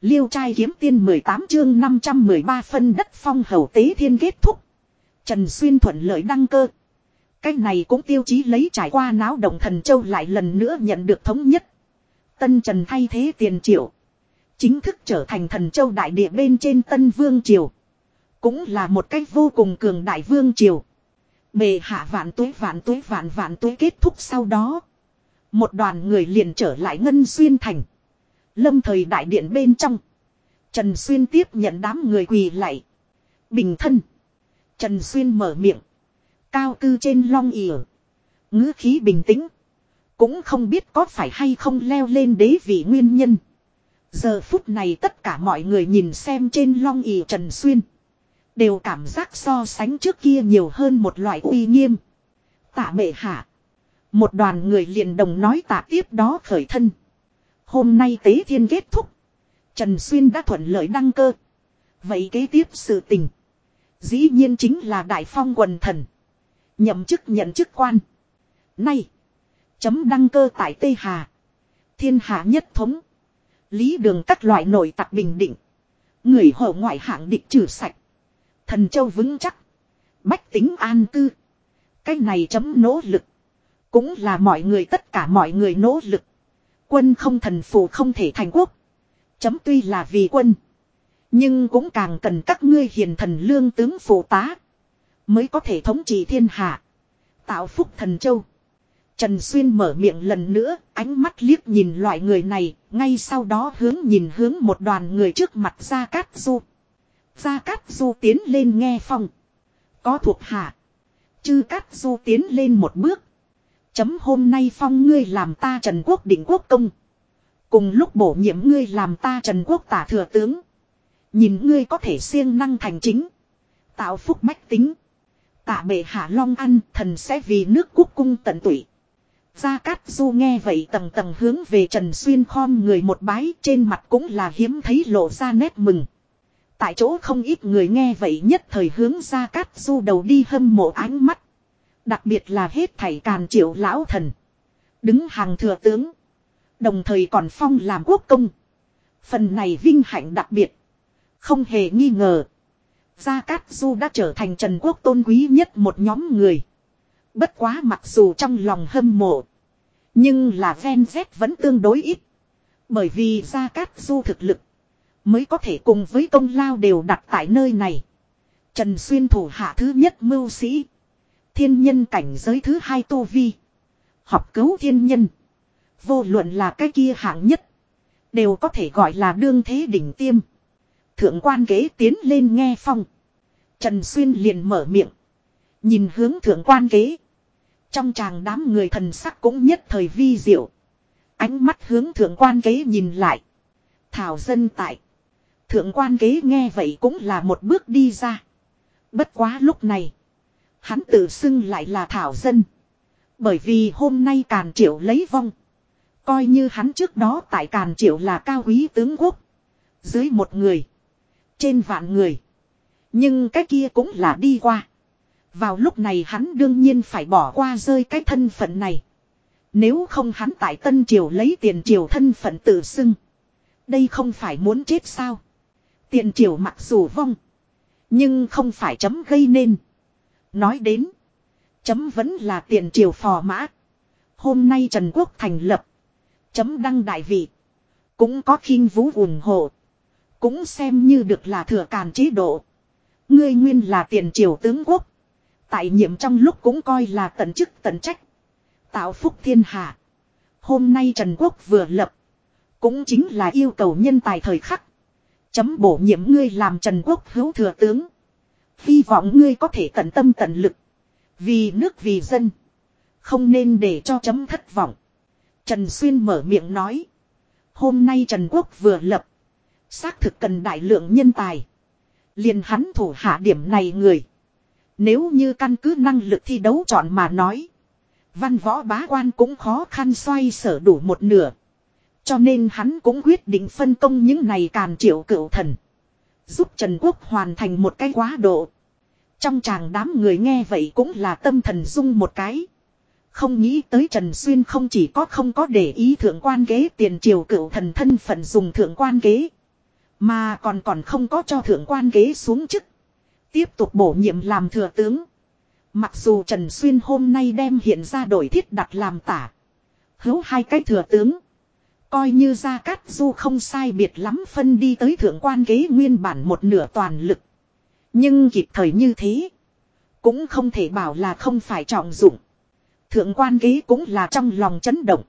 Liêu trai kiếm tiên 18 chương 513 phân đất phong hầu tế thiên kết thúc. Trần Xuyên thuận lợi đăng cơ. Cái này cũng tiêu chí lấy trải qua náo động thần châu lại lần nữa nhận được thống nhất. Tân Trần thay thế tiền triệu. Chính thức trở thành thần châu đại địa bên trên Tân Vương Triều. Cũng là một cách vô cùng cường đại Vương Triều. Bề hạ vạn tuế vạn tuế vạn vạn tuế kết thúc sau đó. Một đoàn người liền trở lại Ngân Xuyên Thành. Lâm thời đại điện bên trong. Trần Xuyên tiếp nhận đám người quỳ lạy. Bình thân. Trần Xuyên mở miệng. Cao cư trên long ỉa. ngữ khí bình tĩnh. Cũng không biết có phải hay không leo lên đế vị nguyên nhân. Giờ phút này tất cả mọi người nhìn xem trên long ỉ Trần Xuyên. Đều cảm giác so sánh trước kia nhiều hơn một loại uy nghiêm. Tạ bệ hạ. Một đoàn người liền đồng nói tạ tiếp đó khởi thân. Hôm nay tế thiên kết thúc. Trần Xuyên đã thuận lợi đăng cơ. Vậy kế tiếp sự tình. Dĩ nhiên chính là đại phong quần thần. Nhậm chức nhận chức quan. Nay. Chấm đăng cơ tại Tây Hà. Thiên hạ nhất thống. Lý đường các loại nổi tặc bình định. Người hộ ngoại hạng địch trừ sạch. Thần châu vững chắc. Bách tính an cư. Cái này chấm nỗ lực. Cũng là mọi người tất cả mọi người nỗ lực. Quân không thần phụ không thể thành quốc. Chấm tuy là vì quân. Nhưng cũng càng cần các ngươi hiền thần lương tướng phụ tá. Mới có thể thống trị thiên hạ. Tạo phúc thần châu. Trần Xuyên mở miệng lần nữa, ánh mắt liếc nhìn loại người này, ngay sau đó hướng nhìn hướng một đoàn người trước mặt Gia Cát Du. Gia Cát Du tiến lên nghe phong. Có thuộc hạ. Chư Cát Du tiến lên một bước. Chấm hôm nay phong ngươi làm ta Trần Quốc định quốc công. Cùng lúc bổ nhiệm ngươi làm ta Trần Quốc tả thừa tướng. Nhìn ngươi có thể siêng năng thành chính. Tạo phúc bách tính. Tạ bệ hạ long ăn, thần sẽ vì nước quốc cung tận tụy. Gia Cát Du nghe vậy tầng tầng hướng về Trần Xuyên khom người một bái, trên mặt cũng là hiếm thấy lộ ra nét mừng. Tại chỗ không ít người nghe vậy nhất thời hướng Gia Cát Du đầu đi hâm mộ ánh mắt. Đặc biệt là hết thảy càn triệu lão thần. Đứng hàng thừa tướng. Đồng thời còn phong làm quốc công. Phần này vinh hạnh đặc biệt. Không hề nghi ngờ. Gia Cát Du đã trở thành Trần Quốc tôn quý nhất một nhóm người. Bất quá mặc dù trong lòng hâm mộ. Nhưng là ven z vẫn tương đối ít. Bởi vì Gia Cát Du thực lực. Mới có thể cùng với công lao đều đặt tại nơi này. Trần Xuyên thủ hạ thứ nhất mưu sĩ. Thiên nhân cảnh giới thứ hai Tô Vi. Học cứu thiên nhân. Vô luận là cái kia hạng nhất. Đều có thể gọi là đương thế đỉnh tiêm. Thượng quan kế tiến lên nghe phong. Trần Xuyên liền mở miệng. Nhìn hướng thượng quan kế. Trong chàng đám người thần sắc cũng nhất thời vi diệu. Ánh mắt hướng thượng quan kế nhìn lại. Thảo dân tại. Thượng quan kế nghe vậy cũng là một bước đi ra. Bất quá lúc này. Hắn tự xưng lại là thảo dân. Bởi vì hôm nay càn triệu lấy vong. Coi như hắn trước đó tại càn triệu là cao quý tướng quốc. Dưới một người. Trên vạn người. Nhưng cái kia cũng là đi qua. Vào lúc này hắn đương nhiên phải bỏ qua rơi cái thân phận này. Nếu không hắn tại Tân Triều lấy tiền triều thân phận tự xưng. Đây không phải muốn chết sao. Tiền triều mặc dù vong. Nhưng không phải chấm gây nên. Nói đến. Chấm vẫn là tiền triều phò mã. Hôm nay Trần Quốc thành lập. Chấm đăng đại vị. Cũng có khinh vũ ủng hộ. Cũng xem như được là thừa càn chế độ. Ngươi nguyên là tiền triều tướng quốc. Tại nhiệm trong lúc cũng coi là tận chức tận trách. Tạo phúc thiên hạ. Hôm nay Trần Quốc vừa lập. Cũng chính là yêu cầu nhân tài thời khắc. Chấm bổ nhiệm ngươi làm Trần Quốc hữu thừa tướng. Hy vọng ngươi có thể tận tâm tận lực. Vì nước vì dân. Không nên để cho chấm thất vọng. Trần Xuyên mở miệng nói. Hôm nay Trần Quốc vừa lập. Xác thực cần đại lượng nhân tài. liền hắn thủ hạ điểm này người. Nếu như căn cứ năng lực thi đấu chọn mà nói. Văn võ bá quan cũng khó khăn xoay sở đủ một nửa. Cho nên hắn cũng quyết định phân công những này càn triệu cựu thần. Giúp Trần Quốc hoàn thành một cái quá độ. Trong chàng đám người nghe vậy cũng là tâm thần dung một cái. Không nghĩ tới Trần Xuyên không chỉ có không có để ý thượng quan kế tiền triều cựu thần thân phận dùng thượng quan kế. Mà còn còn không có cho thượng quan ghế xuống chức. Tiếp tục bổ nhiệm làm thừa tướng. Mặc dù Trần Xuyên hôm nay đem hiện ra đổi thiết đặt làm tả. Hữu hai cái thừa tướng. Coi như ra Cát Du không sai biệt lắm phân đi tới thượng quan kế nguyên bản một nửa toàn lực. Nhưng kịp thời như thế. Cũng không thể bảo là không phải trọng dụng. Thượng quan kế cũng là trong lòng chấn động.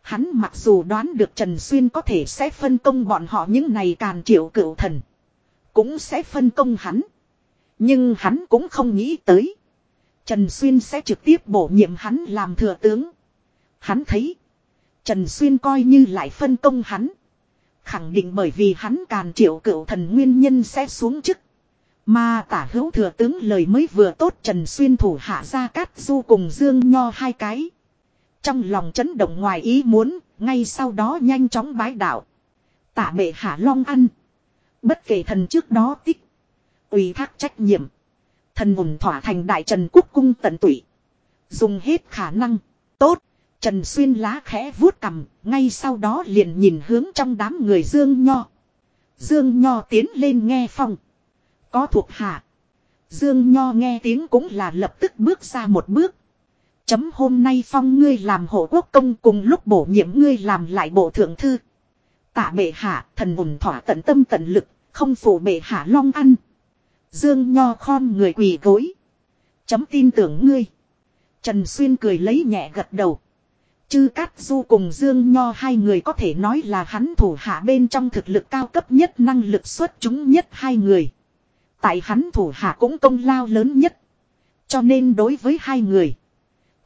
Hắn mặc dù đoán được Trần Xuyên có thể sẽ phân công bọn họ những này càn triệu cựu thần. Cũng sẽ phân công hắn. Nhưng hắn cũng không nghĩ tới. Trần Xuyên sẽ trực tiếp bổ nhiệm hắn làm thừa tướng. Hắn thấy. Trần Xuyên coi như lại phân công hắn. Khẳng định bởi vì hắn càn triệu cựu thần nguyên nhân sẽ xuống chức. Mà tả hữu thừa tướng lời mới vừa tốt Trần Xuyên thủ hạ ra cát du cùng Dương Nho hai cái. Trong lòng chấn động ngoài ý muốn, ngay sau đó nhanh chóng bái đạo. Tả bệ hạ long ăn. Bất kể thần trước đó tích. ủy thác trách nhiệm. Thần hùng thỏa thành đại trần quốc cung tận tụy. Dùng hết khả năng. Tốt. Trần Xuyên lá khẽ vuốt cầm, ngay sau đó liền nhìn hướng trong đám người Dương Nho. Dương Nho tiến lên nghe phong. Có thuộc hạ. Dương Nho nghe tiếng cũng là lập tức bước ra một bước. Chấm hôm nay phong ngươi làm hộ quốc công cùng lúc bổ nhiệm ngươi làm lại bộ thượng thư. Tạ bệ hạ, thần hùng thỏa tận tâm tận lực, không phủ bệ hạ long ăn. Dương Nho khom người quỳ gối. Chấm tin tưởng ngươi. Trần Xuyên cười lấy nhẹ gật đầu. Chư Cát Du cùng Dương Nho hai người có thể nói là hắn thủ hạ bên trong thực lực cao cấp nhất, năng lực xuất chúng nhất hai người. Tại hắn thủ hạ cũng công lao lớn nhất. Cho nên đối với hai người.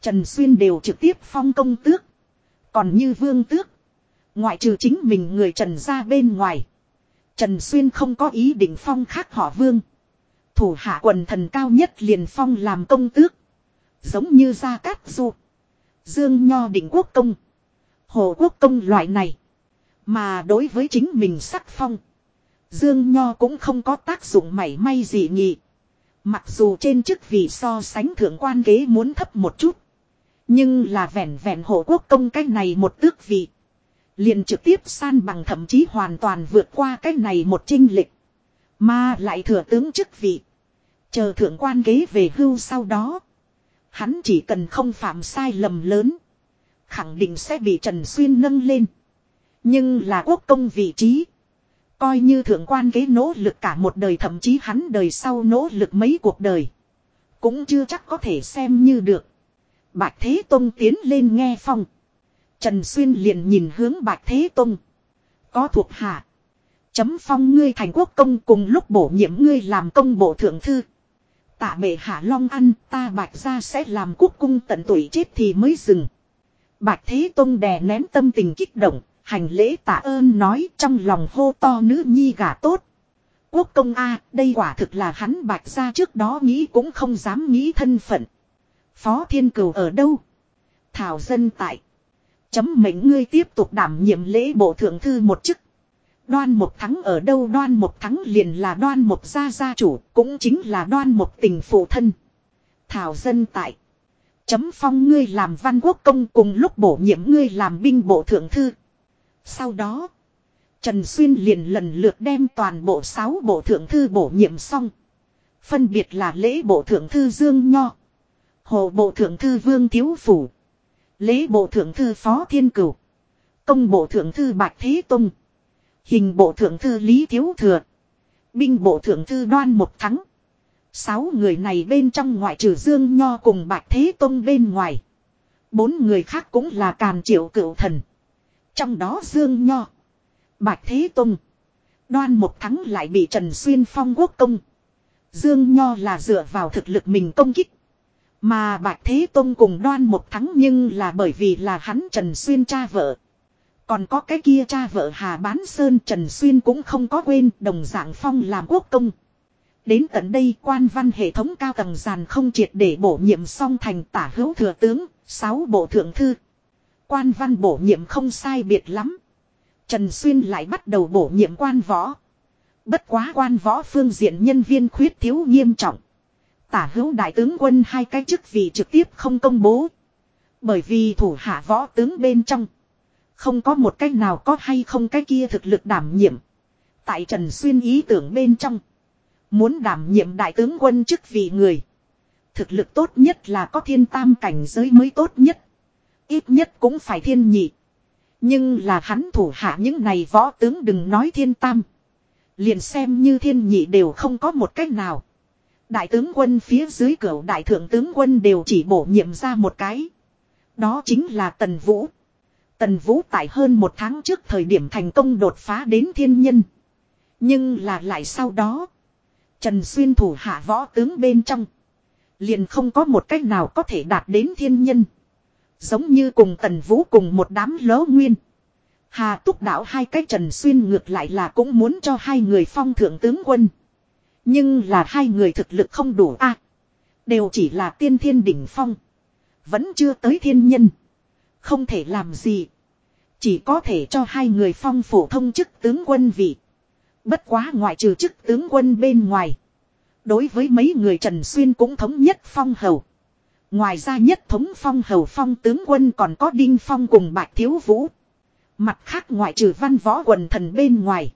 Trần Xuyên đều trực tiếp phong công tước. Còn như vương tước. Ngoại trừ chính mình người Trần ra bên ngoài. Trần Xuyên không có ý định phong khác họ vương. Thủ hạ quần thần cao nhất liền phong làm công tước. Giống như Gia Cát Du. Dương Nho định quốc công. Hồ quốc công loại này. Mà đối với chính mình sắc phong. Dương Nho cũng không có tác dụng mảy may gì nhỉ. Mặc dù trên chức vị so sánh thượng quan ghế muốn thấp một chút. Nhưng là vẹn vẹn hộ quốc công cái này một tước vị. Liền trực tiếp san bằng thậm chí hoàn toàn vượt qua cái này một trinh lịch. Mà lại thừa tướng chức vị. Chờ thượng quan ghế về hưu sau đó. Hắn chỉ cần không phạm sai lầm lớn. Khẳng định sẽ bị Trần Xuyên nâng lên. Nhưng là quốc công vị trí. Coi như thượng quan ghế nỗ lực cả một đời, thậm chí hắn đời sau nỗ lực mấy cuộc đời. Cũng chưa chắc có thể xem như được. Bạch Thế Tông tiến lên nghe phong. Trần Xuyên liền nhìn hướng Bạch Thế Tông. Có thuộc hạ. Chấm phong ngươi thành quốc công cùng lúc bổ nhiệm ngươi làm công bộ thượng thư. Tạ bệ hạ long ăn ta bạch ra sẽ làm quốc cung tận tuổi chết thì mới dừng. Bạch Thế Tông đè nén tâm tình kích động, hành lễ tạ ơn nói trong lòng hô to nữ nhi gả tốt. Quốc công A, đây quả thực là hắn bạch ra trước đó nghĩ cũng không dám nghĩ thân phận. Phó Thiên Cửu ở đâu? Thảo dân tại. Chấm mệnh ngươi tiếp tục đảm nhiệm lễ bộ thượng thư một chức. Đoan một thắng ở đâu đoan một thắng liền là đoan một gia gia chủ, cũng chính là đoan một tình phụ thân. Thảo dân tại. Chấm phong ngươi làm văn quốc công cùng lúc bổ nhiệm ngươi làm binh bộ thượng thư. Sau đó, Trần Xuyên liền lần lượt đem toàn bộ sáu bộ thượng thư bổ nhiệm xong. Phân biệt là lễ bộ thượng thư Dương Nho. Hồ bộ thượng thư Vương Thiếu Phủ. Lễ bộ thượng thư Phó Thiên Cửu. Công bộ thượng thư Bạch Thế Tông. Hình bộ thượng thư Lý Thiếu Thừa. Binh bộ thượng thư Đoan Một Thắng. Sáu người này bên trong ngoại trừ Dương Nho cùng Bạch Thế Tông bên ngoài. Bốn người khác cũng là càn triệu cựu thần. Trong đó Dương Nho. Bạch Thế Tông. Đoan Một Thắng lại bị Trần Xuyên phong quốc công. Dương Nho là dựa vào thực lực mình công kích. Mà Bạch Thế Tông cùng đoan một thắng nhưng là bởi vì là hắn Trần Xuyên cha vợ. Còn có cái kia cha vợ Hà Bán Sơn Trần Xuyên cũng không có quên đồng dạng phong làm quốc công. Đến tận đây quan văn hệ thống cao tầng giàn không triệt để bổ nhiệm song thành tả hữu thừa tướng, sáu bộ thượng thư. Quan văn bổ nhiệm không sai biệt lắm. Trần Xuyên lại bắt đầu bổ nhiệm quan võ. Bất quá quan võ phương diện nhân viên khuyết thiếu nghiêm trọng. Tả hữu đại tướng quân hai cái chức vị trực tiếp không công bố. Bởi vì thủ hạ võ tướng bên trong. Không có một cách nào có hay không cái kia thực lực đảm nhiệm. Tại Trần Xuyên ý tưởng bên trong. Muốn đảm nhiệm đại tướng quân chức vị người. Thực lực tốt nhất là có thiên tam cảnh giới mới tốt nhất. Ít nhất cũng phải thiên nhị. Nhưng là hắn thủ hạ những này võ tướng đừng nói thiên tam. Liền xem như thiên nhị đều không có một cách nào. Đại tướng quân phía dưới cửa đại thượng tướng quân đều chỉ bổ nhiệm ra một cái. Đó chính là Tần Vũ. Tần Vũ tại hơn một tháng trước thời điểm thành công đột phá đến thiên nhân. Nhưng là lại sau đó. Trần Xuyên thủ hạ võ tướng bên trong. Liền không có một cách nào có thể đạt đến thiên nhân. Giống như cùng Tần Vũ cùng một đám lỗ nguyên. Hà túc đảo hai cái Trần Xuyên ngược lại là cũng muốn cho hai người phong thượng tướng quân. Nhưng là hai người thực lực không đủ a Đều chỉ là tiên thiên đỉnh phong. Vẫn chưa tới thiên nhân. Không thể làm gì. Chỉ có thể cho hai người phong phổ thông chức tướng quân vị. Bất quá ngoại trừ chức tướng quân bên ngoài. Đối với mấy người Trần Xuyên cũng thống nhất phong hầu. Ngoài ra nhất thống phong hầu phong tướng quân còn có Đinh Phong cùng Bạch Thiếu Vũ. Mặt khác ngoại trừ văn võ quần thần bên ngoài.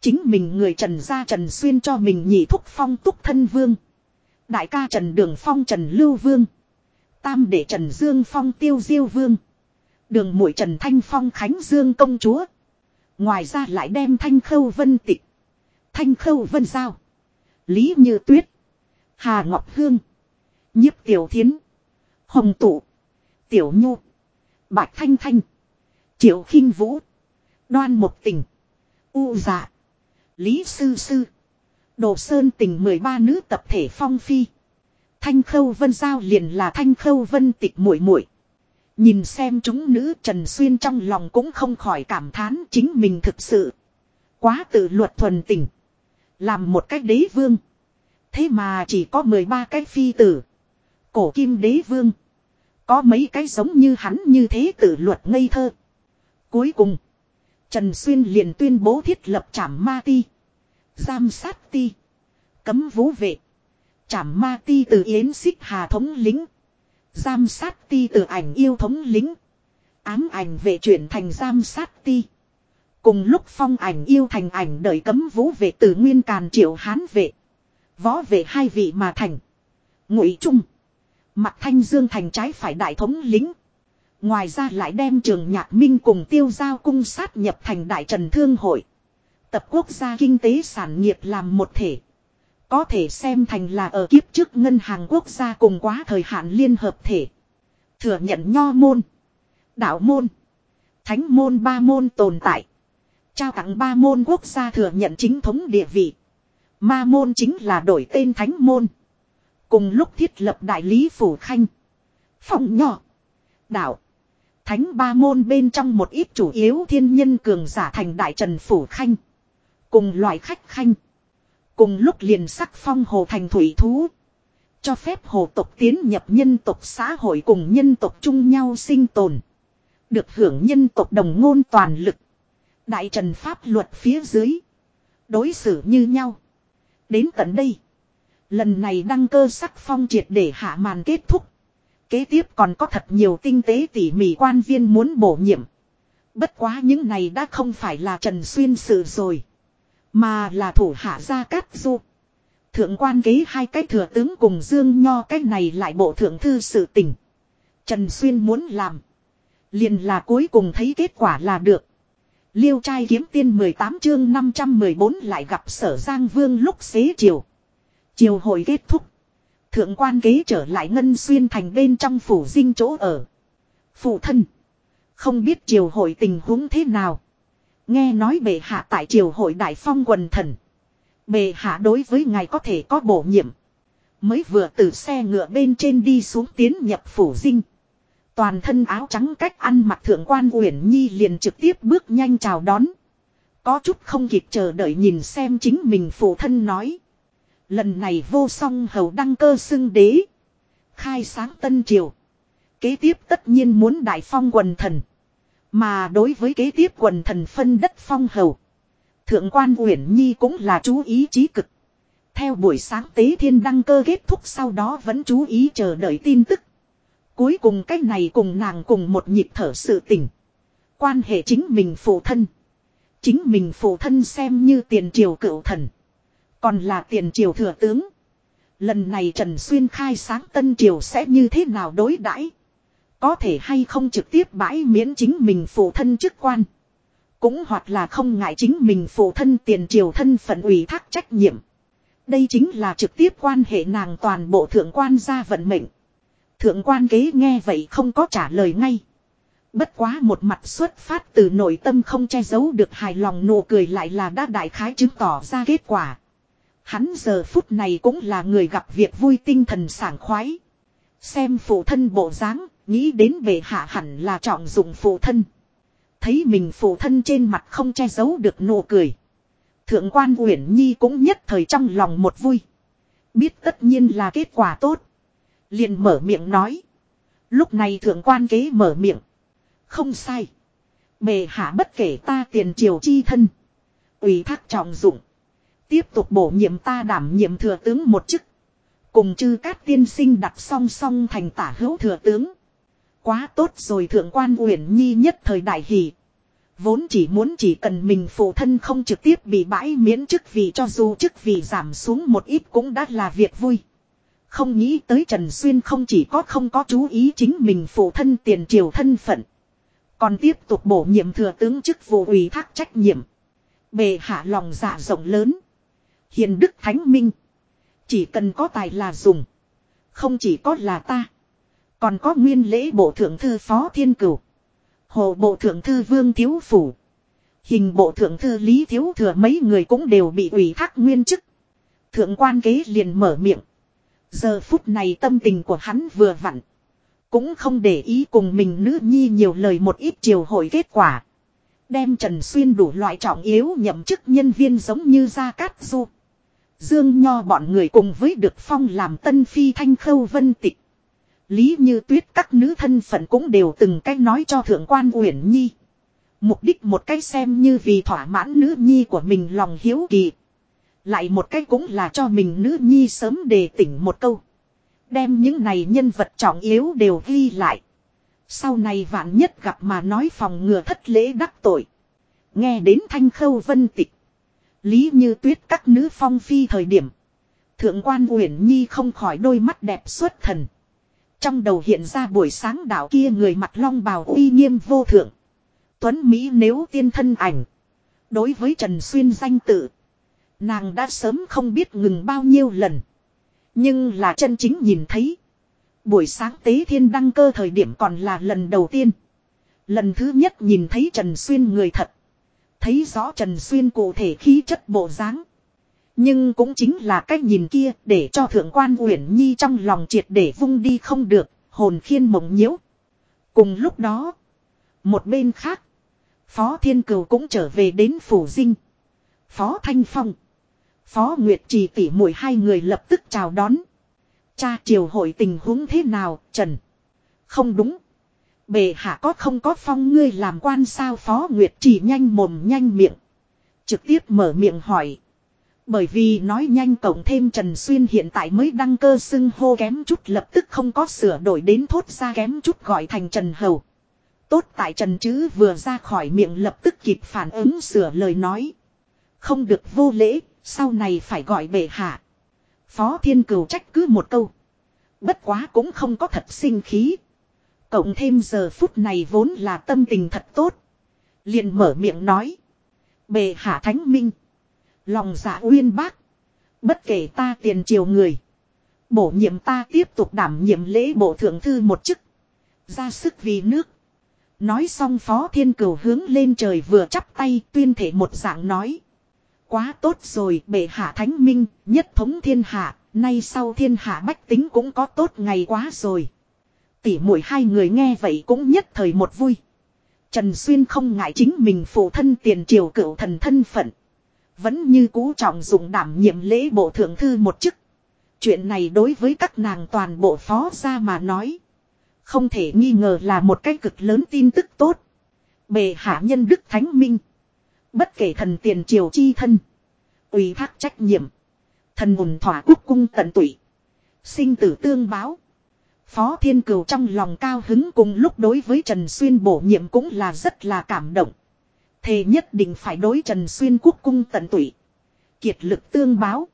Chính mình người Trần gia Trần Xuyên cho mình nhị thúc phong túc thân vương. Đại ca Trần Đường Phong Trần Lưu Vương. Tam đệ Trần Dương Phong Tiêu Diêu Vương. Đường mũi Trần Thanh Phong Khánh Dương Công Chúa. Ngoài ra lại đem Thanh Khâu Vân Tịch. Thanh Khâu Vân Giao. Lý Như Tuyết. Hà Ngọc Hương. Nhiếp Tiểu Thiến. Hồng Tụ. Tiểu Nhu. Bạch Thanh Thanh. Triệu khinh Vũ. Đoan Một Tình. U Dạ. Lý Sư Sư. Đồ Sơn Tình 13 nữ tập thể phong phi. Thanh Khâu Vân Giao liền là Thanh Khâu Vân tịch muội muội. Nhìn xem chúng nữ Trần Xuyên trong lòng cũng không khỏi cảm thán chính mình thực sự. Quá tự luật thuần tình. Làm một cách đế vương. Thế mà chỉ có 13 cái phi tử. Cổ kim đế vương. Có mấy cái giống như hắn như thế tự luật ngây thơ. Cuối cùng. Trần Xuyên liền tuyên bố thiết lập trảm ma ti. Giam sát ti. Cấm vũ vệ. Trảm ma ti từ Yến Xích Hà thống lính. Giam sát ti từ ảnh yêu thống lính. Ám ảnh vệ chuyển thành giam sát ti. Cùng lúc phong ảnh yêu thành ảnh đợi cấm vũ vệ từ nguyên càn triệu hán vệ. Võ vệ hai vị mà thành. Ngụy Trung. Mặt thanh dương thành trái phải đại thống lính. Ngoài ra lại đem trường nhạc minh cùng tiêu giao cung sát nhập thành đại trần thương hội. Tập quốc gia kinh tế sản nghiệp làm một thể. Có thể xem thành là ở kiếp trước ngân hàng quốc gia cùng quá thời hạn liên hợp thể. Thừa nhận nho môn. Đạo môn. Thánh môn ba môn tồn tại. Trao tặng ba môn quốc gia thừa nhận chính thống địa vị. Ma môn chính là đổi tên thánh môn. Cùng lúc thiết lập đại lý phủ khanh. Phòng nhỏ. Đạo. Thánh ba môn bên trong một ít chủ yếu thiên nhân cường giả thành đại trần phủ khanh. Cùng loại khách khanh. Cùng lúc liền sắc phong hồ thành thủy thú. Cho phép hồ tộc tiến nhập nhân tộc xã hội cùng nhân tộc chung nhau sinh tồn. Được hưởng nhân tộc đồng ngôn toàn lực. Đại trần pháp luật phía dưới. Đối xử như nhau. Đến tận đây. Lần này đăng cơ sắc phong triệt để hạ màn kết thúc. Kế tiếp còn có thật nhiều tinh tế tỉ mỉ quan viên muốn bổ nhiệm. Bất quá những này đã không phải là Trần Xuyên sự rồi. Mà là thủ hạ gia cát du. Thượng quan kế hai cái thừa tướng cùng Dương Nho cái này lại bộ thượng thư sự tình. Trần Xuyên muốn làm. Liền là cuối cùng thấy kết quả là được. Liêu trai kiếm tiên 18 chương 514 lại gặp sở Giang Vương lúc xế chiều. Chiều hội kết thúc. Thượng quan kế trở lại ngân xuyên thành bên trong phủ dinh chỗ ở. Phụ thân. Không biết triều hội tình huống thế nào. Nghe nói bệ hạ tại triều hội đại phong quần thần. Bệ hạ đối với ngài có thể có bổ nhiệm. Mới vừa từ xe ngựa bên trên đi xuống tiến nhập phủ dinh. Toàn thân áo trắng cách ăn mặc thượng quan Uyển Nhi liền trực tiếp bước nhanh chào đón. Có chút không kịp chờ đợi nhìn xem chính mình phụ thân nói. Lần này vô song hầu đăng cơ xưng đế. Khai sáng tân triều. Kế tiếp tất nhiên muốn đại phong quần thần. Mà đối với kế tiếp quần thần phân đất phong hầu. Thượng quan Uyển Nhi cũng là chú ý trí cực. Theo buổi sáng tế thiên đăng cơ kết thúc sau đó vẫn chú ý chờ đợi tin tức. Cuối cùng cách này cùng nàng cùng một nhịp thở sự tình. Quan hệ chính mình phụ thân. Chính mình phụ thân xem như tiền triều cựu thần. Còn là tiền triều thừa tướng. Lần này Trần Xuyên khai sáng tân triều sẽ như thế nào đối đãi có thể hay không trực tiếp bãi miễn chính mình phụ thân chức quan. Cũng hoặc là không ngại chính mình phụ thân tiền triều thân phận ủy thác trách nhiệm. Đây chính là trực tiếp quan hệ nàng toàn bộ thượng quan gia vận mệnh. Thượng quan kế nghe vậy không có trả lời ngay. Bất quá một mặt xuất phát từ nội tâm không che giấu được hài lòng nụ cười lại là đã đại khái chứng tỏ ra kết quả. Hắn giờ phút này cũng là người gặp việc vui tinh thần sảng khoái. Xem phụ thân bộ dáng, nghĩ đến về hạ hẳn là trọng dụng phụ thân. Thấy mình phụ thân trên mặt không che giấu được nụ cười. Thượng quan Uyển Nhi cũng nhất thời trong lòng một vui. Biết tất nhiên là kết quả tốt. Liền mở miệng nói. Lúc này thượng quan kế mở miệng. Không sai. Bề hạ bất kể ta tiền triều chi thân. ủy thác trọng dụng. Tiếp tục bổ nhiệm ta đảm nhiệm thừa tướng một chức. Cùng chư các tiên sinh đặt song song thành tả hữu thừa tướng. Quá tốt rồi thượng quan uyển nhi nhất thời đại hỷ. Vốn chỉ muốn chỉ cần mình phụ thân không trực tiếp bị bãi miễn chức vị cho dù chức vị giảm xuống một ít cũng đã là việc vui. Không nghĩ tới Trần Xuyên không chỉ có không có chú ý chính mình phụ thân tiền triều thân phận. Còn tiếp tục bổ nhiệm thừa tướng chức vụ ủy thác trách nhiệm. Bề hạ lòng dạ rộng lớn. Hiền đức thánh minh. Chỉ cần có tài là dùng. Không chỉ có là ta. Còn có nguyên lễ bộ thượng thư phó thiên cửu. Hồ bộ thượng thư vương thiếu phủ. Hình bộ thượng thư lý thiếu thừa mấy người cũng đều bị ủy thác nguyên chức. Thượng quan kế liền mở miệng. Giờ phút này tâm tình của hắn vừa vặn. Cũng không để ý cùng mình nữ nhi nhiều lời một ít chiều hội kết quả. Đem Trần Xuyên đủ loại trọng yếu nhậm chức nhân viên giống như Gia Cát Du. Dương Nho bọn người cùng với Được Phong làm tân phi thanh khâu vân tịch. Lý như tuyết các nữ thân phận cũng đều từng cách nói cho thượng quan Uyển Nhi. Mục đích một cách xem như vì thỏa mãn nữ nhi của mình lòng hiếu kỳ. Lại một cách cũng là cho mình nữ nhi sớm đề tỉnh một câu. Đem những này nhân vật trọng yếu đều ghi lại. Sau này vạn nhất gặp mà nói phòng ngừa thất lễ đắc tội. Nghe đến thanh khâu vân tịch. Lý như tuyết các nữ phong phi thời điểm. Thượng quan Uyển Nhi không khỏi đôi mắt đẹp xuất thần. Trong đầu hiện ra buổi sáng đạo kia người mặt long bào uy nghiêm vô thượng. Tuấn Mỹ nếu tiên thân ảnh. Đối với Trần Xuyên danh tự. Nàng đã sớm không biết ngừng bao nhiêu lần. Nhưng là chân chính nhìn thấy. Buổi sáng tế thiên đăng cơ thời điểm còn là lần đầu tiên. Lần thứ nhất nhìn thấy Trần Xuyên người thật. Thấy rõ Trần Xuyên cụ thể khí chất bộ dáng. Nhưng cũng chính là cách nhìn kia để cho thượng quan Uyển Nhi trong lòng triệt để vung đi không được, hồn khiên mộng nhiễu. Cùng lúc đó, một bên khác, Phó Thiên Cửu cũng trở về đến Phủ Dinh. Phó Thanh Phong, Phó Nguyệt Trì tỉ mũi hai người lập tức chào đón. Cha triều hội tình huống thế nào, Trần? Không đúng. Bề hạ có không có phong ngươi làm quan sao Phó Nguyệt Trì nhanh mồm nhanh miệng. Trực tiếp mở miệng hỏi. Bởi vì nói nhanh cộng thêm Trần Xuyên hiện tại mới đăng cơ xưng hô kém chút lập tức không có sửa đổi đến thốt ra kém chút gọi thành Trần Hầu. Tốt tại Trần chứ vừa ra khỏi miệng lập tức kịp phản ứng sửa lời nói. Không được vô lễ, sau này phải gọi bệ hạ. Phó Thiên Cửu trách cứ một câu. Bất quá cũng không có thật sinh khí. Cộng thêm giờ phút này vốn là tâm tình thật tốt. liền mở miệng nói. Bệ hạ thánh minh. Lòng dạ uyên bác. Bất kể ta tiền triều người. Bổ nhiệm ta tiếp tục đảm nhiệm lễ bộ thượng thư một chức. Ra sức vì nước. Nói xong phó thiên cửu hướng lên trời vừa chắp tay tuyên thể một dạng nói. Quá tốt rồi bệ hạ thánh minh, nhất thống thiên hạ, nay sau thiên hạ bách tính cũng có tốt ngày quá rồi. Tỉ mũi hai người nghe vậy cũng nhất thời một vui. Trần Xuyên không ngại chính mình phụ thân tiền triều cựu thần thân phận. Vẫn như cũ trọng dụng đảm nhiệm lễ bộ thượng thư một chức. Chuyện này đối với các nàng toàn bộ phó gia mà nói. Không thể nghi ngờ là một cái cực lớn tin tức tốt. Bề hạ nhân đức thánh minh. Bất kể thần tiền triều chi thân. ủy thác trách nhiệm. Thần hùng thỏa quốc cung tận tụy. Sinh tử tương báo. Phó Thiên Cửu trong lòng cao hứng cùng lúc đối với Trần Xuyên bổ nhiệm cũng là rất là cảm động. Thề nhất định phải đối Trần Xuyên quốc cung tận tụy. Kiệt lực tương báo.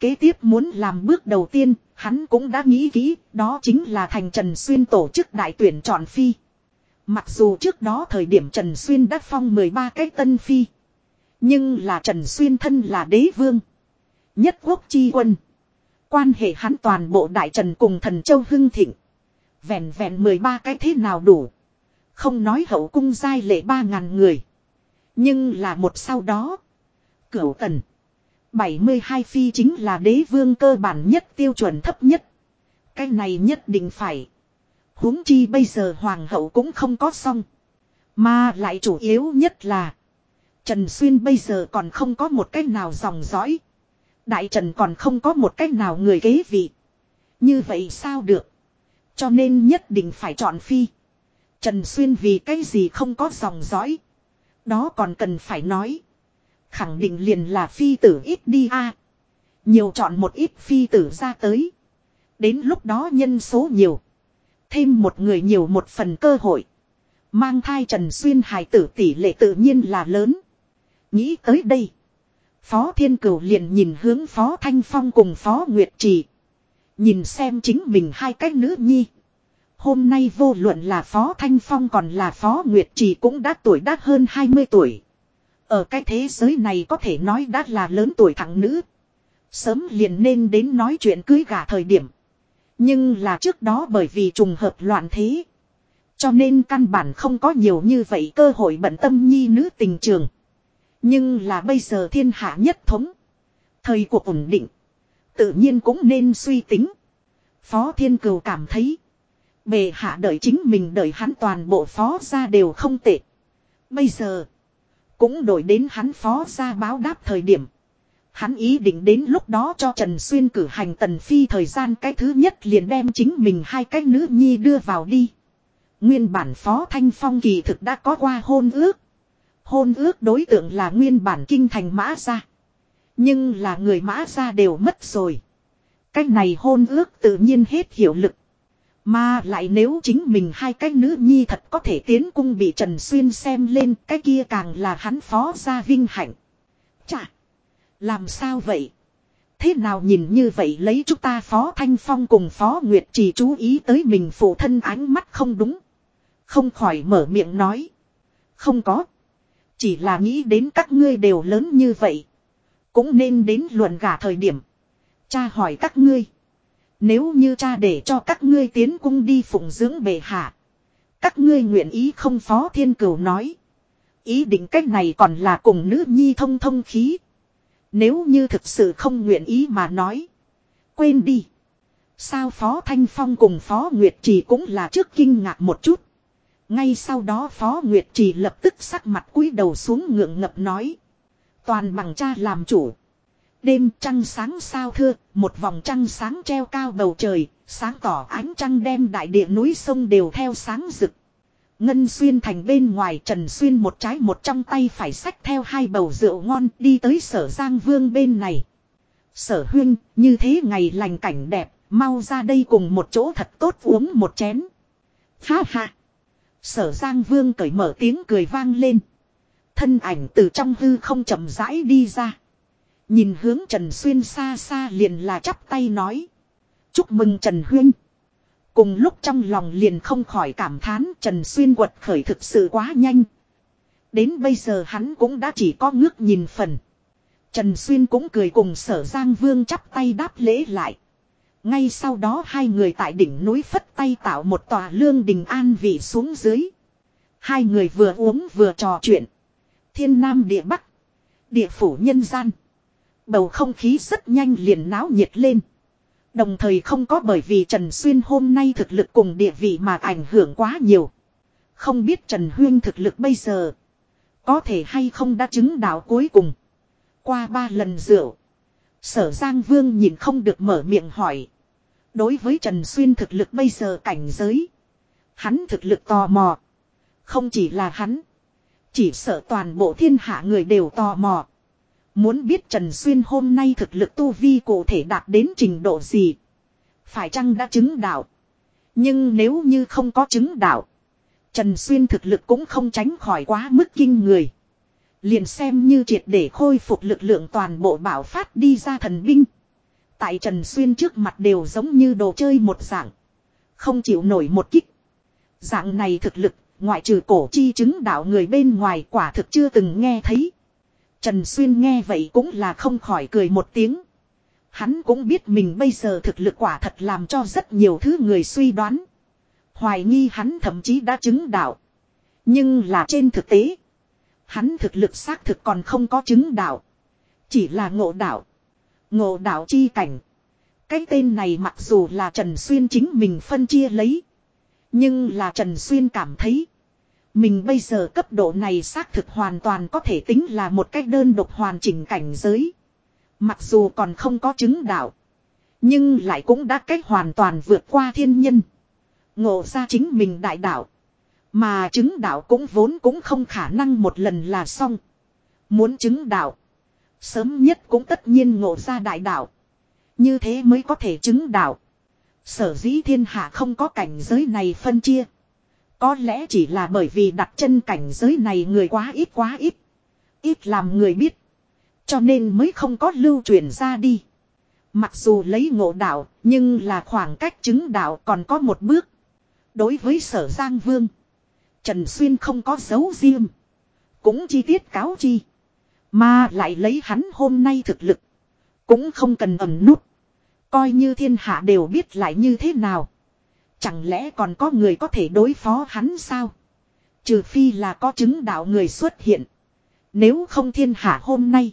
Kế tiếp muốn làm bước đầu tiên, hắn cũng đã nghĩ kỹ, đó chính là thành Trần Xuyên tổ chức đại tuyển chọn phi. Mặc dù trước đó thời điểm Trần Xuyên đã phong 13 cái tân phi. Nhưng là Trần Xuyên thân là đế vương. Nhất quốc chi quân. Quan hệ hắn toàn bộ đại trần cùng thần châu hưng thịnh. Vẹn vẹn 13 cái thế nào đủ. Không nói hậu cung giai lệ 3.000 người. Nhưng là một sau đó. Cửu tần. 72 phi chính là đế vương cơ bản nhất, tiêu chuẩn thấp nhất. Cái này nhất định phải. huống chi bây giờ hoàng hậu cũng không có xong. Mà lại chủ yếu nhất là. Trần Xuyên bây giờ còn không có một cách nào dòng dõi. Đại Trần còn không có một cách nào người kế vị. Như vậy sao được. Cho nên nhất định phải chọn phi. Trần Xuyên vì cái gì không có dòng dõi. Đó còn cần phải nói. Khẳng định liền là phi tử ít đi a Nhiều chọn một ít phi tử ra tới. Đến lúc đó nhân số nhiều. Thêm một người nhiều một phần cơ hội. Mang thai Trần Xuyên hài tử tỷ lệ tự nhiên là lớn. Nghĩ tới đây. Phó Thiên Cửu liền nhìn hướng Phó Thanh Phong cùng Phó Nguyệt Trì. Nhìn xem chính mình hai cái nữ nhi. Hôm nay vô luận là Phó Thanh Phong còn là Phó Nguyệt Trì cũng đã tuổi đã hơn 20 tuổi. Ở cái thế giới này có thể nói đã là lớn tuổi thẳng nữ. Sớm liền nên đến nói chuyện cưới gả thời điểm. Nhưng là trước đó bởi vì trùng hợp loạn thế. Cho nên căn bản không có nhiều như vậy cơ hội bận tâm nhi nữ tình trường. Nhưng là bây giờ thiên hạ nhất thống. Thời cuộc ổn định. Tự nhiên cũng nên suy tính. Phó Thiên Cừu cảm thấy. Bề hạ đợi chính mình đợi hắn toàn bộ phó ra đều không tệ. Bây giờ. Cũng đổi đến hắn phó ra báo đáp thời điểm. Hắn ý định đến lúc đó cho Trần Xuyên cử hành tần phi thời gian cái thứ nhất liền đem chính mình hai cái nữ nhi đưa vào đi. Nguyên bản phó thanh phong kỳ thực đã có qua hôn ước. Hôn ước đối tượng là nguyên bản kinh thành mã gia. Nhưng là người mã gia đều mất rồi. Cách này hôn ước tự nhiên hết hiệu lực. Mà lại nếu chính mình hai cái nữ nhi thật có thể tiến cung bị Trần Xuyên xem lên, cái kia càng là hắn phó gia vinh hạnh. Chà! Làm sao vậy? Thế nào nhìn như vậy lấy chúng ta phó Thanh Phong cùng phó Nguyệt chỉ chú ý tới mình phụ thân ánh mắt không đúng. Không khỏi mở miệng nói. Không có. Chỉ là nghĩ đến các ngươi đều lớn như vậy. Cũng nên đến luận gả thời điểm. Cha hỏi các ngươi. Nếu như cha để cho các ngươi tiến cung đi phụng dưỡng bệ hạ. Các ngươi nguyện ý không phó thiên cửu nói. Ý định cách này còn là cùng nữ nhi thông thông khí. Nếu như thực sự không nguyện ý mà nói. Quên đi. Sao Phó Thanh Phong cùng Phó Nguyệt Trì cũng là trước kinh ngạc một chút. Ngay sau đó Phó Nguyệt Trì lập tức sắc mặt cúi đầu xuống ngượng ngập nói. Toàn bằng cha làm chủ. Đêm trăng sáng sao thưa, một vòng trăng sáng treo cao bầu trời, sáng tỏ ánh trăng đem đại địa núi sông đều theo sáng rực. Ngân xuyên thành bên ngoài Trần Xuyên một trái một trong tay phải sách theo hai bầu rượu ngon đi tới sở Giang Vương bên này. Sở huyên, như thế ngày lành cảnh đẹp, mau ra đây cùng một chỗ thật tốt uống một chén. Ha ha! Sở Giang Vương cởi mở tiếng cười vang lên. Thân ảnh từ trong hư không chậm rãi đi ra. Nhìn hướng Trần Xuyên xa xa liền là chắp tay nói. Chúc mừng Trần Huyên. Cùng lúc trong lòng liền không khỏi cảm thán Trần Xuyên quật khởi thực sự quá nhanh. Đến bây giờ hắn cũng đã chỉ có ngước nhìn phần. Trần Xuyên cũng cười cùng sở Giang Vương chắp tay đáp lễ lại. Ngay sau đó hai người tại đỉnh núi phất tay tạo một tòa lương đình an vị xuống dưới. Hai người vừa uống vừa trò chuyện. Thiên Nam địa Bắc. Địa phủ nhân gian. Bầu không khí rất nhanh liền náo nhiệt lên. Đồng thời không có bởi vì Trần Xuyên hôm nay thực lực cùng địa vị mà ảnh hưởng quá nhiều. Không biết Trần Huyên thực lực bây giờ. Có thể hay không đã chứng đạo cuối cùng. Qua ba lần rượu. Sở Giang Vương nhìn không được mở miệng hỏi. Đối với Trần Xuyên thực lực bây giờ cảnh giới. Hắn thực lực tò mò. Không chỉ là hắn. Chỉ sợ toàn bộ thiên hạ người đều tò mò. Muốn biết Trần Xuyên hôm nay thực lực tu vi cụ thể đạt đến trình độ gì. Phải chăng đã chứng đạo. Nhưng nếu như không có chứng đạo. Trần Xuyên thực lực cũng không tránh khỏi quá mức kinh người. Liền xem như triệt để khôi phục lực lượng toàn bộ bảo phát đi ra thần binh. Tại Trần Xuyên trước mặt đều giống như đồ chơi một dạng. Không chịu nổi một kích. Dạng này thực lực, ngoại trừ cổ chi chứng đạo người bên ngoài quả thực chưa từng nghe thấy. Trần Xuyên nghe vậy cũng là không khỏi cười một tiếng. Hắn cũng biết mình bây giờ thực lực quả thật làm cho rất nhiều thứ người suy đoán. Hoài nghi hắn thậm chí đã chứng đạo. Nhưng là trên thực tế. Hắn thực lực xác thực còn không có chứng đạo. Chỉ là ngộ đạo. Ngộ đạo chi cảnh. Cái tên này mặc dù là Trần Xuyên chính mình phân chia lấy. Nhưng là Trần Xuyên cảm thấy. Mình bây giờ cấp độ này xác thực hoàn toàn có thể tính là một cách đơn độc hoàn chỉnh cảnh giới. Mặc dù còn không có chứng đạo. Nhưng lại cũng đã cách hoàn toàn vượt qua thiên nhân. Ngộ ra chính mình đại đạo. Mà chứng đạo cũng vốn cũng không khả năng một lần là xong. Muốn chứng đạo. Sớm nhất cũng tất nhiên ngộ ra đại đạo. Như thế mới có thể chứng đạo. Sở dĩ thiên hạ không có cảnh giới này phân chia. Có lẽ chỉ là bởi vì đặt chân cảnh giới này người quá ít quá ít. Ít làm người biết. Cho nên mới không có lưu truyền ra đi. Mặc dù lấy ngộ đạo, nhưng là khoảng cách chứng đạo còn có một bước. Đối với sở Giang Vương, Trần Xuyên không có dấu riêng. Cũng chi tiết cáo chi. Mà lại lấy hắn hôm nay thực lực. Cũng không cần ẩn nút. Coi như thiên hạ đều biết lại như thế nào. Chẳng lẽ còn có người có thể đối phó hắn sao? Trừ phi là có chứng đạo người xuất hiện. Nếu không thiên hạ hôm nay.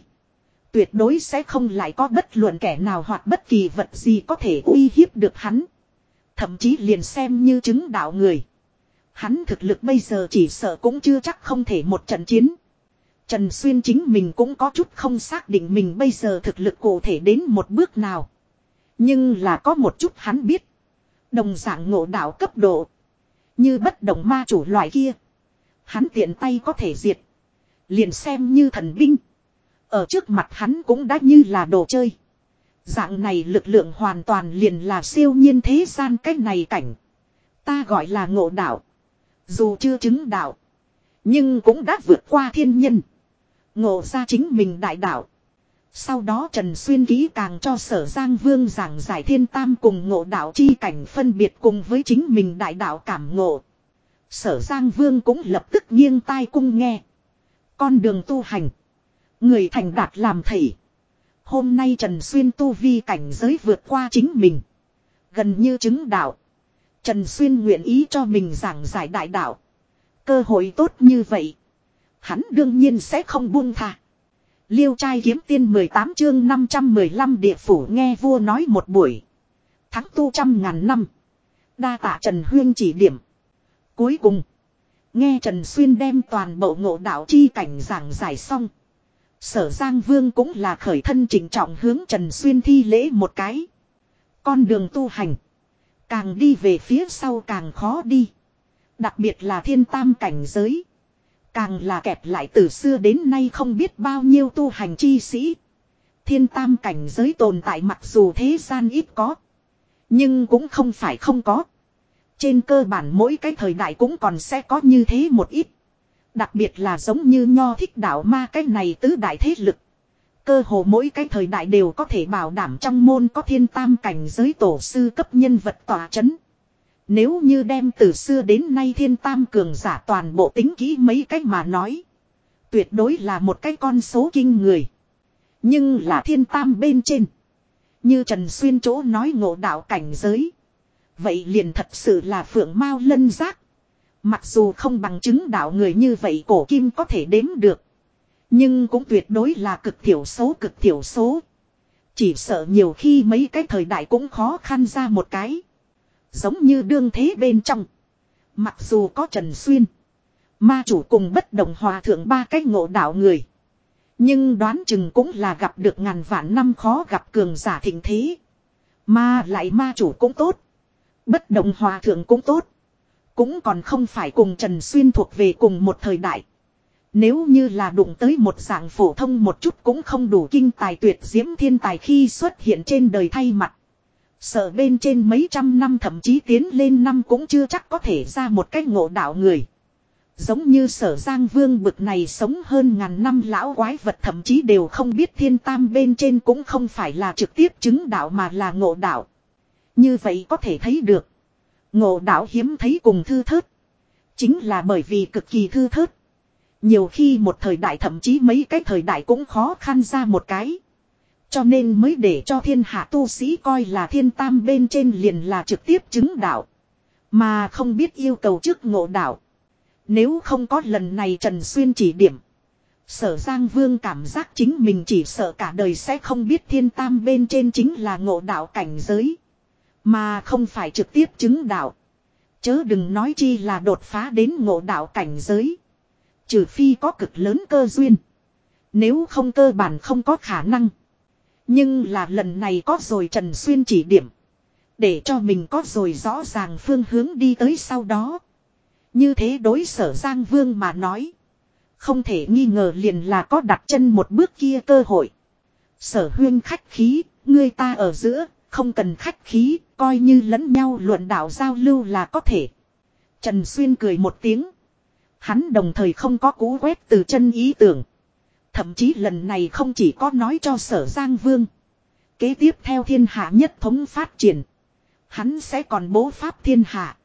Tuyệt đối sẽ không lại có bất luận kẻ nào hoặc bất kỳ vật gì có thể uy hiếp được hắn. Thậm chí liền xem như chứng đạo người. Hắn thực lực bây giờ chỉ sợ cũng chưa chắc không thể một trận chiến. Trần Xuyên chính mình cũng có chút không xác định mình bây giờ thực lực cụ thể đến một bước nào. Nhưng là có một chút hắn biết. Đồng dạng ngộ đạo cấp độ. Như bất động ma chủ loại kia. Hắn tiện tay có thể diệt. Liền xem như thần binh. Ở trước mặt hắn cũng đã như là đồ chơi. Dạng này lực lượng hoàn toàn liền là siêu nhiên thế gian cách này cảnh. Ta gọi là ngộ đạo. Dù chưa chứng đạo. Nhưng cũng đã vượt qua thiên nhân. Ngộ ra chính mình đại đạo. Sau đó Trần Xuyên ký càng cho sở Giang Vương giảng giải thiên tam cùng ngộ đạo chi cảnh phân biệt cùng với chính mình đại đạo cảm ngộ. Sở Giang Vương cũng lập tức nghiêng tai cung nghe. Con đường tu hành. Người thành đạt làm thầy. Hôm nay Trần Xuyên tu vi cảnh giới vượt qua chính mình. Gần như chứng đạo. Trần Xuyên nguyện ý cho mình giảng giải đại đạo. Cơ hội tốt như vậy. Hắn đương nhiên sẽ không buông tha. Liêu trai kiếm tiên 18 chương 515 địa phủ nghe vua nói một buổi. Thắng tu trăm ngàn năm. Đa tạ Trần Huyên chỉ điểm. Cuối cùng. Nghe Trần Xuyên đem toàn bộ ngộ đạo chi cảnh giảng giải xong. Sở Giang Vương cũng là khởi thân chỉnh trọng hướng Trần Xuyên thi lễ một cái. Con đường tu hành. Càng đi về phía sau càng khó đi. Đặc biệt là thiên tam cảnh giới. Càng là kẹp lại từ xưa đến nay không biết bao nhiêu tu hành chi sĩ. Thiên tam cảnh giới tồn tại mặc dù thế gian ít có. Nhưng cũng không phải không có. Trên cơ bản mỗi cái thời đại cũng còn sẽ có như thế một ít. Đặc biệt là giống như nho thích đạo ma cái này tứ đại thế lực. Cơ hồ mỗi cái thời đại đều có thể bảo đảm trong môn có thiên tam cảnh giới tổ sư cấp nhân vật tỏa chấn. Nếu như đem từ xưa đến nay thiên tam cường giả toàn bộ tính kỹ mấy cách mà nói. Tuyệt đối là một cái con số kinh người. Nhưng là thiên tam bên trên. Như Trần Xuyên chỗ nói ngộ đạo cảnh giới. Vậy liền thật sự là phượng mau lân giác. Mặc dù không bằng chứng đạo người như vậy cổ kim có thể đếm được. Nhưng cũng tuyệt đối là cực thiểu số, cực thiểu số. Chỉ sợ nhiều khi mấy cái thời đại cũng khó khăn ra một cái. Giống như đương thế bên trong. Mặc dù có Trần Xuyên. Ma chủ cùng bất đồng hòa thượng ba cái ngộ đạo người. Nhưng đoán chừng cũng là gặp được ngàn vạn năm khó gặp cường giả thịnh thế. Mà lại ma chủ cũng tốt. Bất đồng hòa thượng cũng tốt. Cũng còn không phải cùng Trần Xuyên thuộc về cùng một thời đại. Nếu như là đụng tới một dạng phổ thông một chút cũng không đủ kinh tài tuyệt diễm thiên tài khi xuất hiện trên đời thay mặt. Sợ bên trên mấy trăm năm thậm chí tiến lên năm cũng chưa chắc có thể ra một cách ngộ đạo người. Giống như sở giang vương bực này sống hơn ngàn năm lão quái vật thậm chí đều không biết thiên tam bên trên cũng không phải là trực tiếp chứng đạo mà là ngộ đạo. Như vậy có thể thấy được. Ngộ đạo hiếm thấy cùng thư thớt. Chính là bởi vì cực kỳ thư thớt. Nhiều khi một thời đại thậm chí mấy cái thời đại cũng khó khăn ra một cái. Cho nên mới để cho thiên hạ tu sĩ coi là thiên tam bên trên liền là trực tiếp chứng đạo. Mà không biết yêu cầu trước ngộ đạo. Nếu không có lần này Trần Xuyên chỉ điểm. Sở Giang Vương cảm giác chính mình chỉ sợ cả đời sẽ không biết thiên tam bên trên chính là ngộ đạo cảnh giới. Mà không phải trực tiếp chứng đạo. Chớ đừng nói chi là đột phá đến ngộ đạo cảnh giới. Trừ phi có cực lớn cơ duyên. Nếu không cơ bản không có khả năng. Nhưng là lần này có rồi Trần Xuyên chỉ điểm. Để cho mình có rồi rõ ràng phương hướng đi tới sau đó. Như thế đối sở Giang Vương mà nói. Không thể nghi ngờ liền là có đặt chân một bước kia cơ hội. Sở huyên khách khí, người ta ở giữa, không cần khách khí, coi như lẫn nhau luận đạo giao lưu là có thể. Trần Xuyên cười một tiếng. Hắn đồng thời không có cú quét từ chân ý tưởng. Thậm chí lần này không chỉ có nói cho sở Giang Vương. Kế tiếp theo thiên hạ nhất thống phát triển. Hắn sẽ còn bố pháp thiên hạ.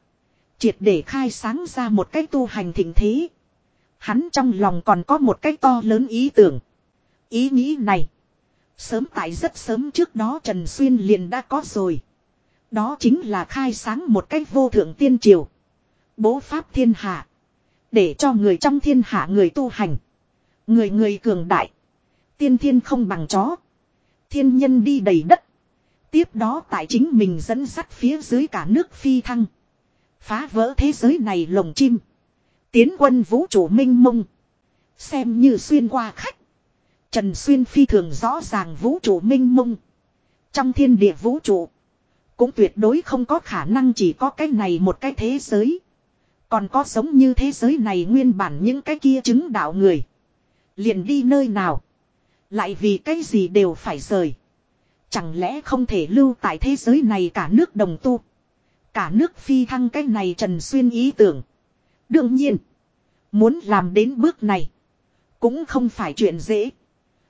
Triệt để khai sáng ra một cái tu hành thịnh thế. Hắn trong lòng còn có một cái to lớn ý tưởng. Ý nghĩ này. Sớm tại rất sớm trước đó Trần Xuyên liền đã có rồi. Đó chính là khai sáng một cách vô thượng tiên triều. Bố pháp thiên hạ. Để cho người trong thiên hạ người tu hành. Người người cường đại. Tiên thiên không bằng chó. Thiên nhân đi đầy đất. Tiếp đó tại chính mình dẫn sắt phía dưới cả nước phi thăng. Phá vỡ thế giới này lồng chim. Tiến quân vũ trụ minh mông. Xem như xuyên qua khách. Trần Xuyên phi thường rõ ràng vũ trụ minh mông. Trong thiên địa vũ trụ. Cũng tuyệt đối không có khả năng chỉ có cái này một cái thế giới. Còn có sống như thế giới này nguyên bản những cái kia chứng đạo người. Liền đi nơi nào. Lại vì cái gì đều phải rời. Chẳng lẽ không thể lưu tại thế giới này cả nước đồng tu. Cả nước phi thăng cái này Trần Xuyên ý tưởng. Đương nhiên. Muốn làm đến bước này. Cũng không phải chuyện dễ.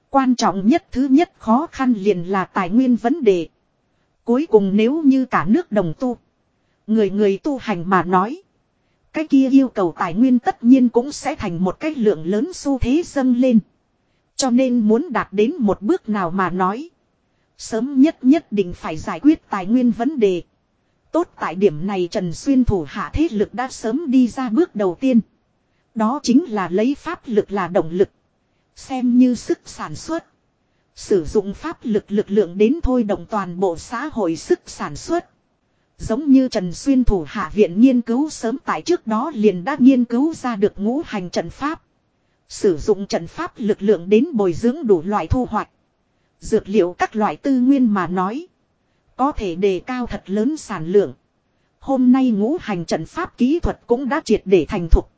Quan trọng nhất thứ nhất khó khăn liền là tài nguyên vấn đề. Cuối cùng nếu như cả nước đồng tu. Người người tu hành mà nói. Cái kia yêu cầu tài nguyên tất nhiên cũng sẽ thành một cái lượng lớn xu thế dâng lên. Cho nên muốn đạt đến một bước nào mà nói. Sớm nhất nhất định phải giải quyết tài nguyên vấn đề. Tốt tại điểm này Trần Xuyên thủ hạ thế lực đã sớm đi ra bước đầu tiên. Đó chính là lấy pháp lực là động lực. Xem như sức sản xuất. Sử dụng pháp lực lực lượng đến thôi động toàn bộ xã hội sức sản xuất. Giống như Trần Xuyên thủ hạ viện nghiên cứu sớm tại trước đó liền đã nghiên cứu ra được ngũ hành trận pháp. Sử dụng trận pháp lực lượng đến bồi dưỡng đủ loại thu hoạch. Dược liệu các loại tư nguyên mà nói. Có thể đề cao thật lớn sản lượng. Hôm nay ngũ hành trận pháp kỹ thuật cũng đã triệt để thành thục.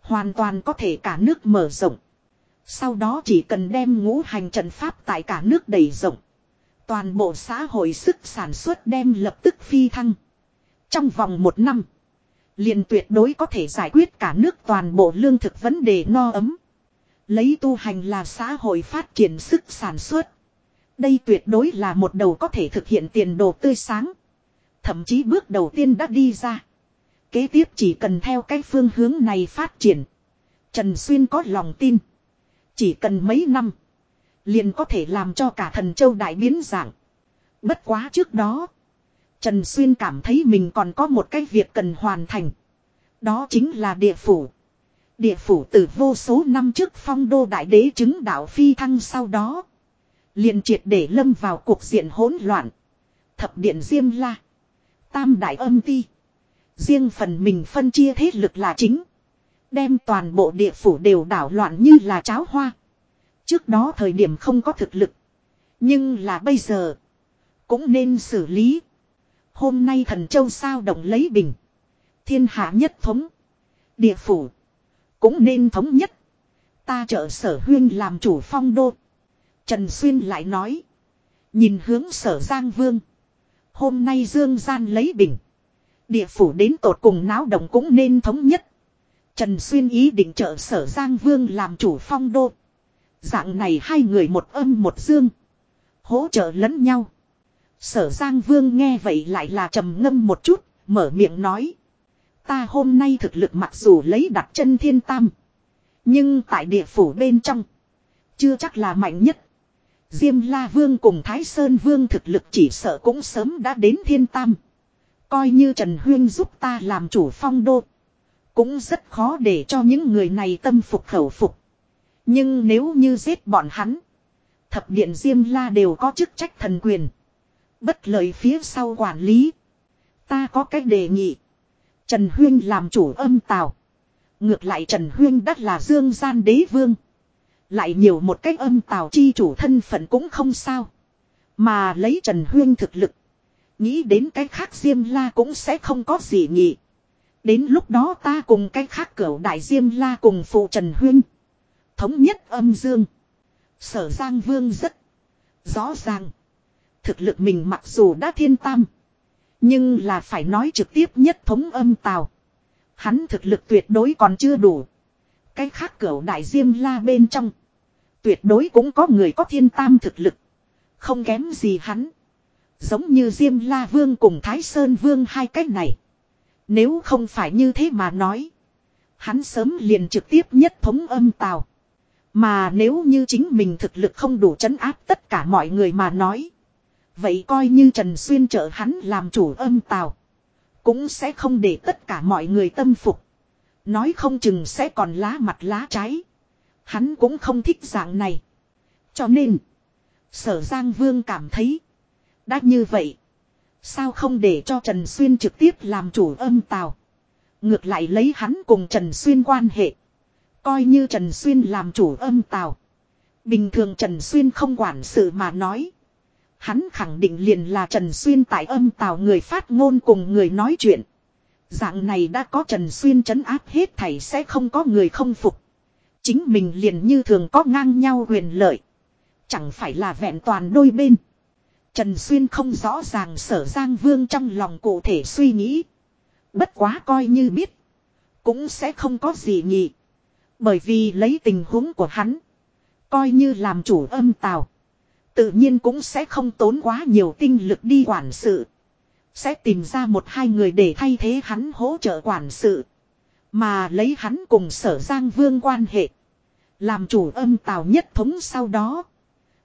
Hoàn toàn có thể cả nước mở rộng. Sau đó chỉ cần đem ngũ hành trận pháp tại cả nước đầy rộng. Toàn bộ xã hội sức sản xuất đem lập tức phi thăng. Trong vòng một năm. liền tuyệt đối có thể giải quyết cả nước toàn bộ lương thực vấn đề no ấm. Lấy tu hành là xã hội phát triển sức sản xuất. Đây tuyệt đối là một đầu có thể thực hiện tiền đồ tươi sáng. Thậm chí bước đầu tiên đã đi ra. Kế tiếp chỉ cần theo cái phương hướng này phát triển. Trần Xuyên có lòng tin. Chỉ cần mấy năm. Liền có thể làm cho cả thần châu đại biến dạng. Bất quá trước đó. Trần Xuyên cảm thấy mình còn có một cái việc cần hoàn thành. Đó chính là địa phủ. Địa phủ từ vô số năm trước phong đô đại đế chứng đạo phi thăng sau đó. liền triệt để lâm vào cuộc diện hỗn loạn. Thập điện Diêm La. Tam đại âm ti. Riêng phần mình phân chia thế lực là chính. Đem toàn bộ địa phủ đều đảo loạn như là cháo hoa. Trước đó thời điểm không có thực lực. Nhưng là bây giờ. Cũng nên xử lý. Hôm nay thần châu sao động lấy bình. Thiên hạ nhất thống. Địa phủ. Cũng nên thống nhất. Ta trợ sở huyên làm chủ phong đô. Trần Xuyên lại nói. Nhìn hướng sở Giang Vương. Hôm nay Dương Gian lấy bình. Địa phủ đến tột cùng náo động cũng nên thống nhất. Trần Xuyên ý định trợ sở Giang Vương làm chủ phong đô. Dạng này hai người một âm một dương. Hỗ trợ lẫn nhau. Sở Giang Vương nghe vậy lại là trầm ngâm một chút, mở miệng nói. Ta hôm nay thực lực mặc dù lấy đặt chân thiên tam. Nhưng tại địa phủ bên trong. Chưa chắc là mạnh nhất. Diêm La Vương cùng Thái Sơn Vương thực lực chỉ sợ cũng sớm đã đến thiên tam. Coi như Trần Huyên giúp ta làm chủ phong đô. Cũng rất khó để cho những người này tâm phục khẩu phục. Nhưng nếu như giết bọn hắn. Thập điện Diêm La đều có chức trách thần quyền. Bất lợi phía sau quản lý. Ta có cách đề nghị. Trần Huyên làm chủ âm tào. Ngược lại Trần Huyên đắt là dương gian đế vương. Lại nhiều một cách âm tào chi chủ thân phận cũng không sao. Mà lấy Trần Huyên thực lực. Nghĩ đến cái khác Diêm La cũng sẽ không có gì nhỉ. Đến lúc đó ta cùng cái khác cửu đại Diêm La cùng phụ Trần Huyên. Thống nhất âm dương. Sở Giang Vương rất rõ ràng. Thực lực mình mặc dù đã thiên tam. Nhưng là phải nói trực tiếp nhất thống âm tào. Hắn thực lực tuyệt đối còn chưa đủ. Cái khác cửa đại diêm la bên trong. Tuyệt đối cũng có người có thiên tam thực lực. Không kém gì hắn. Giống như Diêm La Vương cùng Thái Sơn Vương hai cái này. Nếu không phải như thế mà nói. Hắn sớm liền trực tiếp nhất thống âm tào. Mà nếu như chính mình thực lực không đủ chấn áp tất cả mọi người mà nói. Vậy coi như Trần Xuyên trợ hắn làm chủ âm tào. Cũng sẽ không để tất cả mọi người tâm phục. Nói không chừng sẽ còn lá mặt lá trái. Hắn cũng không thích dạng này. Cho nên. Sở Giang Vương cảm thấy. Đã như vậy. Sao không để cho Trần Xuyên trực tiếp làm chủ âm tào. Ngược lại lấy hắn cùng Trần Xuyên quan hệ. Coi như Trần Xuyên làm chủ âm tào. Bình thường Trần Xuyên không quản sự mà nói. Hắn khẳng định liền là Trần Xuyên tại âm tào người phát ngôn cùng người nói chuyện. Dạng này đã có Trần Xuyên trấn áp hết thảy sẽ không có người không phục. Chính mình liền như thường có ngang nhau quyền lợi. Chẳng phải là vẹn toàn đôi bên. Trần Xuyên không rõ ràng sở Giang Vương trong lòng cụ thể suy nghĩ. Bất quá coi như biết. Cũng sẽ không có gì nhỉ. Bởi vì lấy tình huống của hắn. Coi như làm chủ âm tào. Tự nhiên cũng sẽ không tốn quá nhiều tinh lực đi quản sự. Sẽ tìm ra một hai người để thay thế hắn hỗ trợ quản sự. Mà lấy hắn cùng sở Giang Vương quan hệ. Làm chủ âm tào nhất thống sau đó.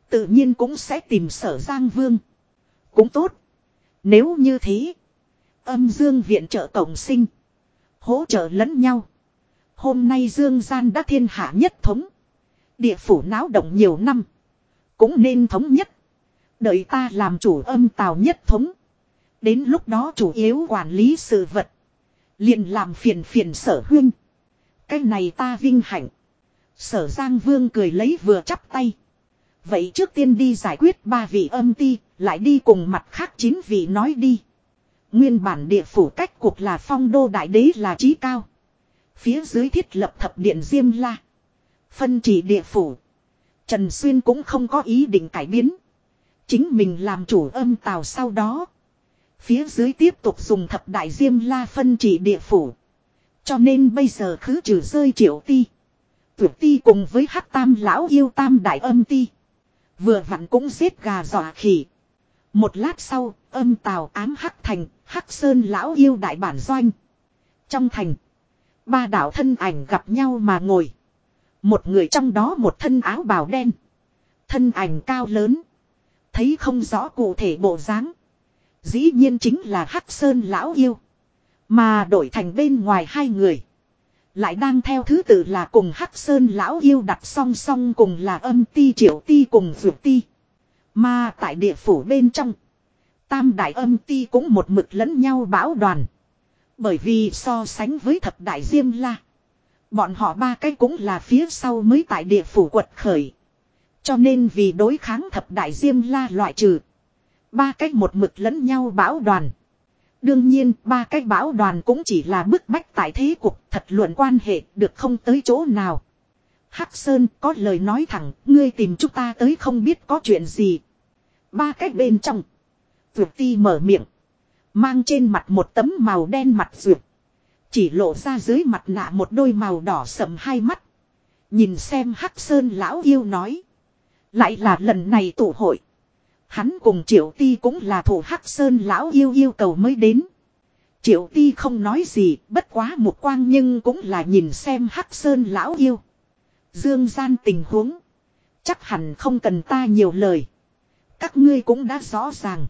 Tự nhiên cũng sẽ tìm sở Giang Vương. Cũng tốt. Nếu như thế. Âm Dương viện trợ tổng sinh. Hỗ trợ lẫn nhau. Hôm nay Dương Gian đã thiên hạ nhất thống. Địa phủ náo động nhiều năm. Cũng nên thống nhất. Đợi ta làm chủ âm tào nhất thống. Đến lúc đó chủ yếu quản lý sự vật. liền làm phiền phiền sở huyên. Cái này ta vinh hạnh. Sở Giang Vương cười lấy vừa chắp tay. Vậy trước tiên đi giải quyết ba vị âm ti, lại đi cùng mặt khác chín vị nói đi. Nguyên bản địa phủ cách cuộc là phong đô đại đế là trí cao. Phía dưới thiết lập thập điện Diêm La. Phân chỉ địa phủ. Trần Xuyên cũng không có ý định cải biến. Chính mình làm chủ âm tào sau đó. Phía dưới tiếp tục dùng thập đại Diêm La phân chỉ địa phủ. Cho nên bây giờ khứ trừ rơi triệu ti. Tuyệt ti cùng với hắc tam lão yêu tam đại âm ti. Vừa vặn cũng giết gà dọa khỉ. Một lát sau, âm tào ám hắc thành, hắc sơn lão yêu đại bản doanh. Trong thành, ba đạo thân ảnh gặp nhau mà ngồi. Một người trong đó một thân áo bào đen. Thân ảnh cao lớn. Thấy không rõ cụ thể bộ dáng. Dĩ nhiên chính là Hắc Sơn lão yêu. Mà đổi thành bên ngoài hai người. Lại đang theo thứ tự là cùng Hắc Sơn lão yêu đặt song song cùng là âm ti, triệu ti cùng vượt ti. Mà tại địa phủ bên trong. Tam đại âm ti cũng một mực lẫn nhau bão đoàn. Bởi vì so sánh với thập đại diêm la. Bọn họ ba cái cũng là phía sau mới tại địa phủ quật khởi. Cho nên vì đối kháng thập đại diêm la loại trừ. Ba cách một mực lẫn nhau bão đoàn. Đương nhiên ba cách bão đoàn cũng chỉ là bức bách tại thế cục thật luận quan hệ được không tới chỗ nào. Hắc Sơn có lời nói thẳng, ngươi tìm chúng ta tới không biết có chuyện gì. Ba cách bên trong. tuyệt ti mở miệng. Mang trên mặt một tấm màu đen mặt vượt. Chỉ lộ ra dưới mặt nạ một đôi màu đỏ sậm hai mắt. Nhìn xem Hắc Sơn lão yêu nói. Lại là lần này tụ hội. Hắn cùng Triệu Ti cũng là thủ Hắc Sơn lão yêu yêu cầu mới đến. Triệu Ti không nói gì, bất quá một quang nhưng cũng là nhìn xem Hắc Sơn lão yêu. Dương gian tình huống. Chắc hẳn không cần ta nhiều lời. Các ngươi cũng đã rõ ràng.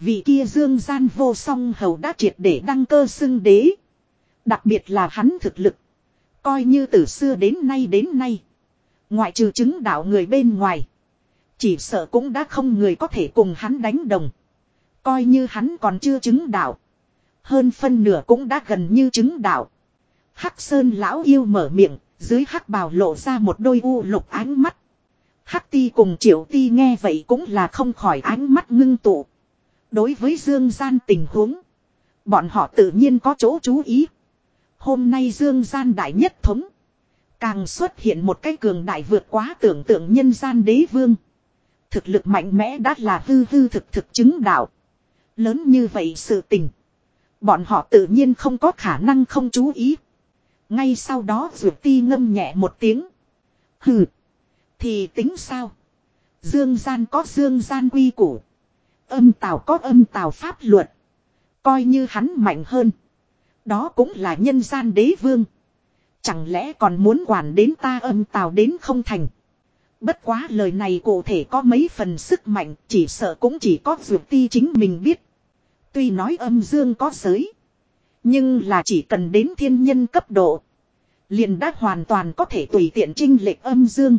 Vị kia dương gian vô song hầu đã triệt để đăng cơ xưng đế. Đặc biệt là hắn thực lực. Coi như từ xưa đến nay đến nay. Ngoại trừ chứng đạo người bên ngoài. Chỉ sợ cũng đã không người có thể cùng hắn đánh đồng. Coi như hắn còn chưa chứng đạo. Hơn phân nửa cũng đã gần như chứng đạo. Hắc Sơn lão yêu mở miệng, dưới hắc bào lộ ra một đôi u lục ánh mắt. Hắc ti cùng triệu ti nghe vậy cũng là không khỏi ánh mắt ngưng tụ. Đối với dương gian tình huống. Bọn họ tự nhiên có chỗ chú ý. Hôm nay dương gian đại nhất thống. Càng xuất hiện một cái cường đại vượt quá tưởng tượng nhân gian đế vương. Thực lực mạnh mẽ đã là hư hư thực thực chứng đạo. Lớn như vậy sự tình. Bọn họ tự nhiên không có khả năng không chú ý. Ngay sau đó rượu ti ngâm nhẹ một tiếng. Hừ. Thì tính sao? Dương gian có dương gian quy củ. Âm tào có âm tào pháp luật. Coi như hắn mạnh hơn. Đó cũng là nhân gian đế vương. Chẳng lẽ còn muốn quản đến ta âm tào đến không thành. Bất quá lời này cụ thể có mấy phần sức mạnh, chỉ sợ cũng chỉ có vượt ti chính mình biết. Tuy nói âm dương có giới. Nhưng là chỉ cần đến thiên nhân cấp độ. Liền đã hoàn toàn có thể tùy tiện trinh lệch âm dương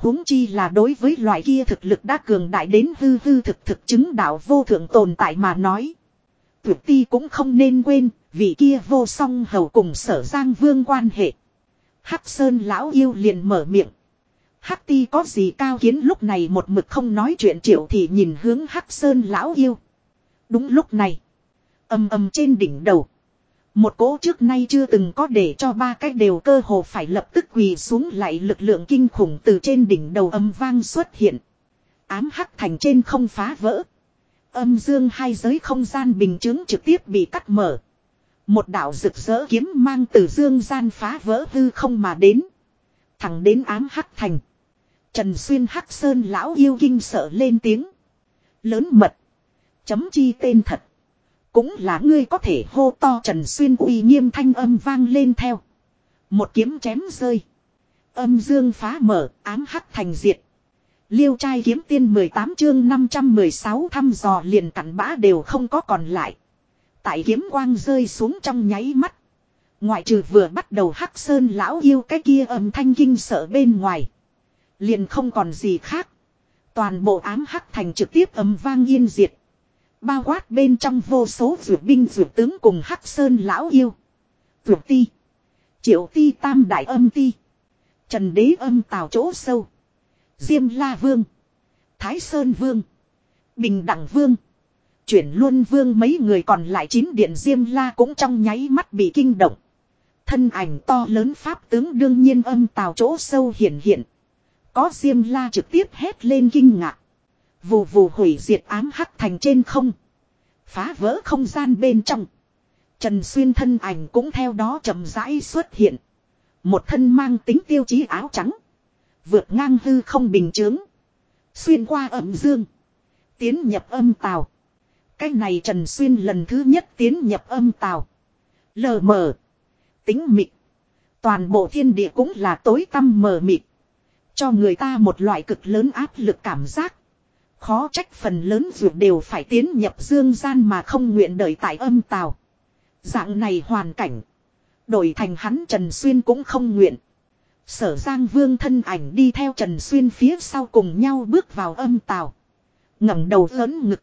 huống chi là đối với loại kia thực lực đã cường đại đến hư hư thực thực chứng đạo vô thượng tồn tại mà nói. Tuyệt ti cũng không nên quên, vị kia vô song hầu cùng sở giang vương quan hệ. Hắc Sơn lão yêu liền mở miệng. Hắc ti có gì cao kiến lúc này một mực không nói chuyện triệu thì nhìn hướng Hắc Sơn lão yêu. Đúng lúc này. âm âm trên đỉnh đầu. Một cỗ trước nay chưa từng có để cho ba cách đều cơ hồ phải lập tức quỳ xuống lại lực lượng kinh khủng từ trên đỉnh đầu âm vang xuất hiện. Ám hắc thành trên không phá vỡ. Âm dương hai giới không gian bình chứng trực tiếp bị cắt mở. Một đạo rực rỡ kiếm mang từ dương gian phá vỡ hư không mà đến. Thẳng đến ám hắc thành. Trần Xuyên hắc sơn lão yêu kinh sợ lên tiếng. Lớn mật. Chấm chi tên thật. Cũng là ngươi có thể hô to Trần Xuyên uy nghiêm thanh âm vang lên theo. Một kiếm chém rơi. Âm dương phá mở, ám hắc thành diệt. Liêu trai kiếm tiên 18 chương 516 thăm dò liền cắn bã đều không có còn lại. Tại kiếm quang rơi xuống trong nháy mắt. Ngoại trừ vừa bắt đầu hắc sơn lão yêu cái kia âm thanh kinh sợ bên ngoài. Liền không còn gì khác. Toàn bộ ám hắc thành trực tiếp âm vang yên diệt. Bao quát bên trong vô số vượt binh vượt tướng cùng Hắc Sơn lão yêu. Vượt ti. Triệu ti tam đại âm ti. Trần đế âm tào chỗ sâu. Diêm la vương. Thái Sơn vương. Bình đẳng vương. Chuyển luân vương mấy người còn lại chín điện Diêm la cũng trong nháy mắt bị kinh động. Thân ảnh to lớn pháp tướng đương nhiên âm tào chỗ sâu hiển hiện. Có Diêm la trực tiếp hét lên kinh ngạc. Vù vù hủy diệt ám hắc thành trên không. Phá vỡ không gian bên trong. Trần Xuyên thân ảnh cũng theo đó chậm rãi xuất hiện. Một thân mang tính tiêu chí áo trắng. Vượt ngang hư không bình chướng. Xuyên qua ẩm dương. Tiến nhập âm tào. Cái này Trần Xuyên lần thứ nhất tiến nhập âm tào. Lờ mờ. Tính mịt. Toàn bộ thiên địa cũng là tối tăm mờ mịt. Cho người ta một loại cực lớn áp lực cảm giác. Khó trách phần lớn ruột đều phải tiến nhập dương gian mà không nguyện đợi tại âm tào. Dạng này hoàn cảnh. Đổi thành hắn Trần Xuyên cũng không nguyện. Sở Giang Vương thân ảnh đi theo Trần Xuyên phía sau cùng nhau bước vào âm tào. ngẩng đầu lớn ngực.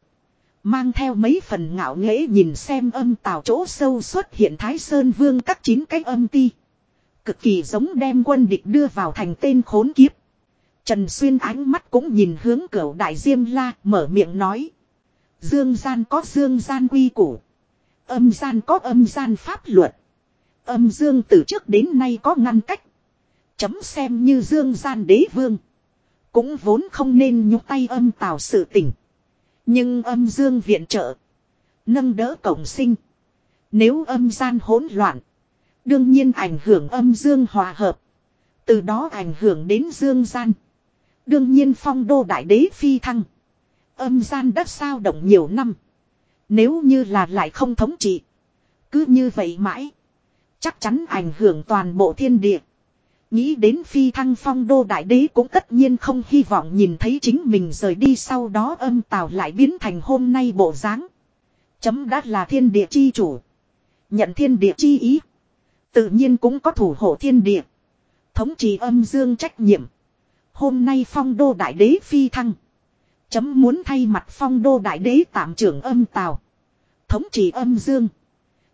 Mang theo mấy phần ngạo nghễ nhìn xem âm tào chỗ sâu xuất hiện Thái Sơn Vương các chín cái âm ti. Cực kỳ giống đem quân địch đưa vào thành tên khốn kiếp. Trần Xuyên ánh mắt cũng nhìn hướng cửa đại diêm la, mở miệng nói. Dương gian có dương gian quy củ. Âm gian có âm gian pháp luật. Âm dương từ trước đến nay có ngăn cách. Chấm xem như dương gian đế vương. Cũng vốn không nên nhúc tay âm tào sự tình. Nhưng âm dương viện trợ. Nâng đỡ cổng sinh. Nếu âm gian hỗn loạn. Đương nhiên ảnh hưởng âm dương hòa hợp. Từ đó ảnh hưởng đến dương gian. Đương nhiên phong đô đại đế phi thăng. Âm gian đất sao động nhiều năm. Nếu như là lại không thống trị. Cứ như vậy mãi. Chắc chắn ảnh hưởng toàn bộ thiên địa. Nghĩ đến phi thăng phong đô đại đế cũng tất nhiên không hy vọng nhìn thấy chính mình rời đi sau đó âm tào lại biến thành hôm nay bộ dáng Chấm đã là thiên địa chi chủ. Nhận thiên địa chi ý. Tự nhiên cũng có thủ hộ thiên địa. Thống trị âm dương trách nhiệm. Hôm nay phong đô đại đế phi thăng. Chấm muốn thay mặt phong đô đại đế tạm trưởng âm tào. Thống trị âm dương.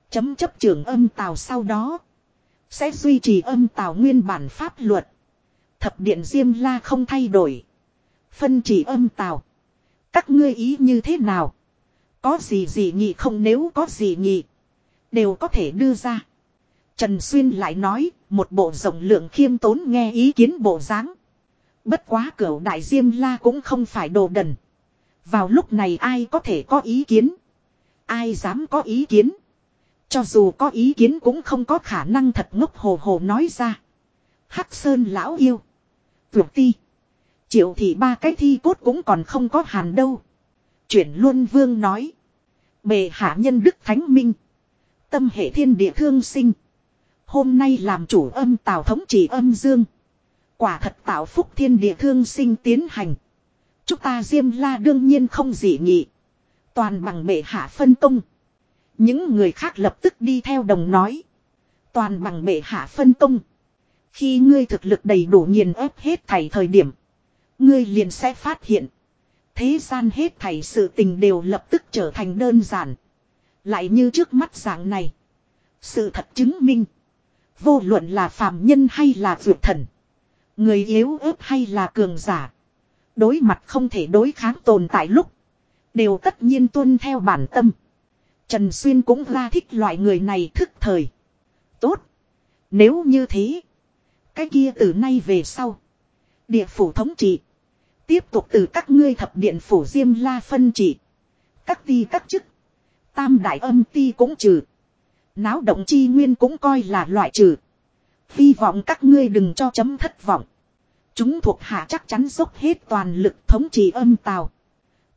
Chấm chấp trưởng âm tào sau đó. Sẽ duy trì âm tào nguyên bản pháp luật. Thập điện Diêm La không thay đổi. Phân chỉ âm tào. Các ngươi ý như thế nào? Có gì gì nghị không nếu có gì nghị. Đều có thể đưa ra. Trần Xuyên lại nói, một bộ rộng lượng khiêm tốn nghe ý kiến bộ dáng. Bất quá cửu đại diêm la cũng không phải đồ đần. Vào lúc này ai có thể có ý kiến. Ai dám có ý kiến. Cho dù có ý kiến cũng không có khả năng thật ngốc hồ hồ nói ra. Hắc Sơn lão yêu. Vượt ti. Triệu thị ba cái thi cốt cũng còn không có hàn đâu. Chuyển luôn vương nói. Bề hạ nhân đức thánh minh. Tâm hệ thiên địa thương sinh. Hôm nay làm chủ âm tào thống trị âm dương. Quả thật tạo phúc thiên địa thương sinh tiến hành. Chúng ta diêm la đương nhiên không dị nghị. Toàn bằng bệ hạ phân công. Những người khác lập tức đi theo đồng nói. Toàn bằng bệ hạ phân công. Khi ngươi thực lực đầy đủ nghiền ép hết thảy thời điểm. Ngươi liền sẽ phát hiện. Thế gian hết thảy sự tình đều lập tức trở thành đơn giản. Lại như trước mắt dạng này. Sự thật chứng minh. Vô luận là phàm nhân hay là vượt thần. Người yếu ớt hay là cường giả. Đối mặt không thể đối kháng tồn tại lúc. Đều tất nhiên tuân theo bản tâm. Trần Xuyên cũng ra thích loại người này thức thời. Tốt. Nếu như thế. Cái kia từ nay về sau. Địa phủ thống trị. Tiếp tục từ các ngươi thập điện phủ diêm la phân trị. Các ti các chức. Tam đại âm ti cũng trừ. Náo động chi nguyên cũng coi là loại trừ. Hy vọng các ngươi đừng cho chấm thất vọng. Chúng thuộc hạ chắc chắn dốc hết toàn lực thống trị âm tào.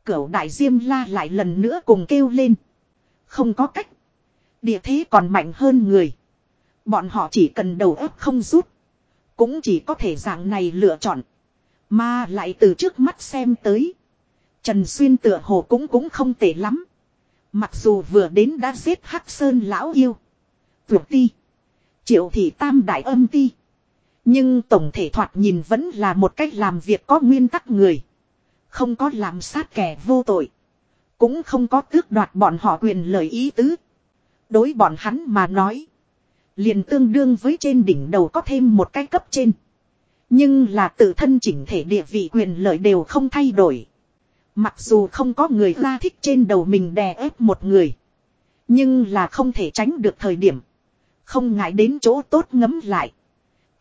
Cửu đại diêm la lại lần nữa cùng kêu lên. Không có cách. Địa thế còn mạnh hơn người. Bọn họ chỉ cần đầu óc không rút. Cũng chỉ có thể dạng này lựa chọn. Mà lại từ trước mắt xem tới. Trần Xuyên tựa hồ cũng cũng không tệ lắm. Mặc dù vừa đến đã giết Hắc Sơn lão yêu. Tuyệt ti. Triệu thị tam đại âm ti. Nhưng tổng thể thoạt nhìn vẫn là một cách làm việc có nguyên tắc người. Không có làm sát kẻ vô tội. Cũng không có tước đoạt bọn họ quyền lời ý tứ. Đối bọn hắn mà nói. Liền tương đương với trên đỉnh đầu có thêm một cái cấp trên. Nhưng là tự thân chỉnh thể địa vị quyền lợi đều không thay đổi. Mặc dù không có người ra thích trên đầu mình đè ép một người. Nhưng là không thể tránh được thời điểm. Không ngại đến chỗ tốt ngấm lại.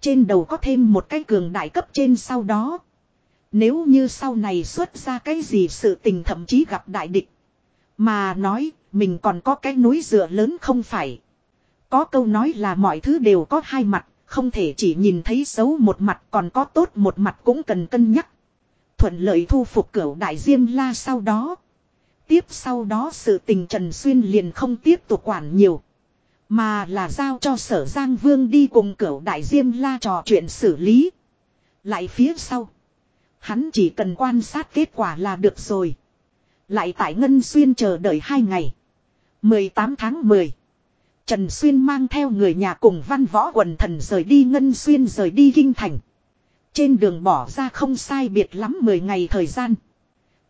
Trên đầu có thêm một cái cường đại cấp trên sau đó. Nếu như sau này xuất ra cái gì sự tình thậm chí gặp đại địch. Mà nói mình còn có cái núi dựa lớn không phải. Có câu nói là mọi thứ đều có hai mặt. Không thể chỉ nhìn thấy xấu một mặt, còn có tốt một mặt cũng cần cân nhắc. Thuận lợi thu phục cửu đại diêm la sau đó. Tiếp sau đó sự tình Trần Xuyên liền không tiếp tục quản nhiều. Mà là giao cho sở Giang Vương đi cùng cửu đại diêm la trò chuyện xử lý. Lại phía sau. Hắn chỉ cần quan sát kết quả là được rồi. Lại tại Ngân Xuyên chờ đợi hai ngày. 18 tháng 10. Trần Xuyên mang theo người nhà cùng văn võ quần thần rời đi Ngân Xuyên rời đi Kinh Thành. Trên đường bỏ ra không sai biệt lắm 10 ngày thời gian.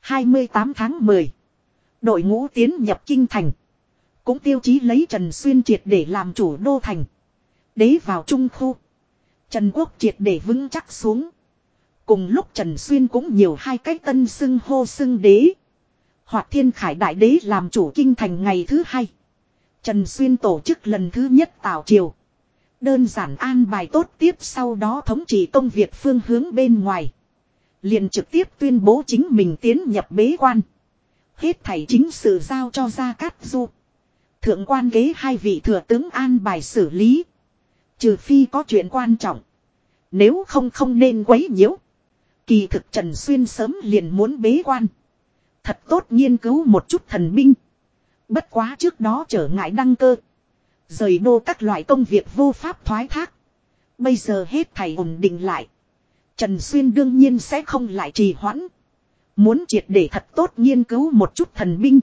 28 tháng 10. Đội ngũ tiến nhập Kinh Thành. Cũng tiêu chí lấy Trần Xuyên triệt để làm chủ đô thành. Đế vào trung khu. Trần Quốc triệt để vững chắc xuống. Cùng lúc Trần Xuyên cũng nhiều hai cách tân xưng hô xưng đế. Hoạt thiên khải đại đế làm chủ kinh thành ngày thứ hai. Trần Xuyên tổ chức lần thứ nhất tạo triều. Đơn giản an bài tốt tiếp sau đó thống trị công việc phương hướng bên ngoài. Liền trực tiếp tuyên bố chính mình tiến nhập bế quan. Hết thảy chính sự giao cho Gia Cát Du. Thượng quan ghế hai vị thừa tướng an bài xử lý. Trừ phi có chuyện quan trọng. Nếu không không nên quấy nhiễu. Kỳ thực Trần Xuyên sớm liền muốn bế quan. Thật tốt nghiên cứu một chút thần binh. Bất quá trước đó trở ngại đăng cơ. Rời đô các loại công việc vô pháp thoái thác. Bây giờ hết thầy ổn định lại. Trần Xuyên đương nhiên sẽ không lại trì hoãn. Muốn triệt để thật tốt nghiên cứu một chút thần binh.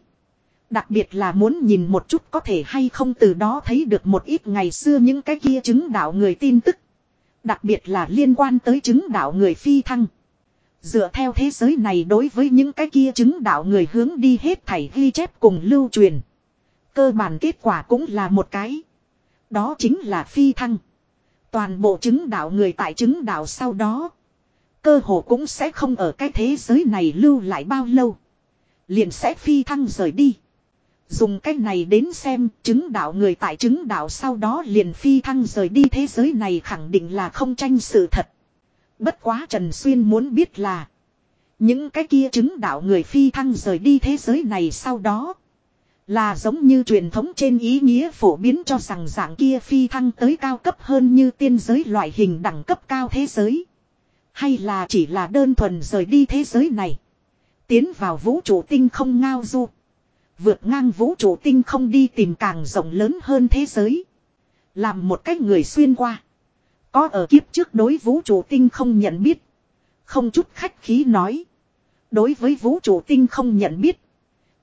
Đặc biệt là muốn nhìn một chút có thể hay không từ đó thấy được một ít ngày xưa những cái kia chứng đạo người tin tức. Đặc biệt là liên quan tới chứng đạo người phi thăng. Dựa theo thế giới này đối với những cái kia chứng đạo người hướng đi hết thảy ghi chép cùng lưu truyền. Cơ bản kết quả cũng là một cái. Đó chính là phi thăng. Toàn bộ chứng đạo người tại chứng đạo sau đó. Cơ hồ cũng sẽ không ở cái thế giới này lưu lại bao lâu. Liền sẽ phi thăng rời đi. Dùng cách này đến xem, chứng đạo người tại chứng đạo sau đó liền phi thăng rời đi thế giới này khẳng định là không tranh sự thật. Bất quá Trần Xuyên muốn biết là, những cái kia chứng đạo người phi thăng rời đi thế giới này sau đó, là giống như truyền thống trên ý nghĩa phổ biến cho rằng dạng kia phi thăng tới cao cấp hơn như tiên giới loại hình đẳng cấp cao thế giới. Hay là chỉ là đơn thuần rời đi thế giới này. Tiến vào vũ trụ tinh không ngao du. Vượt ngang vũ trụ tinh không đi tìm càng rộng lớn hơn thế giới. Làm một cách người xuyên qua. Có ở kiếp trước đối vũ trụ tinh không nhận biết. Không chút khách khí nói. Đối với vũ trụ tinh không nhận biết.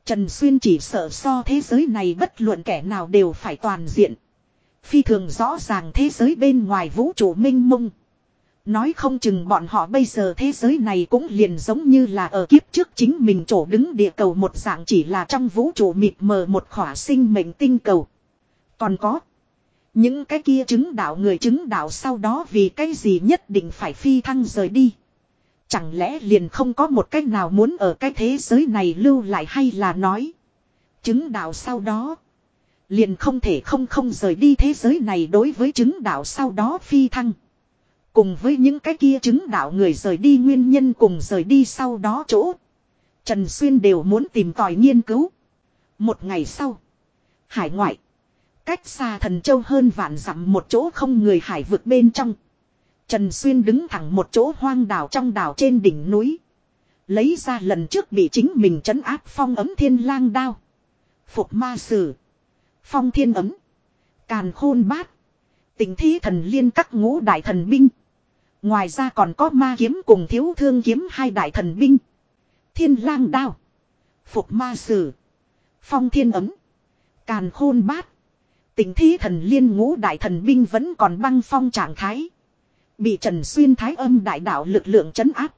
Trần Xuyên chỉ sợ so thế giới này bất luận kẻ nào đều phải toàn diện. Phi thường rõ ràng thế giới bên ngoài vũ trụ minh mông. Nói không chừng bọn họ bây giờ thế giới này cũng liền giống như là ở kiếp trước chính mình chỗ đứng địa cầu một dạng chỉ là trong vũ trụ mịt mờ một khỏa sinh mệnh tinh cầu. Còn có. Những cái kia chứng đạo người chứng đạo sau đó vì cái gì nhất định phải phi thăng rời đi. Chẳng lẽ liền không có một cách nào muốn ở cái thế giới này lưu lại hay là nói. Chứng đạo sau đó. Liền không thể không không rời đi thế giới này đối với chứng đạo sau đó phi thăng. Cùng với những cái kia chứng đạo người rời đi nguyên nhân cùng rời đi sau đó chỗ. Trần Xuyên đều muốn tìm tòi nghiên cứu. Một ngày sau. Hải ngoại. Cách xa thần châu hơn vạn dặm một chỗ không người hải vực bên trong. Trần Xuyên đứng thẳng một chỗ hoang đảo trong đảo trên đỉnh núi. Lấy ra lần trước bị chính mình trấn áp phong ấm thiên lang đao. Phục ma sử. Phong thiên ấm. Càn khôn bát. Tình thi thần liên các ngũ đại thần binh. Ngoài ra còn có ma kiếm cùng thiếu thương kiếm hai đại thần binh. Thiên lang đao. Phục ma sử. Phong thiên ấm. Càn khôn bát. Tình thi thần liên ngũ đại thần binh vẫn còn băng phong trạng thái. Bị Trần Xuyên thái âm đại đạo lực lượng chấn áp.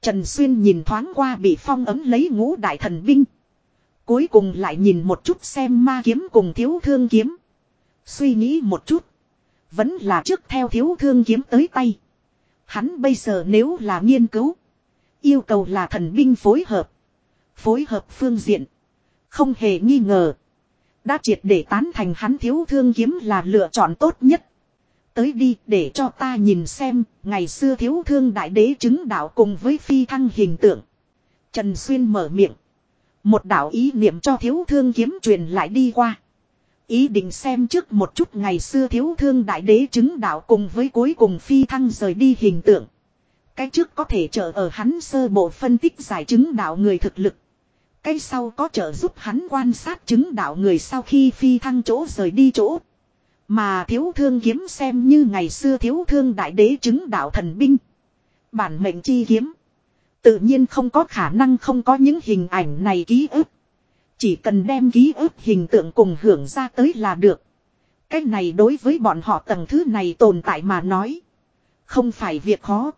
Trần Xuyên nhìn thoáng qua bị phong ấm lấy ngũ đại thần binh. Cuối cùng lại nhìn một chút xem ma kiếm cùng thiếu thương kiếm. Suy nghĩ một chút. Vẫn là trước theo thiếu thương kiếm tới tay. Hắn bây giờ nếu là nghiên cứu. Yêu cầu là thần binh phối hợp. Phối hợp phương diện. Không hề nghi ngờ. Đã triệt để tán thành hắn thiếu thương kiếm là lựa chọn tốt nhất. Tới đi để cho ta nhìn xem, ngày xưa thiếu thương đại đế chứng đạo cùng với phi thăng hình tượng. Trần Xuyên mở miệng. Một đạo ý niệm cho thiếu thương kiếm truyền lại đi qua. Ý định xem trước một chút ngày xưa thiếu thương đại đế chứng đạo cùng với cuối cùng phi thăng rời đi hình tượng. Cái trước có thể trợ ở hắn sơ bộ phân tích giải chứng đạo người thực lực. Cái sau có trợ giúp hắn quan sát chứng đạo người sau khi phi thăng chỗ rời đi chỗ. Mà thiếu thương kiếm xem như ngày xưa thiếu thương đại đế chứng đạo thần binh. Bản mệnh chi kiếm. Tự nhiên không có khả năng không có những hình ảnh này ký ức. Chỉ cần đem ký ức hình tượng cùng hưởng ra tới là được. Cái này đối với bọn họ tầng thứ này tồn tại mà nói. Không phải việc khó.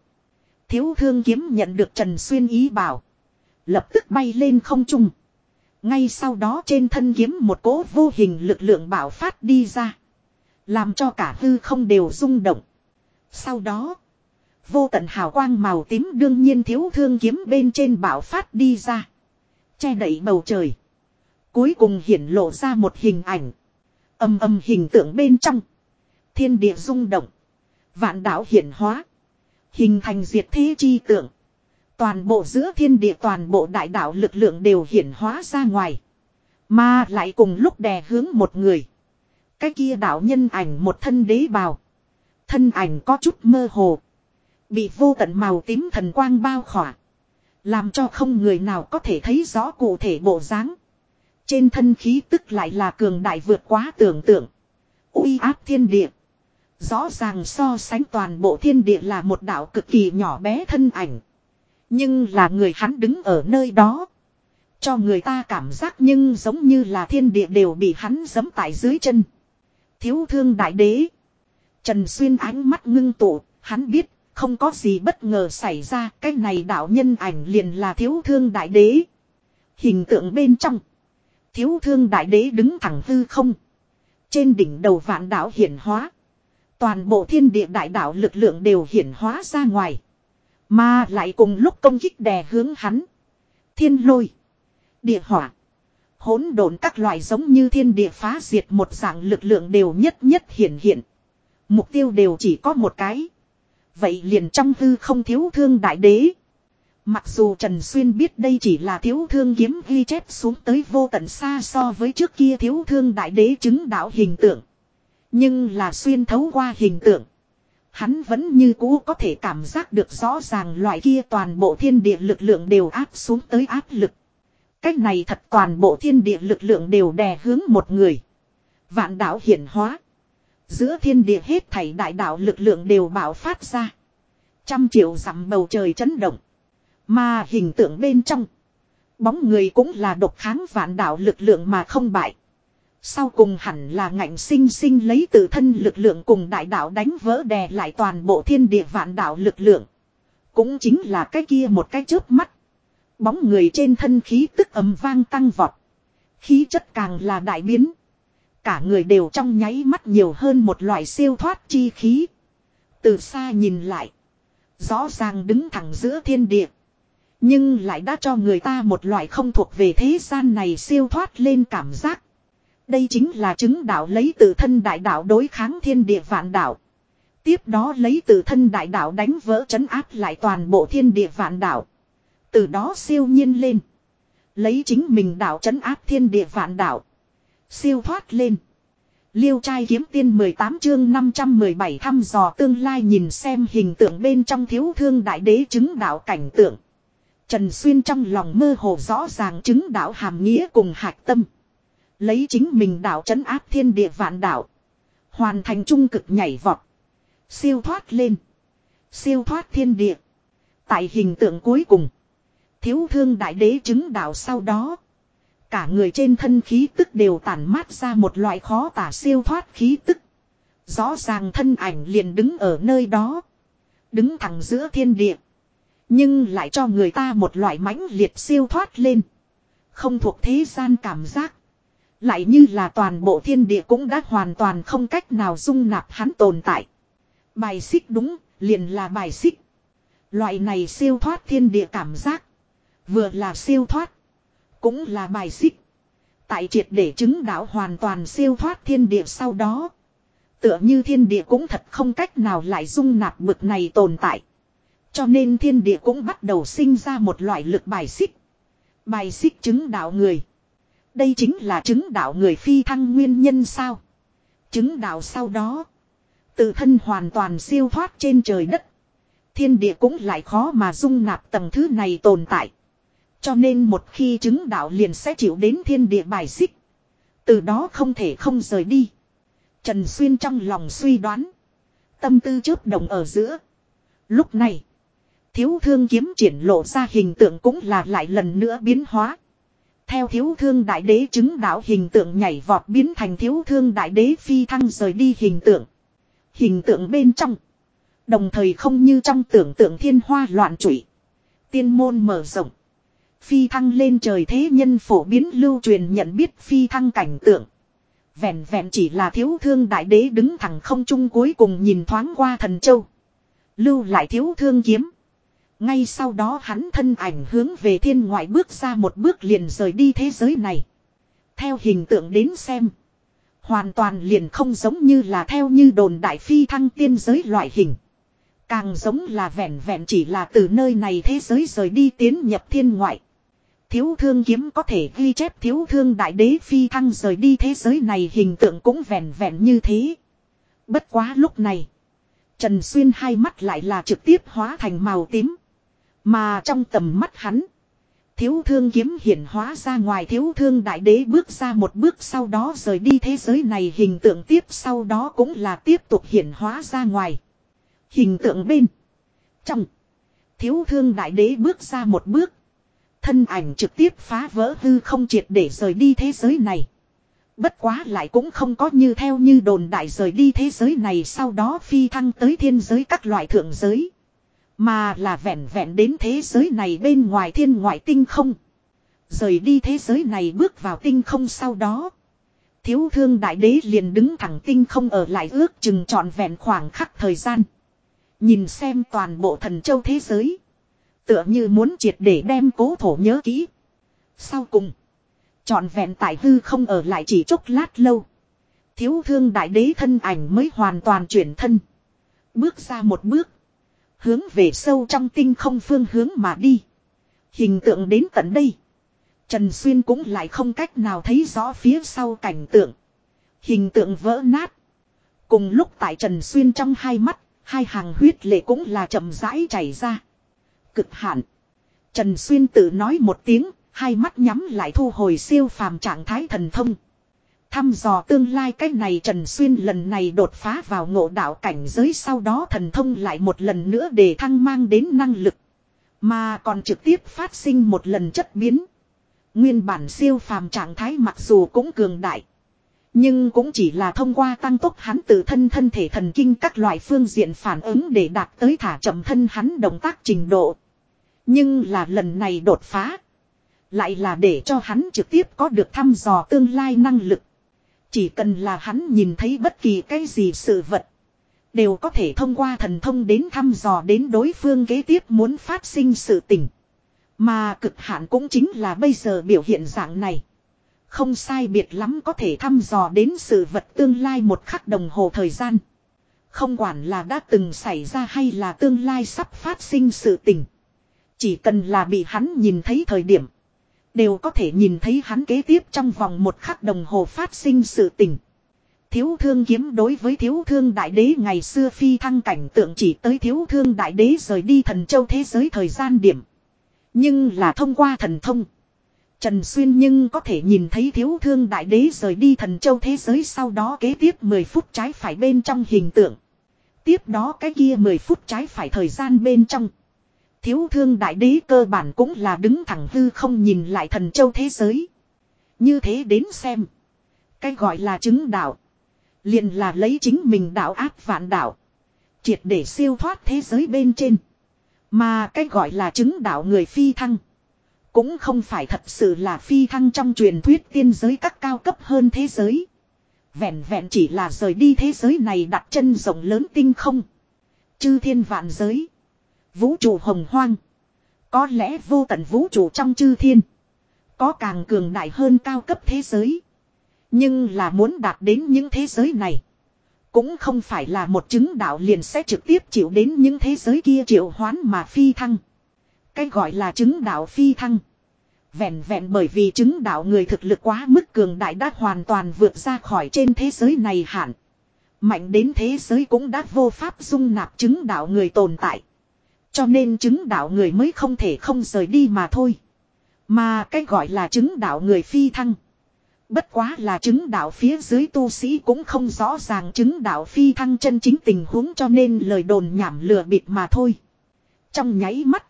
Thiếu thương kiếm nhận được Trần Xuyên ý bảo. Lập tức bay lên không trung. Ngay sau đó trên thân kiếm một cỗ vô hình lực lượng bảo phát đi ra. Làm cho cả hư không đều rung động. Sau đó. Vô tận hào quang màu tím đương nhiên thiếu thương kiếm bên trên bảo phát đi ra. Che đậy bầu trời. Cuối cùng hiển lộ ra một hình ảnh. Âm âm hình tượng bên trong. Thiên địa rung động. Vạn đạo hiển hóa. Hình thành diệt thế chi tượng. Toàn bộ giữa thiên địa toàn bộ đại đạo lực lượng đều hiển hóa ra ngoài. Mà lại cùng lúc đè hướng một người. Cái kia đạo nhân ảnh một thân đế bào. Thân ảnh có chút mơ hồ. Bị vô tận màu tím thần quang bao khỏa. Làm cho không người nào có thể thấy rõ cụ thể bộ dáng. Trên thân khí tức lại là cường đại vượt quá tưởng tượng. uy áp thiên địa. Rõ ràng so sánh toàn bộ thiên địa là một đạo cực kỳ nhỏ bé thân ảnh. Nhưng là người hắn đứng ở nơi đó. Cho người ta cảm giác nhưng giống như là thiên địa đều bị hắn giẫm tại dưới chân. Thiếu thương đại đế. Trần Xuyên ánh mắt ngưng tụ, hắn biết không có gì bất ngờ xảy ra, cái này đạo nhân ảnh liền là thiếu thương đại đế. Hình tượng bên trong. Thiếu thương đại đế đứng thẳng hư không. Trên đỉnh đầu vạn đạo hiển hóa. Toàn bộ thiên địa đại đạo lực lượng đều hiển hóa ra ngoài. Mà lại cùng lúc công kích đè hướng hắn. Thiên lôi. Địa hỏa. hỗn độn các loại giống như thiên địa phá diệt một dạng lực lượng đều nhất nhất hiển hiện. Mục tiêu đều chỉ có một cái. Vậy liền trong hư không thiếu thương đại đế. Mặc dù Trần Xuyên biết đây chỉ là thiếu thương kiếm ghi chép xuống tới vô tận xa so với trước kia thiếu thương đại đế chứng đạo hình tượng. Nhưng là xuyên thấu qua hình tượng. Hắn vẫn như cũ có thể cảm giác được rõ ràng loại kia toàn bộ thiên địa lực lượng đều áp xuống tới áp lực. Cách này thật toàn bộ thiên địa lực lượng đều đè hướng một người. Vạn đạo hiển hóa. Giữa thiên địa hết thảy đại đạo lực lượng đều bạo phát ra. Trăm triệu dặm bầu trời chấn động. Mà hình tượng bên trong. Bóng người cũng là độc kháng vạn đạo lực lượng mà không bại. Sau cùng hẳn là ngạnh sinh sinh lấy tự thân lực lượng cùng đại đạo đánh vỡ đè lại toàn bộ thiên địa vạn đạo lực lượng. Cũng chính là cái kia một cái chớp mắt. Bóng người trên thân khí tức ầm vang tăng vọt. Khí chất càng là đại biến. Cả người đều trong nháy mắt nhiều hơn một loại siêu thoát chi khí. Từ xa nhìn lại. Rõ ràng đứng thẳng giữa thiên địa. Nhưng lại đã cho người ta một loại không thuộc về thế gian này siêu thoát lên cảm giác. Đây chính là chứng đạo lấy từ thân đại đạo đối kháng thiên địa vạn đạo. Tiếp đó lấy từ thân đại đạo đánh vỡ chấn áp lại toàn bộ thiên địa vạn đạo. Từ đó siêu nhiên lên. Lấy chính mình đạo chấn áp thiên địa vạn đạo. Siêu thoát lên. Liêu trai kiếm tiên 18 chương 517 thăm dò tương lai nhìn xem hình tượng bên trong thiếu thương đại đế chứng đạo cảnh tượng. Trần Xuyên trong lòng mơ hồ rõ ràng chứng đạo hàm nghĩa cùng hạch tâm. Lấy chính mình đạo chấn áp thiên địa vạn đạo. Hoàn thành trung cực nhảy vọt. Siêu thoát lên. Siêu thoát thiên địa. Tại hình tượng cuối cùng. Thiếu thương đại đế chứng đạo sau đó. Cả người trên thân khí tức đều tản mát ra một loại khó tả siêu thoát khí tức. Rõ ràng thân ảnh liền đứng ở nơi đó. Đứng thẳng giữa thiên địa. Nhưng lại cho người ta một loại mãnh liệt siêu thoát lên. Không thuộc thế gian cảm giác. Lại như là toàn bộ thiên địa cũng đã hoàn toàn không cách nào dung nạp hắn tồn tại. Bài xích đúng, liền là bài xích. Loại này siêu thoát thiên địa cảm giác. Vừa là siêu thoát. Cũng là bài xích. Tại triệt để chứng đạo hoàn toàn siêu thoát thiên địa sau đó. Tựa như thiên địa cũng thật không cách nào lại dung nạp bực này tồn tại. Cho nên thiên địa cũng bắt đầu sinh ra một loại lực bài xích. Bài xích chứng đạo người. Đây chính là chứng đạo người phi thăng nguyên nhân sao. Chứng đạo sau đó. Tự thân hoàn toàn siêu thoát trên trời đất. Thiên địa cũng lại khó mà dung nạp tầng thứ này tồn tại. Cho nên một khi chứng đạo liền sẽ chịu đến thiên địa bài xích. Từ đó không thể không rời đi. Trần Xuyên trong lòng suy đoán. Tâm tư chớp đồng ở giữa. Lúc này. Thiếu thương kiếm triển lộ ra hình tượng cũng là lại lần nữa biến hóa. Theo thiếu thương đại đế chứng đạo hình tượng nhảy vọt biến thành thiếu thương đại đế phi thăng rời đi hình tượng. Hình tượng bên trong. Đồng thời không như trong tưởng tượng thiên hoa loạn trụy. Tiên môn mở rộng. Phi thăng lên trời thế nhân phổ biến lưu truyền nhận biết phi thăng cảnh tượng. Vẹn vẹn chỉ là thiếu thương đại đế đứng thẳng không trung cuối cùng nhìn thoáng qua thần châu. Lưu lại thiếu thương kiếm. Ngay sau đó hắn thân ảnh hướng về thiên ngoại bước ra một bước liền rời đi thế giới này. Theo hình tượng đến xem. Hoàn toàn liền không giống như là theo như đồn đại phi thăng tiên giới loại hình. Càng giống là vẹn vẹn chỉ là từ nơi này thế giới rời đi tiến nhập thiên ngoại. Thiếu thương kiếm có thể ghi chép thiếu thương đại đế phi thăng rời đi thế giới này hình tượng cũng vẹn vẹn như thế. Bất quá lúc này. Trần Xuyên hai mắt lại là trực tiếp hóa thành màu tím. Mà trong tầm mắt hắn. Thiếu thương kiếm hiển hóa ra ngoài thiếu thương đại đế bước ra một bước sau đó rời đi thế giới này hình tượng tiếp sau đó cũng là tiếp tục hiển hóa ra ngoài. Hình tượng bên. Trong. Thiếu thương đại đế bước ra một bước. Thân ảnh trực tiếp phá vỡ hư không triệt để rời đi thế giới này. Bất quá lại cũng không có như theo như đồn đại rời đi thế giới này sau đó phi thăng tới thiên giới các loại thượng giới. Mà là vẹn vẹn đến thế giới này bên ngoài thiên ngoại tinh không. Rời đi thế giới này bước vào tinh không sau đó. Thiếu thương đại đế liền đứng thẳng tinh không ở lại ước chừng trọn vẹn khoảng khắc thời gian. Nhìn xem toàn bộ thần châu thế giới. Tựa như muốn triệt để đem cố thổ nhớ kỹ. Sau cùng. Trọn vẹn tại hư không ở lại chỉ chốc lát lâu. Thiếu thương đại đế thân ảnh mới hoàn toàn chuyển thân. Bước ra một bước. Hướng về sâu trong tinh không phương hướng mà đi. Hình tượng đến tận đây. Trần Xuyên cũng lại không cách nào thấy rõ phía sau cảnh tượng. Hình tượng vỡ nát. Cùng lúc tại Trần Xuyên trong hai mắt, hai hàng huyết lệ cũng là chậm rãi chảy ra. Cực hạn. Trần Xuyên tự nói một tiếng, hai mắt nhắm lại thu hồi siêu phàm trạng thái thần thông. Thăm dò tương lai cái này Trần Xuyên lần này đột phá vào ngộ đạo cảnh giới sau đó thần thông lại một lần nữa để thăng mang đến năng lực. Mà còn trực tiếp phát sinh một lần chất biến. Nguyên bản siêu phàm trạng thái mặc dù cũng cường đại. Nhưng cũng chỉ là thông qua tăng tốc hắn tự thân thân thể thần kinh các loại phương diện phản ứng để đạt tới thả chậm thân hắn động tác trình độ. Nhưng là lần này đột phá. Lại là để cho hắn trực tiếp có được thăm dò tương lai năng lực. Chỉ cần là hắn nhìn thấy bất kỳ cái gì sự vật. Đều có thể thông qua thần thông đến thăm dò đến đối phương kế tiếp muốn phát sinh sự tình. Mà cực hạn cũng chính là bây giờ biểu hiện dạng này. Không sai biệt lắm có thể thăm dò đến sự vật tương lai một khắc đồng hồ thời gian. Không quản là đã từng xảy ra hay là tương lai sắp phát sinh sự tình. Chỉ cần là bị hắn nhìn thấy thời điểm. Đều có thể nhìn thấy hắn kế tiếp trong vòng một khắc đồng hồ phát sinh sự tình. Thiếu thương kiếm đối với thiếu thương đại đế ngày xưa phi thăng cảnh tượng chỉ tới thiếu thương đại đế rời đi thần châu thế giới thời gian điểm. Nhưng là thông qua thần thông. Trần Xuyên nhưng có thể nhìn thấy thiếu thương đại đế rời đi thần châu thế giới sau đó kế tiếp 10 phút trái phải bên trong hình tượng. Tiếp đó cái kia 10 phút trái phải thời gian bên trong. Thiếu thương đại đế cơ bản cũng là đứng thẳng hư không nhìn lại thần châu thế giới. Như thế đến xem. Cái gọi là chứng đạo. liền là lấy chính mình đạo ác vạn đạo. Triệt để siêu thoát thế giới bên trên. Mà cái gọi là chứng đạo người phi thăng. Cũng không phải thật sự là phi thăng trong truyền thuyết tiên giới các cao cấp hơn thế giới. Vẹn vẹn chỉ là rời đi thế giới này đặt chân rộng lớn tinh không. Chư thiên vạn giới. Vũ trụ hồng hoang. Có lẽ vô tận vũ trụ trong chư thiên. Có càng cường đại hơn cao cấp thế giới. Nhưng là muốn đạt đến những thế giới này. Cũng không phải là một chứng đạo liền sẽ trực tiếp chịu đến những thế giới kia triệu hoán mà phi thăng. Cái gọi là chứng đạo phi thăng. Vẹn vẹn bởi vì chứng đạo người thực lực quá mức cường đại đã hoàn toàn vượt ra khỏi trên thế giới này hạn. Mạnh đến thế giới cũng đã vô pháp dung nạp chứng đạo người tồn tại. Cho nên chứng đạo người mới không thể không rời đi mà thôi. Mà cái gọi là chứng đạo người phi thăng. Bất quá là chứng đạo phía dưới tu sĩ cũng không rõ ràng chứng đạo phi thăng chân chính tình huống cho nên lời đồn nhảm lừa bịp mà thôi. Trong nháy mắt.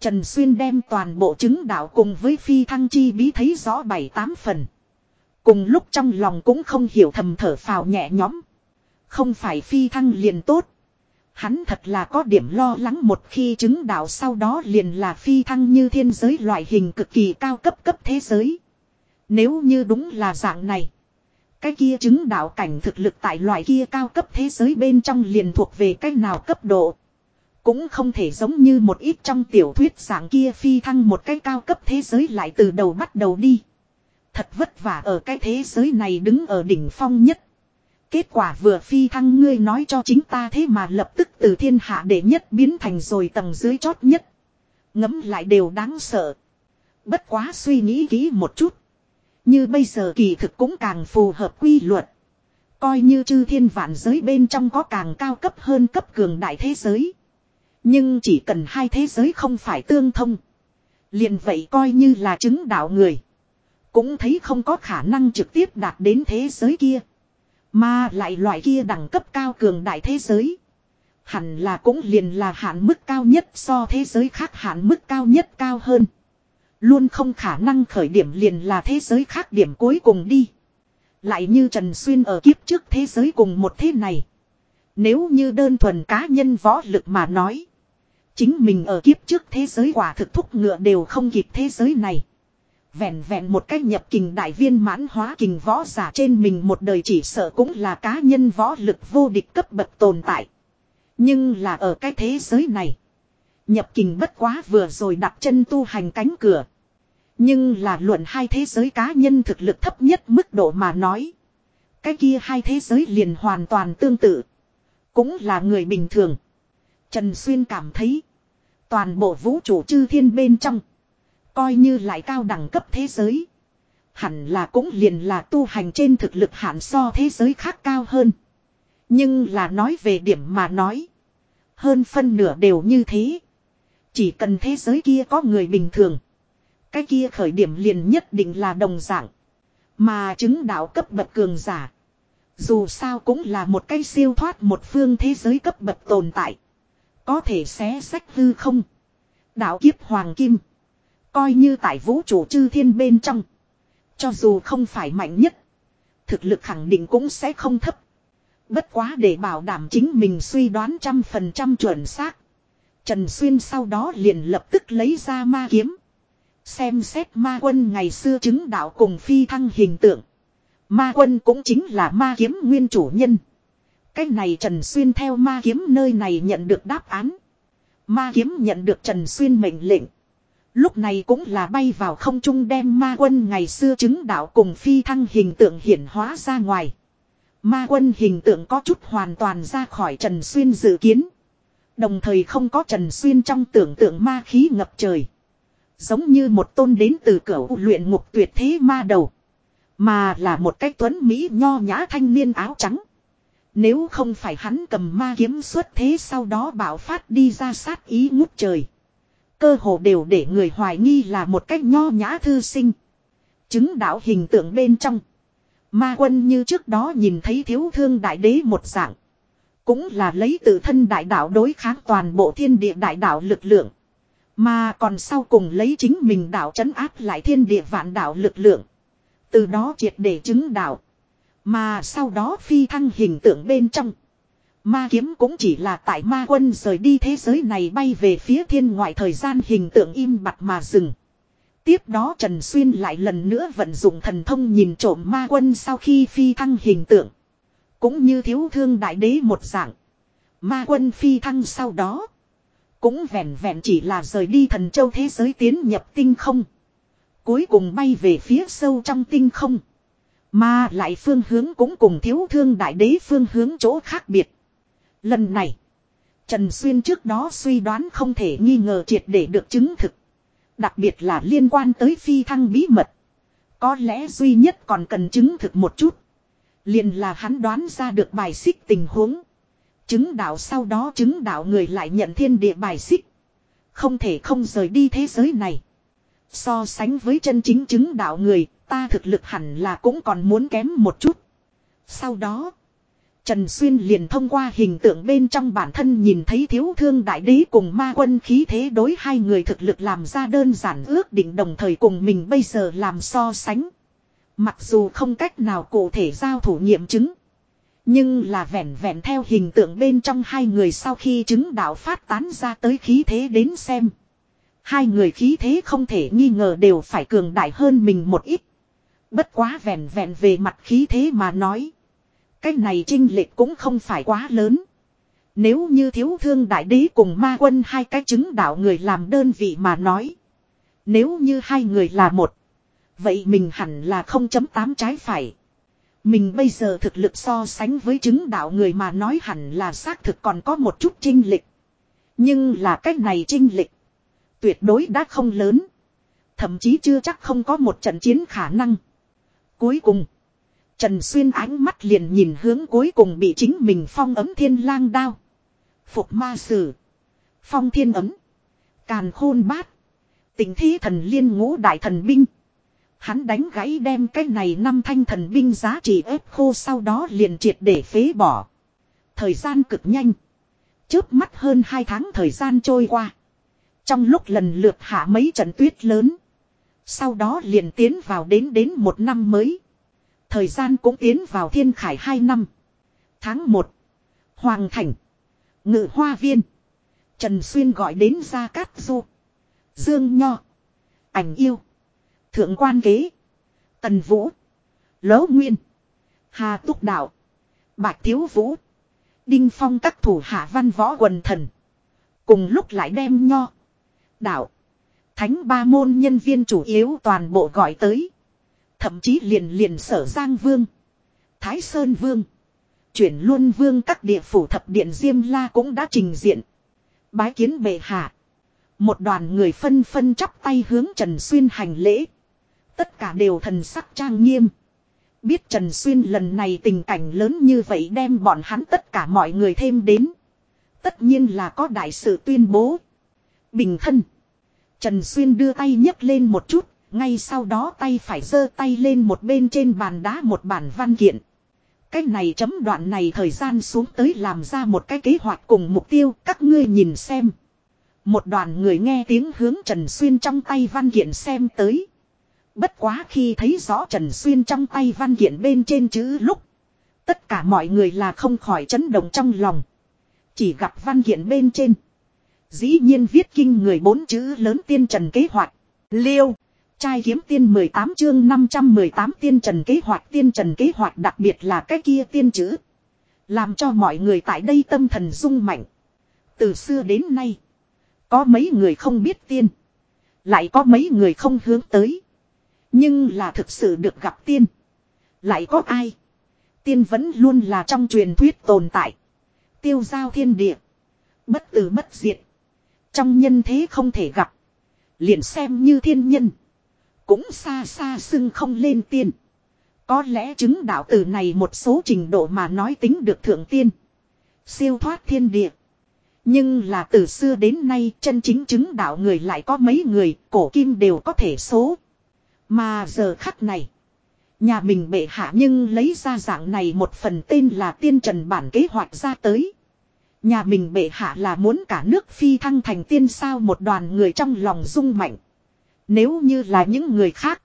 Trần Xuyên đem toàn bộ chứng đạo cùng với phi thăng chi bí thấy rõ bảy tám phần. Cùng lúc trong lòng cũng không hiểu thầm thở phào nhẹ nhõm. Không phải phi thăng liền tốt. Hắn thật là có điểm lo lắng một khi chứng đạo sau đó liền là phi thăng như thiên giới loại hình cực kỳ cao cấp cấp thế giới. Nếu như đúng là dạng này. Cái kia chứng đạo cảnh thực lực tại loại kia cao cấp thế giới bên trong liền thuộc về cái nào cấp độ. Cũng không thể giống như một ít trong tiểu thuyết dạng kia phi thăng một cái cao cấp thế giới lại từ đầu bắt đầu đi. Thật vất vả ở cái thế giới này đứng ở đỉnh phong nhất. Kết quả vừa phi thăng ngươi nói cho chính ta thế mà lập tức từ thiên hạ đệ nhất biến thành rồi tầng dưới chót nhất. Ngấm lại đều đáng sợ. Bất quá suy nghĩ kỹ một chút. Như bây giờ kỳ thực cũng càng phù hợp quy luật. Coi như chư thiên vạn giới bên trong có càng cao cấp hơn cấp cường đại thế giới. Nhưng chỉ cần hai thế giới không phải tương thông. liền vậy coi như là chứng đạo người. Cũng thấy không có khả năng trực tiếp đạt đến thế giới kia. Mà lại loại kia đẳng cấp cao cường đại thế giới. Hẳn là cũng liền là hạn mức cao nhất so thế giới khác hạn mức cao nhất cao hơn. Luôn không khả năng khởi điểm liền là thế giới khác điểm cuối cùng đi. Lại như Trần Xuyên ở kiếp trước thế giới cùng một thế này. Nếu như đơn thuần cá nhân võ lực mà nói. Chính mình ở kiếp trước thế giới quả thực thúc ngựa đều không kịp thế giới này. Vẹn vẹn một cách nhập kình đại viên mãn hóa kình võ giả trên mình một đời chỉ sợ cũng là cá nhân võ lực vô địch cấp bậc tồn tại. Nhưng là ở cái thế giới này. Nhập kình bất quá vừa rồi đặt chân tu hành cánh cửa. Nhưng là luận hai thế giới cá nhân thực lực thấp nhất mức độ mà nói. Cái kia hai thế giới liền hoàn toàn tương tự. Cũng là người bình thường. Trần Xuyên cảm thấy. Toàn bộ vũ trụ chư thiên bên trong. Coi như lại cao đẳng cấp thế giới. Hẳn là cũng liền là tu hành trên thực lực hạn so thế giới khác cao hơn. Nhưng là nói về điểm mà nói. Hơn phân nửa đều như thế. Chỉ cần thế giới kia có người bình thường. Cái kia khởi điểm liền nhất định là đồng dạng. Mà chứng đạo cấp bậc cường giả. Dù sao cũng là một cái siêu thoát một phương thế giới cấp bậc tồn tại. Có thể xé sách hư không. Đạo kiếp hoàng kim. Coi như tại vũ trụ chư thiên bên trong. Cho dù không phải mạnh nhất. Thực lực khẳng định cũng sẽ không thấp. Bất quá để bảo đảm chính mình suy đoán trăm phần trăm chuẩn xác. Trần Xuyên sau đó liền lập tức lấy ra ma kiếm. Xem xét ma quân ngày xưa chứng đạo cùng phi thăng hình tượng. Ma quân cũng chính là ma kiếm nguyên chủ nhân. cách này Trần Xuyên theo ma kiếm nơi này nhận được đáp án. Ma kiếm nhận được Trần Xuyên mệnh lệnh. Lúc này cũng là bay vào không trung đem ma quân ngày xưa chứng đạo cùng phi thăng hình tượng hiển hóa ra ngoài. Ma quân hình tượng có chút hoàn toàn ra khỏi Trần Xuyên dự kiến. Đồng thời không có Trần Xuyên trong tưởng tượng ma khí ngập trời. Giống như một tôn đến từ cửa luyện ngục tuyệt thế ma đầu. Mà là một cách tuấn Mỹ nho nhã thanh niên áo trắng. Nếu không phải hắn cầm ma kiếm xuất thế sau đó bảo phát đi ra sát ý ngút trời. Cơ hồ đều để người hoài nghi là một cách nho nhã thư sinh. Chứng đạo hình tượng bên trong. Ma quân như trước đó nhìn thấy thiếu thương đại đế một dạng. Cũng là lấy tự thân đại đạo đối kháng toàn bộ thiên địa đại đạo lực lượng. Mà còn sau cùng lấy chính mình đạo chấn áp lại thiên địa vạn đạo lực lượng. Từ đó triệt để chứng đạo. Mà sau đó phi thăng hình tượng bên trong. Ma kiếm cũng chỉ là tại ma quân rời đi thế giới này bay về phía thiên ngoại thời gian hình tượng im bặt mà dừng. Tiếp đó Trần Xuyên lại lần nữa vận dụng thần thông nhìn trộm ma quân sau khi phi thăng hình tượng. Cũng như thiếu thương đại đế một dạng. Ma quân phi thăng sau đó. Cũng vẹn vẹn chỉ là rời đi thần châu thế giới tiến nhập tinh không. Cuối cùng bay về phía sâu trong tinh không. Mà lại phương hướng cũng cùng thiếu thương đại đế phương hướng chỗ khác biệt. Lần này. Trần Xuyên trước đó suy đoán không thể nghi ngờ triệt để được chứng thực. Đặc biệt là liên quan tới phi thăng bí mật. Có lẽ duy nhất còn cần chứng thực một chút. Liền là hắn đoán ra được bài xích tình huống. Chứng đạo sau đó chứng đạo người lại nhận thiên địa bài xích. Không thể không rời đi thế giới này. So sánh với chân chính chứng đạo người, ta thực lực hẳn là cũng còn muốn kém một chút. Sau đó, Trần Xuyên liền thông qua hình tượng bên trong bản thân nhìn thấy thiếu thương đại đế cùng ma quân khí thế đối hai người thực lực làm ra đơn giản ước định đồng thời cùng mình bây giờ làm so sánh. Mặc dù không cách nào cụ thể giao thủ nghiệm chứng. Nhưng là vẹn vẹn theo hình tượng bên trong hai người sau khi chứng đạo phát tán ra tới khí thế đến xem. Hai người khí thế không thể nghi ngờ đều phải cường đại hơn mình một ít. Bất quá vẹn vẹn về mặt khí thế mà nói. Cái này trinh lệch cũng không phải quá lớn. Nếu như thiếu thương đại đế cùng ma quân hai cái chứng đạo người làm đơn vị mà nói. Nếu như hai người là một. Vậy mình hẳn là 0.8 trái phải. Mình bây giờ thực lực so sánh với chứng đạo người mà nói hẳn là xác thực còn có một chút trinh lịch. Nhưng là cách này trinh lịch. Tuyệt đối đã không lớn. Thậm chí chưa chắc không có một trận chiến khả năng. Cuối cùng. Trần Xuyên ánh mắt liền nhìn hướng cuối cùng bị chính mình phong ấm thiên lang đao. Phục ma sử. Phong thiên ấm. Càn khôn bát. Tình thí thần liên ngũ đại thần binh. Hắn đánh gãy đem cái này năm thanh thần binh giá trị ép khô sau đó liền triệt để phế bỏ. Thời gian cực nhanh. Chớp mắt hơn hai tháng thời gian trôi qua. Trong lúc lần lượt hạ mấy trận tuyết lớn. Sau đó liền tiến vào đến đến một năm mới. Thời gian cũng tiến vào thiên khải hai năm. Tháng 1. Hoàng Thành. Ngự Hoa Viên. Trần Xuyên gọi đến Gia Cát Du. Dương Nho. Ảnh yêu. Thượng quan kế. Tần Vũ. Lỗ Nguyên. Hà Túc Đạo. Bạch Thiếu Vũ. Đinh Phong các thủ hạ văn võ quần thần. Cùng lúc lại đem Nho. Đạo. Thánh ba môn nhân viên chủ yếu toàn bộ gọi tới. Thậm chí liền liền sở Giang Vương. Thái Sơn Vương. Chuyển luôn vương các địa phủ thập điện Diêm La cũng đã trình diện. Bái kiến bệ hạ. Một đoàn người phân phân chắp tay hướng Trần Xuyên hành lễ. Tất cả đều thần sắc trang nghiêm. Biết Trần Xuyên lần này tình cảnh lớn như vậy đem bọn hắn tất cả mọi người thêm đến. Tất nhiên là có đại sự tuyên bố. Bình thân. Trần Xuyên đưa tay nhấc lên một chút, ngay sau đó tay phải giơ tay lên một bên trên bàn đá một bản văn kiện. Cái này chấm đoạn này thời gian xuống tới làm ra một cái kế hoạch cùng mục tiêu, các ngươi nhìn xem. Một đoàn người nghe tiếng hướng Trần Xuyên trong tay văn kiện xem tới. Bất quá khi thấy rõ Trần Xuyên trong tay văn kiện bên trên chữ lúc. Tất cả mọi người là không khỏi chấn động trong lòng. Chỉ gặp văn kiện bên trên. Dĩ nhiên viết kinh người bốn chữ lớn tiên trần kế hoạch. Liêu. Trai kiếm tiên 18 chương 518 tiên trần kế hoạch, tiên trần kế hoạch đặc biệt là cái kia tiên chữ. Làm cho mọi người tại đây tâm thần rung mạnh. Từ xưa đến nay. Có mấy người không biết tiên. Lại có mấy người không hướng tới. Nhưng là thực sự được gặp tiên. Lại có ai. Tiên vẫn luôn là trong truyền thuyết tồn tại. Tiêu giao thiên địa. Bất tử bất diệt. Trong nhân thế không thể gặp. Liền xem như thiên nhân. Cũng xa xa xưng không lên tiên. Có lẽ chứng đạo từ này một số trình độ mà nói tính được thượng tiên. Siêu thoát thiên địa. Nhưng là từ xưa đến nay chân chính chứng đạo người lại có mấy người, cổ kim đều có thể số. Mà giờ khắc này, nhà mình bệ hạ nhưng lấy ra dạng này một phần tên là tiên trần bản kế hoạch ra tới. Nhà mình bệ hạ là muốn cả nước phi thăng thành tiên sao một đoàn người trong lòng rung mạnh. Nếu như là những người khác,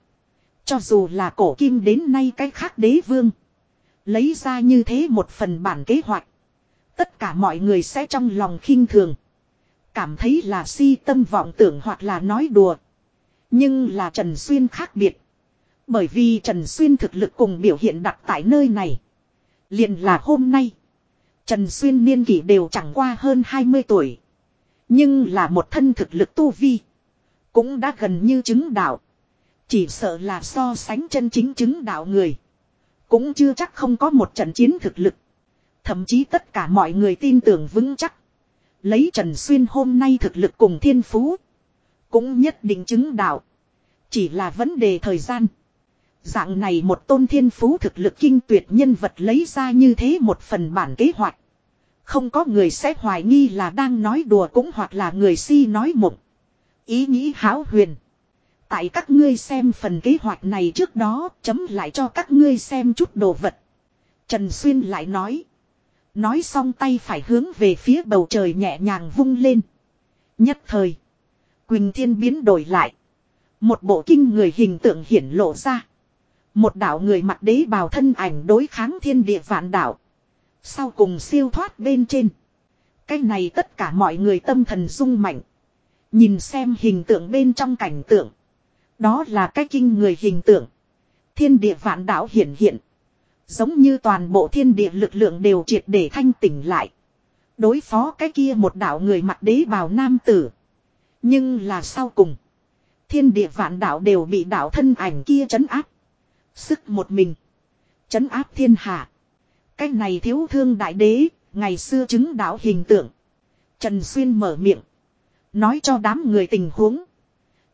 cho dù là cổ kim đến nay cái khác đế vương, lấy ra như thế một phần bản kế hoạch. Tất cả mọi người sẽ trong lòng khinh thường. Cảm thấy là si tâm vọng tưởng hoặc là nói đùa. Nhưng là Trần Xuyên khác biệt. Bởi vì Trần Xuyên thực lực cùng biểu hiện đặt tại nơi này. liền là hôm nay. Trần Xuyên niên kỷ đều chẳng qua hơn 20 tuổi. Nhưng là một thân thực lực tu vi. Cũng đã gần như chứng đạo. Chỉ sợ là so sánh chân chính chứng đạo người. Cũng chưa chắc không có một trận chiến thực lực. Thậm chí tất cả mọi người tin tưởng vững chắc. Lấy Trần Xuyên hôm nay thực lực cùng thiên phú. Cũng nhất định chứng đạo. Chỉ là vấn đề thời gian. Dạng này một tôn thiên phú thực lực kinh tuyệt nhân vật lấy ra như thế một phần bản kế hoạch. Không có người sẽ hoài nghi là đang nói đùa cũng hoặc là người si nói mộng. Ý nghĩ háo huyền. Tại các ngươi xem phần kế hoạch này trước đó, chấm lại cho các ngươi xem chút đồ vật. Trần Xuyên lại nói. Nói xong tay phải hướng về phía bầu trời nhẹ nhàng vung lên. Nhất thời. Quỳnh thiên biến đổi lại. Một bộ kinh người hình tượng hiển lộ ra. Một đạo người mặt đế bào thân ảnh đối kháng thiên địa vạn đảo. Sau cùng siêu thoát bên trên. Cái này tất cả mọi người tâm thần rung mạnh. Nhìn xem hình tượng bên trong cảnh tượng. Đó là cái kinh người hình tượng. Thiên địa vạn đạo hiển hiện. Giống như toàn bộ thiên địa lực lượng đều triệt để thanh tỉnh lại. Đối phó cái kia một đạo người mặt đế bào nam tử. Nhưng là sau cùng. Thiên địa vạn đạo đều bị đạo thân ảnh kia chấn áp. Sức một mình. chấn áp thiên hạ. Cái này thiếu thương đại đế, ngày xưa chứng đạo hình tượng. Trần Xuyên mở miệng. Nói cho đám người tình huống.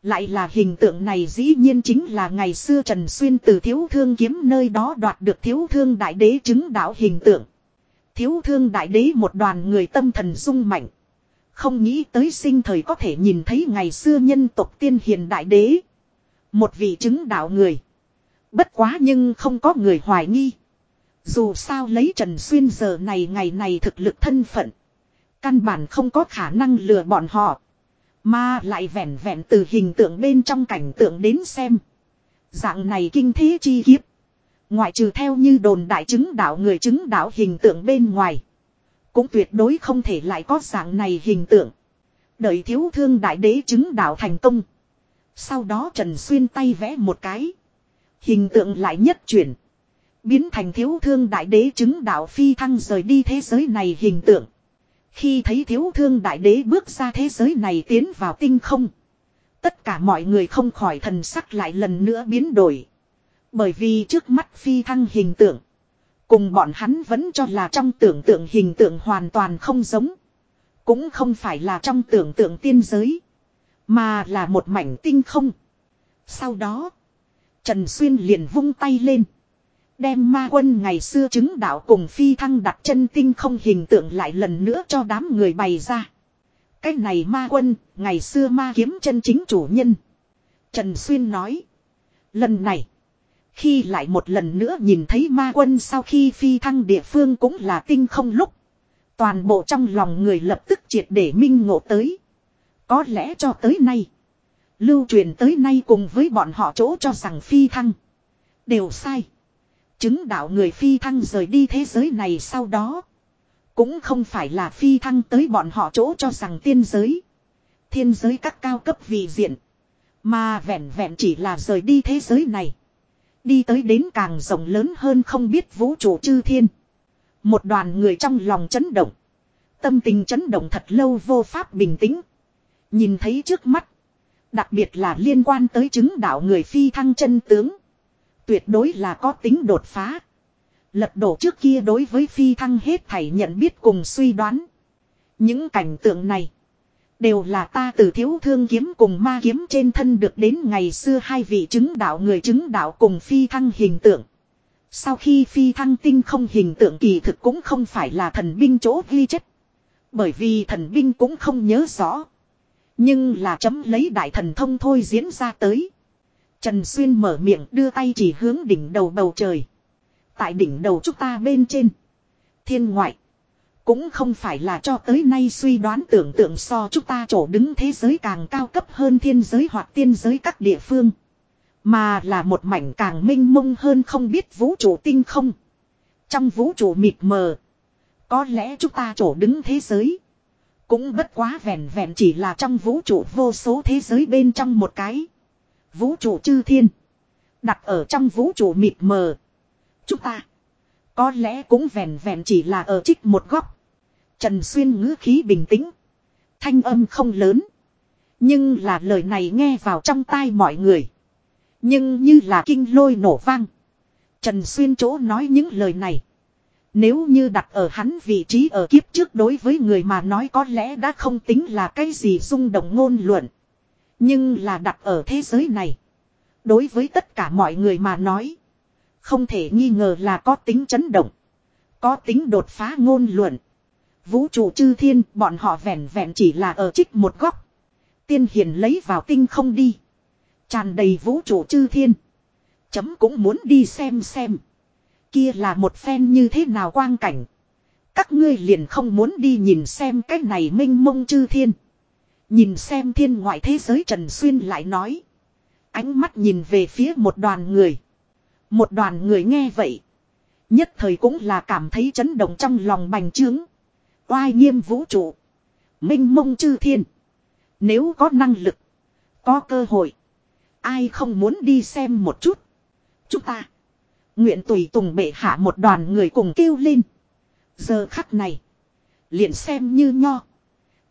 Lại là hình tượng này dĩ nhiên chính là ngày xưa Trần Xuyên từ thiếu thương kiếm nơi đó đoạt được thiếu thương đại đế chứng đạo hình tượng. Thiếu thương đại đế một đoàn người tâm thần sung mạnh. Không nghĩ tới sinh thời có thể nhìn thấy ngày xưa nhân tộc tiên hiền đại đế. Một vị chứng đạo người. Bất quá nhưng không có người hoài nghi. Dù sao lấy Trần Xuyên giờ này ngày này thực lực thân phận. Căn bản không có khả năng lừa bọn họ. Mà lại vẹn vẹn từ hình tượng bên trong cảnh tượng đến xem. Dạng này kinh thế chi kiếp. Ngoại trừ theo như đồn đại chứng đạo người chứng đạo hình tượng bên ngoài. Cũng tuyệt đối không thể lại có dạng này hình tượng. Đợi thiếu thương đại đế chứng đạo thành công. Sau đó Trần Xuyên tay vẽ một cái. Hình tượng lại nhất chuyển. Biến thành thiếu thương đại đế chứng đạo phi thăng rời đi thế giới này hình tượng. Khi thấy thiếu thương đại đế bước ra thế giới này tiến vào tinh không. Tất cả mọi người không khỏi thần sắc lại lần nữa biến đổi. Bởi vì trước mắt phi thăng hình tượng. Cùng bọn hắn vẫn cho là trong tưởng tượng hình tượng hoàn toàn không giống. Cũng không phải là trong tưởng tượng tiên giới. Mà là một mảnh tinh không. Sau đó. Trần Xuyên liền vung tay lên. Đem ma quân ngày xưa chứng đạo cùng phi thăng đặt chân tinh không hình tượng lại lần nữa cho đám người bày ra. Cái này ma quân, ngày xưa ma kiếm chân chính chủ nhân. Trần Xuyên nói. Lần này. Khi lại một lần nữa nhìn thấy ma quân sau khi phi thăng địa phương cũng là tinh không lúc. Toàn bộ trong lòng người lập tức triệt để minh ngộ tới. Có lẽ cho tới nay. Lưu truyền tới nay cùng với bọn họ chỗ cho rằng phi thăng. Đều sai. Chứng đạo người phi thăng rời đi thế giới này sau đó. Cũng không phải là phi thăng tới bọn họ chỗ cho rằng tiên giới. Thiên giới các cao cấp vị diện. Mà vẹn vẹn chỉ là rời đi thế giới này. Đi tới đến càng rộng lớn hơn không biết vũ trụ chư thiên. Một đoàn người trong lòng chấn động. Tâm tình chấn động thật lâu vô pháp bình tĩnh. Nhìn thấy trước mắt. Đặc biệt là liên quan tới chứng đạo người phi thăng chân tướng. Tuyệt đối là có tính đột phá. Lật đổ trước kia đối với phi thăng hết thảy nhận biết cùng suy đoán. Những cảnh tượng này. Đều là ta từ thiếu thương kiếm cùng ma kiếm trên thân được đến ngày xưa hai vị chứng đạo người chứng đạo cùng phi thăng hình tượng. Sau khi phi thăng tinh không hình tượng kỳ thực cũng không phải là thần binh chỗ ghi chất. Bởi vì thần binh cũng không nhớ rõ. Nhưng là chấm lấy đại thần thông thôi diễn ra tới. Trần Xuyên mở miệng đưa tay chỉ hướng đỉnh đầu bầu trời. Tại đỉnh đầu chúng ta bên trên. Thiên ngoại. Cũng không phải là cho tới nay suy đoán tưởng tượng so chúng ta chỗ đứng thế giới càng cao cấp hơn thiên giới hoặc tiên giới các địa phương. Mà là một mảnh càng minh mông hơn không biết vũ trụ tinh không. Trong vũ trụ mịt mờ. Có lẽ chúng ta chỗ đứng thế giới. Cũng bất quá vẹn vẹn chỉ là trong vũ trụ vô số thế giới bên trong một cái. Vũ trụ chư thiên. Đặt ở trong vũ trụ mịt mờ. Chúng ta. Có lẽ cũng vẹn vẹn chỉ là ở trích một góc. Trần Xuyên ngữ khí bình tĩnh. Thanh âm không lớn. Nhưng là lời này nghe vào trong tai mọi người. Nhưng như là kinh lôi nổ vang. Trần Xuyên chỗ nói những lời này. Nếu như đặt ở hắn vị trí ở kiếp trước đối với người mà nói có lẽ đã không tính là cái gì rung động ngôn luận. Nhưng là đặt ở thế giới này. Đối với tất cả mọi người mà nói. Không thể nghi ngờ là có tính chấn động. Có tính đột phá ngôn luận. Vũ trụ chư thiên, bọn họ vẹn vẹn chỉ là ở trích một góc. Tiên hiền lấy vào tinh không đi. Tràn đầy vũ trụ chư thiên. Chấm cũng muốn đi xem xem. Kia là một phen như thế nào quang cảnh. Các ngươi liền không muốn đi nhìn xem cái này minh mông chư thiên. Nhìn xem thiên ngoại thế giới Trần Xuyên lại nói. Ánh mắt nhìn về phía một đoàn người. Một đoàn người nghe vậy. Nhất thời cũng là cảm thấy chấn động trong lòng bành trướng. Oai nghiêm vũ trụ. Minh mông chư thiên. Nếu có năng lực. Có cơ hội. Ai không muốn đi xem một chút. Chúng ta. Nguyện tùy tùng bệ hạ một đoàn người cùng kêu lên. Giờ khắc này. Liền xem như nho.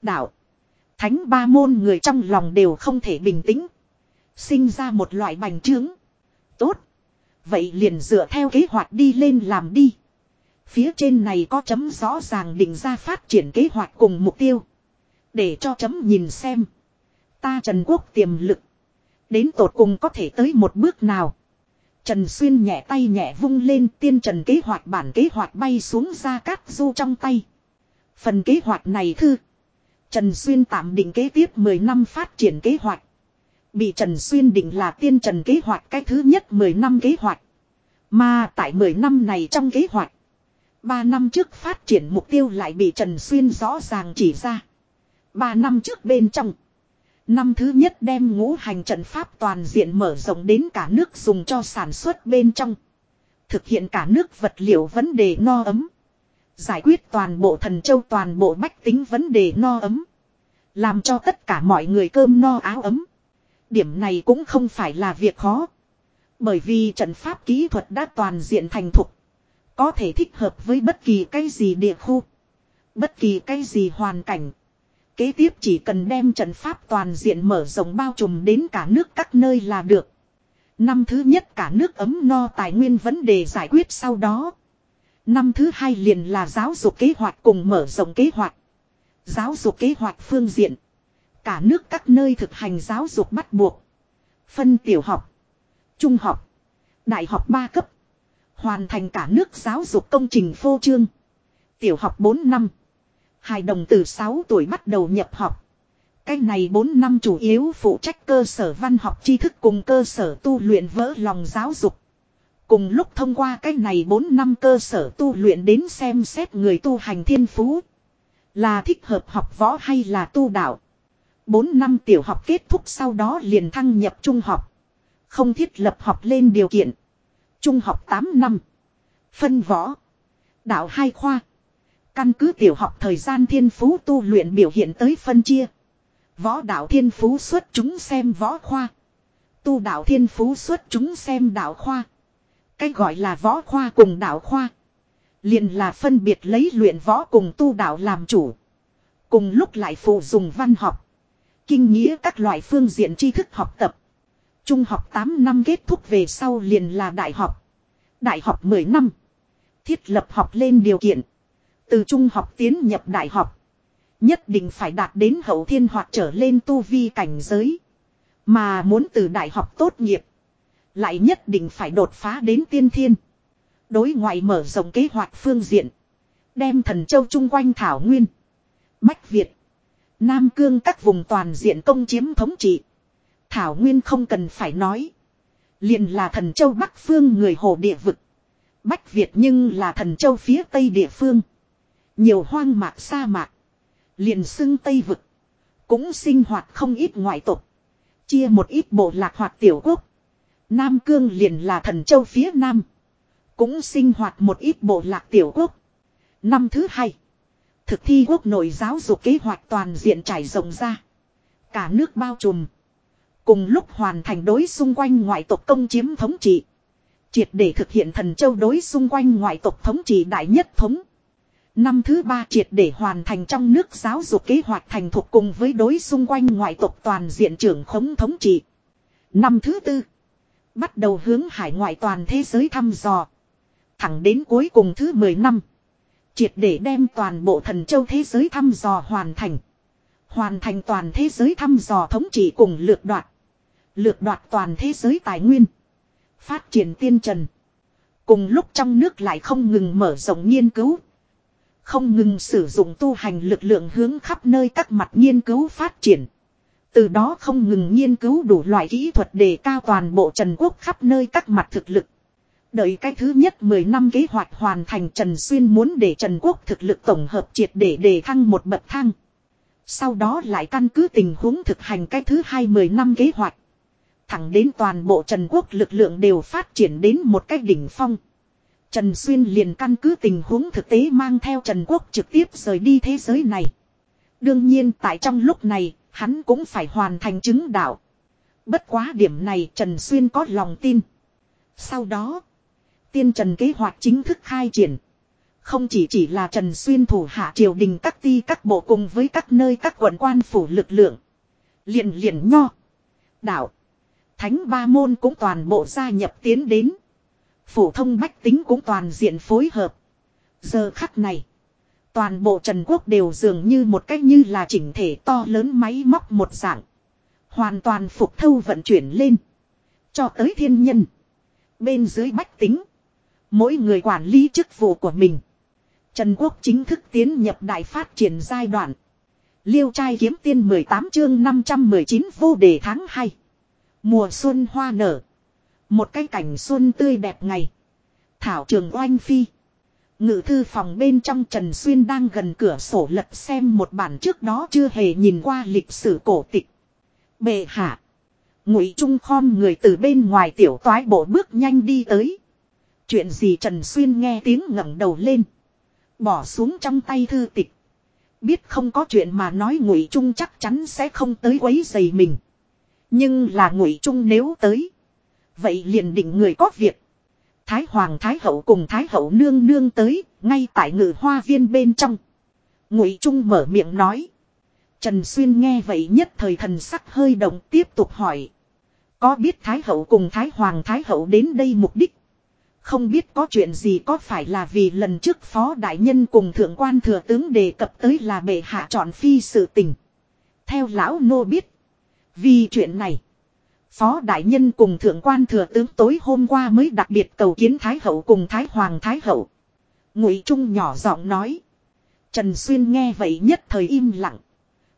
Đạo. Thánh ba môn người trong lòng đều không thể bình tĩnh. Sinh ra một loại bành trướng. Tốt. Vậy liền dựa theo kế hoạch đi lên làm đi. Phía trên này có chấm rõ ràng định ra phát triển kế hoạch cùng mục tiêu. Để cho chấm nhìn xem. Ta Trần Quốc tiềm lực. Đến tột cùng có thể tới một bước nào. Trần Xuyên nhẹ tay nhẹ vung lên tiên trần kế hoạch bản kế hoạch bay xuống ra cát du trong tay. Phần kế hoạch này thư. Trần Xuyên tạm định kế tiếp 10 năm phát triển kế hoạch. Bị Trần Xuyên định là tiên trần kế hoạch cái thứ nhất 10 năm kế hoạch. Mà tại 10 năm này trong kế hoạch. 3 năm trước phát triển mục tiêu lại bị Trần Xuyên rõ ràng chỉ ra. 3 năm trước bên trong. Năm thứ nhất đem ngũ hành trận pháp toàn diện mở rộng đến cả nước dùng cho sản xuất bên trong. Thực hiện cả nước vật liệu vấn đề no ấm. Giải quyết toàn bộ thần châu, toàn bộ bách tính vấn đề no ấm. Làm cho tất cả mọi người cơm no áo ấm. Điểm này cũng không phải là việc khó. Bởi vì trận pháp kỹ thuật đã toàn diện thành thục. Có thể thích hợp với bất kỳ cái gì địa khu. Bất kỳ cái gì hoàn cảnh. Kế tiếp chỉ cần đem trận pháp toàn diện mở rộng bao trùm đến cả nước các nơi là được. Năm thứ nhất cả nước ấm no tài nguyên vấn đề giải quyết sau đó. Năm thứ hai liền là giáo dục kế hoạch cùng mở rộng kế hoạch. Giáo dục kế hoạch phương diện. Cả nước các nơi thực hành giáo dục bắt buộc. Phân tiểu học. Trung học. Đại học 3 cấp. Hoàn thành cả nước giáo dục công trình phô trương. Tiểu học 4 năm. Hài đồng từ 6 tuổi bắt đầu nhập học. Cái này 4 năm chủ yếu phụ trách cơ sở văn học tri thức cùng cơ sở tu luyện vỡ lòng giáo dục. Cùng lúc thông qua cái này 4 năm cơ sở tu luyện đến xem xét người tu hành thiên phú. Là thích hợp học võ hay là tu đạo. 4 năm tiểu học kết thúc sau đó liền thăng nhập trung học. Không thiết lập học lên điều kiện. Trung học 8 năm. Phân võ. Đạo hai khoa. Căn cứ tiểu học thời gian thiên phú tu luyện biểu hiện tới phân chia. Võ đạo thiên phú xuất chúng xem võ khoa. Tu đạo thiên phú xuất chúng xem đạo khoa. Cái gọi là võ khoa cùng đạo khoa. liền là phân biệt lấy luyện võ cùng tu đạo làm chủ. Cùng lúc lại phụ dùng văn học. Kinh nghĩa các loại phương diện tri thức học tập. Trung học 8 năm kết thúc về sau liền là đại học. Đại học 10 năm. Thiết lập học lên điều kiện. Từ trung học tiến nhập đại học. Nhất định phải đạt đến hậu thiên hoặc trở lên tu vi cảnh giới. Mà muốn từ đại học tốt nghiệp. Lại nhất định phải đột phá đến tiên thiên. Đối ngoại mở rộng kế hoạch phương diện. Đem thần châu chung quanh Thảo Nguyên. Bách Việt. Nam Cương các vùng toàn diện công chiếm thống trị. Thảo Nguyên không cần phải nói. liền là thần châu Bắc Phương người hồ địa vực. Bách Việt nhưng là thần châu phía Tây địa phương. Nhiều hoang mạc sa mạc. Liền xưng Tây vực. Cũng sinh hoạt không ít ngoại tộc. Chia một ít bộ lạc hoặc tiểu quốc. Nam Cương liền là thần châu phía Nam. Cũng sinh hoạt một ít bộ lạc tiểu quốc. Năm thứ hai. Thực thi quốc nội giáo dục kế hoạch toàn diện trải rộng ra. Cả nước bao trùm. Cùng lúc hoàn thành đối xung quanh ngoại tộc công chiếm thống trị. Triệt để thực hiện thần châu đối xung quanh ngoại tộc thống trị đại nhất thống. Năm thứ ba triệt để hoàn thành trong nước giáo dục kế hoạch thành thuộc cùng với đối xung quanh ngoại tộc toàn diện trưởng khống thống trị. Năm thứ tư. Bắt đầu hướng hải ngoại toàn thế giới thăm dò. Thẳng đến cuối cùng thứ 10 năm. Triệt để đem toàn bộ thần châu thế giới thăm dò hoàn thành. Hoàn thành toàn thế giới thăm dò thống trị cùng lược đoạt. Lược đoạt toàn thế giới tài nguyên. Phát triển tiên trần. Cùng lúc trong nước lại không ngừng mở rộng nghiên cứu. Không ngừng sử dụng tu hành lực lượng hướng khắp nơi các mặt nghiên cứu phát triển. Từ đó không ngừng nghiên cứu đủ loại kỹ thuật để cao toàn bộ Trần Quốc khắp nơi các mặt thực lực. Đợi cái thứ nhất 10 năm kế hoạch hoàn thành Trần Xuyên muốn để Trần Quốc thực lực tổng hợp triệt để đề thăng một bậc thang. Sau đó lại căn cứ tình huống thực hành cái thứ hai 10 năm kế hoạch. Thẳng đến toàn bộ Trần Quốc lực lượng đều phát triển đến một cách đỉnh phong. Trần Xuyên liền căn cứ tình huống thực tế mang theo Trần Quốc trực tiếp rời đi thế giới này. Đương nhiên tại trong lúc này, hắn cũng phải hoàn thành chứng đạo. Bất quá điểm này Trần Xuyên có lòng tin. Sau đó, tiên trần kế hoạch chính thức khai triển. Không chỉ chỉ là Trần Xuyên thủ hạ triều đình các ti các bộ cùng với các nơi các quận quan phủ lực lượng. Liền liền nho. Đạo. Thánh ba môn cũng toàn bộ gia nhập tiến đến. Phổ thông bách tính cũng toàn diện phối hợp. Giờ khắc này. Toàn bộ Trần Quốc đều dường như một cách như là chỉnh thể to lớn máy móc một dạng. Hoàn toàn phục thâu vận chuyển lên. Cho tới thiên nhân. Bên dưới bách tính. Mỗi người quản lý chức vụ của mình. Trần Quốc chính thức tiến nhập đại phát triển giai đoạn. Liêu trai kiếm tiên 18 chương 519 vô đề tháng 2. Mùa xuân hoa nở. Một cái cảnh xuân tươi đẹp ngày. Thảo trường oanh phi. Ngự thư phòng bên trong Trần Xuyên đang gần cửa sổ lật xem một bản trước đó chưa hề nhìn qua lịch sử cổ tịch. Bệ hạ. Ngụy Trung khom người từ bên ngoài tiểu toái bộ bước nhanh đi tới. Chuyện gì Trần Xuyên nghe tiếng ngẩng đầu lên. Bỏ xuống trong tay thư tịch. Biết không có chuyện mà nói Ngụy Trung chắc chắn sẽ không tới quấy giày mình. Nhưng là Ngụy Trung nếu tới. Vậy liền định người có việc. Thái Hoàng Thái Hậu cùng Thái Hậu nương nương tới, ngay tại ngự hoa viên bên trong. Ngụy Trung mở miệng nói. Trần Xuyên nghe vậy nhất thời thần sắc hơi động tiếp tục hỏi. Có biết Thái Hậu cùng Thái Hoàng Thái Hậu đến đây mục đích? Không biết có chuyện gì có phải là vì lần trước Phó Đại Nhân cùng Thượng quan Thừa Tướng đề cập tới là bệ hạ chọn phi sự tình. Theo Lão Nô biết. Vì chuyện này. Phó Đại Nhân cùng Thượng quan Thừa Tướng tối hôm qua mới đặc biệt cầu kiến Thái Hậu cùng Thái Hoàng Thái Hậu. Ngụy Trung nhỏ giọng nói. Trần Xuyên nghe vậy nhất thời im lặng.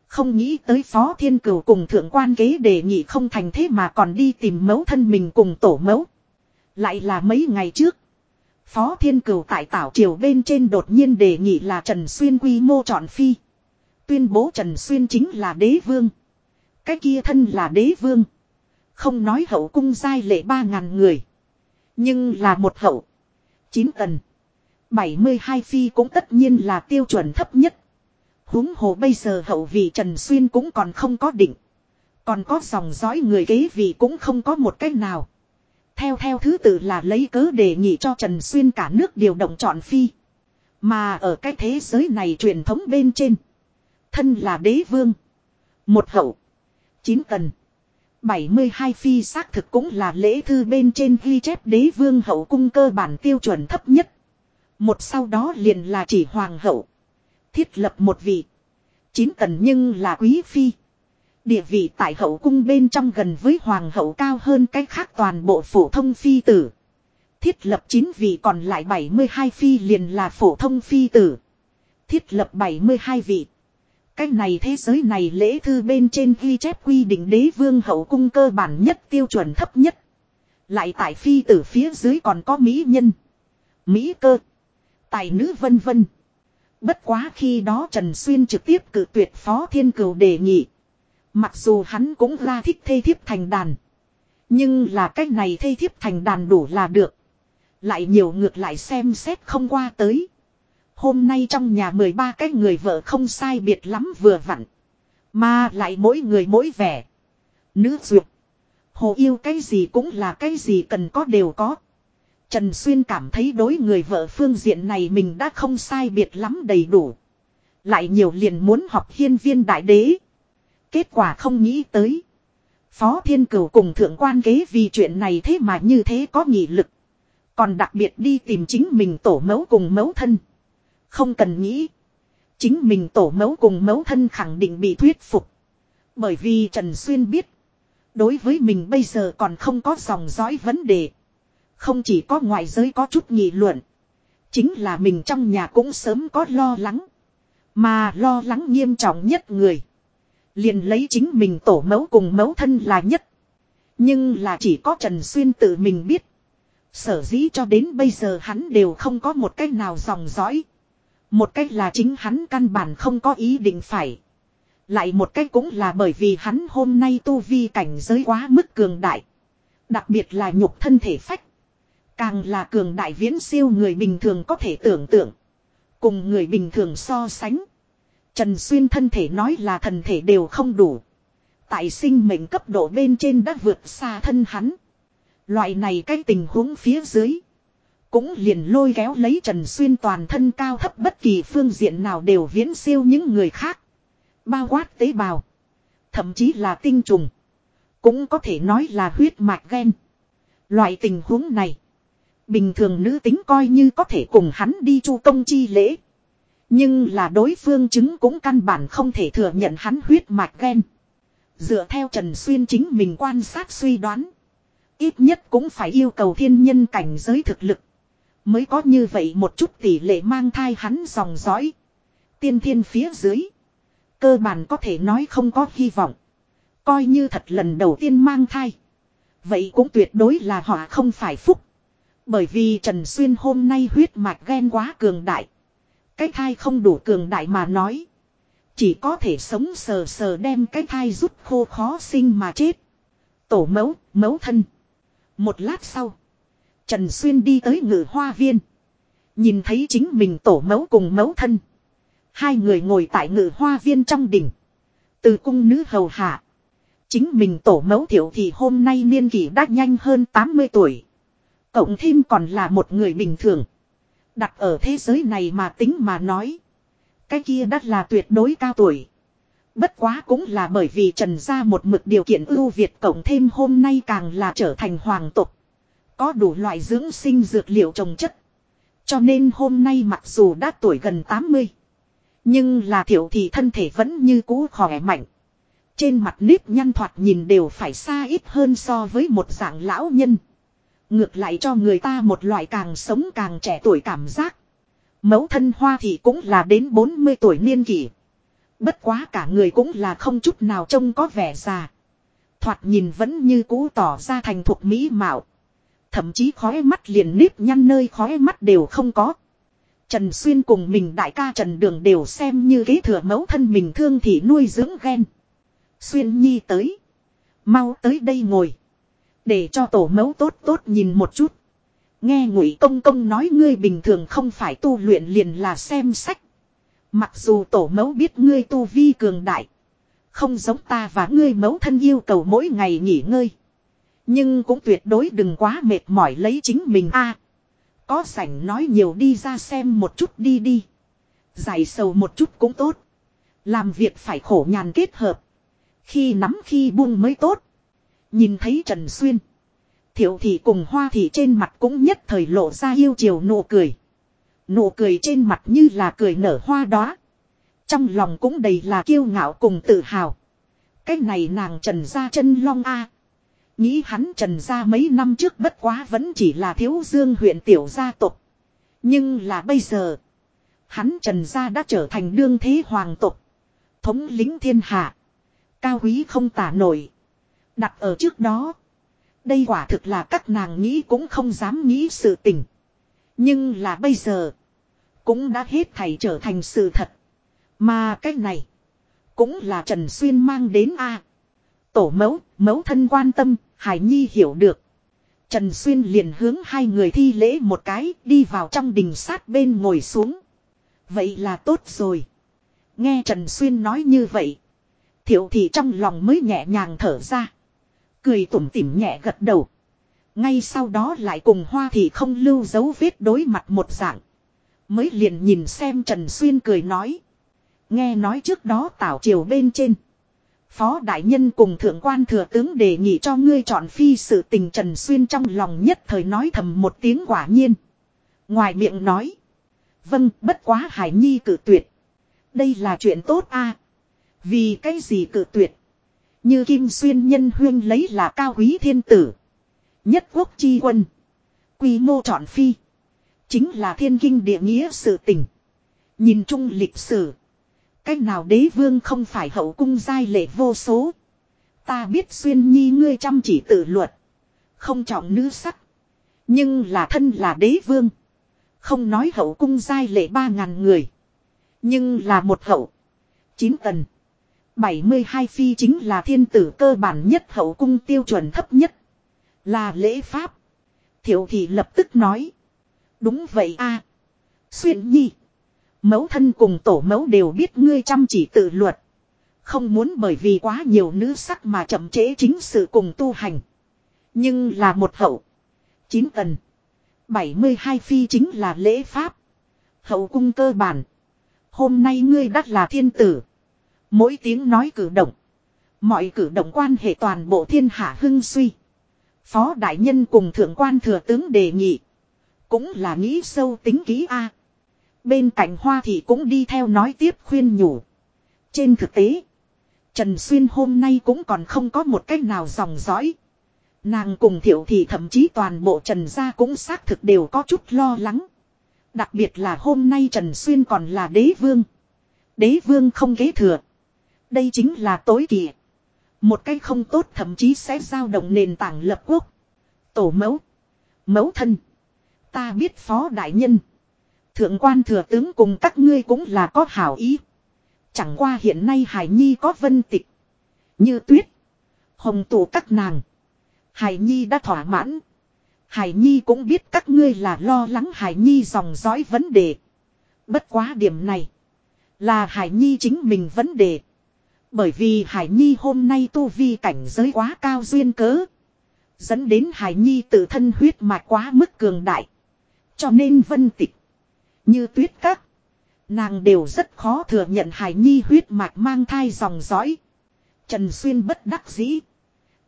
Không nghĩ tới Phó Thiên Cửu cùng Thượng quan kế đề nghị không thành thế mà còn đi tìm mẫu thân mình cùng tổ mẫu. Lại là mấy ngày trước. Phó Thiên Cửu tại tảo triều bên trên đột nhiên đề nghị là Trần Xuyên quy mô chọn phi. Tuyên bố Trần Xuyên chính là đế vương. Cái kia thân là đế vương. Không nói hậu cung giai lệ ba ngàn người. Nhưng là một hậu. Chín tần. 72 phi cũng tất nhiên là tiêu chuẩn thấp nhất. huống hồ bây giờ hậu vị Trần Xuyên cũng còn không có định. Còn có dòng dõi người kế vị cũng không có một cách nào. Theo theo thứ tự là lấy cớ đề nghị cho Trần Xuyên cả nước điều động chọn phi. Mà ở cái thế giới này truyền thống bên trên. Thân là đế vương. Một hậu. Chín tần. 72 phi xác thực cũng là lễ thư bên trên ghi chép đế vương hậu cung cơ bản tiêu chuẩn thấp nhất. Một sau đó liền là chỉ hoàng hậu. Thiết lập một vị. Chín tần nhưng là quý phi. Địa vị tại hậu cung bên trong gần với hoàng hậu cao hơn cách khác toàn bộ phổ thông phi tử. Thiết lập 9 vị còn lại 72 phi liền là phổ thông phi tử. Thiết lập 72 vị. Cái này thế giới này lễ thư bên trên ghi chép quy định đế vương hậu cung cơ bản nhất, tiêu chuẩn thấp nhất. Lại tại phi tử phía dưới còn có mỹ nhân. Mỹ cơ. Tài nữ vân vân. Bất quá khi đó Trần Xuyên trực tiếp cử tuyệt phó thiên cửu đề nghị. Mặc dù hắn cũng ra thích thê thiếp thành đàn. Nhưng là cách này thê thiếp thành đàn đủ là được. Lại nhiều ngược lại xem xét không qua tới. Hôm nay trong nhà 13 cái người vợ không sai biệt lắm vừa vặn. Mà lại mỗi người mỗi vẻ. Nữ duyệt. Hồ yêu cái gì cũng là cái gì cần có đều có. Trần Xuyên cảm thấy đối người vợ phương diện này mình đã không sai biệt lắm đầy đủ. Lại nhiều liền muốn học hiên viên đại đế. Kết quả không nghĩ tới. Phó Thiên Cửu cùng thượng quan kế vì chuyện này thế mà như thế có nghị lực. Còn đặc biệt đi tìm chính mình tổ mẫu cùng mẫu thân. Không cần nghĩ. Chính mình tổ mẫu cùng mẫu thân khẳng định bị thuyết phục. Bởi vì Trần Xuyên biết. Đối với mình bây giờ còn không có dòng dõi vấn đề. Không chỉ có ngoại giới có chút nghị luận. Chính là mình trong nhà cũng sớm có lo lắng. Mà lo lắng nghiêm trọng nhất người. Liền lấy chính mình tổ mẫu cùng mẫu thân là nhất. Nhưng là chỉ có Trần Xuyên tự mình biết. Sở dĩ cho đến bây giờ hắn đều không có một cách nào dòng dõi. Một cách là chính hắn căn bản không có ý định phải. Lại một cách cũng là bởi vì hắn hôm nay tu vi cảnh giới quá mức cường đại. Đặc biệt là nhục thân thể phách. Càng là cường đại viễn siêu người bình thường có thể tưởng tượng. Cùng người bình thường so sánh. Trần Xuyên thân thể nói là thần thể đều không đủ. Tại sinh mệnh cấp độ bên trên đã vượt xa thân hắn. Loại này cái tình huống phía dưới. Cũng liền lôi kéo lấy Trần Xuyên toàn thân cao thấp bất kỳ phương diện nào đều viễn siêu những người khác. Bao quát tế bào. Thậm chí là tinh trùng. Cũng có thể nói là huyết mạch gen. Loại tình huống này. Bình thường nữ tính coi như có thể cùng hắn đi chu công chi lễ. Nhưng là đối phương chứng cũng căn bản không thể thừa nhận hắn huyết mạch gen. Dựa theo Trần Xuyên chính mình quan sát suy đoán. Ít nhất cũng phải yêu cầu thiên nhân cảnh giới thực lực. Mới có như vậy một chút tỷ lệ mang thai hắn dòng dõi. Tiên thiên phía dưới. Cơ bản có thể nói không có hy vọng. Coi như thật lần đầu tiên mang thai. Vậy cũng tuyệt đối là họ không phải phúc. Bởi vì Trần Xuyên hôm nay huyết mạch ghen quá cường đại. Cái thai không đủ cường đại mà nói. Chỉ có thể sống sờ sờ đem cái thai rút khô khó sinh mà chết. Tổ mẫu, mẫu thân. Một lát sau. Trần Xuyên đi tới ngự hoa viên. Nhìn thấy chính mình tổ mẫu cùng mẫu thân. Hai người ngồi tại ngự hoa viên trong đỉnh. Từ cung nữ hầu hạ. Chính mình tổ mẫu thiểu thì hôm nay niên kỷ đã nhanh hơn 80 tuổi. Cộng thêm còn là một người bình thường. Đặt ở thế giới này mà tính mà nói. Cái kia đắt là tuyệt đối cao tuổi. Bất quá cũng là bởi vì trần ra một mực điều kiện ưu việt cộng thêm hôm nay càng là trở thành hoàng tục. Có đủ loại dưỡng sinh dược liệu trồng chất. Cho nên hôm nay mặc dù đã tuổi gần 80. Nhưng là thiểu thì thân thể vẫn như cũ khỏe mạnh. Trên mặt nếp nhăn thoạt nhìn đều phải xa ít hơn so với một dạng lão nhân. Ngược lại cho người ta một loại càng sống càng trẻ tuổi cảm giác. Mẫu thân hoa thì cũng là đến 40 tuổi niên kỷ. Bất quá cả người cũng là không chút nào trông có vẻ già. Thoạt nhìn vẫn như cũ tỏ ra thành thuộc mỹ mạo. Thậm chí khóe mắt liền nếp nhăn nơi khóe mắt đều không có. Trần Xuyên cùng mình đại ca Trần Đường đều xem như kế thừa mẫu thân mình thương thì nuôi dưỡng ghen. Xuyên Nhi tới. Mau tới đây ngồi. Để cho tổ mẫu tốt tốt nhìn một chút. Nghe ngụy công công nói ngươi bình thường không phải tu luyện liền là xem sách. Mặc dù tổ mẫu biết ngươi tu vi cường đại. Không giống ta và ngươi mẫu thân yêu cầu mỗi ngày nghỉ ngơi. Nhưng cũng tuyệt đối đừng quá mệt mỏi lấy chính mình a. có sảnh nói nhiều đi ra xem một chút đi đi. Giải sầu một chút cũng tốt. Làm việc phải khổ nhàn kết hợp. Khi nắm khi buông mới tốt. Nhìn thấy Trần Xuyên. Thiệu thị cùng hoa thị trên mặt cũng nhất thời lộ ra yêu chiều nụ cười. Nụ cười trên mặt như là cười nở hoa đó. Trong lòng cũng đầy là kiêu ngạo cùng tự hào. Cái này nàng trần ra chân long a Nghĩ hắn trần ra mấy năm trước bất quá vẫn chỉ là thiếu dương huyện tiểu gia tộc Nhưng là bây giờ. Hắn trần gia đã trở thành đương thế hoàng tộc. Thống lính thiên hạ. Cao quý không tả nổi. Đặt ở trước đó. Đây quả thực là các nàng nghĩ cũng không dám nghĩ sự tình. Nhưng là bây giờ. Cũng đã hết thảy trở thành sự thật. Mà cái này. Cũng là Trần Xuyên mang đến a Tổ mẫu, mẫu thân quan tâm, Hải Nhi hiểu được. Trần Xuyên liền hướng hai người thi lễ một cái, đi vào trong đình sát bên ngồi xuống. Vậy là tốt rồi. Nghe Trần Xuyên nói như vậy. Thiệu thì trong lòng mới nhẹ nhàng thở ra. Cười tủm tỉm nhẹ gật đầu. Ngay sau đó lại cùng hoa thì không lưu dấu vết đối mặt một dạng. Mới liền nhìn xem Trần Xuyên cười nói. Nghe nói trước đó tảo triều bên trên. Phó đại nhân cùng thượng quan thừa tướng đề nghị cho ngươi chọn phi sự tình Trần Xuyên trong lòng nhất thời nói thầm một tiếng quả nhiên. Ngoài miệng nói. Vâng, bất quá Hải Nhi cử tuyệt. Đây là chuyện tốt a Vì cái gì cử tuyệt. Như Kim Xuyên nhân huyên lấy là cao quý thiên tử. Nhất quốc chi quân. Quy mô chọn phi. Chính là thiên kinh địa nghĩa sự tình. Nhìn chung lịch sử. Cách nào đế vương không phải hậu cung giai lệ vô số. Ta biết xuyên nhi ngươi chăm chỉ tự luật. Không trọng nữ sắc. Nhưng là thân là đế vương. Không nói hậu cung giai lệ ba ngàn người. Nhưng là một hậu. Chín tần. 72 phi chính là thiên tử cơ bản nhất hậu cung tiêu chuẩn thấp nhất. Là lễ pháp. Thiệu thì lập tức nói. Đúng vậy a Xuyên nhi. Mẫu thân cùng tổ mẫu đều biết ngươi chăm chỉ tự luật. Không muốn bởi vì quá nhiều nữ sắc mà chậm trễ chính sự cùng tu hành. Nhưng là một hậu. Chín tần. 72 phi chính là lễ pháp. Hậu cung cơ bản. Hôm nay ngươi đắc là thiên tử. Mỗi tiếng nói cử động. Mọi cử động quan hệ toàn bộ thiên hạ hưng suy. Phó đại nhân cùng thượng quan thừa tướng đề nghị. Cũng là nghĩ sâu tính kỹ A. Bên cạnh hoa thì cũng đi theo nói tiếp khuyên nhủ. Trên thực tế. Trần Xuyên hôm nay cũng còn không có một cách nào dòng dõi. Nàng cùng thiệu thì thậm chí toàn bộ Trần gia cũng xác thực đều có chút lo lắng. Đặc biệt là hôm nay Trần Xuyên còn là đế vương. Đế vương không kế thừa. Đây chính là tối kỵ. Một cách không tốt thậm chí sẽ giao động nền tảng lập quốc. Tổ mẫu. Mẫu thân. Ta biết phó đại nhân. Thượng quan thừa tướng cùng các ngươi cũng là có hảo ý. Chẳng qua hiện nay Hải Nhi có vân tịch. Như tuyết. Hồng tụ các nàng. Hải Nhi đã thỏa mãn. Hải Nhi cũng biết các ngươi là lo lắng Hải Nhi dòng dõi vấn đề. Bất quá điểm này. Là Hải Nhi chính mình vấn đề. Bởi vì Hải Nhi hôm nay tu vi cảnh giới quá cao duyên cớ. Dẫn đến Hải Nhi tự thân huyết mạch quá mức cường đại. Cho nên vân tịch. Như tuyết các. Nàng đều rất khó thừa nhận Hải Nhi huyết mạch mang thai dòng dõi. Trần Xuyên bất đắc dĩ.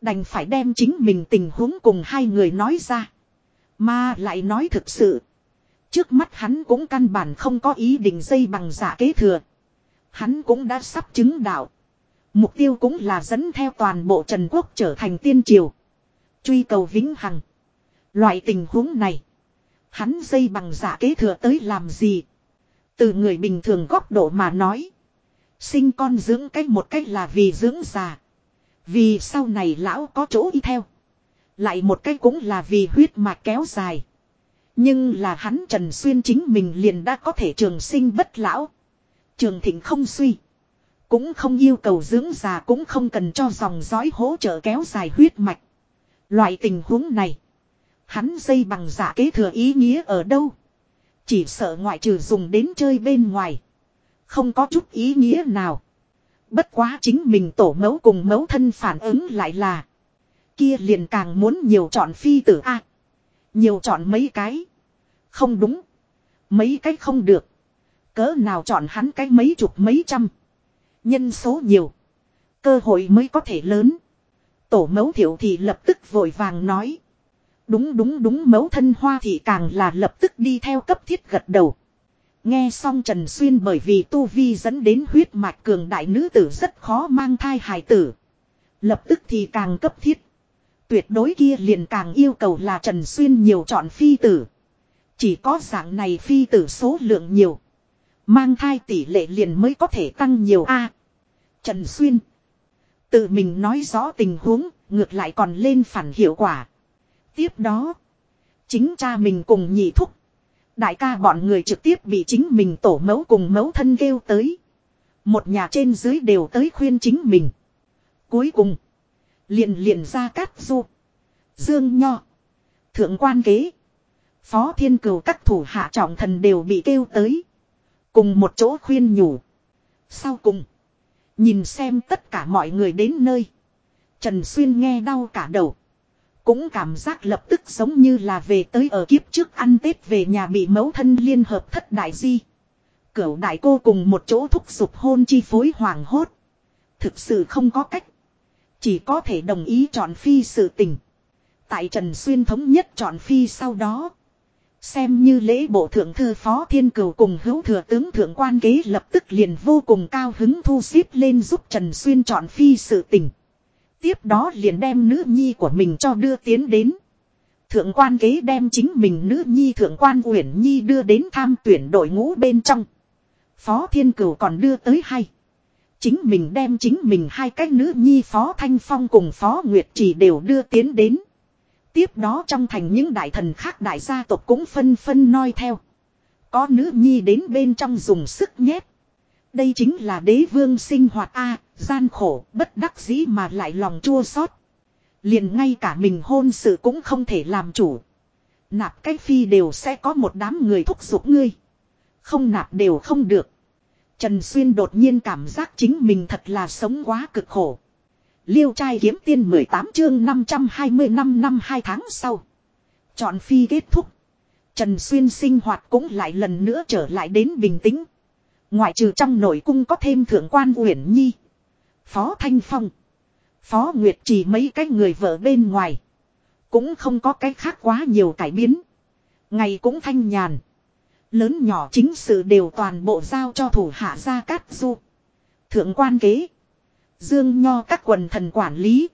Đành phải đem chính mình tình huống cùng hai người nói ra. Mà lại nói thực sự. Trước mắt hắn cũng căn bản không có ý định dây bằng giả kế thừa. Hắn cũng đã sắp chứng đạo. Mục tiêu cũng là dẫn theo toàn bộ Trần Quốc trở thành tiên triều. Truy cầu vĩnh hằng. Loại tình huống này. Hắn dây bằng giả kế thừa tới làm gì? Từ người bình thường góc độ mà nói. Sinh con dưỡng cách một cách là vì dưỡng già. Vì sau này lão có chỗ y theo. Lại một cách cũng là vì huyết mạch kéo dài. Nhưng là hắn Trần Xuyên chính mình liền đã có thể trường sinh bất lão. Trường thịnh không suy. Cũng không yêu cầu dưỡng già cũng không cần cho dòng dõi hỗ trợ kéo dài huyết mạch. Loại tình huống này. Hắn dây bằng giả kế thừa ý nghĩa ở đâu. Chỉ sợ ngoại trừ dùng đến chơi bên ngoài. Không có chút ý nghĩa nào. Bất quá chính mình tổ mẫu cùng mẫu thân phản ứng lại là. Kia liền càng muốn nhiều chọn phi tử A. nhiều chọn mấy cái. Không đúng. Mấy cái không được. Cỡ nào chọn hắn cái mấy chục mấy trăm. Nhân số nhiều. Cơ hội mới có thể lớn. Tổ mẫu thiểu thì lập tức vội vàng nói. Đúng đúng đúng mẫu thân hoa thì càng là lập tức đi theo cấp thiết gật đầu. Nghe xong Trần Xuyên bởi vì tu vi dẫn đến huyết mạch cường đại nữ tử rất khó mang thai hài tử. Lập tức thì càng cấp thiết. Tuyệt đối kia liền càng yêu cầu là Trần Xuyên nhiều chọn phi tử. Chỉ có dạng này phi tử số lượng nhiều. Mang thai tỷ lệ liền mới có thể tăng nhiều a Trần Xuyên. Tự mình nói rõ tình huống, ngược lại còn lên phản hiệu quả. Tiếp đó. Chính cha mình cùng nhị thúc. Đại ca bọn người trực tiếp bị chính mình tổ mẫu cùng mẫu thân kêu tới. Một nhà trên dưới đều tới khuyên chính mình. Cuối cùng. Liền liền ra cát du. Dương Nho. Thượng quan kế. Phó thiên cửu các thủ hạ trọng thần đều bị kêu tới. Cùng một chỗ khuyên nhủ. Sau cùng. Nhìn xem tất cả mọi người đến nơi. Trần Xuyên nghe đau cả đầu. Cũng cảm giác lập tức giống như là về tới ở kiếp trước ăn Tết về nhà bị mẫu thân liên hợp thất đại di. Cửu đại cô cùng một chỗ thúc giục hôn chi phối hoàng hốt. Thực sự không có cách. Chỉ có thể đồng ý chọn phi sự tình. Tại Trần Xuyên thống nhất chọn phi sau đó. Xem như lễ bộ thượng thư phó thiên cửu cùng hữu thừa tướng thượng quan kế lập tức liền vô cùng cao hứng thu xếp lên giúp Trần Xuyên chọn phi sự tình. Tiếp đó liền đem nữ nhi của mình cho đưa tiến đến. Thượng quan kế đem chính mình nữ nhi thượng quan uyển nhi đưa đến tham tuyển đội ngũ bên trong. Phó thiên cửu còn đưa tới hay. Chính mình đem chính mình hai cái nữ nhi phó thanh phong cùng phó nguyệt chỉ đều đưa tiến đến. Tiếp đó trong thành những đại thần khác đại gia tộc cũng phân phân noi theo. Có nữ nhi đến bên trong dùng sức nhét. Đây chính là đế vương sinh hoạt A, gian khổ, bất đắc dĩ mà lại lòng chua xót Liền ngay cả mình hôn sự cũng không thể làm chủ. Nạp cách phi đều sẽ có một đám người thúc giục ngươi. Không nạp đều không được. Trần Xuyên đột nhiên cảm giác chính mình thật là sống quá cực khổ. Liêu trai kiếm tiên 18 chương 520 năm năm 2 tháng sau. Chọn phi kết thúc. Trần Xuyên sinh hoạt cũng lại lần nữa trở lại đến bình tĩnh. Ngoại trừ trong nội cung có thêm thượng quan Uyển Nhi. Phó Thanh Phong. Phó Nguyệt chỉ mấy cái người vợ bên ngoài. Cũng không có cái khác quá nhiều cải biến. Ngày cũng thanh nhàn. Lớn nhỏ chính sự đều toàn bộ giao cho thủ hạ gia cát du. Thượng quan kế. Dương Nho các quần thần quản lý.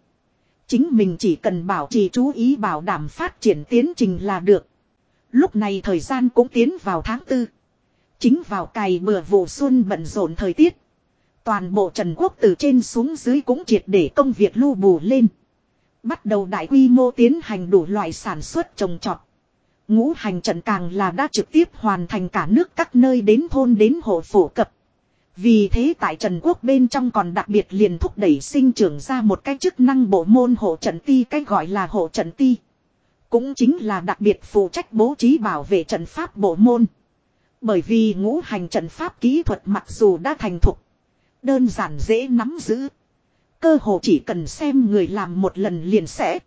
Chính mình chỉ cần bảo trì chú ý bảo đảm phát triển tiến trình là được. Lúc này thời gian cũng tiến vào tháng tư. Chính vào cày bừa vụ xuân bận rộn thời tiết. Toàn bộ Trần Quốc từ trên xuống dưới cũng triệt để công việc lưu bù lên. Bắt đầu đại quy mô tiến hành đủ loại sản xuất trồng trọt. Ngũ hành trận càng là đã trực tiếp hoàn thành cả nước các nơi đến thôn đến hộ phổ cập. Vì thế tại Trần Quốc bên trong còn đặc biệt liền thúc đẩy sinh trưởng ra một cái chức năng bộ môn hộ trận ti cách gọi là hộ trận ti. Cũng chính là đặc biệt phụ trách bố trí bảo vệ trận pháp bộ môn. Bởi vì ngũ hành trận pháp kỹ thuật mặc dù đã thành thục. Đơn giản dễ nắm giữ. Cơ hồ chỉ cần xem người làm một lần liền sẽ.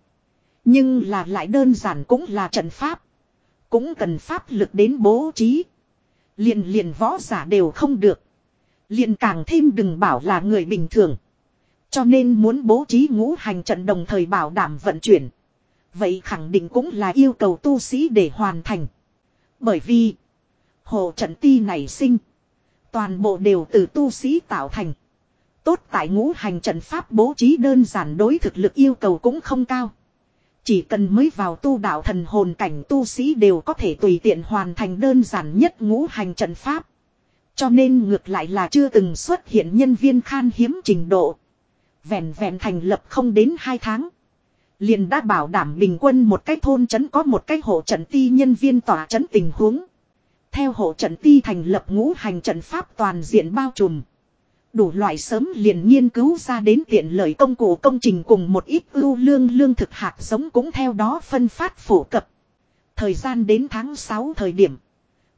Nhưng là lại đơn giản cũng là trận pháp. Cũng cần pháp lực đến bố trí. Liền liền võ giả đều không được. Liền càng thêm đừng bảo là người bình thường. Cho nên muốn bố trí ngũ hành trận đồng thời bảo đảm vận chuyển. Vậy khẳng định cũng là yêu cầu tu sĩ để hoàn thành. Bởi vì, Hồ trận ti này sinh. Toàn bộ đều từ tu sĩ tạo thành. Tốt tại ngũ hành trận pháp bố trí đơn giản đối thực lực yêu cầu cũng không cao. Chỉ cần mới vào tu đạo thần hồn cảnh tu sĩ đều có thể tùy tiện hoàn thành đơn giản nhất ngũ hành trận pháp. Cho nên ngược lại là chưa từng xuất hiện nhân viên khan hiếm trình độ. Vẹn vẹn thành lập không đến 2 tháng. Liền đã bảo đảm bình quân một cái thôn trấn có một cái hộ trận ti nhân viên tỏa trấn tình huống. Theo hộ trận ti thành lập ngũ hành trận pháp toàn diện bao trùm. Đủ loại sớm liền nghiên cứu ra đến tiện lợi công cụ công trình cùng một ít ưu lương lương thực hạt giống cũng theo đó phân phát phổ cập. Thời gian đến tháng 6 thời điểm.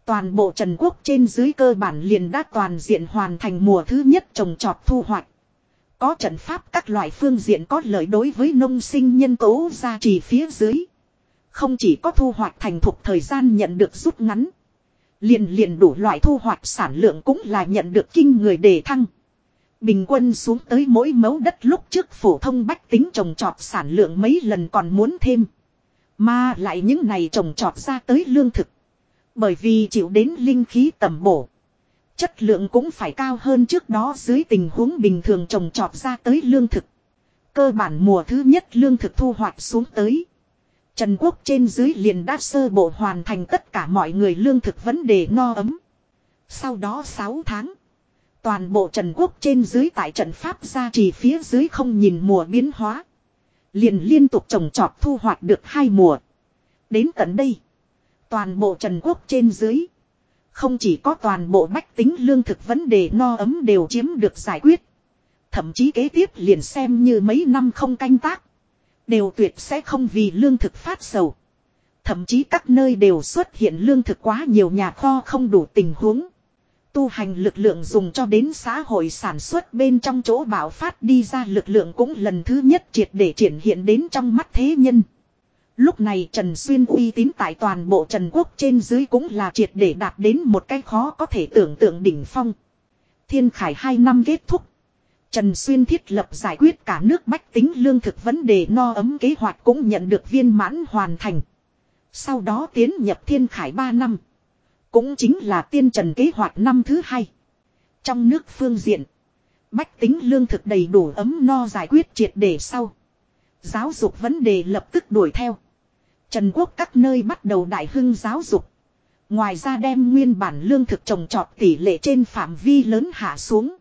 Toàn bộ Trần Quốc trên dưới cơ bản liền đã toàn diện hoàn thành mùa thứ nhất trồng trọt thu hoạch. Có trận pháp các loại phương diện có lợi đối với nông sinh nhân tố gia trì phía dưới. Không chỉ có thu hoạch thành thục thời gian nhận được rút ngắn. Liền liền đủ loại thu hoạch sản lượng cũng là nhận được kinh người đề thăng. Bình quân xuống tới mỗi mẫu đất lúc trước phổ thông bách tính trồng trọt sản lượng mấy lần còn muốn thêm. Mà lại những này trồng trọt ra tới lương thực. Bởi vì chịu đến linh khí tầm bổ. Chất lượng cũng phải cao hơn trước đó dưới tình huống bình thường trồng trọt ra tới lương thực. Cơ bản mùa thứ nhất lương thực thu hoạch xuống tới. Trần Quốc trên dưới liền đã sơ bộ hoàn thành tất cả mọi người lương thực vấn đề no ấm. Sau đó 6 tháng. Toàn bộ Trần Quốc trên dưới tại trận Pháp gia trì phía dưới không nhìn mùa biến hóa. Liền liên tục trồng trọt thu hoạch được hai mùa. Đến tận đây. Toàn bộ Trần Quốc trên dưới. Không chỉ có toàn bộ bách tính lương thực vấn đề no ấm đều chiếm được giải quyết. Thậm chí kế tiếp liền xem như mấy năm không canh tác. Đều tuyệt sẽ không vì lương thực phát sầu. Thậm chí các nơi đều xuất hiện lương thực quá nhiều nhà kho không đủ tình huống. Tu hành lực lượng dùng cho đến xã hội sản xuất bên trong chỗ bảo phát đi ra lực lượng cũng lần thứ nhất triệt để triển hiện đến trong mắt thế nhân. Lúc này Trần Xuyên uy tín tại toàn bộ Trần Quốc trên dưới cũng là triệt để đạt đến một cái khó có thể tưởng tượng đỉnh phong. Thiên Khải 2 năm kết thúc. Trần Xuyên thiết lập giải quyết cả nước bách tính lương thực vấn đề no ấm kế hoạch cũng nhận được viên mãn hoàn thành. Sau đó tiến nhập Thiên Khải 3 năm. Cũng chính là tiên trần kế hoạch năm thứ hai. Trong nước phương diện. Bách tính lương thực đầy đủ ấm no giải quyết triệt để sau. Giáo dục vấn đề lập tức đuổi theo. Trần quốc các nơi bắt đầu đại hưng giáo dục. Ngoài ra đem nguyên bản lương thực trồng trọt tỷ lệ trên phạm vi lớn hạ xuống.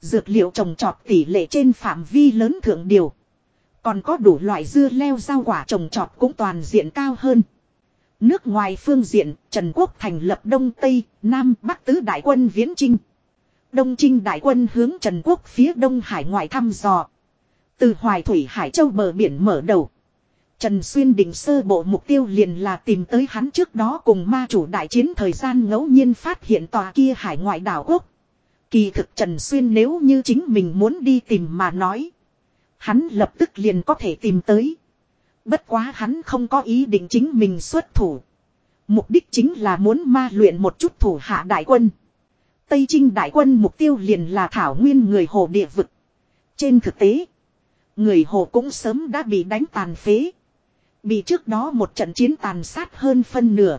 Dược liệu trồng trọt tỷ lệ trên phạm vi lớn thượng điều. Còn có đủ loại dưa leo rau quả trồng trọt cũng toàn diện cao hơn. Nước ngoài phương diện, Trần Quốc thành lập Đông Tây, Nam, Bắc tứ đại quân viễn trinh. Đông Trinh đại quân hướng Trần Quốc phía Đông Hải ngoại thăm dò. Từ Hoài Thủy Hải Châu bờ biển mở đầu. Trần Xuyên định sơ bộ mục tiêu liền là tìm tới hắn trước đó cùng ma chủ đại chiến thời gian ngẫu nhiên phát hiện tòa kia hải ngoại đảo quốc. Kỳ thực Trần Xuyên nếu như chính mình muốn đi tìm mà nói. Hắn lập tức liền có thể tìm tới. Bất quá hắn không có ý định chính mình xuất thủ. Mục đích chính là muốn ma luyện một chút thủ hạ đại quân. Tây Trinh đại quân mục tiêu liền là thảo nguyên người hồ địa vực. Trên thực tế, người hồ cũng sớm đã bị đánh tàn phế. Bị trước đó một trận chiến tàn sát hơn phân nửa.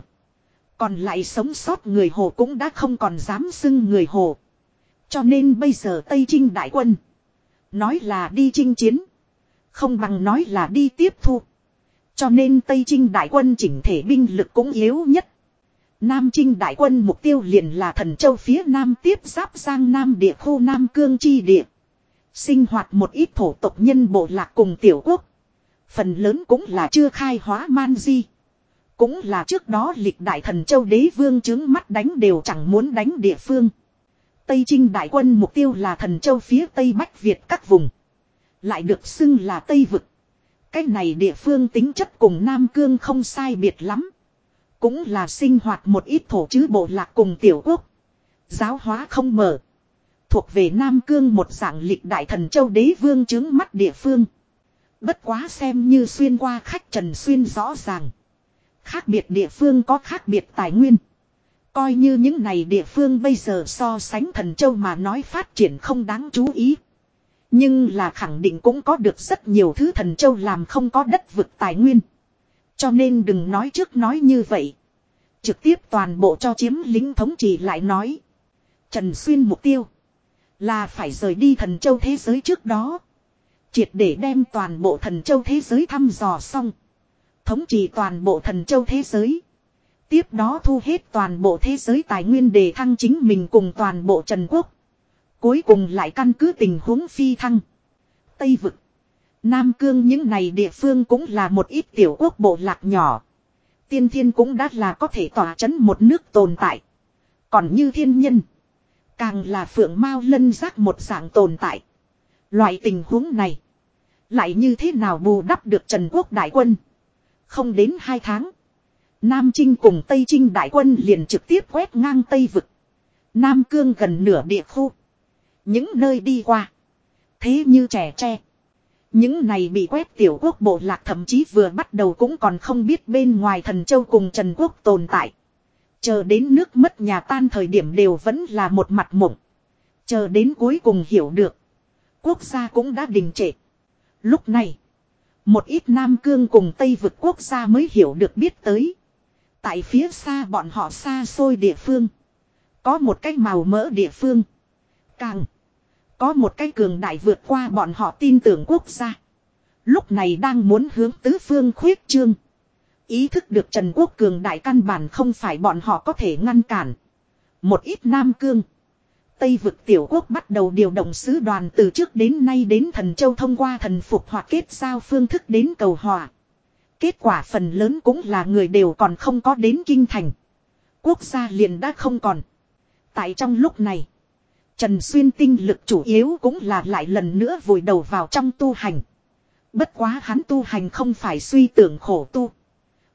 Còn lại sống sót người hồ cũng đã không còn dám xưng người hồ. Cho nên bây giờ Tây Trinh đại quân. Nói là đi chinh chiến. Không bằng nói là đi tiếp thu. Cho nên Tây Trinh đại quân chỉnh thể binh lực cũng yếu nhất. Nam Trinh đại quân mục tiêu liền là thần châu phía Nam tiếp giáp sang Nam địa khu Nam Cương chi địa. Sinh hoạt một ít thổ tộc nhân bộ lạc cùng tiểu quốc. Phần lớn cũng là chưa khai hóa man di. Cũng là trước đó lịch đại thần châu đế vương chứng mắt đánh đều chẳng muốn đánh địa phương. Tây Trinh đại quân mục tiêu là thần châu phía Tây Bách Việt các vùng. Lại được xưng là Tây Vực. Cách này địa phương tính chất cùng Nam Cương không sai biệt lắm. Cũng là sinh hoạt một ít thổ chứ bộ lạc cùng tiểu quốc. Giáo hóa không mở. Thuộc về Nam Cương một dạng lịch đại thần châu đế vương chứng mắt địa phương. Bất quá xem như xuyên qua khách Trần Xuyên rõ ràng. Khác biệt địa phương có khác biệt tài nguyên. Coi như những này địa phương bây giờ so sánh thần châu mà nói phát triển không đáng chú ý. Nhưng là khẳng định cũng có được rất nhiều thứ thần châu làm không có đất vực tài nguyên. Cho nên đừng nói trước nói như vậy. Trực tiếp toàn bộ cho chiếm lính thống trị lại nói. Trần Xuyên mục tiêu. Là phải rời đi thần châu thế giới trước đó. Triệt để đem toàn bộ thần châu thế giới thăm dò xong. Thống trị toàn bộ thần châu thế giới. Tiếp đó thu hết toàn bộ thế giới tài nguyên để thăng chính mình cùng toàn bộ Trần Quốc. Cuối cùng lại căn cứ tình huống phi thăng. Tây Vực. Nam Cương những này địa phương cũng là một ít tiểu quốc bộ lạc nhỏ. Tiên thiên cũng đã là có thể tỏa chấn một nước tồn tại. Còn như thiên nhân. Càng là phượng mao lân giác một dạng tồn tại. Loại tình huống này. Lại như thế nào bù đắp được Trần Quốc đại quân. Không đến hai tháng. Nam Trinh cùng Tây Trinh đại quân liền trực tiếp quét ngang Tây Vực. Nam Cương gần nửa địa khu. Những nơi đi qua. Thế như trẻ tre. Những này bị quét tiểu quốc bộ lạc thậm chí vừa bắt đầu cũng còn không biết bên ngoài thần châu cùng Trần Quốc tồn tại. Chờ đến nước mất nhà tan thời điểm đều vẫn là một mặt mộng. Chờ đến cuối cùng hiểu được. Quốc gia cũng đã đình trệ. Lúc này. Một ít Nam Cương cùng Tây vực quốc gia mới hiểu được biết tới. Tại phía xa bọn họ xa xôi địa phương. Có một cái màu mỡ địa phương. Càng. Có một cái cường đại vượt qua bọn họ tin tưởng quốc gia. Lúc này đang muốn hướng tứ phương khuyết trương. Ý thức được Trần Quốc cường đại căn bản không phải bọn họ có thể ngăn cản. Một ít Nam Cương. Tây vực tiểu quốc bắt đầu điều động sứ đoàn từ trước đến nay đến thần châu thông qua thần phục hoặc kết giao phương thức đến cầu hòa. Kết quả phần lớn cũng là người đều còn không có đến kinh thành. Quốc gia liền đã không còn. Tại trong lúc này, Trần Xuyên tinh lực chủ yếu cũng là lại lần nữa vùi đầu vào trong tu hành. Bất quá hắn tu hành không phải suy tưởng khổ tu.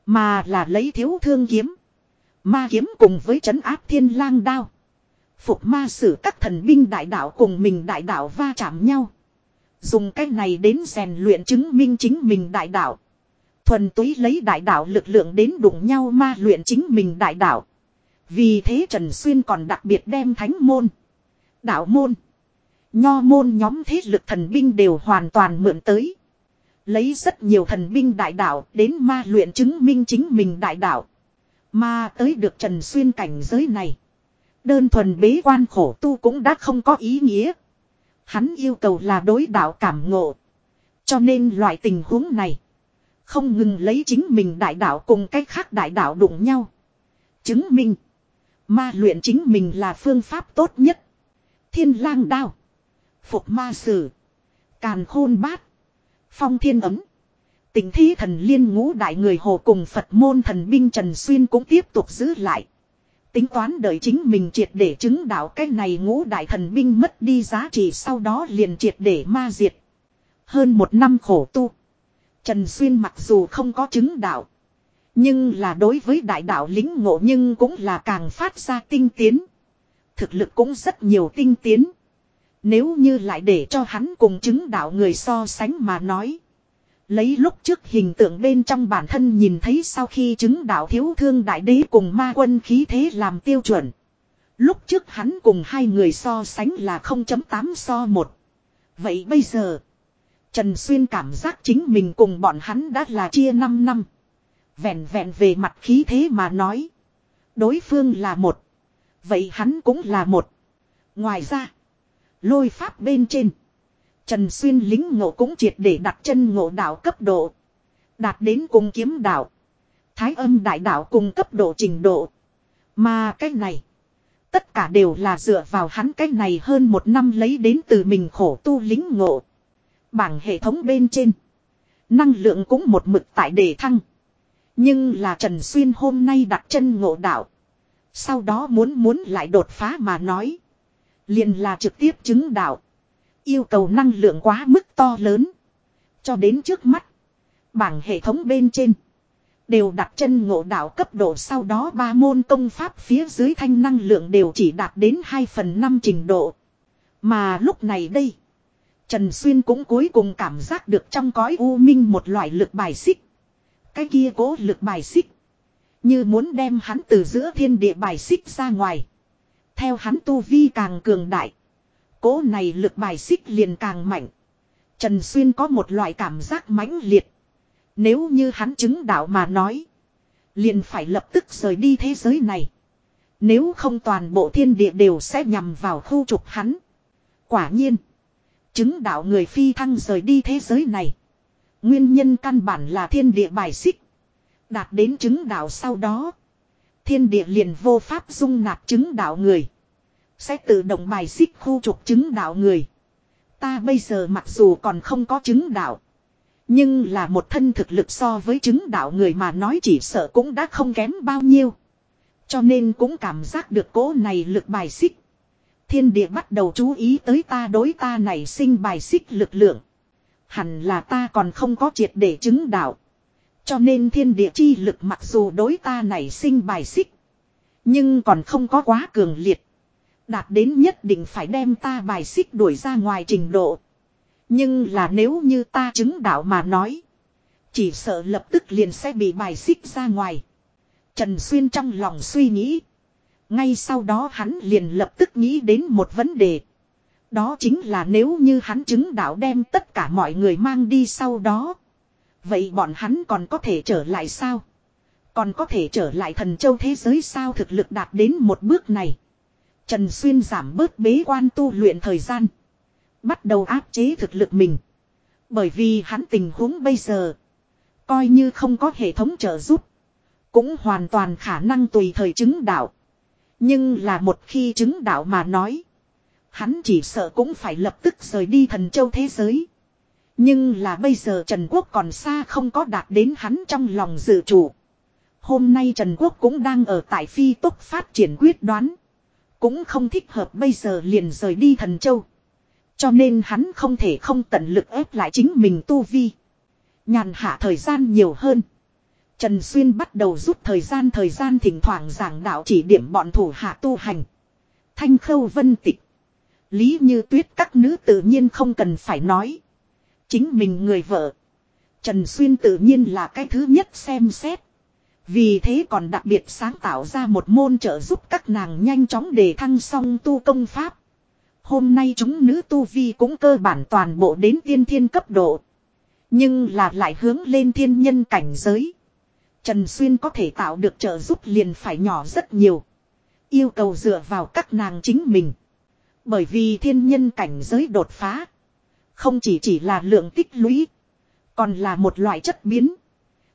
Mà là lấy thiếu thương kiếm. Ma kiếm cùng với trấn áp thiên lang đao. Phục ma sử các thần binh đại đạo cùng mình đại đạo va chạm nhau. Dùng cách này đến rèn luyện chứng minh chính mình đại đạo. Thuần túy lấy đại đạo lực lượng đến đụng nhau ma luyện chính mình đại đạo. Vì thế Trần Xuyên còn đặc biệt đem thánh môn. Đạo môn. Nho môn nhóm thế lực thần binh đều hoàn toàn mượn tới. Lấy rất nhiều thần binh đại đạo đến ma luyện chứng minh chính mình đại đạo. Mà tới được Trần Xuyên cảnh giới này. Đơn thuần bế quan khổ tu cũng đã không có ý nghĩa. Hắn yêu cầu là đối đạo cảm ngộ. Cho nên loại tình huống này. Không ngừng lấy chính mình đại đạo cùng cách khác đại đạo đụng nhau. Chứng minh. Ma luyện chính mình là phương pháp tốt nhất. Thiên lang đao. Phục ma sử. Càn khôn bát. Phong thiên ấm. Tình thi thần liên ngũ đại người hồ cùng Phật môn thần binh Trần Xuyên cũng tiếp tục giữ lại. Tính toán đợi chính mình triệt để chứng đạo cái này ngũ đại thần binh mất đi giá trị sau đó liền triệt để ma diệt. Hơn một năm khổ tu. Trần Xuyên mặc dù không có chứng đạo. Nhưng là đối với đại đạo lính ngộ nhưng cũng là càng phát ra tinh tiến. Thực lực cũng rất nhiều tinh tiến. Nếu như lại để cho hắn cùng chứng đạo người so sánh mà nói. Lấy lúc trước hình tượng bên trong bản thân nhìn thấy sau khi chứng đạo thiếu thương đại đế cùng ma quân khí thế làm tiêu chuẩn. Lúc trước hắn cùng hai người so sánh là 0.8 so 1. Vậy bây giờ, Trần Xuyên cảm giác chính mình cùng bọn hắn đã là chia 5 năm. Vẹn vẹn về mặt khí thế mà nói. Đối phương là một. Vậy hắn cũng là một. Ngoài ra, lôi pháp bên trên. Trần Xuyên lính ngộ cũng triệt để đặt chân ngộ đạo cấp độ. Đạt đến cùng kiếm đạo. Thái âm đại đạo cùng cấp độ trình độ. Mà cái này. Tất cả đều là dựa vào hắn cái này hơn một năm lấy đến từ mình khổ tu lính ngộ. Bảng hệ thống bên trên. Năng lượng cũng một mực tại đề thăng. Nhưng là Trần Xuyên hôm nay đặt chân ngộ đạo. Sau đó muốn muốn lại đột phá mà nói. Liền là trực tiếp chứng đạo. Yêu cầu năng lượng quá mức to lớn. Cho đến trước mắt. Bảng hệ thống bên trên. Đều đặt chân ngộ đạo cấp độ sau đó ba môn công pháp phía dưới thanh năng lượng đều chỉ đạt đến 2 phần 5 trình độ. Mà lúc này đây. Trần Xuyên cũng cuối cùng cảm giác được trong cõi u minh một loại lực bài xích. Cái kia cố lực bài xích. Như muốn đem hắn từ giữa thiên địa bài xích ra ngoài. Theo hắn tu vi càng cường đại. Cố này lực bài xích liền càng mạnh. Trần Xuyên có một loại cảm giác mãnh liệt. Nếu như hắn chứng đạo mà nói. Liền phải lập tức rời đi thế giới này. Nếu không toàn bộ thiên địa đều sẽ nhằm vào khu trục hắn. Quả nhiên. Chứng đạo người phi thăng rời đi thế giới này. Nguyên nhân căn bản là thiên địa bài xích. Đạt đến chứng đạo sau đó. Thiên địa liền vô pháp dung nạp chứng đạo người. Sẽ tự động bài xích khu trục chứng đạo người. Ta bây giờ mặc dù còn không có chứng đạo. Nhưng là một thân thực lực so với chứng đạo người mà nói chỉ sợ cũng đã không kém bao nhiêu. Cho nên cũng cảm giác được cố này lực bài xích. Thiên địa bắt đầu chú ý tới ta đối ta này sinh bài xích lực lượng. Hẳn là ta còn không có triệt để chứng đạo. Cho nên thiên địa chi lực mặc dù đối ta này sinh bài xích. Nhưng còn không có quá cường liệt. Đạt đến nhất định phải đem ta bài xích đuổi ra ngoài trình độ. Nhưng là nếu như ta chứng đạo mà nói. Chỉ sợ lập tức liền sẽ bị bài xích ra ngoài. Trần Xuyên trong lòng suy nghĩ. Ngay sau đó hắn liền lập tức nghĩ đến một vấn đề. Đó chính là nếu như hắn chứng đạo đem tất cả mọi người mang đi sau đó. Vậy bọn hắn còn có thể trở lại sao? Còn có thể trở lại thần châu thế giới sao thực lực đạt đến một bước này. Trần Xuyên giảm bớt bế quan tu luyện thời gian. Bắt đầu áp chế thực lực mình. Bởi vì hắn tình huống bây giờ. Coi như không có hệ thống trợ giúp. Cũng hoàn toàn khả năng tùy thời chứng đạo. Nhưng là một khi chứng đạo mà nói. Hắn chỉ sợ cũng phải lập tức rời đi thần châu thế giới. Nhưng là bây giờ Trần Quốc còn xa không có đạt đến hắn trong lòng dự chủ. Hôm nay Trần Quốc cũng đang ở tại phi tốc phát triển quyết đoán. Cũng không thích hợp bây giờ liền rời đi thần châu. Cho nên hắn không thể không tận lực ép lại chính mình tu vi. Nhàn hạ thời gian nhiều hơn. Trần Xuyên bắt đầu rút thời gian thời gian thỉnh thoảng giảng đạo chỉ điểm bọn thủ hạ tu hành. Thanh khâu vân tịch. Lý như tuyết các nữ tự nhiên không cần phải nói. Chính mình người vợ. Trần Xuyên tự nhiên là cái thứ nhất xem xét. Vì thế còn đặc biệt sáng tạo ra một môn trợ giúp các nàng nhanh chóng để thăng song tu công pháp. Hôm nay chúng nữ tu vi cũng cơ bản toàn bộ đến tiên thiên cấp độ. Nhưng là lại hướng lên thiên nhân cảnh giới. Trần Xuyên có thể tạo được trợ giúp liền phải nhỏ rất nhiều. Yêu cầu dựa vào các nàng chính mình. Bởi vì thiên nhân cảnh giới đột phá. Không chỉ chỉ là lượng tích lũy. Còn là một loại chất biến.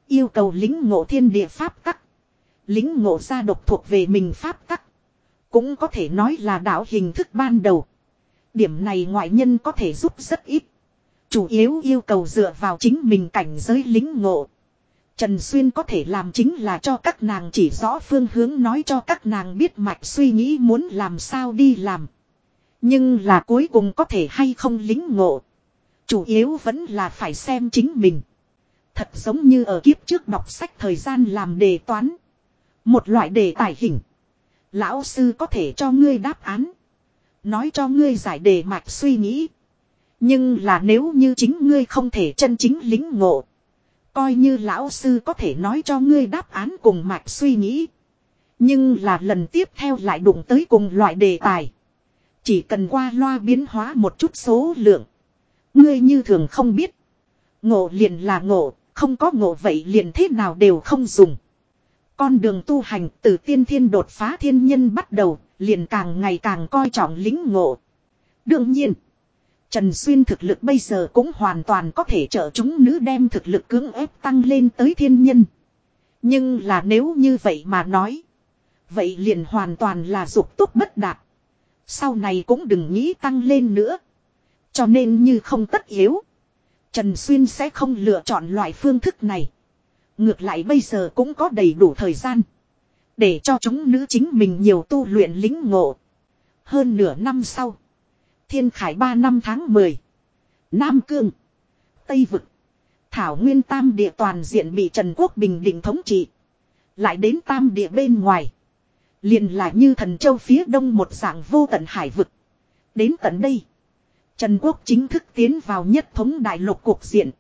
Yêu cầu lính ngộ thiên địa pháp tắc. Lính ngộ ra độc thuộc về mình pháp tắc. Cũng có thể nói là đạo hình thức ban đầu. Điểm này ngoại nhân có thể giúp rất ít. Chủ yếu yêu cầu dựa vào chính mình cảnh giới lính ngộ. Trần Xuyên có thể làm chính là cho các nàng chỉ rõ phương hướng nói cho các nàng biết mạch suy nghĩ muốn làm sao đi làm. Nhưng là cuối cùng có thể hay không lính ngộ. Chủ yếu vẫn là phải xem chính mình. Thật giống như ở kiếp trước đọc sách thời gian làm đề toán. Một loại đề tài hình. Lão sư có thể cho ngươi đáp án. Nói cho ngươi giải đề mạch suy nghĩ. Nhưng là nếu như chính ngươi không thể chân chính lính ngộ. Coi như lão sư có thể nói cho ngươi đáp án cùng mạch suy nghĩ. Nhưng là lần tiếp theo lại đụng tới cùng loại đề tài. Chỉ cần qua loa biến hóa một chút số lượng. Ngươi như thường không biết. Ngộ liền là ngộ, không có ngộ vậy liền thế nào đều không dùng. Con đường tu hành từ tiên thiên đột phá thiên nhân bắt đầu, liền càng ngày càng coi trọng lính ngộ. Đương nhiên, Trần Xuyên thực lực bây giờ cũng hoàn toàn có thể trợ chúng nữ đem thực lực cưỡng ép tăng lên tới thiên nhân. Nhưng là nếu như vậy mà nói. Vậy liền hoàn toàn là dục tốt bất đạt. Sau này cũng đừng nghĩ tăng lên nữa. Cho nên như không tất yếu. Trần Xuyên sẽ không lựa chọn loại phương thức này. Ngược lại bây giờ cũng có đầy đủ thời gian. Để cho chúng nữ chính mình nhiều tu luyện lính ngộ. Hơn nửa năm sau. Thiên Khải 3 năm tháng 10. Nam Cương. Tây Vực. Thảo Nguyên Tam Địa toàn diện bị Trần Quốc Bình định thống trị. Lại đến Tam Địa bên ngoài. Liền là như thần châu phía đông một dạng vô tận hải vực. Đến tận đây. Trần Quốc chính thức tiến vào nhất thống đại lục cuộc diện.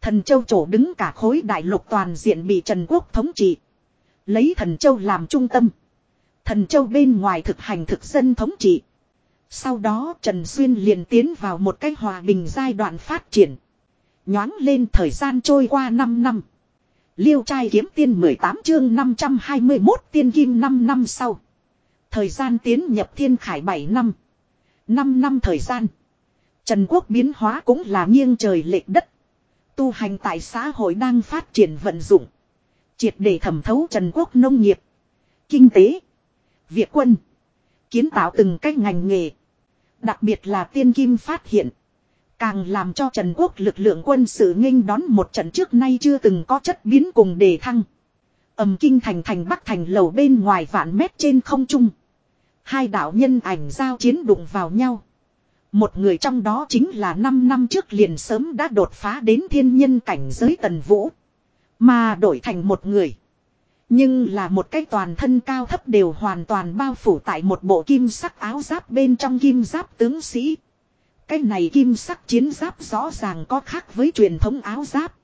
Thần châu chỗ đứng cả khối đại lục toàn diện bị Trần Quốc thống trị. Lấy thần châu làm trung tâm. Thần châu bên ngoài thực hành thực dân thống trị. Sau đó Trần Xuyên liền tiến vào một cái hòa bình giai đoạn phát triển. Nhoáng lên thời gian trôi qua 5 năm. Liêu trai kiếm tiên 18 chương 521 tiên kim 5 năm sau. Thời gian tiến nhập thiên khải 7 năm. 5 năm thời gian. Trần quốc biến hóa cũng là nghiêng trời lệch đất. Tu hành tại xã hội đang phát triển vận dụng. Triệt để thẩm thấu Trần quốc nông nghiệp. Kinh tế. Việt quân. Kiến tạo từng cách ngành nghề. Đặc biệt là tiên kim phát hiện. Càng làm cho Trần Quốc lực lượng quân sự nghênh đón một trận trước nay chưa từng có chất biến cùng đề thăng. Ẩm kinh thành thành bắc thành lầu bên ngoài vạn mét trên không trung. Hai đạo nhân ảnh giao chiến đụng vào nhau. Một người trong đó chính là 5 năm trước liền sớm đã đột phá đến thiên nhân cảnh giới tần vũ. Mà đổi thành một người. Nhưng là một cái toàn thân cao thấp đều hoàn toàn bao phủ tại một bộ kim sắc áo giáp bên trong kim giáp tướng sĩ. Cái này kim sắc chiến giáp rõ ràng có khác với truyền thống áo giáp.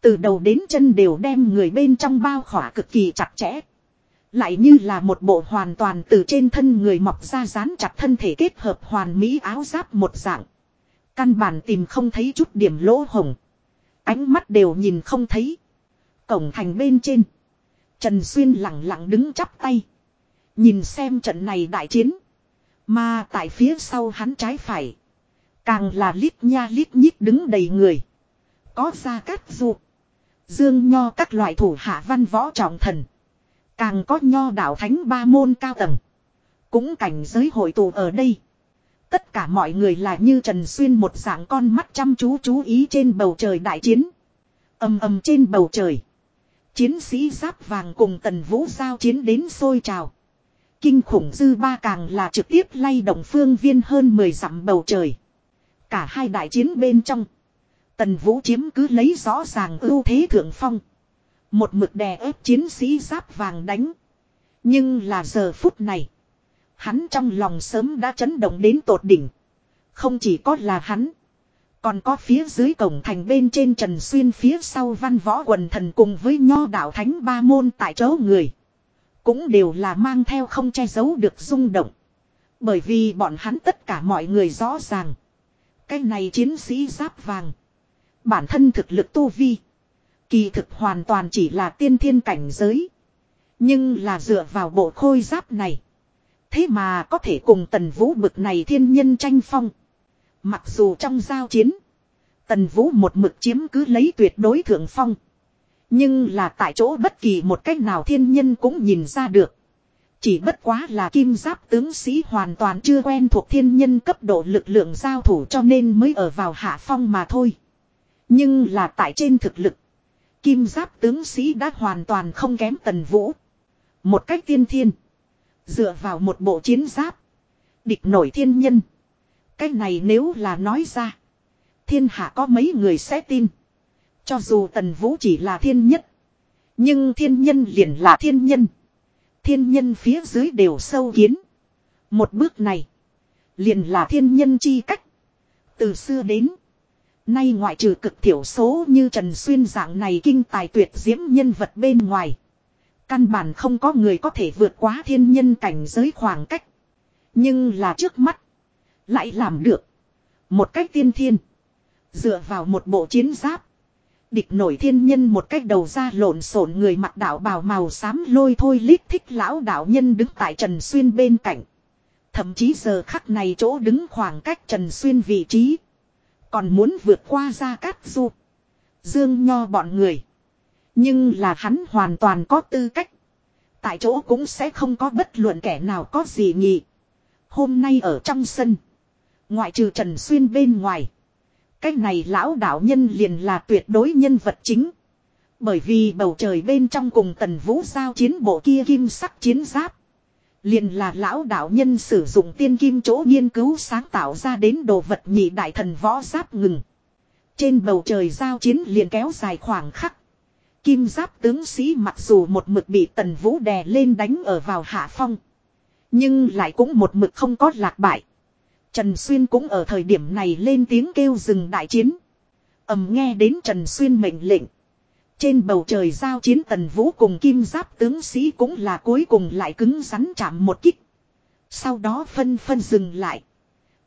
Từ đầu đến chân đều đem người bên trong bao khỏa cực kỳ chặt chẽ. Lại như là một bộ hoàn toàn từ trên thân người mọc ra dán chặt thân thể kết hợp hoàn mỹ áo giáp một dạng. Căn bản tìm không thấy chút điểm lỗ hồng. Ánh mắt đều nhìn không thấy. Cổng thành bên trên. Trần Xuyên lặng lặng đứng chắp tay. Nhìn xem trận này đại chiến. Mà tại phía sau hắn trái phải. Càng là lít nha lít nhít đứng đầy người. Có ra cát du. Dương nho các loại thủ hạ văn võ trọng thần. Càng có nho đạo thánh ba môn cao tầng. Cũng cảnh giới hội tụ ở đây. Tất cả mọi người là như Trần Xuyên một dạng con mắt chăm chú chú ý trên bầu trời đại chiến. ầm ầm trên bầu trời. Chiến sĩ giáp vàng cùng tần vũ giao chiến đến sôi trào. Kinh khủng dư ba càng là trực tiếp lay động phương viên hơn 10 dặm bầu trời. Cả hai đại chiến bên trong. Tần vũ chiếm cứ lấy rõ ràng ưu thế thượng phong. Một mực đè ép chiến sĩ giáp vàng đánh. Nhưng là giờ phút này. Hắn trong lòng sớm đã chấn động đến tột đỉnh. Không chỉ có là hắn. Còn có phía dưới cổng thành bên trên Trần Xuyên phía sau văn võ quần thần cùng với nho đạo thánh ba môn tại chỗ người. Cũng đều là mang theo không che giấu được rung động. Bởi vì bọn hắn tất cả mọi người rõ ràng. Cái này chiến sĩ giáp vàng. Bản thân thực lực tu vi. Kỳ thực hoàn toàn chỉ là tiên thiên cảnh giới. Nhưng là dựa vào bộ khôi giáp này. Thế mà có thể cùng tần vũ bực này thiên nhân tranh phong. Mặc dù trong giao chiến. Tần vũ một mực chiếm cứ lấy tuyệt đối thượng phong. Nhưng là tại chỗ bất kỳ một cách nào thiên nhân cũng nhìn ra được. Chỉ bất quá là kim giáp tướng sĩ hoàn toàn chưa quen thuộc thiên nhân cấp độ lực lượng giao thủ cho nên mới ở vào hạ phong mà thôi. Nhưng là tại trên thực lực. Kim giáp tướng sĩ đã hoàn toàn không kém tần vũ. Một cách tiên thiên. Dựa vào một bộ chiến giáp. Địch nổi thiên nhân. Cái này nếu là nói ra. Thiên hạ có mấy người sẽ tin. Cho dù tần vũ chỉ là thiên nhất. Nhưng thiên nhân liền là thiên nhân. Thiên nhân phía dưới đều sâu kiến. Một bước này. Liền là thiên nhân chi cách. Từ xưa đến. Nay ngoại trừ cực thiểu số như Trần Xuyên dạng này kinh tài tuyệt diễm nhân vật bên ngoài. Căn bản không có người có thể vượt quá thiên nhân cảnh giới khoảng cách. Nhưng là trước mắt. Lại làm được. Một cách tiên thiên. Dựa vào một bộ chiến giáp. Địch nổi thiên nhân một cách đầu ra lộn xộn người mặc đạo bào màu xám lôi thôi lít thích lão đạo nhân đứng tại Trần Xuyên bên cạnh. Thậm chí giờ khắc này chỗ đứng khoảng cách Trần Xuyên vị trí. Còn muốn vượt qua ra cát du. Dương Nho bọn người. Nhưng là hắn hoàn toàn có tư cách. Tại chỗ cũng sẽ không có bất luận kẻ nào có gì nhỉ. Hôm nay ở trong sân. Ngoại trừ Trần Xuyên bên ngoài. Cái này lão đạo nhân liền là tuyệt đối nhân vật chính. Bởi vì bầu trời bên trong cùng tần vũ giao chiến bộ kia kim sắc chiến giáp. Liền là lão đạo nhân sử dụng tiên kim chỗ nghiên cứu sáng tạo ra đến đồ vật nhị đại thần võ giáp ngừng. Trên bầu trời giao chiến liền kéo dài khoảng khắc. Kim giáp tướng sĩ mặc dù một mực bị tần vũ đè lên đánh ở vào hạ phong. Nhưng lại cũng một mực không có lạc bại. Trần Xuyên cũng ở thời điểm này lên tiếng kêu dừng đại chiến. Ẩm nghe đến Trần Xuyên mệnh lệnh. Trên bầu trời giao chiến tần vũ cùng kim giáp tướng sĩ cũng là cuối cùng lại cứng rắn chạm một kích. Sau đó phân phân dừng lại.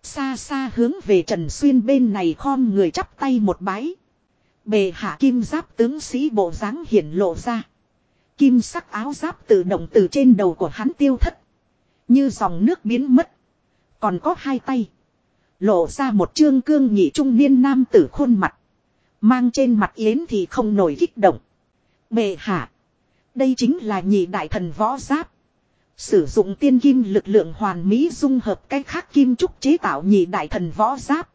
Xa xa hướng về Trần Xuyên bên này khom người chắp tay một bái. Bề hạ kim giáp tướng sĩ bộ dáng hiển lộ ra. Kim sắc áo giáp tự động từ trên đầu của hắn tiêu thất. Như dòng nước biến mất. Còn có hai tay. Lộ ra một trương cương nhị trung niên nam tử khuôn mặt. Mang trên mặt yến thì không nổi kích động. Bệ hạ. Đây chính là nhị đại thần võ giáp. Sử dụng tiên kim lực lượng hoàn mỹ dung hợp cách khác kim trúc chế tạo nhị đại thần võ giáp.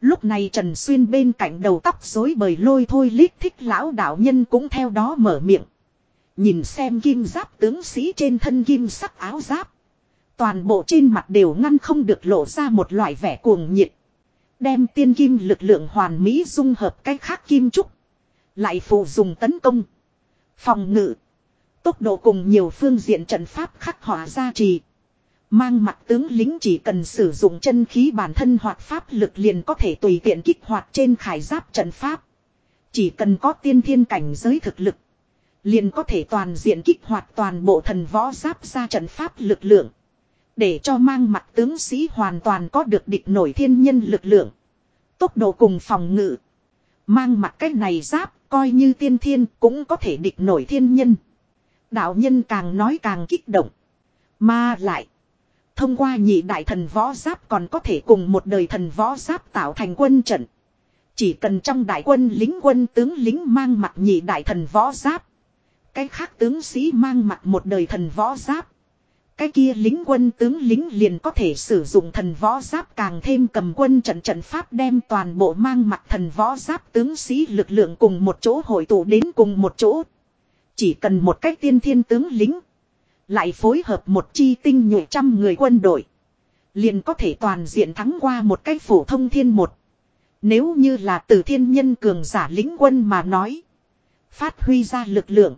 Lúc này Trần Xuyên bên cạnh đầu tóc rối bời lôi thôi lít thích lão đạo nhân cũng theo đó mở miệng. Nhìn xem kim giáp tướng sĩ trên thân kim sắc áo giáp. Toàn bộ trên mặt đều ngăn không được lộ ra một loại vẻ cuồng nhiệt. Đem tiên kim lực lượng hoàn mỹ dung hợp cách khác kim trúc. Lại phụ dùng tấn công. Phòng ngự. Tốc độ cùng nhiều phương diện trận pháp khắc họa gia trì. Mang mặt tướng lính chỉ cần sử dụng chân khí bản thân hoặc pháp lực liền có thể tùy tiện kích hoạt trên khải giáp trận pháp. Chỉ cần có tiên thiên cảnh giới thực lực. Liền có thể toàn diện kích hoạt toàn bộ thần võ giáp ra trận pháp lực lượng. Để cho mang mặt tướng sĩ hoàn toàn có được địch nổi thiên nhân lực lượng. Tốc độ cùng phòng ngự. Mang mặt cái này giáp, coi như tiên thiên, cũng có thể địch nổi thiên nhân. Đạo nhân càng nói càng kích động. Mà lại. Thông qua nhị đại thần võ giáp còn có thể cùng một đời thần võ giáp tạo thành quân trận. Chỉ cần trong đại quân lính quân tướng lính mang mặt nhị đại thần võ giáp. Cái khác tướng sĩ mang mặt một đời thần võ giáp. Cái kia lính quân tướng lính liền có thể sử dụng thần võ giáp càng thêm cầm quân trận trận pháp đem toàn bộ mang mặt thần võ giáp tướng sĩ lực lượng cùng một chỗ hội tụ đến cùng một chỗ. Chỉ cần một cách tiên thiên tướng lính. Lại phối hợp một chi tinh nhuệ trăm người quân đội. Liền có thể toàn diện thắng qua một cách phổ thông thiên một. Nếu như là từ thiên nhân cường giả lính quân mà nói. Phát huy ra lực lượng.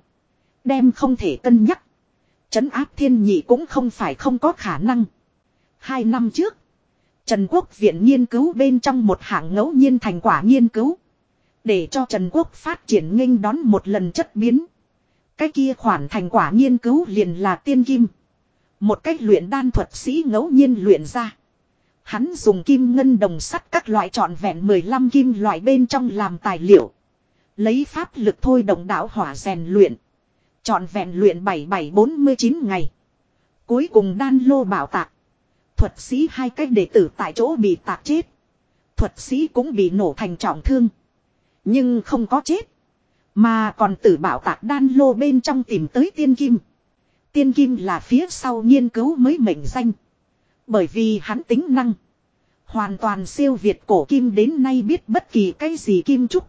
Đem không thể cân nhắc chấn áp thiên nhị cũng không phải không có khả năng. Hai năm trước. Trần Quốc viện nghiên cứu bên trong một hạng ngẫu nhiên thành quả nghiên cứu. Để cho Trần Quốc phát triển nghênh đón một lần chất biến. Cái kia khoản thành quả nghiên cứu liền là tiên kim. Một cách luyện đan thuật sĩ ngẫu nhiên luyện ra. Hắn dùng kim ngân đồng sắt các loại trọn vẹn 15 kim loại bên trong làm tài liệu. Lấy pháp lực thôi đồng đạo hỏa rèn luyện. Chọn vẹn luyện 7749 ngày. Cuối cùng đan lô bảo tạc. Thuật sĩ hai cách đệ tử tại chỗ bị tạc chết. Thuật sĩ cũng bị nổ thành trọng thương. Nhưng không có chết. Mà còn tử bảo tạc đan lô bên trong tìm tới tiên kim. Tiên kim là phía sau nghiên cứu mới mệnh danh. Bởi vì hắn tính năng. Hoàn toàn siêu việt cổ kim đến nay biết bất kỳ cái gì kim trúc.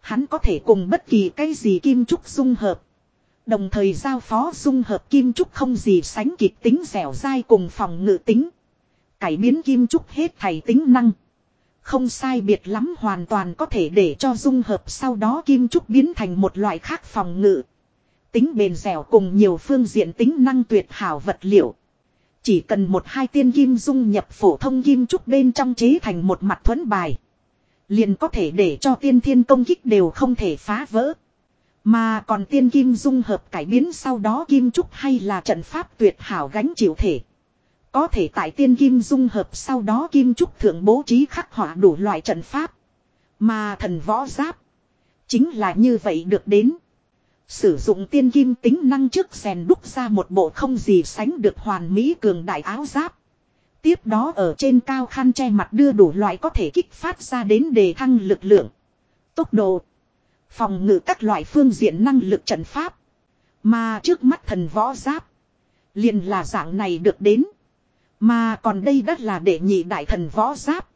Hắn có thể cùng bất kỳ cái gì kim trúc dung hợp. Đồng thời giao phó dung hợp kim trúc không gì sánh kịp tính dẻo dai cùng phòng ngự tính. Cải biến kim trúc hết thầy tính năng. Không sai biệt lắm hoàn toàn có thể để cho dung hợp sau đó kim trúc biến thành một loại khác phòng ngự. Tính bền dẻo cùng nhiều phương diện tính năng tuyệt hảo vật liệu. Chỉ cần một hai tiên kim dung nhập phổ thông kim trúc bên trong chế thành một mặt thuẫn bài. Liền có thể để cho tiên thiên công kích đều không thể phá vỡ. Mà còn tiên kim dung hợp cải biến sau đó kim trúc hay là trận pháp tuyệt hảo gánh chịu thể. Có thể tại tiên kim dung hợp sau đó kim trúc thượng bố trí khắc họa đủ loại trận pháp. Mà thần võ giáp. Chính là như vậy được đến. Sử dụng tiên kim tính năng trước rèn đúc ra một bộ không gì sánh được hoàn mỹ cường đại áo giáp. Tiếp đó ở trên cao khăn che mặt đưa đủ loại có thể kích phát ra đến đề thăng lực lượng. Tốc độ. Phòng ngự các loại phương diện năng lực trận pháp. Mà trước mắt thần võ giáp. liền là dạng này được đến. Mà còn đây đất là để nhị đại thần võ giáp.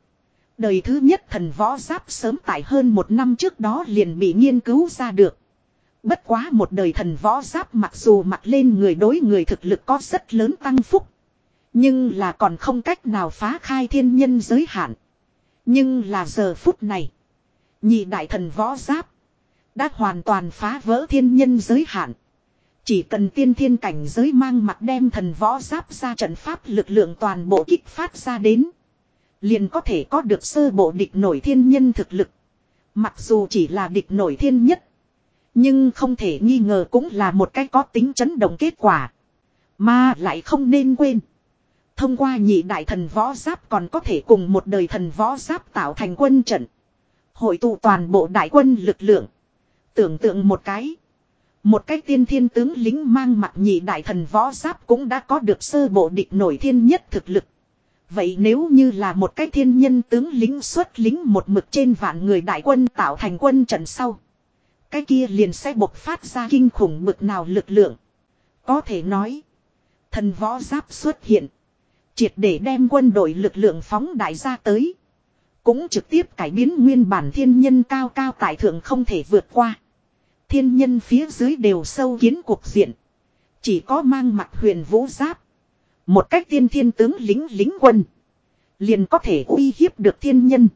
Đời thứ nhất thần võ giáp sớm tại hơn một năm trước đó liền bị nghiên cứu ra được. Bất quá một đời thần võ giáp mặc dù mặc lên người đối người thực lực có rất lớn tăng phúc. Nhưng là còn không cách nào phá khai thiên nhân giới hạn. Nhưng là giờ phút này. Nhị đại thần võ giáp. Đã hoàn toàn phá vỡ thiên nhân giới hạn. Chỉ cần tiên thiên cảnh giới mang mặt đem thần võ giáp ra trận pháp lực lượng toàn bộ kích phát ra đến. Liền có thể có được sơ bộ địch nổi thiên nhân thực lực. Mặc dù chỉ là địch nổi thiên nhất. Nhưng không thể nghi ngờ cũng là một cái có tính chấn động kết quả. Mà lại không nên quên. Thông qua nhị đại thần võ giáp còn có thể cùng một đời thần võ giáp tạo thành quân trận. Hội tụ toàn bộ đại quân lực lượng. Tưởng tượng một cái. Một cái tiên thiên tướng lính mang mặt nhị đại thần võ giáp cũng đã có được sơ bộ địch nổi thiên nhất thực lực. Vậy nếu như là một cái thiên nhân tướng lính xuất lính một mực trên vạn người đại quân tạo thành quân trận sau. Cái kia liền sẽ bộc phát ra kinh khủng mực nào lực lượng. Có thể nói. Thần võ giáp xuất hiện. Triệt để đem quân đội lực lượng phóng đại ra tới. Cũng trực tiếp cải biến nguyên bản thiên nhân cao cao tại thượng không thể vượt qua. Thiên nhân phía dưới đều sâu kiến cuộc diện. Chỉ có mang mặt huyền vũ giáp. Một cách tiên thiên tướng lính lính quân. Liền có thể uy hiếp được thiên nhân.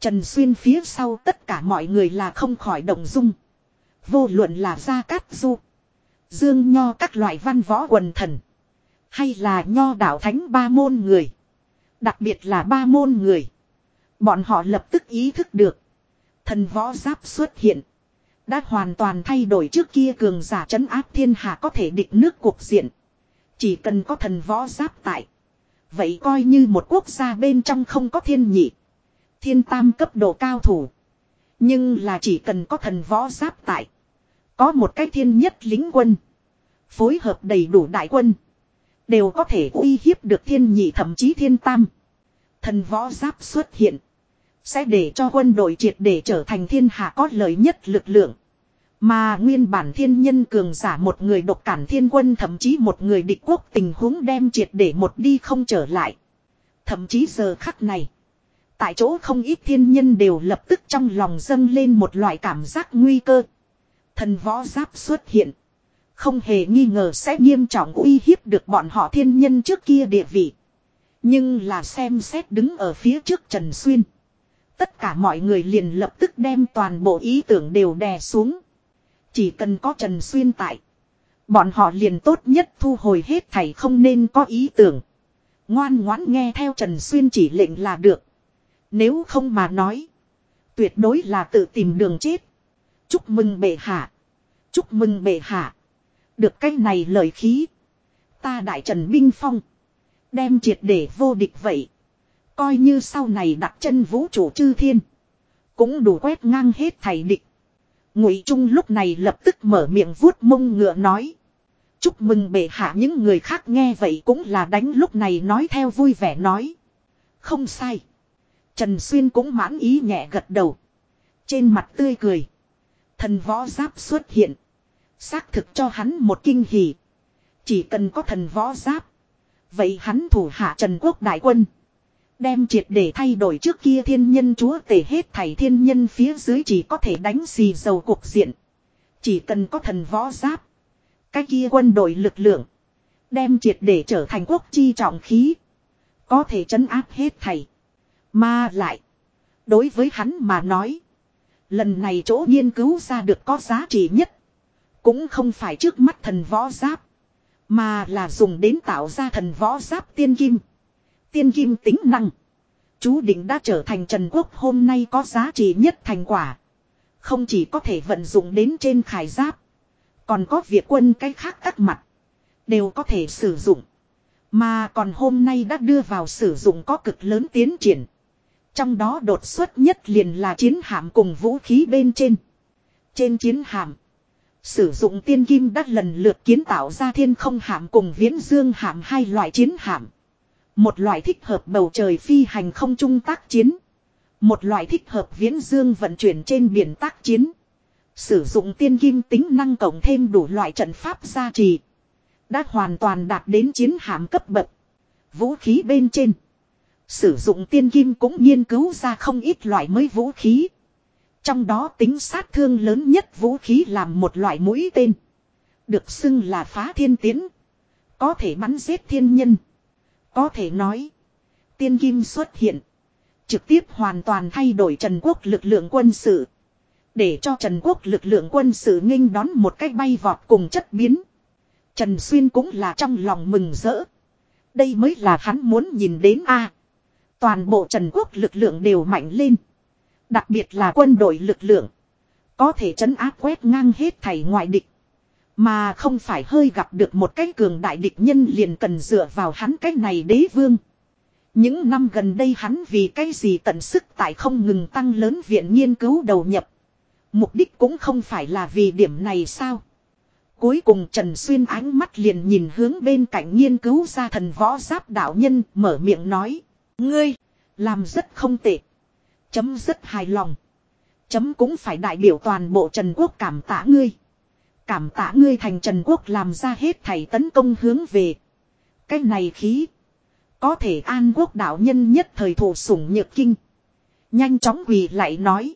Trần Xuyên phía sau tất cả mọi người là không khỏi động dung. Vô luận là Gia Cát Du. Dương Nho các loại văn võ quần thần. Hay là Nho đạo thánh ba môn người. Đặc biệt là ba môn người. Bọn họ lập tức ý thức được. Thần võ giáp xuất hiện. Đã hoàn toàn thay đổi trước kia cường giả trấn áp thiên hạ có thể địch nước cuộc diện. Chỉ cần có thần võ giáp tại. Vậy coi như một quốc gia bên trong không có thiên nhị. Thiên tam cấp độ cao thủ. Nhưng là chỉ cần có thần võ giáp tại. Có một cái thiên nhất lính quân. Phối hợp đầy đủ đại quân. Đều có thể uy hiếp được thiên nhị thậm chí thiên tam. Thần võ giáp xuất hiện. Sẽ để cho quân đội triệt để trở thành thiên hạ có lợi nhất lực lượng. Mà nguyên bản thiên nhân cường giả một người độc cản thiên quân, thậm chí một người địch quốc tình huống đem triệt để một đi không trở lại. Thậm chí giờ khắc này. Tại chỗ không ít thiên nhân đều lập tức trong lòng dâng lên một loại cảm giác nguy cơ. Thần võ giáp xuất hiện. Không hề nghi ngờ sẽ nghiêm trọng uy hiếp được bọn họ thiên nhân trước kia địa vị. Nhưng là xem xét đứng ở phía trước Trần Xuyên. Tất cả mọi người liền lập tức đem toàn bộ ý tưởng đều đè xuống. Chỉ cần có Trần Xuyên tại. Bọn họ liền tốt nhất thu hồi hết thảy không nên có ý tưởng. Ngoan ngoãn nghe theo Trần Xuyên chỉ lệnh là được. Nếu không mà nói. Tuyệt đối là tự tìm đường chết. Chúc mừng bệ hạ. Chúc mừng bệ hạ. Được cái này lời khí. Ta đại trần binh phong. Đem triệt để vô địch vậy. Coi như sau này đặt chân vũ trụ chư thiên. Cũng đủ quét ngang hết thầy địch. Ngụy Trung lúc này lập tức mở miệng vuốt mông ngựa nói. Chúc mừng bệ hạ, những người khác nghe vậy cũng là đánh lúc này nói theo vui vẻ nói. Không sai. Trần Xuyên cũng mãn ý nhẹ gật đầu. Trên mặt tươi cười. Thần võ giáp xuất hiện. Xác thực cho hắn một kinh hỉ. Chỉ cần có thần võ giáp. Vậy hắn thủ hạ Trần Quốc Đại Quân. Đem triệt để thay đổi trước kia thiên nhân chúa tể hết thảy thiên nhân phía dưới chỉ có thể đánh xì dầu cuộc diện. Chỉ cần có thần võ giáp. Cái kia quân đội lực lượng. Đem triệt để trở thành quốc chi trọng khí. Có thể chấn áp hết thảy. Mà lại. Đối với hắn mà nói. Lần này chỗ nghiên cứu ra được có giá trị nhất. Cũng không phải trước mắt thần võ giáp. Mà là dùng đến tạo ra thần võ giáp tiên kim. Tiên kim tính năng. Chú định đã trở thành Trần Quốc hôm nay có giá trị nhất thành quả. Không chỉ có thể vận dụng đến trên khải giáp. Còn có việc quân cái khác các mặt. Đều có thể sử dụng. Mà còn hôm nay đã đưa vào sử dụng có cực lớn tiến triển. Trong đó đột xuất nhất liền là chiến hạm cùng vũ khí bên trên. Trên chiến hạm. Sử dụng tiên kim đã lần lượt kiến tạo ra thiên không hạm cùng viễn dương hạm hai loại chiến hạm. Một loại thích hợp bầu trời phi hành không trung tác chiến. Một loại thích hợp viễn dương vận chuyển trên biển tác chiến. Sử dụng tiên kim tính năng cộng thêm đủ loại trận pháp gia trì. Đã hoàn toàn đạt đến chiến hạm cấp bậc. Vũ khí bên trên. Sử dụng tiên kim cũng nghiên cứu ra không ít loại mới vũ khí. Trong đó tính sát thương lớn nhất vũ khí làm một loại mũi tên. Được xưng là phá thiên tiến. Có thể bắn giết thiên nhân. Có thể nói. Tiên kim xuất hiện. Trực tiếp hoàn toàn thay đổi Trần Quốc lực lượng quân sự. Để cho Trần Quốc lực lượng quân sự nghênh đón một cách bay vọt cùng chất biến. Trần Xuyên cũng là trong lòng mừng rỡ. Đây mới là hắn muốn nhìn đến a. toàn bộ Trần Quốc lực lượng đều mạnh lên. Đặc biệt là quân đội lực lượng. Có thể chấn áp quét ngang hết thảy ngoại địch. Mà không phải hơi gặp được một cái cường đại địch nhân liền cần dựa vào hắn cái này đế vương. Những năm gần đây hắn vì cái gì tận sức tại không ngừng tăng lớn viện nghiên cứu đầu nhập. Mục đích cũng không phải là vì điểm này sao. Cuối cùng Trần Xuyên ánh mắt liền nhìn hướng bên cạnh nghiên cứu ra thần võ giáp đạo nhân mở miệng nói. Ngươi, làm rất không tệ. Chấm rất hài lòng. Chấm cũng phải đại biểu toàn bộ Trần Quốc cảm tạ ngươi. Cảm tạ ngươi thành Trần Quốc làm ra hết thầy tấn công hướng về. Cái này khí. Có thể an quốc đạo nhân nhất thời thủ sủng nhược kinh. Nhanh chóng quỳ lại nói.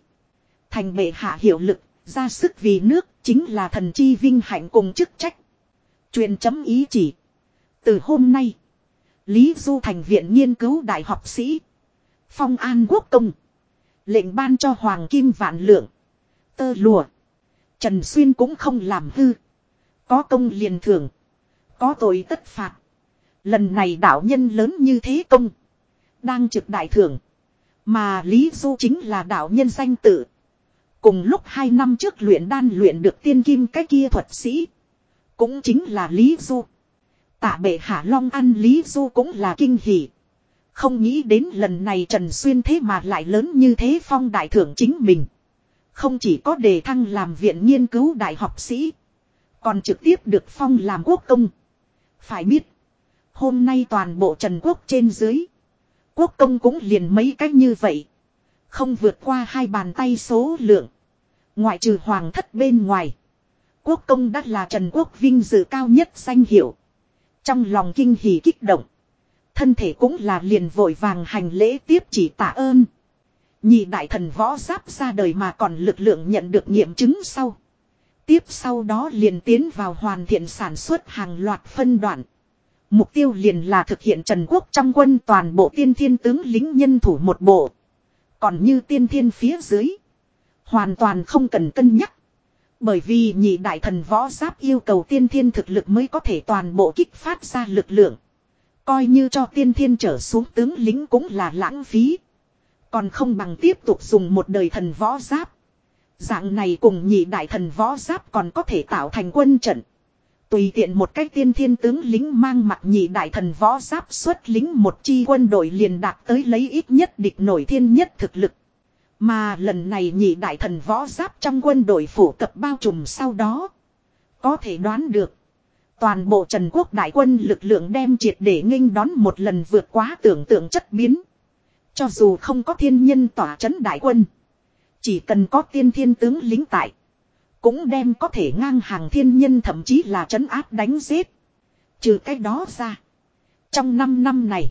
Thành bệ hạ hiệu lực, ra sức vì nước, chính là thần chi vinh hạnh cùng chức trách. Truyền chấm ý chỉ. Từ hôm nay, Lý Du thành viện nghiên cứu đại học sĩ. Phong an quốc công. Lệnh ban cho Hoàng Kim Vạn Lượng. Tơ lùa. Trần Xuyên cũng không làm hư. Có công liền thưởng. Có tội tất phạt. Lần này đạo nhân lớn như thế công. Đang trực đại thưởng. Mà Lý Du chính là đạo nhân danh tự. Cùng lúc hai năm trước luyện đan luyện được tiên kim cái kia thuật sĩ. Cũng chính là Lý Du. Tạ bệ hạ long ăn Lý Du cũng là kinh hỉ. Không nghĩ đến lần này Trần Xuyên thế mà lại lớn như thế phong đại thưởng chính mình. Không chỉ có đề thăng làm viện nghiên cứu đại học sĩ. Còn trực tiếp được phong làm quốc công. Phải biết. Hôm nay toàn bộ Trần Quốc trên dưới. Quốc công cũng liền mấy cách như vậy. Không vượt qua hai bàn tay số lượng. Ngoại trừ hoàng thất bên ngoài. Quốc công đã là Trần Quốc vinh dự cao nhất danh hiệu. Trong lòng kinh hỉ kích động. Thân thể cũng là liền vội vàng hành lễ tiếp chỉ tạ ơn. Nhị đại thần võ giáp ra đời mà còn lực lượng nhận được nghiệm chứng sau. Tiếp sau đó liền tiến vào hoàn thiện sản xuất hàng loạt phân đoạn. Mục tiêu liền là thực hiện Trần Quốc trong quân toàn bộ tiên thiên tướng lính nhân thủ một bộ. Còn như tiên thiên phía dưới. Hoàn toàn không cần cân nhắc. Bởi vì nhị đại thần võ giáp yêu cầu tiên thiên thực lực mới có thể toàn bộ kích phát ra lực lượng. Coi như cho tiên thiên trở xuống tướng lính cũng là lãng phí. Còn không bằng tiếp tục dùng một đời thần võ giáp. Dạng này cùng nhị đại thần võ giáp còn có thể tạo thành quân trận. Tùy tiện một cách tiên thiên tướng lính mang mặt nhị đại thần võ giáp xuất lính một chi quân đội liền đạt tới lấy ít nhất địch nổi thiên nhất thực lực. Mà lần này nhị đại thần võ giáp trong quân đội phủ cập bao trùm sau đó. Có thể đoán được. Toàn bộ Trần Quốc đại quân lực lượng đem triệt để nghênh đón một lần vượt quá tưởng tượng chất biến. Cho dù không có thiên nhân tỏa chấn đại quân. Chỉ cần có tiên thiên tướng lính tại. Cũng đem có thể ngang hàng thiên nhân thậm chí là chấn áp đánh giết. Trừ cái đó ra. Trong 5 năm này.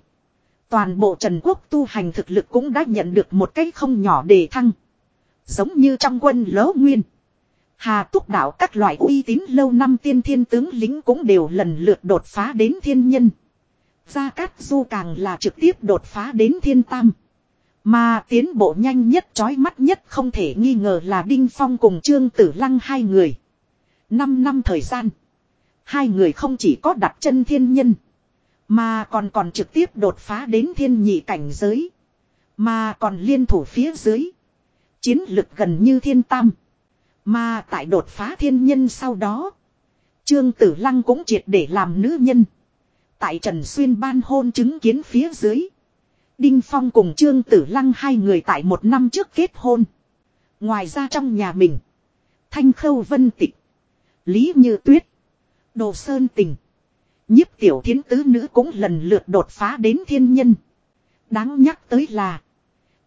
Toàn bộ Trần Quốc tu hành thực lực cũng đã nhận được một cách không nhỏ đề thăng. Giống như trong quân lỗ nguyên. Hà túc đạo các loại uy tín lâu năm tiên thiên tướng lính cũng đều lần lượt đột phá đến thiên nhân. Gia Cát Du càng là trực tiếp đột phá đến thiên tam. Mà tiến bộ nhanh nhất, chói mắt nhất không thể nghi ngờ là Đinh Phong cùng Trương Tử Lăng hai người. Năm năm thời gian. Hai người không chỉ có đặt chân thiên nhân. Mà còn còn trực tiếp đột phá đến thiên nhị cảnh giới. Mà còn liên thủ phía dưới. Chiến lực gần như thiên tam. Mà tại đột phá thiên nhân sau đó. Trương Tử Lăng cũng triệt để làm nữ nhân. Tại Trần Xuyên ban hôn chứng kiến phía dưới. Đinh Phong cùng Trương Tử Lăng hai người tại một năm trước kết hôn. Ngoài ra trong nhà mình. Thanh Khâu Vân Tịch. Lý Như Tuyết. Đồ Sơn Tình. Nhiếp tiểu thiến tứ nữ cũng lần lượt đột phá đến thiên nhân. Đáng nhắc tới là.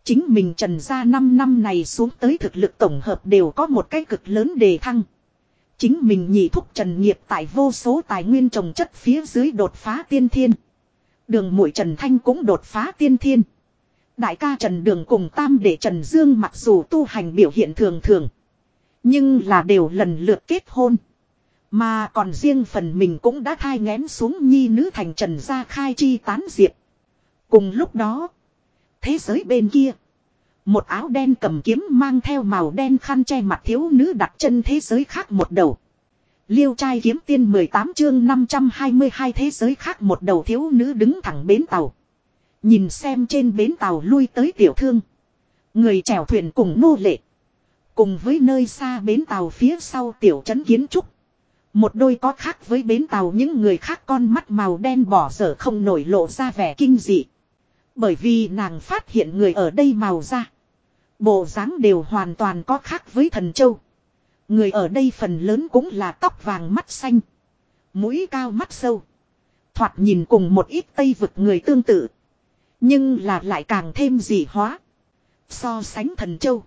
Chính mình trần ra 5 năm này xuống tới thực lực tổng hợp đều có một cái cực lớn đề thăng. Chính mình nhị thúc trần nghiệp tại vô số tài nguyên trồng chất phía dưới đột phá tiên thiên. Đường mũi Trần Thanh cũng đột phá tiên thiên. Đại ca Trần Đường cùng tam để Trần Dương mặc dù tu hành biểu hiện thường thường. Nhưng là đều lần lượt kết hôn. Mà còn riêng phần mình cũng đã thai ngén xuống nhi nữ thành Trần gia khai chi tán diệp. Cùng lúc đó. Thế giới bên kia. Một áo đen cầm kiếm mang theo màu đen khăn che mặt thiếu nữ đặt chân thế giới khác một đầu. Liêu trai kiếm tiên 18 chương 522 thế giới khác một đầu thiếu nữ đứng thẳng bến tàu. Nhìn xem trên bến tàu lui tới tiểu thương. Người chèo thuyền cùng nô lệ. Cùng với nơi xa bến tàu phía sau tiểu trấn kiến trúc. Một đôi có khác với bến tàu những người khác con mắt màu đen bỏ dở không nổi lộ ra vẻ kinh dị. Bởi vì nàng phát hiện người ở đây màu da. Bộ dáng đều hoàn toàn có khác với thần châu. Người ở đây phần lớn cũng là tóc vàng mắt xanh. Mũi cao mắt sâu. Thoạt nhìn cùng một ít tây vực người tương tự. Nhưng là lại càng thêm dị hóa. So sánh thần châu.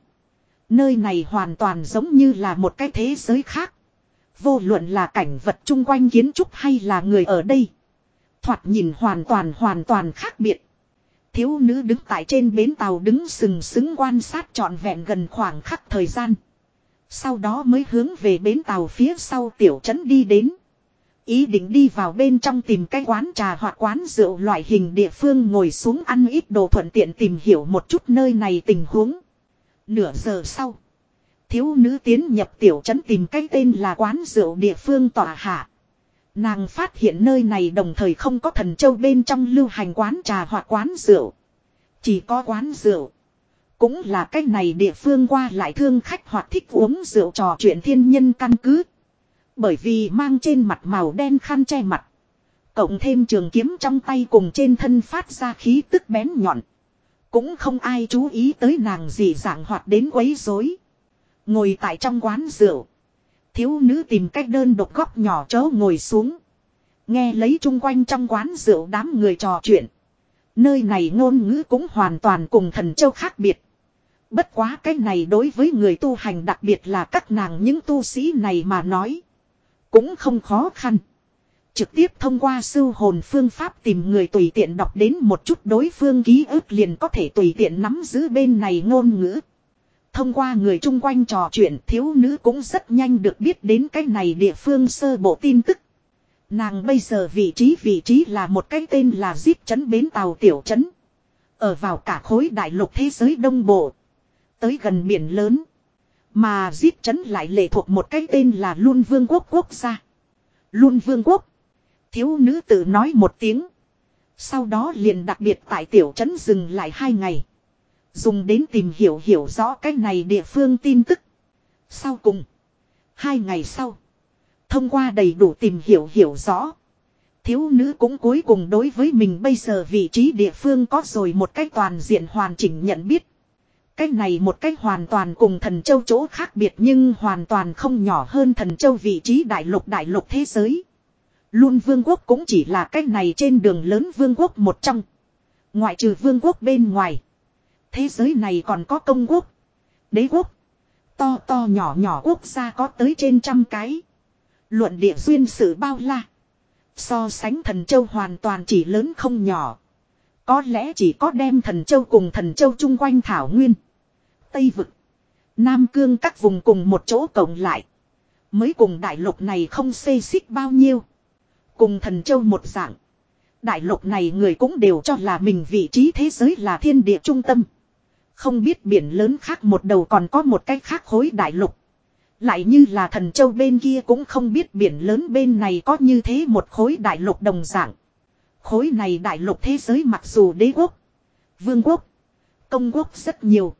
Nơi này hoàn toàn giống như là một cái thế giới khác. Vô luận là cảnh vật chung quanh kiến trúc hay là người ở đây. Thoạt nhìn hoàn toàn hoàn toàn khác biệt. Thiếu nữ đứng tại trên bến tàu đứng sừng sững quan sát trọn vẹn gần khoảng khắc thời gian. Sau đó mới hướng về bến tàu phía sau tiểu trấn đi đến. Ý định đi vào bên trong tìm cái quán trà hoặc quán rượu loại hình địa phương ngồi xuống ăn ít đồ thuận tiện tìm hiểu một chút nơi này tình huống. Nửa giờ sau. Thiếu nữ tiến nhập tiểu trấn tìm cái tên là quán rượu địa phương tỏa hạ. Nàng phát hiện nơi này đồng thời không có thần châu bên trong lưu hành quán trà hoặc quán rượu. Chỉ có quán rượu. Cũng là cách này địa phương qua lại thương khách hoặc thích uống rượu trò chuyện thiên nhân căn cứ. Bởi vì mang trên mặt màu đen khăn che mặt. Cộng thêm trường kiếm trong tay cùng trên thân phát ra khí tức bén nhọn. Cũng không ai chú ý tới nàng gì dạng hoặc đến quấy rối. Ngồi tại trong quán rượu. Thiếu nữ tìm cách đơn độc góc nhỏ chớ ngồi xuống. Nghe lấy chung quanh trong quán rượu đám người trò chuyện. Nơi này ngôn ngữ cũng hoàn toàn cùng thần châu khác biệt. Bất quá cái này đối với người tu hành đặc biệt là các nàng những tu sĩ này mà nói. Cũng không khó khăn. Trực tiếp thông qua sư hồn phương pháp tìm người tùy tiện đọc đến một chút đối phương ký ức liền có thể tùy tiện nắm giữ bên này ngôn ngữ. Thông qua người chung quanh trò chuyện, thiếu nữ cũng rất nhanh được biết đến cái này địa phương sơ bộ tin tức. Nàng bây giờ vị trí vị trí là một cái tên là Zip Trấn Bến Tàu Tiểu Trấn. Ở vào cả khối đại lục thế giới đông bộ. Tới gần biển lớn. Mà Zip Trấn lại lệ thuộc một cái tên là Luân Vương Quốc Quốc gia. Luân Vương Quốc. Thiếu nữ tự nói một tiếng. Sau đó liền đặc biệt tại Tiểu Trấn dừng lại hai ngày. Dùng đến tìm hiểu hiểu rõ cái này địa phương tin tức. Sau cùng. Hai ngày sau. Thông qua đầy đủ tìm hiểu hiểu rõ. Thiếu nữ cũng cuối cùng đối với mình bây giờ vị trí địa phương có rồi một cách toàn diện hoàn chỉnh nhận biết. Cái này một cách hoàn toàn cùng thần châu chỗ khác biệt nhưng hoàn toàn không nhỏ hơn thần châu vị trí đại lục đại lục thế giới. Luôn vương quốc cũng chỉ là cách này trên đường lớn vương quốc một trong. Ngoại trừ vương quốc bên ngoài. Thế giới này còn có công quốc, đế quốc, to to nhỏ nhỏ quốc gia có tới trên trăm cái. Luận địa duyên sự bao la. So sánh thần châu hoàn toàn chỉ lớn không nhỏ. Có lẽ chỉ có đem thần châu cùng thần châu chung quanh thảo nguyên. Tây vực. Nam cương các vùng cùng một chỗ cộng lại. Mới cùng đại lục này không xê xích bao nhiêu. Cùng thần châu một dạng. Đại lục này người cũng đều cho là mình vị trí thế giới là thiên địa trung tâm. Không biết biển lớn khác một đầu còn có một cái khác khối đại lục. Lại như là thần châu bên kia cũng không biết biển lớn bên này có như thế một khối đại lục đồng dạng. Khối này đại lục thế giới mặc dù đế quốc, vương quốc, công quốc rất nhiều.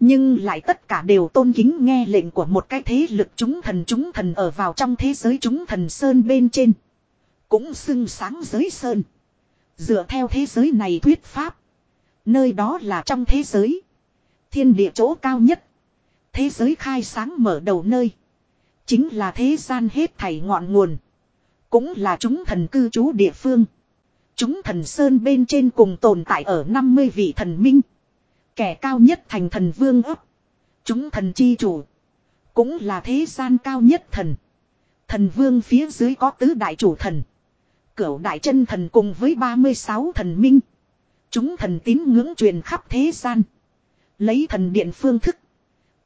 Nhưng lại tất cả đều tôn kính nghe lệnh của một cái thế lực chúng thần chúng thần ở vào trong thế giới chúng thần sơn bên trên. Cũng xưng sáng giới sơn. Dựa theo thế giới này thuyết pháp. Nơi đó là trong thế giới. Thiên địa chỗ cao nhất. Thế giới khai sáng mở đầu nơi. Chính là thế gian hết thảy ngọn nguồn. Cũng là chúng thần cư trú địa phương. Chúng thần sơn bên trên cùng tồn tại ở 50 vị thần minh. Kẻ cao nhất thành thần vương ấp. Chúng thần chi chủ. Cũng là thế gian cao nhất thần. Thần vương phía dưới có tứ đại chủ thần. Cửu đại chân thần cùng với 36 thần minh. Chúng thần tín ngưỡng truyền khắp thế gian. Lấy thần điện phương thức.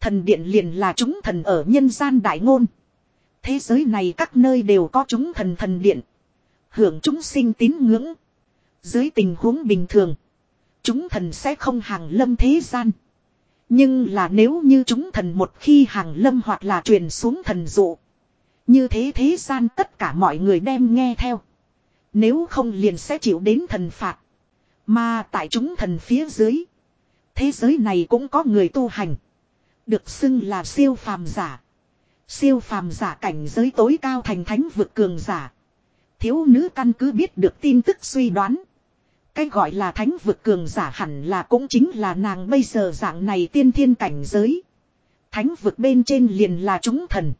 Thần điện liền là chúng thần ở nhân gian đại ngôn. Thế giới này các nơi đều có chúng thần thần điện. Hưởng chúng sinh tín ngưỡng. Dưới tình huống bình thường. Chúng thần sẽ không hàng lâm thế gian. Nhưng là nếu như chúng thần một khi hàng lâm hoặc là truyền xuống thần dụ. Như thế thế gian tất cả mọi người đem nghe theo. Nếu không liền sẽ chịu đến thần phạt. Mà tại chúng thần phía dưới. Thế giới này cũng có người tu hành. Được xưng là siêu phàm giả. Siêu phàm giả cảnh giới tối cao thành thánh vực cường giả. Thiếu nữ căn cứ biết được tin tức suy đoán. Cái gọi là thánh vực cường giả hẳn là cũng chính là nàng bây giờ dạng này tiên thiên cảnh giới. Thánh vực bên trên liền là chúng thần.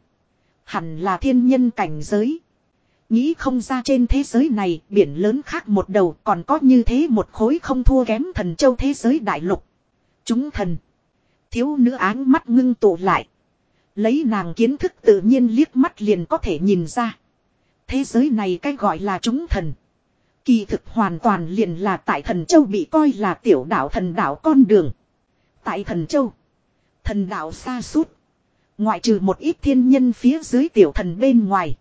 Hẳn là thiên nhân cảnh giới. Nghĩ không ra trên thế giới này, biển lớn khác một đầu, còn có như thế một khối không thua kém thần châu thế giới đại lục. Chúng thần. Thiếu nữ áng mắt ngưng tụ lại. Lấy nàng kiến thức tự nhiên liếc mắt liền có thể nhìn ra. Thế giới này cái gọi là chúng thần. Kỳ thực hoàn toàn liền là tại thần châu bị coi là tiểu đảo thần đảo con đường. Tại thần châu. Thần đảo xa suốt. Ngoại trừ một ít thiên nhân phía dưới tiểu thần bên ngoài.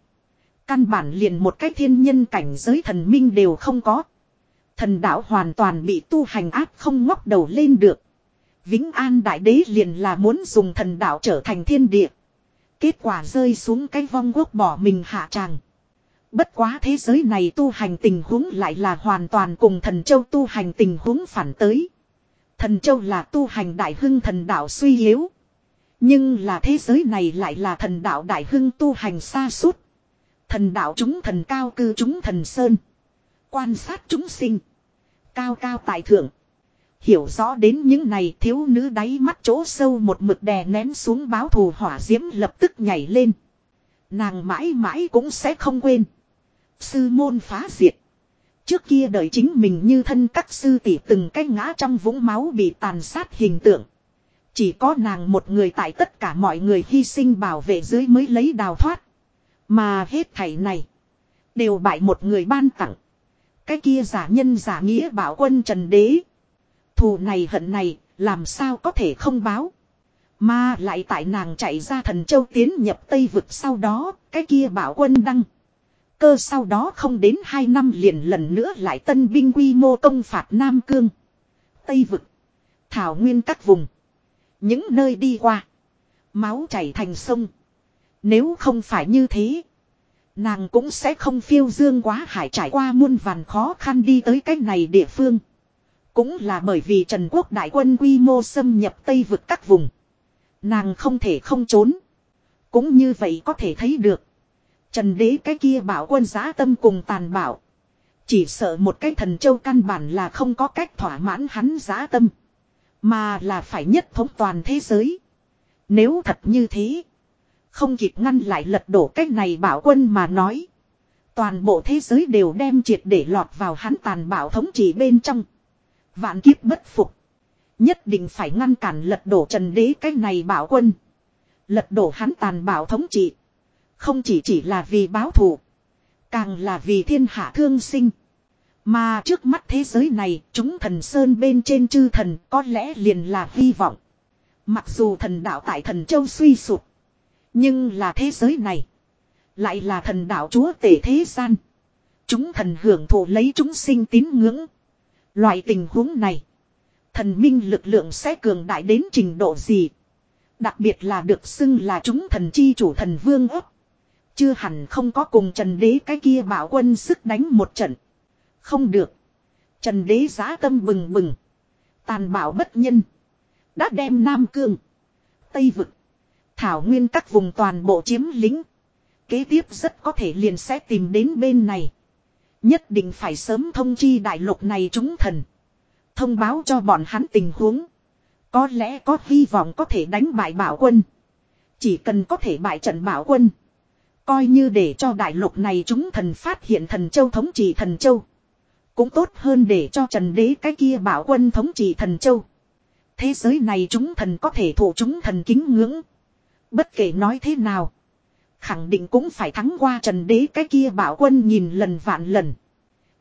Căn bản liền một cái thiên nhân cảnh giới thần minh đều không có. Thần đạo hoàn toàn bị tu hành áp không ngóc đầu lên được. Vĩnh An Đại Đế liền là muốn dùng thần đạo trở thành thiên địa. Kết quả rơi xuống cái vong quốc bỏ mình hạ tràng. Bất quá thế giới này tu hành tình huống lại là hoàn toàn cùng thần châu tu hành tình huống phản tới. Thần châu là tu hành đại hưng thần đạo suy yếu. Nhưng là thế giới này lại là thần đạo đại hưng tu hành xa suốt. Thần đạo chúng thần cao cư chúng thần sơn. Quan sát chúng sinh. Cao cao tài thượng. Hiểu rõ đến những này thiếu nữ đáy mắt chỗ sâu một mực đè nén xuống báo thù hỏa diễm lập tức nhảy lên. Nàng mãi mãi cũng sẽ không quên. Sư môn phá diệt. Trước kia đợi chính mình như thân các sư tỷ từng cái ngã trong vũng máu bị tàn sát hình tượng. Chỉ có nàng một người tại tất cả mọi người hy sinh bảo vệ dưới mới lấy đào thoát. Mà hết thảy này. Đều bại một người ban tặng. Cái kia giả nhân giả nghĩa bảo quân trần đế. Thù này hận này làm sao có thể không báo. Mà lại tại nàng chạy ra thần châu tiến nhập Tây vực sau đó, cái kia bảo quân đăng. Cơ sau đó không đến hai năm liền lần nữa lại tân binh quy mô công phạt Nam Cương. Tây vực. Thảo nguyên các vùng. Những nơi đi qua. Máu chảy thành sông. Nếu không phải như thế. Nàng cũng sẽ không phiêu dương quá hải trải qua muôn vàn khó khăn đi tới cái này địa phương. Cũng là bởi vì Trần Quốc đại quân quy mô xâm nhập Tây vực các vùng. Nàng không thể không trốn. Cũng như vậy có thể thấy được. Trần đế cái kia bảo quân giá tâm cùng tàn bạo. Chỉ sợ một cái thần châu căn bản là không có cách thỏa mãn hắn giá tâm. Mà là phải nhất thống toàn thế giới. Nếu thật như thế. Không kịp ngăn lại lật đổ cách này bảo quân mà nói. Toàn bộ thế giới đều đem triệt để lọt vào hắn tàn bạo thống trị bên trong. Vạn kiếp bất phục. Nhất định phải ngăn cản lật đổ trần đế cách này bảo quân. Lật đổ hắn tàn bạo thống trị. Không chỉ chỉ là vì báo thù. Càng là vì thiên hạ thương sinh. Mà trước mắt thế giới này, chúng thần sơn bên trên chư thần có lẽ liền là hy vọng. Mặc dù thần đạo tại thần châu suy sụp. Nhưng là thế giới này. Lại là thần đạo chúa tể thế gian. Chúng thần hưởng thụ lấy chúng sinh tín ngưỡng. Loại tình huống này. Thần minh lực lượng sẽ cường đại đến trình độ gì. Đặc biệt là được xưng là chúng thần chi chủ thần vương ấp. Chưa hẳn không có cùng Trần Đế cái kia bảo quân sức đánh một trận. Không được. Trần Đế giá tâm bừng bừng. Tàn bạo bất nhân. Đã đem Nam Cương. Tây Vực. Thảo Nguyên các vùng toàn bộ chiếm lính. Kế tiếp rất có thể liền sẽ tìm đến bên này. Nhất định phải sớm thông chi đại lục này chúng thần. Thông báo cho bọn hắn tình huống. Có lẽ có hy vọng có thể đánh bại bảo quân. Chỉ cần có thể bại trận bảo quân. Coi như để cho đại lục này chúng thần phát hiện thần châu thống trị thần châu. Cũng tốt hơn để cho trần đế cái kia bảo quân thống trị thần châu. Thế giới này chúng thần có thể thụ chúng thần kính ngưỡng. Bất kể nói thế nào. Khẳng định cũng phải thắng qua trần đế cái kia bảo quân nhìn lần vạn lần.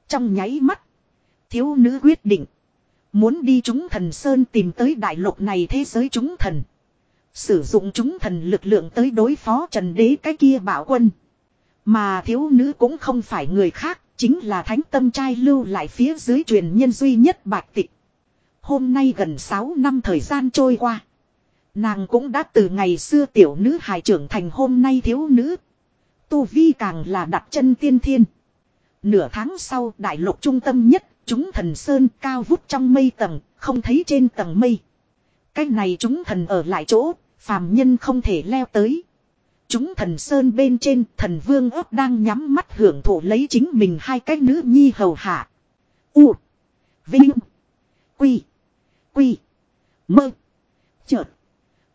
Trong nháy mắt. Thiếu nữ quyết định. Muốn đi chúng thần sơn tìm tới đại lục này thế giới chúng thần. Sử dụng chúng thần lực lượng tới đối phó trần đế cái kia bảo quân. Mà thiếu nữ cũng không phải người khác, chính là thánh tâm trai lưu lại phía dưới truyền nhân duy nhất bạch tịch. Hôm nay gần 6 năm thời gian trôi qua. Nàng cũng đã từ ngày xưa tiểu nữ hài trưởng thành hôm nay thiếu nữ. Tu Vi càng là đặt chân tiên thiên. Nửa tháng sau đại lục trung tâm nhất, chúng thần sơn cao vút trong mây tầng, không thấy trên tầng mây. Cái này chúng thần ở lại chỗ, phàm nhân không thể leo tới. Chúng thần sơn bên trên thần vương ớt đang nhắm mắt hưởng thụ lấy chính mình hai cái nữ nhi hầu hạ. U. Vinh. Quy. Quy. Mơ. Chợt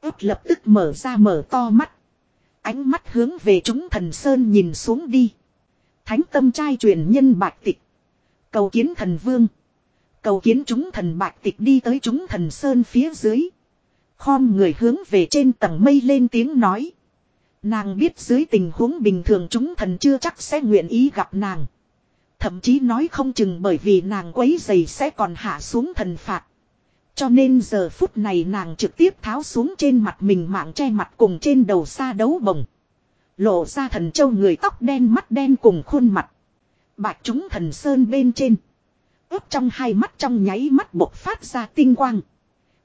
ấp lập tức mở ra mở to mắt. Ánh mắt hướng về chúng thần sơn nhìn xuống đi. Thánh tâm trai truyền nhân bạch tịch. Cầu kiến thần vương. Cầu kiến chúng thần bạch tịch đi tới chúng thần sơn phía dưới. Khom người hướng về trên tầng mây lên tiếng nói. Nàng biết dưới tình huống bình thường chúng thần chưa chắc sẽ nguyện ý gặp nàng. Thậm chí nói không chừng bởi vì nàng quấy dày sẽ còn hạ xuống thần phạt. Cho nên giờ phút này nàng trực tiếp tháo xuống trên mặt mình mạng che mặt cùng trên đầu xa đấu bồng. Lộ ra thần châu người tóc đen mắt đen cùng khuôn mặt. Bạch chúng thần sơn bên trên. ướp trong hai mắt trong nháy mắt bộc phát ra tinh quang.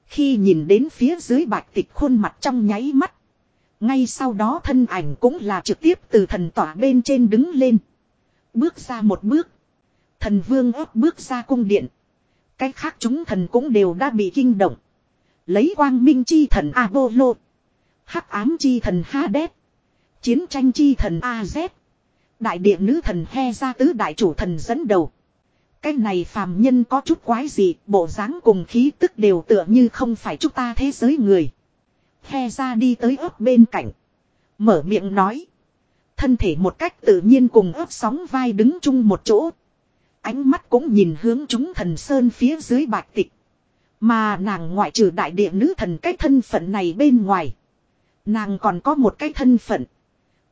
Khi nhìn đến phía dưới bạch tịch khuôn mặt trong nháy mắt. Ngay sau đó thân ảnh cũng là trực tiếp từ thần tỏa bên trên đứng lên. Bước ra một bước. Thần vương ấp bước ra cung điện. Cách khác chúng thần cũng đều đã bị kinh động. Lấy quang minh chi thần Apollo. hắc ám chi thần Hades. Chiến tranh chi thần AZ. Đại địa nữ thần he ra tứ đại chủ thần dẫn đầu. Cái này phàm nhân có chút quái gì, bộ dáng cùng khí tức đều tựa như không phải chúng ta thế giới người. He ra đi tới ấp bên cạnh. Mở miệng nói. Thân thể một cách tự nhiên cùng ấp sóng vai đứng chung một chỗ. Ánh mắt cũng nhìn hướng chúng thần sơn phía dưới bạch tịch. Mà nàng ngoại trừ đại địa nữ thần cái thân phận này bên ngoài. Nàng còn có một cái thân phận.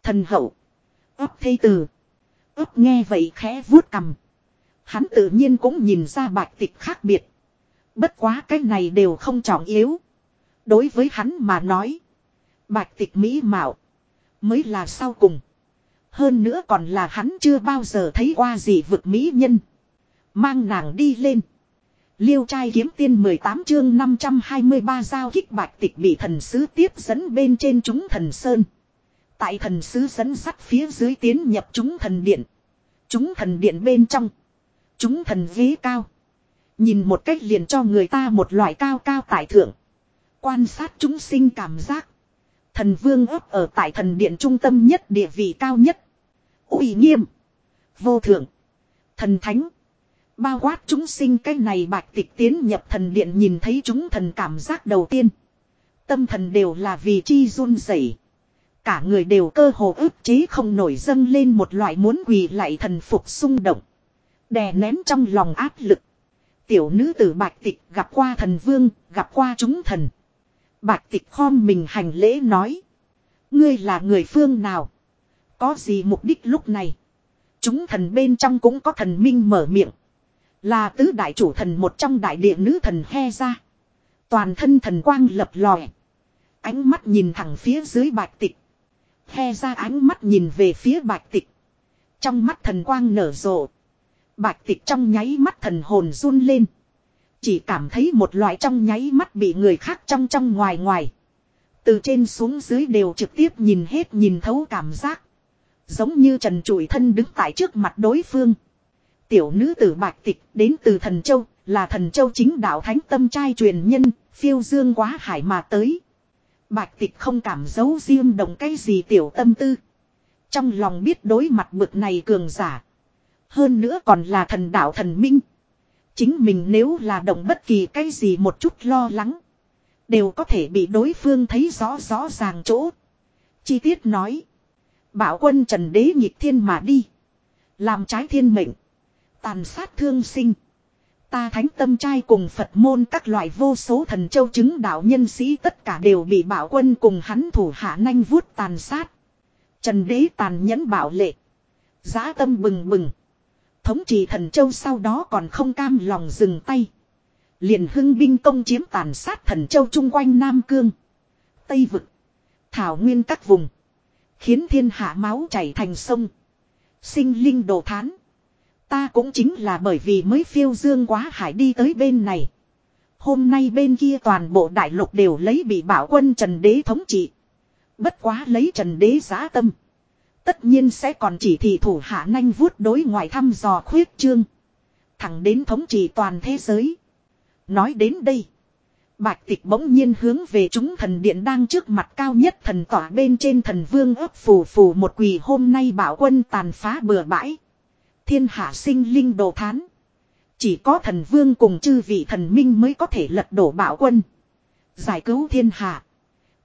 Thần hậu. ấp thây từ. ấp nghe vậy khẽ vuốt cầm. Hắn tự nhiên cũng nhìn ra bạch tịch khác biệt. Bất quá cái này đều không trọng yếu. Đối với hắn mà nói. Bạch tịch mỹ mạo. Mới là sau cùng. Hơn nữa còn là hắn chưa bao giờ thấy qua gì vực mỹ nhân. Mang nàng đi lên. Liêu trai kiếm tiên 18 chương 523 giao kích bạch tịch bị thần sứ tiếp dẫn bên trên chúng thần sơn. Tại thần sứ dẫn sắt phía dưới tiến nhập chúng thần điện. Chúng thần điện bên trong. Chúng thần ghế cao. Nhìn một cách liền cho người ta một loại cao cao tại thượng. Quan sát chúng sinh cảm giác. Thần vương ấp ở tại thần điện trung tâm nhất địa vị cao nhất. uy nghiêm. Vô thượng. Thần thánh. Bao quát chúng sinh cái này bạch tịch tiến nhập thần điện nhìn thấy chúng thần cảm giác đầu tiên. Tâm thần đều là vì chi run rẩy. Cả người đều cơ hồ ức chế không nổi dâng lên một loại muốn quỳ lại thần phục xung động. Đè nén trong lòng áp lực. Tiểu nữ tử bạch tịch gặp qua thần vương, gặp qua chúng thần. Bạch tịch khom mình hành lễ nói. Ngươi là người phương nào? Có gì mục đích lúc này? Chúng thần bên trong cũng có thần minh mở miệng. Là tứ đại chủ thần một trong đại địa nữ thần he ra. Toàn thân thần quang lập lòe. Ánh mắt nhìn thẳng phía dưới bạch tịch. He ra ánh mắt nhìn về phía bạch tịch. Trong mắt thần quang nở rộ. Bạch tịch trong nháy mắt thần hồn run lên. Chỉ cảm thấy một loại trong nháy mắt bị người khác trong trong ngoài ngoài. Từ trên xuống dưới đều trực tiếp nhìn hết nhìn thấu cảm giác. Giống như trần trụi thân đứng tại trước mặt đối phương. Tiểu nữ tử bạch tịch đến từ thần châu, là thần châu chính đạo thánh tâm trai truyền nhân, phiêu dương quá hải mà tới. Bạch tịch không cảm giấu riêng đồng cái gì tiểu tâm tư. Trong lòng biết đối mặt bực này cường giả. Hơn nữa còn là thần đạo thần minh. Chính mình nếu là động bất kỳ cái gì một chút lo lắng. Đều có thể bị đối phương thấy rõ rõ ràng chỗ. Chi tiết nói. Bảo quân trần đế nhịp thiên mà đi. Làm trái thiên mệnh. Tàn sát thương sinh. Ta thánh tâm trai cùng Phật môn các loại vô số thần châu chứng đạo nhân sĩ tất cả đều bị bảo quân cùng hắn thủ hạ nanh vuốt tàn sát. Trần đế tàn nhẫn bảo lệ. Giá tâm bừng bừng. Thống trị thần châu sau đó còn không cam lòng dừng tay. Liền hưng binh công chiếm tàn sát thần châu chung quanh Nam Cương. Tây Vực. Thảo nguyên các vùng. Khiến thiên hạ máu chảy thành sông. Sinh linh đồ thán. Ta cũng chính là bởi vì mới phiêu dương quá hải đi tới bên này. Hôm nay bên kia toàn bộ đại lục đều lấy bị bảo quân Trần Đế thống trị. Bất quá lấy Trần Đế giá tâm. Tất nhiên sẽ còn chỉ thị thủ hạ nhanh vuốt đối ngoại thăm dò khuyết trương. Thẳng đến thống trị toàn thế giới. Nói đến đây. Bạch tịch bỗng nhiên hướng về chúng thần điện đang trước mặt cao nhất thần tỏa bên trên thần vương ấp phù phù một quỳ hôm nay bảo quân tàn phá bừa bãi. Thiên hạ sinh linh đồ thán. Chỉ có thần vương cùng chư vị thần minh mới có thể lật đổ bảo quân. Giải cứu thiên hạ.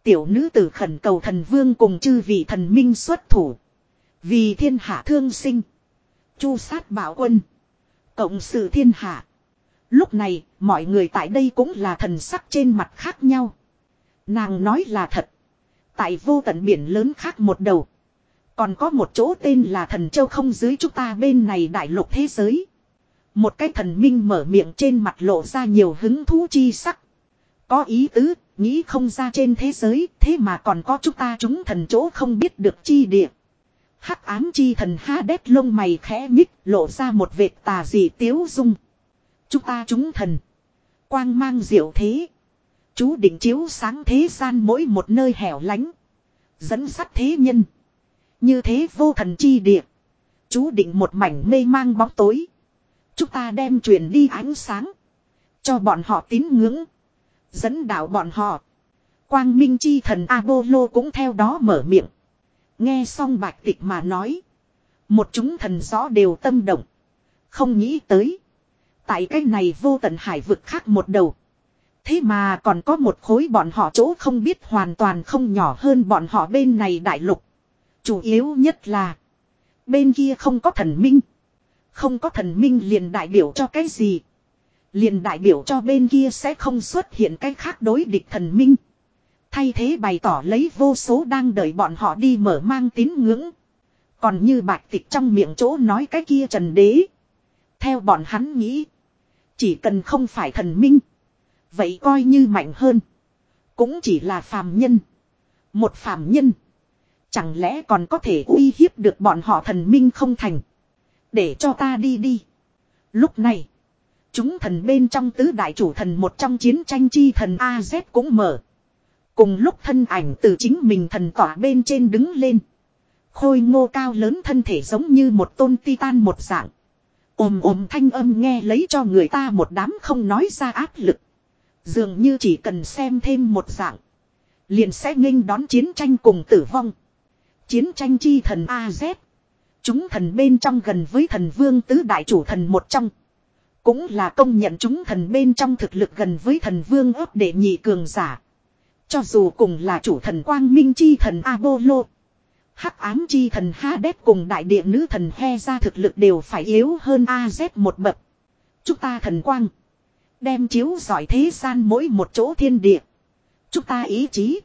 Tiểu nữ tử khẩn cầu thần vương cùng chư vị thần minh xuất thủ. Vì thiên hạ thương sinh. Chu sát bảo quân. Cộng sự thiên hạ. Lúc này, mọi người tại đây cũng là thần sắc trên mặt khác nhau. Nàng nói là thật. Tại vô tận biển lớn khác một đầu. Còn có một chỗ tên là thần châu không dưới chúng ta bên này đại lục thế giới. Một cái thần minh mở miệng trên mặt lộ ra nhiều hứng thú chi sắc. Có ý tứ, nghĩ không ra trên thế giới, thế mà còn có chúng ta chúng thần chỗ không biết được chi địa. Hắc ám chi thần ha đét lông mày khẽ nhích, lộ ra một vệt tà dị tiếu dung. Chúng ta chúng thần. Quang mang diệu thế. Chú định chiếu sáng thế gian mỗi một nơi hẻo lánh. Dẫn sắt thế nhân. Như thế vô thần chi địa. Chú định một mảnh mê mang bóng tối. Chúng ta đem truyền đi ánh sáng. Cho bọn họ tín ngưỡng. Dẫn đạo bọn họ. Quang minh chi thần Apollo cũng theo đó mở miệng. Nghe xong bạch tịch mà nói. Một chúng thần rõ đều tâm động. Không nghĩ tới. Tại cái này vô tận hải vực khác một đầu. Thế mà còn có một khối bọn họ chỗ không biết hoàn toàn không nhỏ hơn bọn họ bên này đại lục. Chủ yếu nhất là. Bên kia không có thần minh. Không có thần minh liền đại biểu cho cái gì. Liền đại biểu cho bên kia sẽ không xuất hiện cái khác đối địch thần minh. Thay thế bày tỏ lấy vô số đang đợi bọn họ đi mở mang tín ngưỡng. Còn như bạch tịch trong miệng chỗ nói cái kia trần đế. Theo bọn hắn nghĩ. Chỉ cần không phải thần minh. Vậy coi như mạnh hơn. Cũng chỉ là phàm nhân. Một phàm nhân. Chẳng lẽ còn có thể uy hiếp được bọn họ thần minh không thành. Để cho ta đi đi. Lúc này. Chúng thần bên trong tứ đại chủ thần một trong chiến tranh chi thần AZ cũng mở. Cùng lúc thân ảnh từ chính mình thần tỏa bên trên đứng lên. Khôi ngô cao lớn thân thể giống như một tôn titan một dạng. ồm ồm thanh âm nghe lấy cho người ta một đám không nói ra áp lực. Dường như chỉ cần xem thêm một dạng. Liền sẽ nghênh đón chiến tranh cùng tử vong. Chiến tranh chi thần AZ. Chúng thần bên trong gần với thần vương tứ đại chủ thần một trong. Cũng là công nhận chúng thần bên trong thực lực gần với thần vương ấp để nhị cường giả. Cho dù cùng là chủ thần quang minh chi thần Apollo. Hắc ám chi thần Hades cùng đại địa nữ thần He ra thực lực đều phải yếu hơn AZ một bậc. Chúng ta thần quang. Đem chiếu giỏi thế gian mỗi một chỗ thiên địa. Chúng ta ý chí.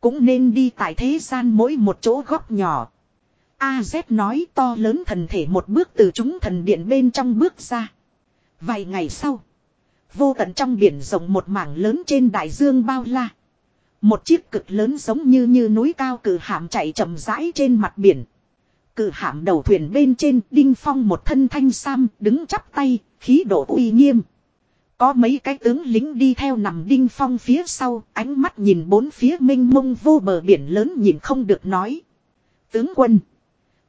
Cũng nên đi tại thế gian mỗi một chỗ góc nhỏ. AZ nói to lớn thần thể một bước từ chúng thần điện bên trong bước ra. Vài ngày sau. Vô tận trong biển rộng một mảng lớn trên đại dương bao la. Một chiếc cực lớn giống như như núi cao cử hạm chạy chậm rãi trên mặt biển. Cử hạm đầu thuyền bên trên đinh phong một thân thanh sam đứng chắp tay, khí độ uy nghiêm. Có mấy cái tướng lính đi theo nằm đinh phong phía sau, ánh mắt nhìn bốn phía minh mông vô bờ biển lớn nhìn không được nói. Tướng quân.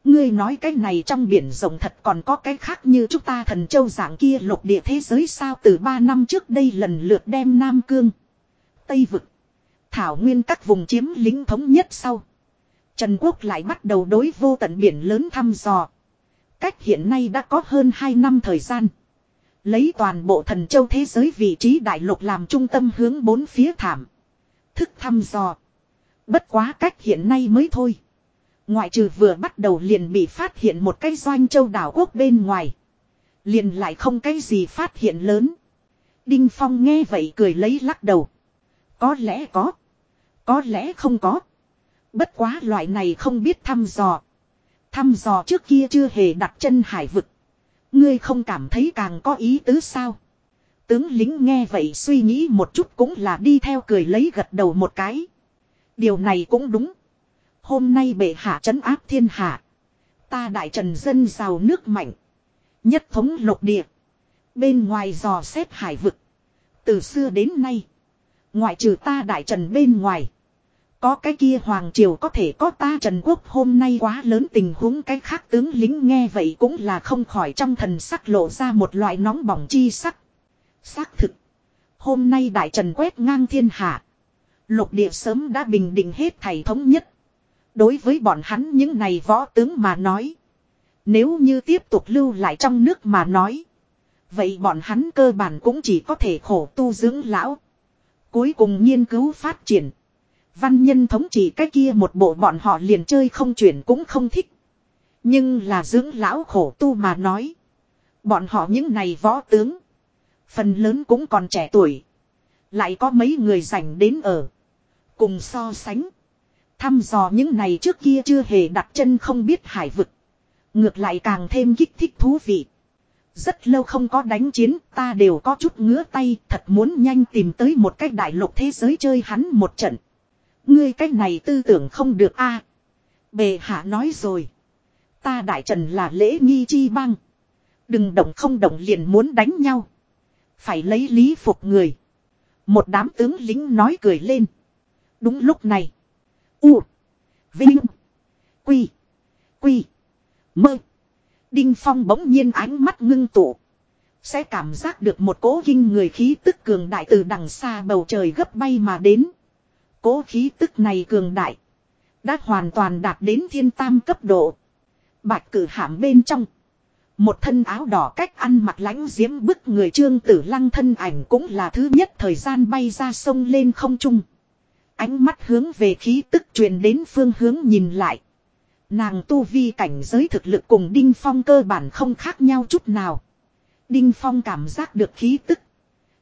Ngươi nói cái này trong biển rộng thật còn có cái khác như chúng ta thần châu giảng kia lục địa thế giới sao từ ba năm trước đây lần lượt đem Nam Cương. Tây Vực. Thảo nguyên các vùng chiếm lính thống nhất sau. Trần Quốc lại bắt đầu đối vô tận biển lớn thăm dò. Cách hiện nay đã có hơn 2 năm thời gian. Lấy toàn bộ thần châu thế giới vị trí đại lục làm trung tâm hướng bốn phía thảm. Thức thăm dò. Bất quá cách hiện nay mới thôi. Ngoại trừ vừa bắt đầu liền bị phát hiện một cái doanh châu đảo quốc bên ngoài. Liền lại không cái gì phát hiện lớn. Đinh Phong nghe vậy cười lấy lắc đầu. Có lẽ có. Có lẽ không có. Bất quá loại này không biết thăm dò. Thăm dò trước kia chưa hề đặt chân hải vực. Ngươi không cảm thấy càng có ý tứ sao. Tướng lính nghe vậy suy nghĩ một chút cũng là đi theo cười lấy gật đầu một cái. Điều này cũng đúng. Hôm nay bệ hạ trấn áp thiên hạ. Ta đại trần dân giàu nước mạnh. Nhất thống lục địa. Bên ngoài dò xét hải vực. Từ xưa đến nay. Ngoại trừ ta đại trần bên ngoài. Có cái kia hoàng triều có thể có ta trần quốc hôm nay quá lớn tình huống cái khác tướng lính nghe vậy cũng là không khỏi trong thần sắc lộ ra một loại nóng bỏng chi sắc. Xác thực. Hôm nay đại trần quét ngang thiên hạ. Lục địa sớm đã bình định hết thầy thống nhất. Đối với bọn hắn những này võ tướng mà nói. Nếu như tiếp tục lưu lại trong nước mà nói. Vậy bọn hắn cơ bản cũng chỉ có thể khổ tu dưỡng lão. Cuối cùng nghiên cứu phát triển. Văn nhân thống trị cái kia một bộ bọn họ liền chơi không chuyển cũng không thích. Nhưng là dưỡng lão khổ tu mà nói. Bọn họ những này võ tướng. Phần lớn cũng còn trẻ tuổi. Lại có mấy người dành đến ở. Cùng so sánh. Thăm dò những này trước kia chưa hề đặt chân không biết hải vực. Ngược lại càng thêm kích thích thú vị. Rất lâu không có đánh chiến, ta đều có chút ngứa tay, thật muốn nhanh tìm tới một cách đại lục thế giới chơi hắn một trận. Ngươi cách này tư tưởng không được a Bề hạ nói rồi. Ta đại trần là lễ nghi chi băng. Đừng động không động liền muốn đánh nhau. Phải lấy lý phục người. Một đám tướng lính nói cười lên. Đúng lúc này. U. Vinh. Quy. Quy. Mơ. Đinh Phong bỗng nhiên ánh mắt ngưng tụ. Sẽ cảm giác được một cỗ kinh người khí tức cường đại từ đằng xa bầu trời gấp bay mà đến. Cố khí tức này cường đại. Đã hoàn toàn đạt đến thiên tam cấp độ. Bạch cử hãm bên trong. Một thân áo đỏ cách ăn mặc lãnh diễm bức người trương tử lăng thân ảnh cũng là thứ nhất thời gian bay ra sông lên không trung. Ánh mắt hướng về khí tức truyền đến phương hướng nhìn lại. Nàng tu vi cảnh giới thực lực cùng Đinh Phong cơ bản không khác nhau chút nào. Đinh Phong cảm giác được khí tức.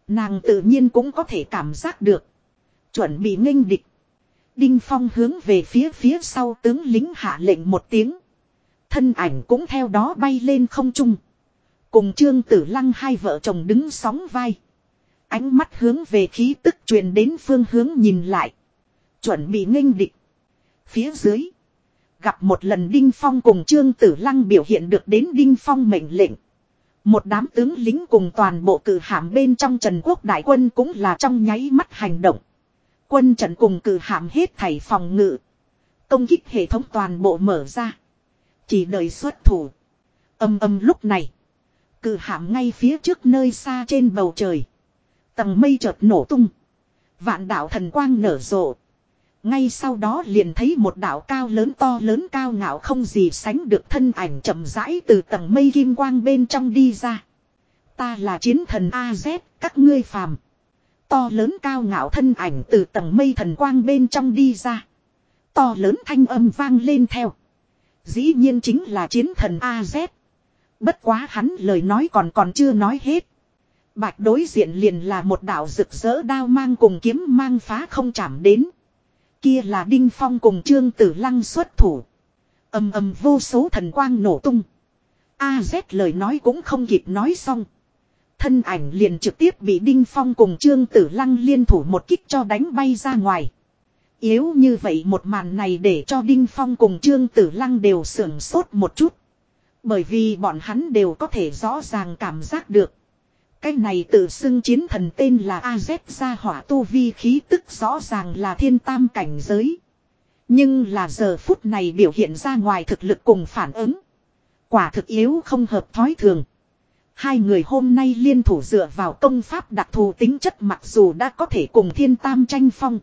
Nàng tự nhiên cũng có thể cảm giác được. Chuẩn bị nghênh địch. Đinh Phong hướng về phía phía sau tướng lính hạ lệnh một tiếng. Thân ảnh cũng theo đó bay lên không trung. Cùng Trương Tử Lăng hai vợ chồng đứng sóng vai. Ánh mắt hướng về khí tức truyền đến phương hướng nhìn lại. Chuẩn bị nghênh địch. Phía dưới. Gặp một lần Đinh Phong cùng Trương Tử Lăng biểu hiện được đến Đinh Phong mệnh lệnh. Một đám tướng lính cùng toàn bộ cử hàm bên trong Trần Quốc Đại quân cũng là trong nháy mắt hành động. Quân trận cùng cử hạm hết thảy phòng ngự. Công kích hệ thống toàn bộ mở ra. Chỉ đợi xuất thủ. Âm âm lúc này. Cử hạm ngay phía trước nơi xa trên bầu trời. Tầng mây chợt nổ tung. Vạn đạo thần quang nở rộ. Ngay sau đó liền thấy một đạo cao lớn to lớn cao ngạo không gì sánh được thân ảnh chậm rãi từ tầng mây kim quang bên trong đi ra. Ta là chiến thần AZ, các ngươi phàm. To lớn cao ngạo thân ảnh từ tầng mây thần quang bên trong đi ra. To lớn thanh âm vang lên theo. Dĩ nhiên chính là chiến thần AZ. Bất quá hắn lời nói còn còn chưa nói hết. Bạch đối diện liền là một đạo rực rỡ đao mang cùng kiếm mang phá không chạm đến. Kia là Đinh Phong cùng Trương Tử Lăng xuất thủ. ầm ầm vô số thần quang nổ tung. Az lời nói cũng không kịp nói xong. Thân ảnh liền trực tiếp bị Đinh Phong cùng Trương Tử Lăng liên thủ một kích cho đánh bay ra ngoài. Yếu như vậy một màn này để cho Đinh Phong cùng Trương Tử Lăng đều sưởng sốt một chút. Bởi vì bọn hắn đều có thể rõ ràng cảm giác được. Cái này tự xưng chiến thần tên là AZ gia hỏa tu vi khí tức rõ ràng là thiên tam cảnh giới. Nhưng là giờ phút này biểu hiện ra ngoài thực lực cùng phản ứng. Quả thực yếu không hợp thói thường. Hai người hôm nay liên thủ dựa vào công pháp đặc thù tính chất mặc dù đã có thể cùng thiên tam tranh phong.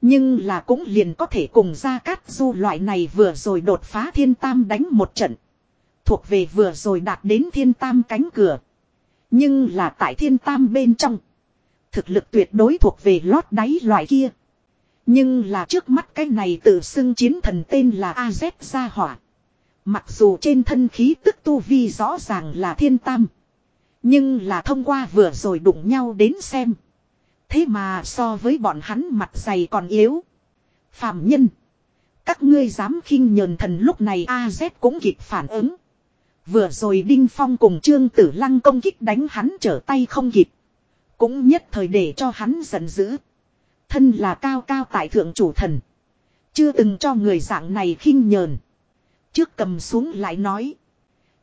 Nhưng là cũng liền có thể cùng ra cát du loại này vừa rồi đột phá thiên tam đánh một trận. Thuộc về vừa rồi đạt đến thiên tam cánh cửa. Nhưng là tại thiên tam bên trong. Thực lực tuyệt đối thuộc về lót đáy loại kia. Nhưng là trước mắt cái này tự xưng chiến thần tên là AZ gia hỏa. Mặc dù trên thân khí tức tu vi rõ ràng là thiên tam. Nhưng là thông qua vừa rồi đụng nhau đến xem. Thế mà so với bọn hắn mặt dày còn yếu. Phạm nhân. Các ngươi dám khinh nhờn thần lúc này AZ cũng kịp phản ứng. Vừa rồi Đinh Phong cùng Trương Tử Lăng công kích đánh hắn trở tay không kịp. Cũng nhất thời để cho hắn giận dữ. Thân là cao cao tại thượng chủ thần. Chưa từng cho người dạng này khinh nhờn. Trước cầm xuống lại nói.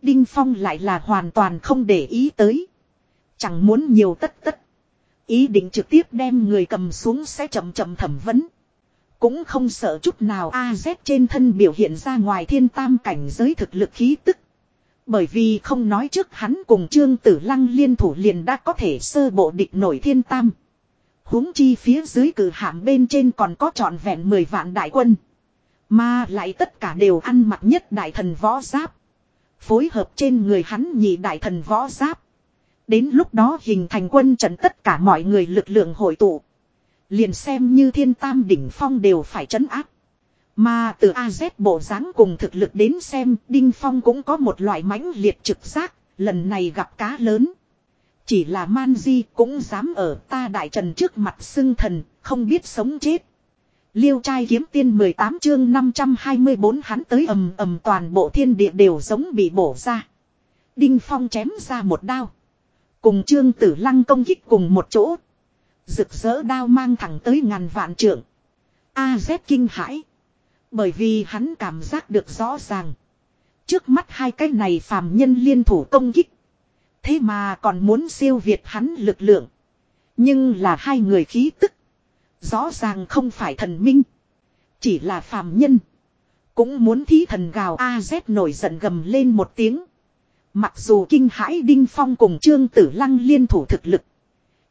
Đinh Phong lại là hoàn toàn không để ý tới. Chẳng muốn nhiều tất tất. Ý định trực tiếp đem người cầm xuống sẽ chậm chậm thẩm vấn. Cũng không sợ chút nào AZ trên thân biểu hiện ra ngoài thiên tam cảnh giới thực lực khí tức. Bởi vì không nói trước hắn cùng Trương Tử Lăng liên thủ liền đã có thể sơ bộ địch nổi thiên tam. huống chi phía dưới cử hạm bên trên còn có trọn vẹn 10 vạn đại quân. Mà lại tất cả đều ăn mặc nhất đại thần võ giáp. Phối hợp trên người hắn nhị đại thần võ giáp. Đến lúc đó hình thành quân trận tất cả mọi người lực lượng hội tụ. Liền xem như thiên tam đỉnh phong đều phải trấn áp. Mà từ AZ bộ dáng cùng thực lực đến xem Đinh Phong cũng có một loại mãnh liệt trực giác, lần này gặp cá lớn. Chỉ là man di cũng dám ở ta đại trần trước mặt xưng thần, không biết sống chết. Liêu trai kiếm tiên 18 chương 524 hắn tới ầm ầm toàn bộ thiên địa đều giống bị bổ ra. Đinh Phong chém ra một đao. Cùng trương tử lăng công kích cùng một chỗ. Rực rỡ đao mang thẳng tới ngàn vạn trượng. A Z kinh hãi. Bởi vì hắn cảm giác được rõ ràng. Trước mắt hai cái này phàm nhân liên thủ công kích. Thế mà còn muốn siêu việt hắn lực lượng. Nhưng là hai người khí tức. Rõ ràng không phải thần minh. Chỉ là phàm nhân. Cũng muốn thí thần gào A-Z nổi giận gầm lên một tiếng. Mặc dù kinh hãi Đinh Phong cùng Trương Tử Lăng liên thủ thực lực.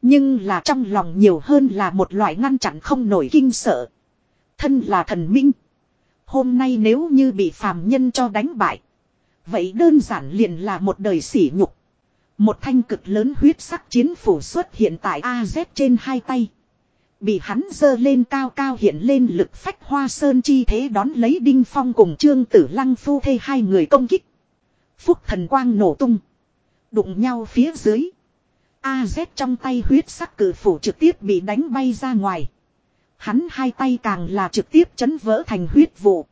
Nhưng là trong lòng nhiều hơn là một loại ngăn chặn không nổi kinh sợ. Thân là thần minh. Hôm nay nếu như bị phàm nhân cho đánh bại. Vậy đơn giản liền là một đời sỉ nhục. Một thanh cực lớn huyết sắc chiến phủ xuất hiện tại AZ trên hai tay. Bị hắn dơ lên cao cao hiện lên lực phách hoa sơn chi thế đón lấy đinh phong cùng trương tử lăng phu thê hai người công kích. Phúc thần quang nổ tung. Đụng nhau phía dưới. AZ trong tay huyết sắc cử phủ trực tiếp bị đánh bay ra ngoài. Hắn hai tay càng là trực tiếp chấn vỡ thành huyết vụ.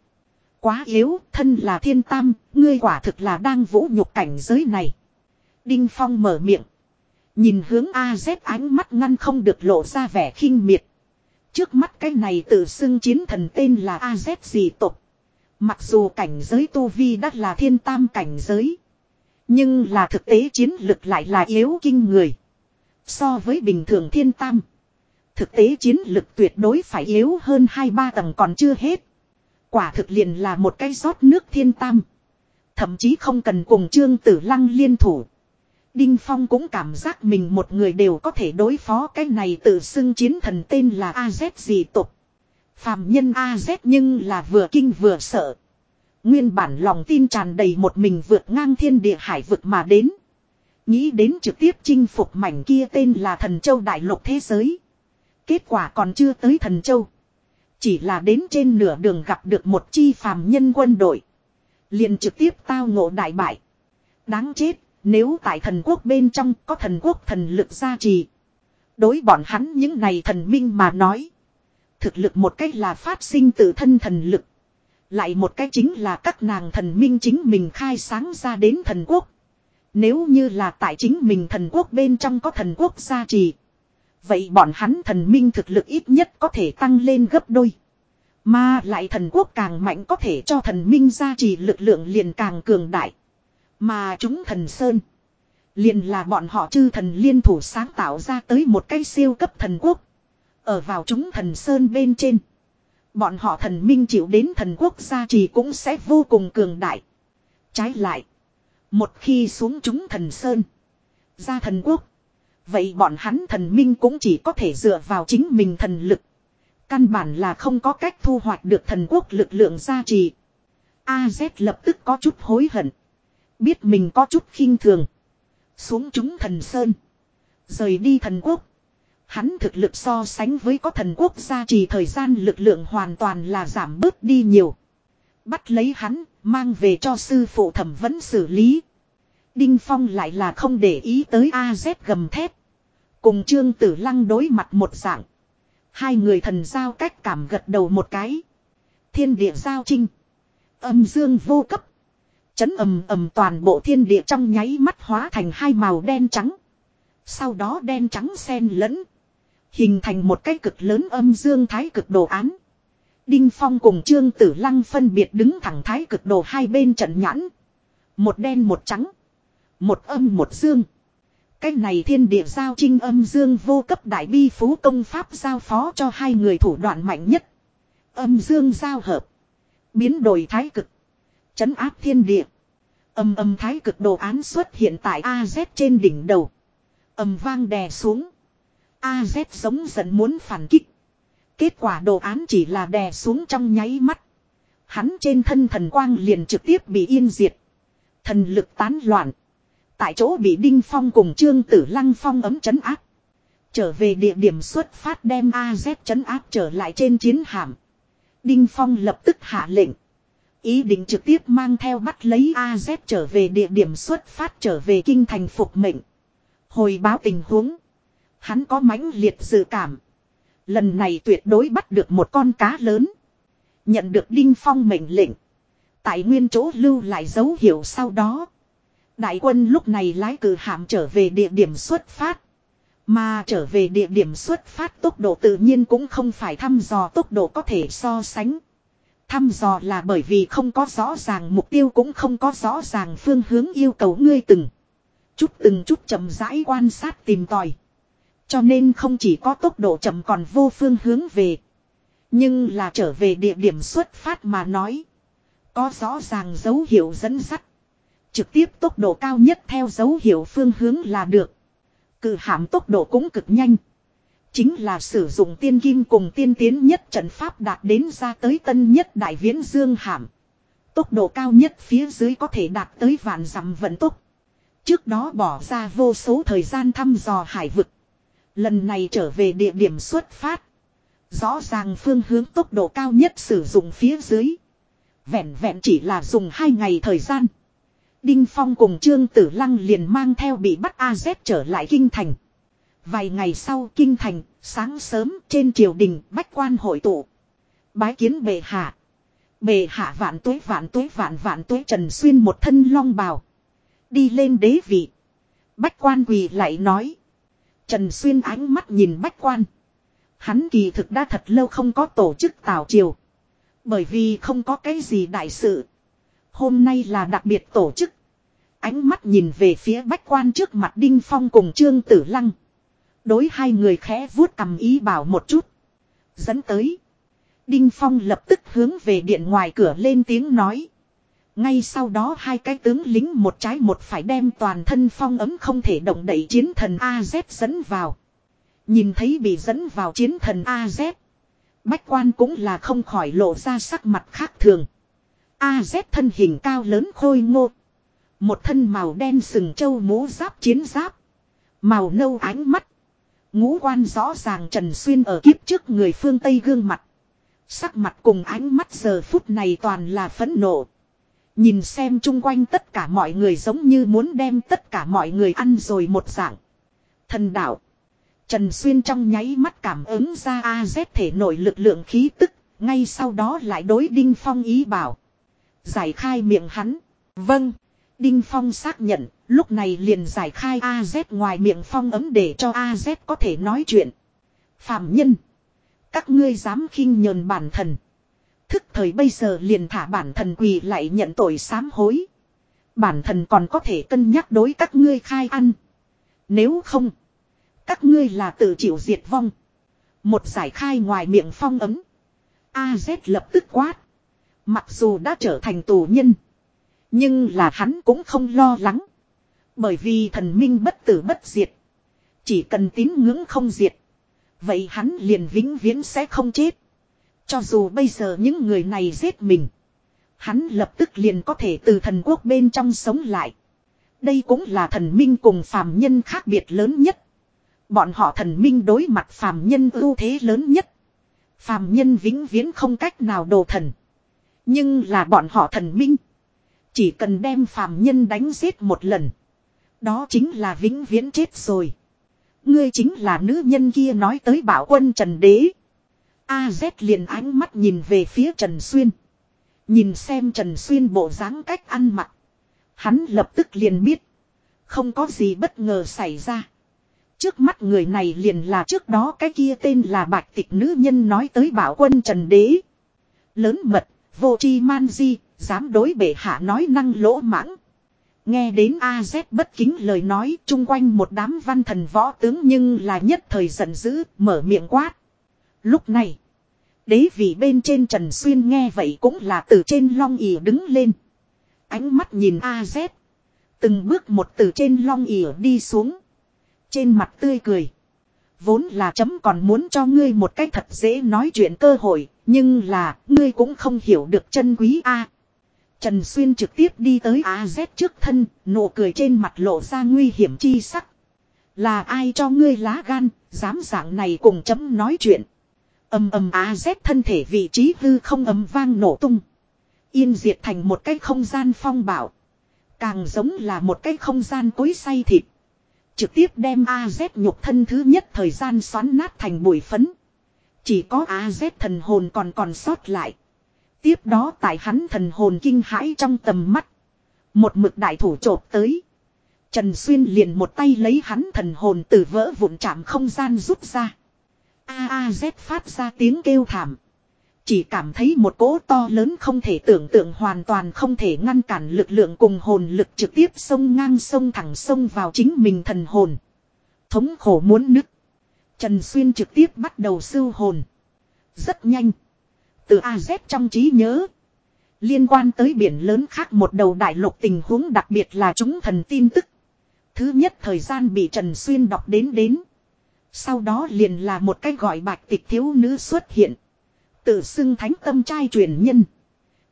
Quá yếu, thân là thiên tam, ngươi quả thực là đang vũ nhục cảnh giới này. Đinh Phong mở miệng. Nhìn hướng AZ ánh mắt ngăn không được lộ ra vẻ khinh miệt. Trước mắt cái này tự xưng chiến thần tên là AZ gì tục. Mặc dù cảnh giới tu vi đắt là thiên tam cảnh giới. Nhưng là thực tế chiến lực lại là yếu kinh người. So với bình thường thiên tam. Thực tế chiến lực tuyệt đối phải yếu hơn hai ba tầng còn chưa hết. Quả thực liền là một cái rót nước thiên tam. Thậm chí không cần cùng trương tử lăng liên thủ. Đinh Phong cũng cảm giác mình một người đều có thể đối phó cái này tự xưng chiến thần tên là AZ gì tục. Phàm nhân AZ nhưng là vừa kinh vừa sợ. Nguyên bản lòng tin tràn đầy một mình vượt ngang thiên địa hải vực mà đến. Nghĩ đến trực tiếp chinh phục mảnh kia tên là thần châu đại lục thế giới. Kết quả còn chưa tới thần châu. Chỉ là đến trên nửa đường gặp được một chi phàm nhân quân đội. liền trực tiếp tao ngộ đại bại. Đáng chết, nếu tại thần quốc bên trong có thần quốc thần lực gia trì. Đối bọn hắn những này thần minh mà nói. Thực lực một cách là phát sinh từ thân thần lực. Lại một cách chính là các nàng thần minh chính mình khai sáng ra đến thần quốc. Nếu như là tại chính mình thần quốc bên trong có thần quốc gia trì. Vậy bọn hắn thần minh thực lực ít nhất có thể tăng lên gấp đôi. Mà lại thần quốc càng mạnh có thể cho thần minh gia trì lực lượng liền càng cường đại. Mà chúng thần sơn. Liền là bọn họ chư thần liên thủ sáng tạo ra tới một cái siêu cấp thần quốc. Ở vào chúng thần sơn bên trên. Bọn họ thần minh chịu đến thần quốc gia trì cũng sẽ vô cùng cường đại. Trái lại. Một khi xuống chúng thần sơn. Ra thần quốc. Vậy bọn hắn thần minh cũng chỉ có thể dựa vào chính mình thần lực. Căn bản là không có cách thu hoạch được thần quốc lực lượng gia trì. AZ lập tức có chút hối hận. Biết mình có chút khinh thường. Xuống chúng thần sơn. Rời đi thần quốc. Hắn thực lực so sánh với có thần quốc gia trì thời gian lực lượng hoàn toàn là giảm bớt đi nhiều. Bắt lấy hắn, mang về cho sư phụ thẩm vấn xử lý. Đinh Phong lại là không để ý tới AZ gầm thép. Cùng Trương Tử Lăng đối mặt một dạng. Hai người thần giao cách cảm gật đầu một cái. Thiên địa giao trinh. Âm dương vô cấp. Chấn ầm ầm toàn bộ thiên địa trong nháy mắt hóa thành hai màu đen trắng. Sau đó đen trắng xen lẫn. Hình thành một cái cực lớn âm dương thái cực đồ án. Đinh Phong cùng Trương Tử Lăng phân biệt đứng thẳng thái cực đồ hai bên trận nhãn. Một đen một trắng. Một âm một dương. Cái này thiên địa giao trinh âm dương vô cấp đại bi phú công pháp giao phó cho hai người thủ đoạn mạnh nhất. Âm dương giao hợp. Biến đổi thái cực. Chấn áp thiên địa. Âm âm thái cực đồ án xuất hiện tại AZ trên đỉnh đầu. Âm vang đè xuống. AZ giống giận muốn phản kích. Kết quả đồ án chỉ là đè xuống trong nháy mắt. Hắn trên thân thần quang liền trực tiếp bị yên diệt. Thần lực tán loạn. Tại chỗ bị Đinh Phong cùng Trương Tử Lăng Phong ấm chấn áp. Trở về địa điểm xuất phát đem AZ chấn áp trở lại trên chiến hạm. Đinh Phong lập tức hạ lệnh. Ý định trực tiếp mang theo bắt lấy AZ trở về địa điểm xuất phát trở về kinh thành phục mệnh. Hồi báo tình huống. Hắn có mãnh liệt dự cảm. Lần này tuyệt đối bắt được một con cá lớn. Nhận được Đinh Phong mệnh lệnh. Tại nguyên chỗ lưu lại dấu hiệu sau đó. Đại quân lúc này lái cử hạm trở về địa điểm xuất phát. Mà trở về địa điểm xuất phát tốc độ tự nhiên cũng không phải thăm dò tốc độ có thể so sánh. Thăm dò là bởi vì không có rõ ràng, mục tiêu cũng không có rõ ràng, phương hướng yêu cầu ngươi từng. Chút từng chút chậm rãi quan sát tìm tòi. Cho nên không chỉ có tốc độ chậm còn vô phương hướng về. Nhưng là trở về địa điểm xuất phát mà nói. Có rõ ràng dấu hiệu dẫn dắt. Trực tiếp tốc độ cao nhất theo dấu hiệu phương hướng là được. Cự hạm tốc độ cũng cực nhanh. Chính là sử dụng tiên kim cùng tiên tiến nhất trận pháp đạt đến ra tới tân nhất đại viễn dương hạm. Tốc độ cao nhất phía dưới có thể đạt tới vạn dặm vận tốc. Trước đó bỏ ra vô số thời gian thăm dò hải vực. Lần này trở về địa điểm xuất phát. Rõ ràng phương hướng tốc độ cao nhất sử dụng phía dưới. Vẹn vẹn chỉ là dùng hai ngày thời gian. Đinh Phong cùng Trương Tử Lăng liền mang theo bị bắt AZ trở lại Kinh Thành. Vài ngày sau Kinh Thành, sáng sớm trên triều đình bách quan hội tụ. Bái kiến bệ hạ. Bệ hạ vạn tuế vạn tuế vạn vạn tuế Trần Xuyên một thân long bào. Đi lên đế vị. Bách quan quỳ lại nói. Trần Xuyên ánh mắt nhìn bách quan. Hắn kỳ thực đã thật lâu không có tổ chức tào triều. Bởi vì không có cái gì đại sự. Hôm nay là đặc biệt tổ chức. Ánh mắt nhìn về phía bách quan trước mặt Đinh Phong cùng Trương Tử Lăng. Đối hai người khẽ vuốt cầm ý bảo một chút. Dẫn tới. Đinh Phong lập tức hướng về điện ngoài cửa lên tiếng nói. Ngay sau đó hai cái tướng lính một trái một phải đem toàn thân phong ấm không thể động đẩy chiến thần AZ dẫn vào. Nhìn thấy bị dẫn vào chiến thần AZ. Bách quan cũng là không khỏi lộ ra sắc mặt khác thường. AZ thân hình cao lớn khôi ngô. Một thân màu đen sừng châu mũ giáp chiến giáp. Màu nâu ánh mắt. Ngũ quan rõ ràng trần xuyên ở kiếp trước người phương Tây gương mặt. Sắc mặt cùng ánh mắt giờ phút này toàn là phẫn nộ. Nhìn xem chung quanh tất cả mọi người giống như muốn đem tất cả mọi người ăn rồi một dạng. Thần đạo. Trần Xuyên trong nháy mắt cảm ứng ra AZ thể nổi lực lượng khí tức. Ngay sau đó lại đối Đinh Phong ý bảo. Giải khai miệng hắn. Vâng. Đinh Phong xác nhận, lúc này liền giải khai AZ ngoài miệng phong ấm để cho AZ có thể nói chuyện. Phạm nhân. Các ngươi dám khinh nhờn bản thần. Thức thời bây giờ liền thả bản thần quỳ lại nhận tội sám hối. Bản thần còn có thể cân nhắc đối các ngươi khai ăn. Nếu không, các ngươi là tự chịu diệt vong. Một giải khai ngoài miệng phong ấm. AZ lập tức quát. Mặc dù đã trở thành tù nhân. Nhưng là hắn cũng không lo lắng. Bởi vì thần minh bất tử bất diệt. Chỉ cần tín ngưỡng không diệt. Vậy hắn liền vĩnh viễn sẽ không chết. Cho dù bây giờ những người này giết mình. Hắn lập tức liền có thể từ thần quốc bên trong sống lại. Đây cũng là thần minh cùng phàm nhân khác biệt lớn nhất. Bọn họ thần minh đối mặt phàm nhân ưu thế lớn nhất. Phàm nhân vĩnh viễn không cách nào đồ thần. Nhưng là bọn họ thần minh. Chỉ cần đem phàm nhân đánh giết một lần. Đó chính là vĩnh viễn chết rồi. Ngươi chính là nữ nhân kia nói tới bảo quân Trần Đế. A Z liền ánh mắt nhìn về phía Trần Xuyên. Nhìn xem Trần Xuyên bộ dáng cách ăn mặc. Hắn lập tức liền biết. Không có gì bất ngờ xảy ra. Trước mắt người này liền là trước đó cái kia tên là bạch tịch nữ nhân nói tới bảo quân Trần Đế. Lớn mật, vô chi man di, dám đối bệ hạ nói năng lỗ mãng. Nghe đến AZ bất kính lời nói chung quanh một đám văn thần võ tướng nhưng là nhất thời giận dữ, mở miệng quát. Lúc này, đế vị bên trên Trần Xuyên nghe vậy cũng là từ trên long ỉa đứng lên. Ánh mắt nhìn AZ. Từng bước một từ trên long ỉa đi xuống. Trên mặt tươi cười. Vốn là chấm còn muốn cho ngươi một cách thật dễ nói chuyện cơ hội, nhưng là, ngươi cũng không hiểu được chân quý A. Trần Xuyên trực tiếp đi tới AZ trước thân, nụ cười trên mặt lộ ra nguy hiểm chi sắc. Là ai cho ngươi lá gan, dám dạng này cùng chấm nói chuyện. Âm âm AZ thân thể vị trí hư không ầm vang nổ tung. Yên diệt thành một cái không gian phong bảo. Càng giống là một cái không gian cối say thịt. Trực tiếp đem AZ nhục thân thứ nhất thời gian xoắn nát thành bụi phấn. Chỉ có AZ thần hồn còn còn sót lại. Tiếp đó tại hắn thần hồn kinh hãi trong tầm mắt. Một mực đại thủ trộp tới. Trần Xuyên liền một tay lấy hắn thần hồn từ vỡ vụn chạm không gian rút ra. A A Z phát ra tiếng kêu thảm. Chỉ cảm thấy một cỗ to lớn không thể tưởng tượng hoàn toàn không thể ngăn cản lực lượng cùng hồn lực trực tiếp sông ngang sông thẳng sông vào chính mình thần hồn. Thống khổ muốn nứt. Trần Xuyên trực tiếp bắt đầu sưu hồn. Rất nhanh. Từ AZ trong trí nhớ. Liên quan tới biển lớn khác một đầu đại lục tình huống đặc biệt là chúng thần tin tức. Thứ nhất thời gian bị Trần Xuyên đọc đến đến. Sau đó liền là một cái gọi bạch tịch thiếu nữ xuất hiện. Tự xưng thánh tâm trai truyền nhân.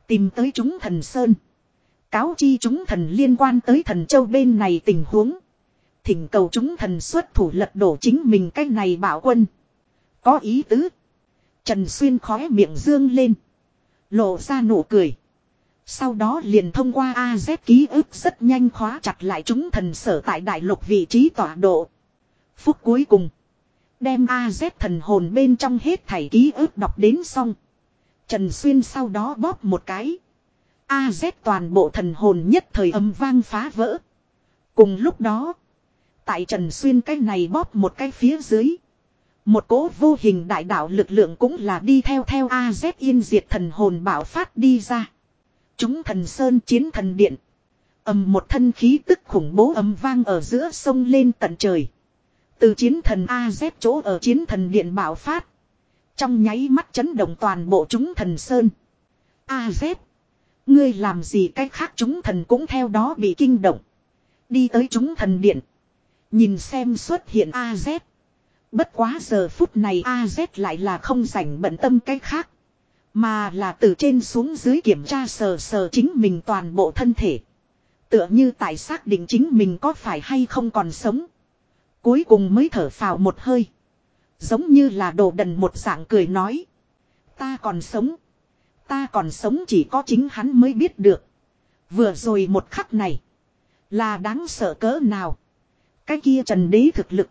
Tìm tới chúng thần Sơn. Cáo chi chúng thần liên quan tới thần châu bên này tình huống. Thỉnh cầu chúng thần xuất thủ lật đổ chính mình cái này bảo quân. Có ý tứ. Trần Xuyên khóe miệng dương lên. Lộ ra nụ cười. Sau đó liền thông qua AZ ký ức rất nhanh khóa chặt lại chúng thần sở tại đại lục vị trí tọa độ. Phút cuối cùng. Đem AZ thần hồn bên trong hết thảy ký ức đọc đến xong. Trần Xuyên sau đó bóp một cái. AZ toàn bộ thần hồn nhất thời âm vang phá vỡ. Cùng lúc đó. Tại Trần Xuyên cái này bóp một cái phía dưới. Một cố vô hình đại đạo lực lượng cũng là đi theo theo AZ yên diệt thần hồn bảo phát đi ra. Chúng thần sơn chiến thần điện. ầm một thân khí tức khủng bố ầm vang ở giữa sông lên tận trời. Từ chiến thần AZ chỗ ở chiến thần điện bảo phát. Trong nháy mắt chấn động toàn bộ chúng thần sơn. AZ. Ngươi làm gì cách khác chúng thần cũng theo đó bị kinh động. Đi tới chúng thần điện. Nhìn xem xuất hiện AZ. Bất quá giờ phút này AZ lại là không rảnh bận tâm cái khác. Mà là từ trên xuống dưới kiểm tra sờ sờ chính mình toàn bộ thân thể. Tựa như tại xác định chính mình có phải hay không còn sống. Cuối cùng mới thở phào một hơi. Giống như là đồ đần một dạng cười nói. Ta còn sống. Ta còn sống chỉ có chính hắn mới biết được. Vừa rồi một khắc này. Là đáng sợ cỡ nào. Cái kia trần đế thực lực.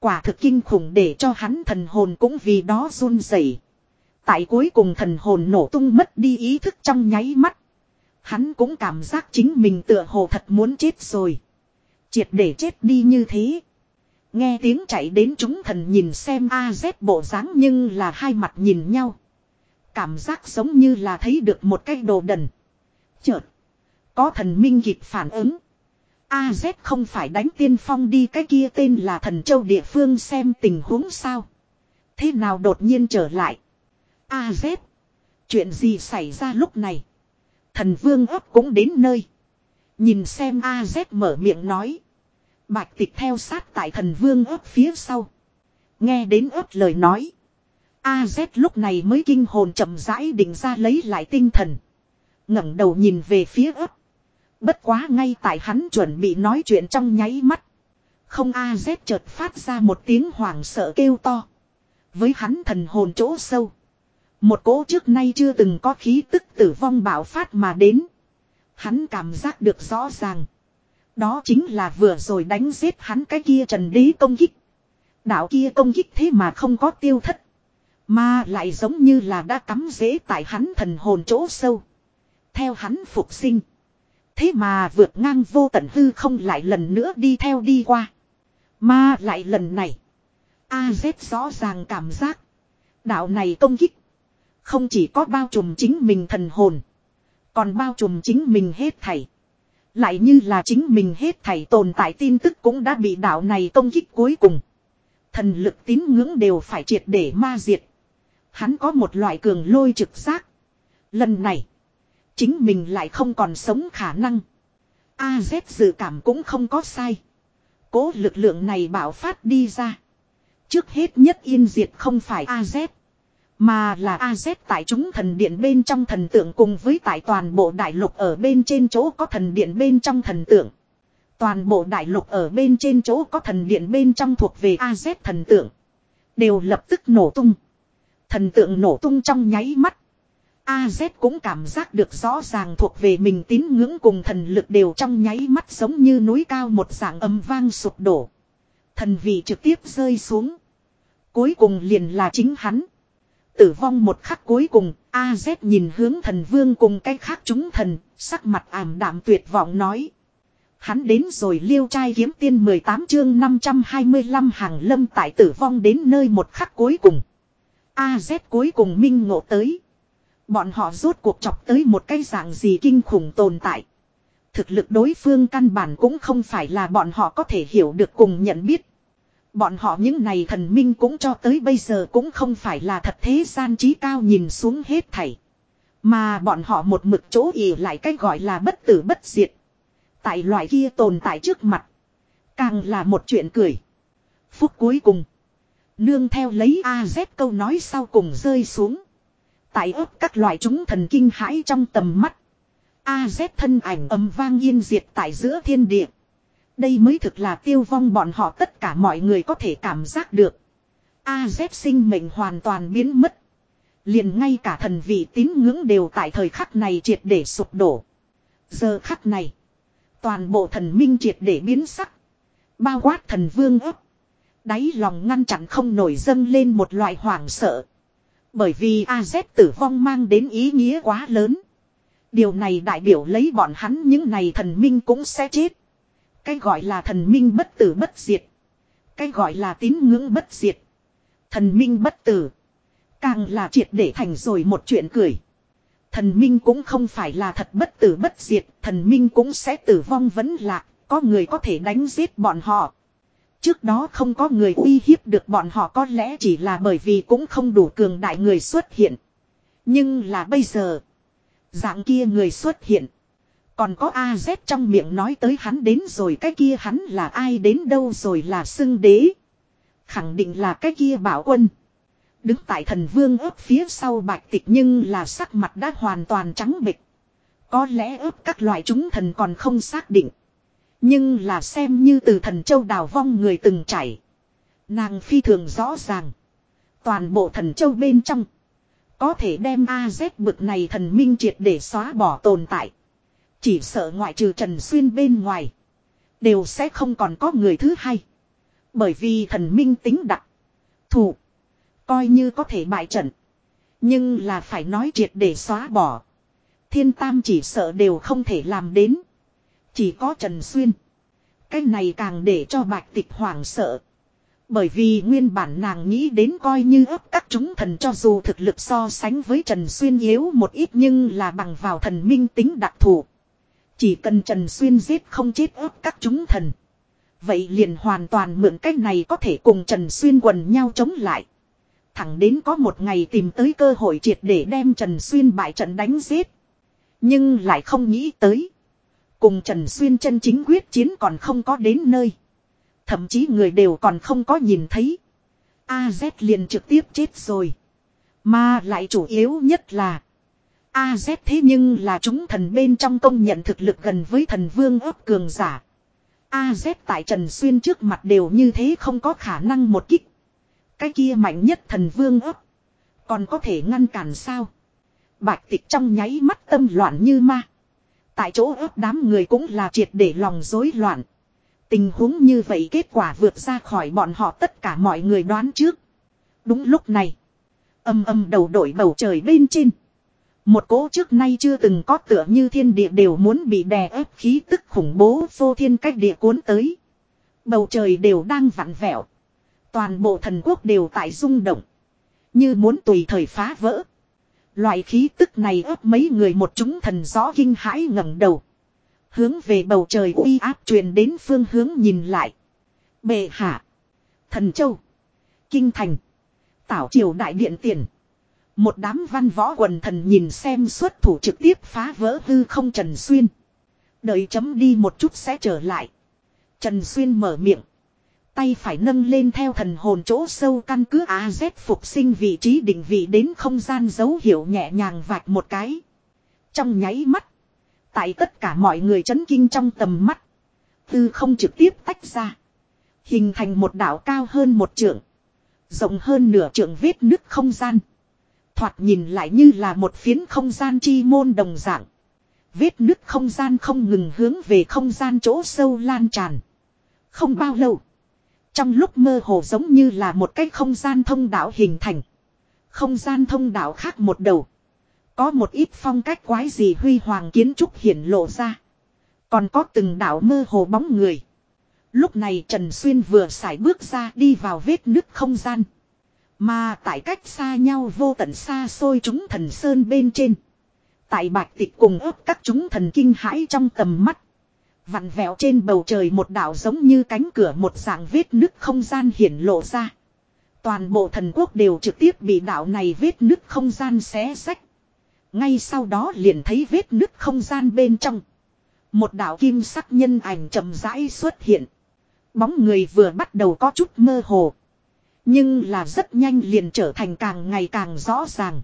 Quả thực kinh khủng để cho hắn thần hồn cũng vì đó run rẩy. Tại cuối cùng thần hồn nổ tung mất đi ý thức trong nháy mắt. Hắn cũng cảm giác chính mình tựa hồ thật muốn chết rồi. Triệt để chết đi như thế. Nghe tiếng chạy đến chúng thần nhìn xem AZ bộ dáng nhưng là hai mặt nhìn nhau. Cảm giác giống như là thấy được một cái đồ đần. Chợt. Có thần minh kịp phản ứng. AZ không phải đánh tiên phong đi, cái kia tên là thần châu địa phương xem tình huống sao. Thế nào đột nhiên trở lại. AZ. Chuyện gì xảy ra lúc này. Thần vương ấp cũng đến nơi. Nhìn xem AZ mở miệng nói. Bạch tịch theo sát tại thần vương ấp phía sau. Nghe đến ấp lời nói. AZ lúc này mới kinh hồn chậm rãi định ra lấy lại tinh thần. ngẩng đầu nhìn về phía ấp. Bất quá ngay tại hắn chuẩn bị nói chuyện trong nháy mắt. không A-Z chợt phát ra một tiếng hoảng sợ kêu to. Với hắn thần hồn chỗ sâu. Một cỗ trước nay chưa từng có khí tức tử vong bạo phát mà đến. Hắn cảm giác được rõ ràng. Đó chính là vừa rồi đánh giết hắn cái kia trần đế công kích. Đạo kia công kích thế mà không có tiêu thất. Mà lại giống như là đã cắm rễ tại hắn thần hồn chỗ sâu. Theo hắn phục sinh. Thế mà vượt ngang vô tận hư không lại lần nữa đi theo đi qua. Mà lại lần này. A-Z rõ ràng cảm giác. Đạo này công kích. Không chỉ có bao trùm chính mình thần hồn. Còn bao trùm chính mình hết thảy. Lại như là chính mình hết thảy tồn tại tin tức cũng đã bị đạo này công kích cuối cùng. Thần lực tín ngưỡng đều phải triệt để ma diệt. Hắn có một loại cường lôi trực giác. Lần này. Chính mình lại không còn sống khả năng. A-Z dự cảm cũng không có sai. Cố lực lượng này bảo phát đi ra. Trước hết nhất yên diệt không phải A-Z. Mà là AZ tại chúng thần điện bên trong thần tượng cùng với tại toàn bộ đại lục ở bên trên chỗ có thần điện bên trong thần tượng. Toàn bộ đại lục ở bên trên chỗ có thần điện bên trong thuộc về AZ thần tượng. Đều lập tức nổ tung. Thần tượng nổ tung trong nháy mắt. AZ cũng cảm giác được rõ ràng thuộc về mình tín ngưỡng cùng thần lực đều trong nháy mắt giống như núi cao một dạng âm vang sụp đổ. Thần vị trực tiếp rơi xuống. Cuối cùng liền là chính hắn. Tử vong một khắc cuối cùng, Az nhìn hướng thần vương cùng cái khác chúng thần, sắc mặt ảm đạm tuyệt vọng nói. Hắn đến rồi liêu trai kiếm tiên 18 chương 525 hàng lâm tại tử vong đến nơi một khắc cuối cùng. Az cuối cùng minh ngộ tới. Bọn họ rốt cuộc chọc tới một cái dạng gì kinh khủng tồn tại. Thực lực đối phương căn bản cũng không phải là bọn họ có thể hiểu được cùng nhận biết. Bọn họ những này thần minh cũng cho tới bây giờ cũng không phải là thật thế gian trí cao nhìn xuống hết thảy. Mà bọn họ một mực chỗ ỉ lại cái gọi là bất tử bất diệt. Tại loại kia tồn tại trước mặt. Càng là một chuyện cười. Phút cuối cùng. Nương theo lấy A-Z câu nói sau cùng rơi xuống. Tại ấp các loại chúng thần kinh hãi trong tầm mắt. A-Z thân ảnh ầm vang yên diệt tại giữa thiên địa. Đây mới thực là tiêu vong bọn họ tất cả mọi người có thể cảm giác được. A-Z sinh mệnh hoàn toàn biến mất. Liền ngay cả thần vị tín ngưỡng đều tại thời khắc này triệt để sụp đổ. Giờ khắc này. Toàn bộ thần minh triệt để biến sắc. Bao quát thần vương ấp. Đáy lòng ngăn chặn không nổi dâng lên một loại hoảng sợ. Bởi vì Az tử vong mang đến ý nghĩa quá lớn. Điều này đại biểu lấy bọn hắn những này thần minh cũng sẽ chết. Cái gọi là thần minh bất tử bất diệt. Cái gọi là tín ngưỡng bất diệt. Thần minh bất tử. Càng là triệt để thành rồi một chuyện cười. Thần minh cũng không phải là thật bất tử bất diệt. Thần minh cũng sẽ tử vong vẫn lạc. Có người có thể đánh giết bọn họ. Trước đó không có người uy hiếp được bọn họ có lẽ chỉ là bởi vì cũng không đủ cường đại người xuất hiện. Nhưng là bây giờ. Dạng kia người xuất hiện. Còn có AZ trong miệng nói tới hắn đến rồi, cái kia hắn là ai đến đâu rồi là xưng đế. Khẳng định là cái kia bảo quân. Đứng tại thần vương ấp phía sau bạch tịch nhưng là sắc mặt đã hoàn toàn trắng bịch. Có lẽ ấp các loại chúng thần còn không xác định. Nhưng là xem như từ thần châu đào vong người từng chảy. Nàng phi thường rõ ràng. Toàn bộ thần châu bên trong. Có thể đem AZ bực này thần minh triệt để xóa bỏ tồn tại. Chỉ sợ ngoại trừ Trần Xuyên bên ngoài. Đều sẽ không còn có người thứ hai. Bởi vì thần minh tính đặc. Thủ. Coi như có thể bại trận. Nhưng là phải nói triệt để xóa bỏ. Thiên tam chỉ sợ đều không thể làm đến. Chỉ có Trần Xuyên. Cái này càng để cho bạch tịch hoảng sợ. Bởi vì nguyên bản nàng nghĩ đến coi như ấp các chúng thần cho dù thực lực so sánh với Trần Xuyên yếu một ít nhưng là bằng vào thần minh tính đặc thù. Chỉ cần Trần Xuyên giết không chết ấp các chúng thần. Vậy liền hoàn toàn mượn cách này có thể cùng Trần Xuyên quần nhau chống lại. Thẳng đến có một ngày tìm tới cơ hội triệt để đem Trần Xuyên bại trận đánh giết. Nhưng lại không nghĩ tới. Cùng Trần Xuyên chân chính quyết chiến còn không có đến nơi. Thậm chí người đều còn không có nhìn thấy. AZ liền trực tiếp chết rồi. Mà lại chủ yếu nhất là. AZ thế nhưng là chúng thần bên trong công nhận thực lực gần với thần vương ấp cường giả. AZ tại Trần Xuyên trước mặt đều như thế không có khả năng một kích. Cái kia mạnh nhất thần vương ấp. Còn có thể ngăn cản sao? Bạch tịch trong nháy mắt tâm loạn như ma. Tại chỗ ấp đám người cũng là triệt để lòng rối loạn. Tình huống như vậy kết quả vượt ra khỏi bọn họ tất cả mọi người đoán trước. Đúng lúc này. Âm âm đầu đổi bầu trời bên trên. Một cỗ trước nay chưa từng có tựa như thiên địa đều muốn bị đè ép khí tức khủng bố vô thiên cách địa cuốn tới. Bầu trời đều đang vặn vẹo. Toàn bộ thần quốc đều tại rung động. Như muốn tùy thời phá vỡ. Loại khí tức này ép mấy người một chúng thần gió kinh hãi ngẩng đầu. Hướng về bầu trời uy áp truyền đến phương hướng nhìn lại. Bệ hạ. Thần châu. Kinh thành. Tảo triều đại điện tiền. Một đám văn võ quần thần nhìn xem xuất thủ trực tiếp phá vỡ hư không Trần Xuyên. Đợi chấm đi một chút sẽ trở lại. Trần Xuyên mở miệng. Tay phải nâng lên theo thần hồn chỗ sâu căn cứ AZ phục sinh vị trí định vị đến không gian dấu hiệu nhẹ nhàng vạch một cái. Trong nháy mắt. Tại tất cả mọi người chấn kinh trong tầm mắt. Tư không trực tiếp tách ra. Hình thành một đảo cao hơn một trượng. Rộng hơn nửa trượng vết nứt không gian. Thoạt nhìn lại như là một phiến không gian chi môn đồng dạng. Vết nứt không gian không ngừng hướng về không gian chỗ sâu lan tràn. Không bao lâu. Trong lúc mơ hồ giống như là một cái không gian thông đạo hình thành. Không gian thông đạo khác một đầu. Có một ít phong cách quái gì huy hoàng kiến trúc hiển lộ ra. Còn có từng đạo mơ hồ bóng người. Lúc này Trần Xuyên vừa xài bước ra đi vào vết nứt không gian. Mà tại cách xa nhau vô tận xa xôi chúng thần sơn bên trên. Tại bạch tịch cùng ấp các chúng thần kinh hãi trong tầm mắt. Vặn vẹo trên bầu trời một đảo giống như cánh cửa một dạng vết nứt không gian hiển lộ ra. Toàn bộ thần quốc đều trực tiếp bị đảo này vết nứt không gian xé sách. Ngay sau đó liền thấy vết nứt không gian bên trong. Một đảo kim sắc nhân ảnh chậm rãi xuất hiện. Bóng người vừa bắt đầu có chút mơ hồ. Nhưng là rất nhanh liền trở thành càng ngày càng rõ ràng.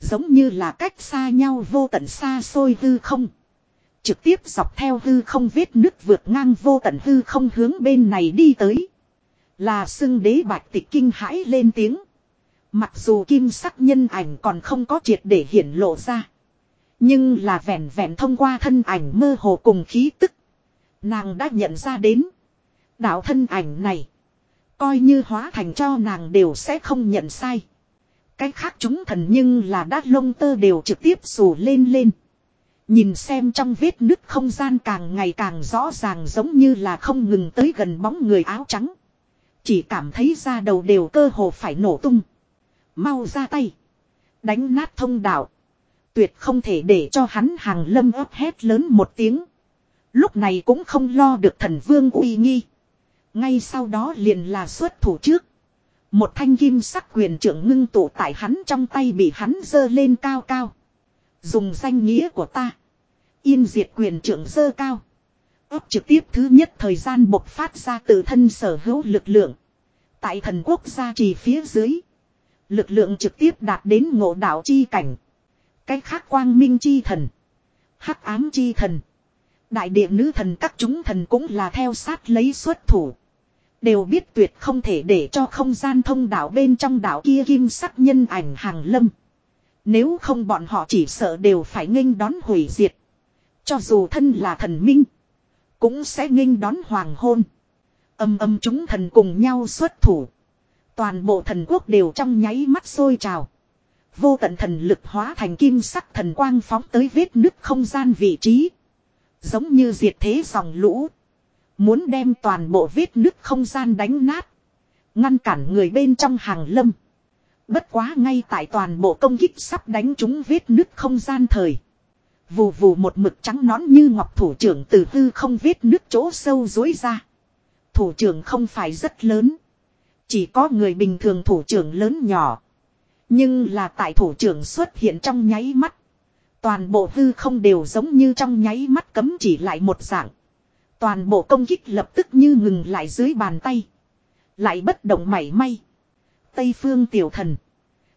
Giống như là cách xa nhau vô tận xa xôi hư không. Trực tiếp dọc theo hư không vết nước vượt ngang vô tận hư không hướng bên này đi tới. Là xưng đế bạch tịch kinh hãi lên tiếng. Mặc dù kim sắc nhân ảnh còn không có triệt để hiển lộ ra. Nhưng là vẹn vẹn thông qua thân ảnh mơ hồ cùng khí tức. Nàng đã nhận ra đến. Đạo thân ảnh này. Coi như hóa thành cho nàng đều sẽ không nhận sai. Cái khác chúng thần nhưng là đát lông tơ đều trực tiếp xù lên lên. Nhìn xem trong vết nứt không gian càng ngày càng rõ ràng giống như là không ngừng tới gần bóng người áo trắng. Chỉ cảm thấy da đầu đều cơ hồ phải nổ tung. Mau ra tay. Đánh nát thông đạo. Tuyệt không thể để cho hắn hàng lâm ấp hét lớn một tiếng. Lúc này cũng không lo được thần vương uy nghi. Ngay sau đó liền là xuất thủ trước. Một thanh kim sắc quyền trưởng ngưng tụ tại hắn trong tay bị hắn dơ lên cao cao. Dùng danh nghĩa của ta. Yên diệt quyền trưởng dơ cao. ấp trực tiếp thứ nhất thời gian bộc phát ra từ thân sở hữu lực lượng. Tại thần quốc gia trì phía dưới. Lực lượng trực tiếp đạt đến ngộ đạo chi cảnh. Cái khác quang minh chi thần. hắc ám chi thần. Đại địa nữ thần các chúng thần cũng là theo sát lấy xuất thủ. Đều biết tuyệt không thể để cho không gian thông đạo bên trong đảo kia kim sắc nhân ảnh hàng lâm. Nếu không bọn họ chỉ sợ đều phải nghênh đón hủy diệt. Cho dù thân là thần minh. Cũng sẽ nghênh đón hoàng hôn. Âm âm chúng thần cùng nhau xuất thủ. Toàn bộ thần quốc đều trong nháy mắt sôi trào. Vô tận thần lực hóa thành kim sắc thần quang phóng tới vết nứt không gian vị trí. Giống như diệt thế dòng lũ. Muốn đem toàn bộ vết nứt không gian đánh nát. Ngăn cản người bên trong hàng lâm. Bất quá ngay tại toàn bộ công kích sắp đánh trúng vết nứt không gian thời. Vù vù một mực trắng nón như ngọc thủ trưởng từ hư không vết nước chỗ sâu dối ra. Thủ trưởng không phải rất lớn. Chỉ có người bình thường thủ trưởng lớn nhỏ. Nhưng là tại thủ trưởng xuất hiện trong nháy mắt. Toàn bộ hư không đều giống như trong nháy mắt cấm chỉ lại một dạng. Toàn bộ công kích lập tức như ngừng lại dưới bàn tay. Lại bất động mảy may. Tây phương tiểu thần.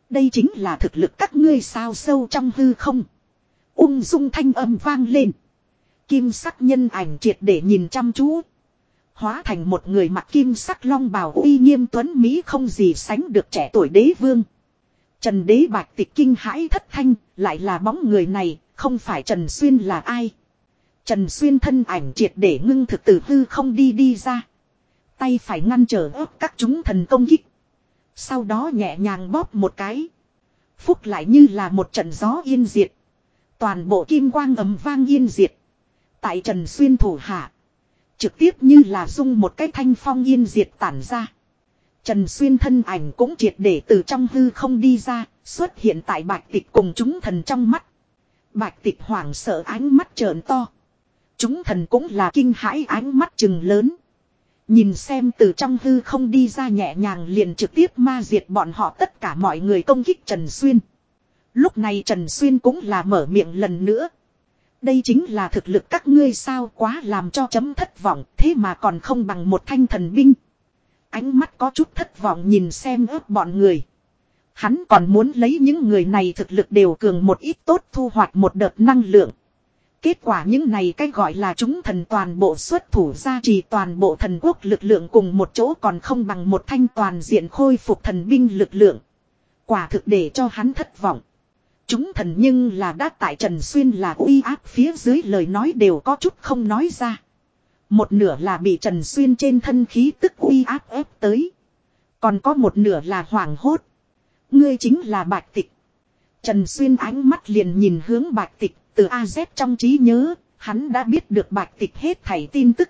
Đây chính là thực lực các ngươi sao sâu trong hư không. Ung dung thanh âm vang lên. Kim sắc nhân ảnh triệt để nhìn chăm chú. Hóa thành một người mặc kim sắc long bào uy nghiêm tuấn Mỹ không gì sánh được trẻ tuổi đế vương. Trần đế bạch tịch kinh hãi thất thanh, lại là bóng người này, không phải Trần Xuyên là ai. Trần Xuyên thân ảnh triệt để ngưng thực tử hư không đi đi ra. Tay phải ngăn trở ớt các chúng thần công kích. Sau đó nhẹ nhàng bóp một cái. Phúc lại như là một trận gió yên diệt. Toàn bộ kim quang ấm vang yên diệt. Tại Trần Xuyên thủ hạ. Trực tiếp như là dung một cái thanh phong yên diệt tản ra. Trần Xuyên thân ảnh cũng triệt để từ trong hư không đi ra, xuất hiện tại bạch tịch cùng chúng thần trong mắt. Bạch tịch hoảng sợ ánh mắt trợn to. Chúng thần cũng là kinh hãi ánh mắt chừng lớn. Nhìn xem từ trong hư không đi ra nhẹ nhàng liền trực tiếp ma diệt bọn họ tất cả mọi người công kích Trần Xuyên. Lúc này Trần Xuyên cũng là mở miệng lần nữa. Đây chính là thực lực các ngươi sao quá làm cho chấm thất vọng, thế mà còn không bằng một thanh thần binh. Ánh mắt có chút thất vọng nhìn xem ớt bọn người. Hắn còn muốn lấy những người này thực lực đều cường một ít tốt thu hoạch một đợt năng lượng. Kết quả những này cách gọi là chúng thần toàn bộ xuất thủ gia trì toàn bộ thần quốc lực lượng cùng một chỗ còn không bằng một thanh toàn diện khôi phục thần binh lực lượng. Quả thực để cho hắn thất vọng. Chúng thần nhưng là đã tại Trần Xuyên là uy áp phía dưới lời nói đều có chút không nói ra. Một nửa là bị Trần Xuyên trên thân khí tức uy áp ép tới. Còn có một nửa là hoảng hốt. Ngươi chính là bạch tịch. Trần Xuyên ánh mắt liền nhìn hướng bạch tịch từ AZ trong trí nhớ, hắn đã biết được bạch tịch hết thảy tin tức.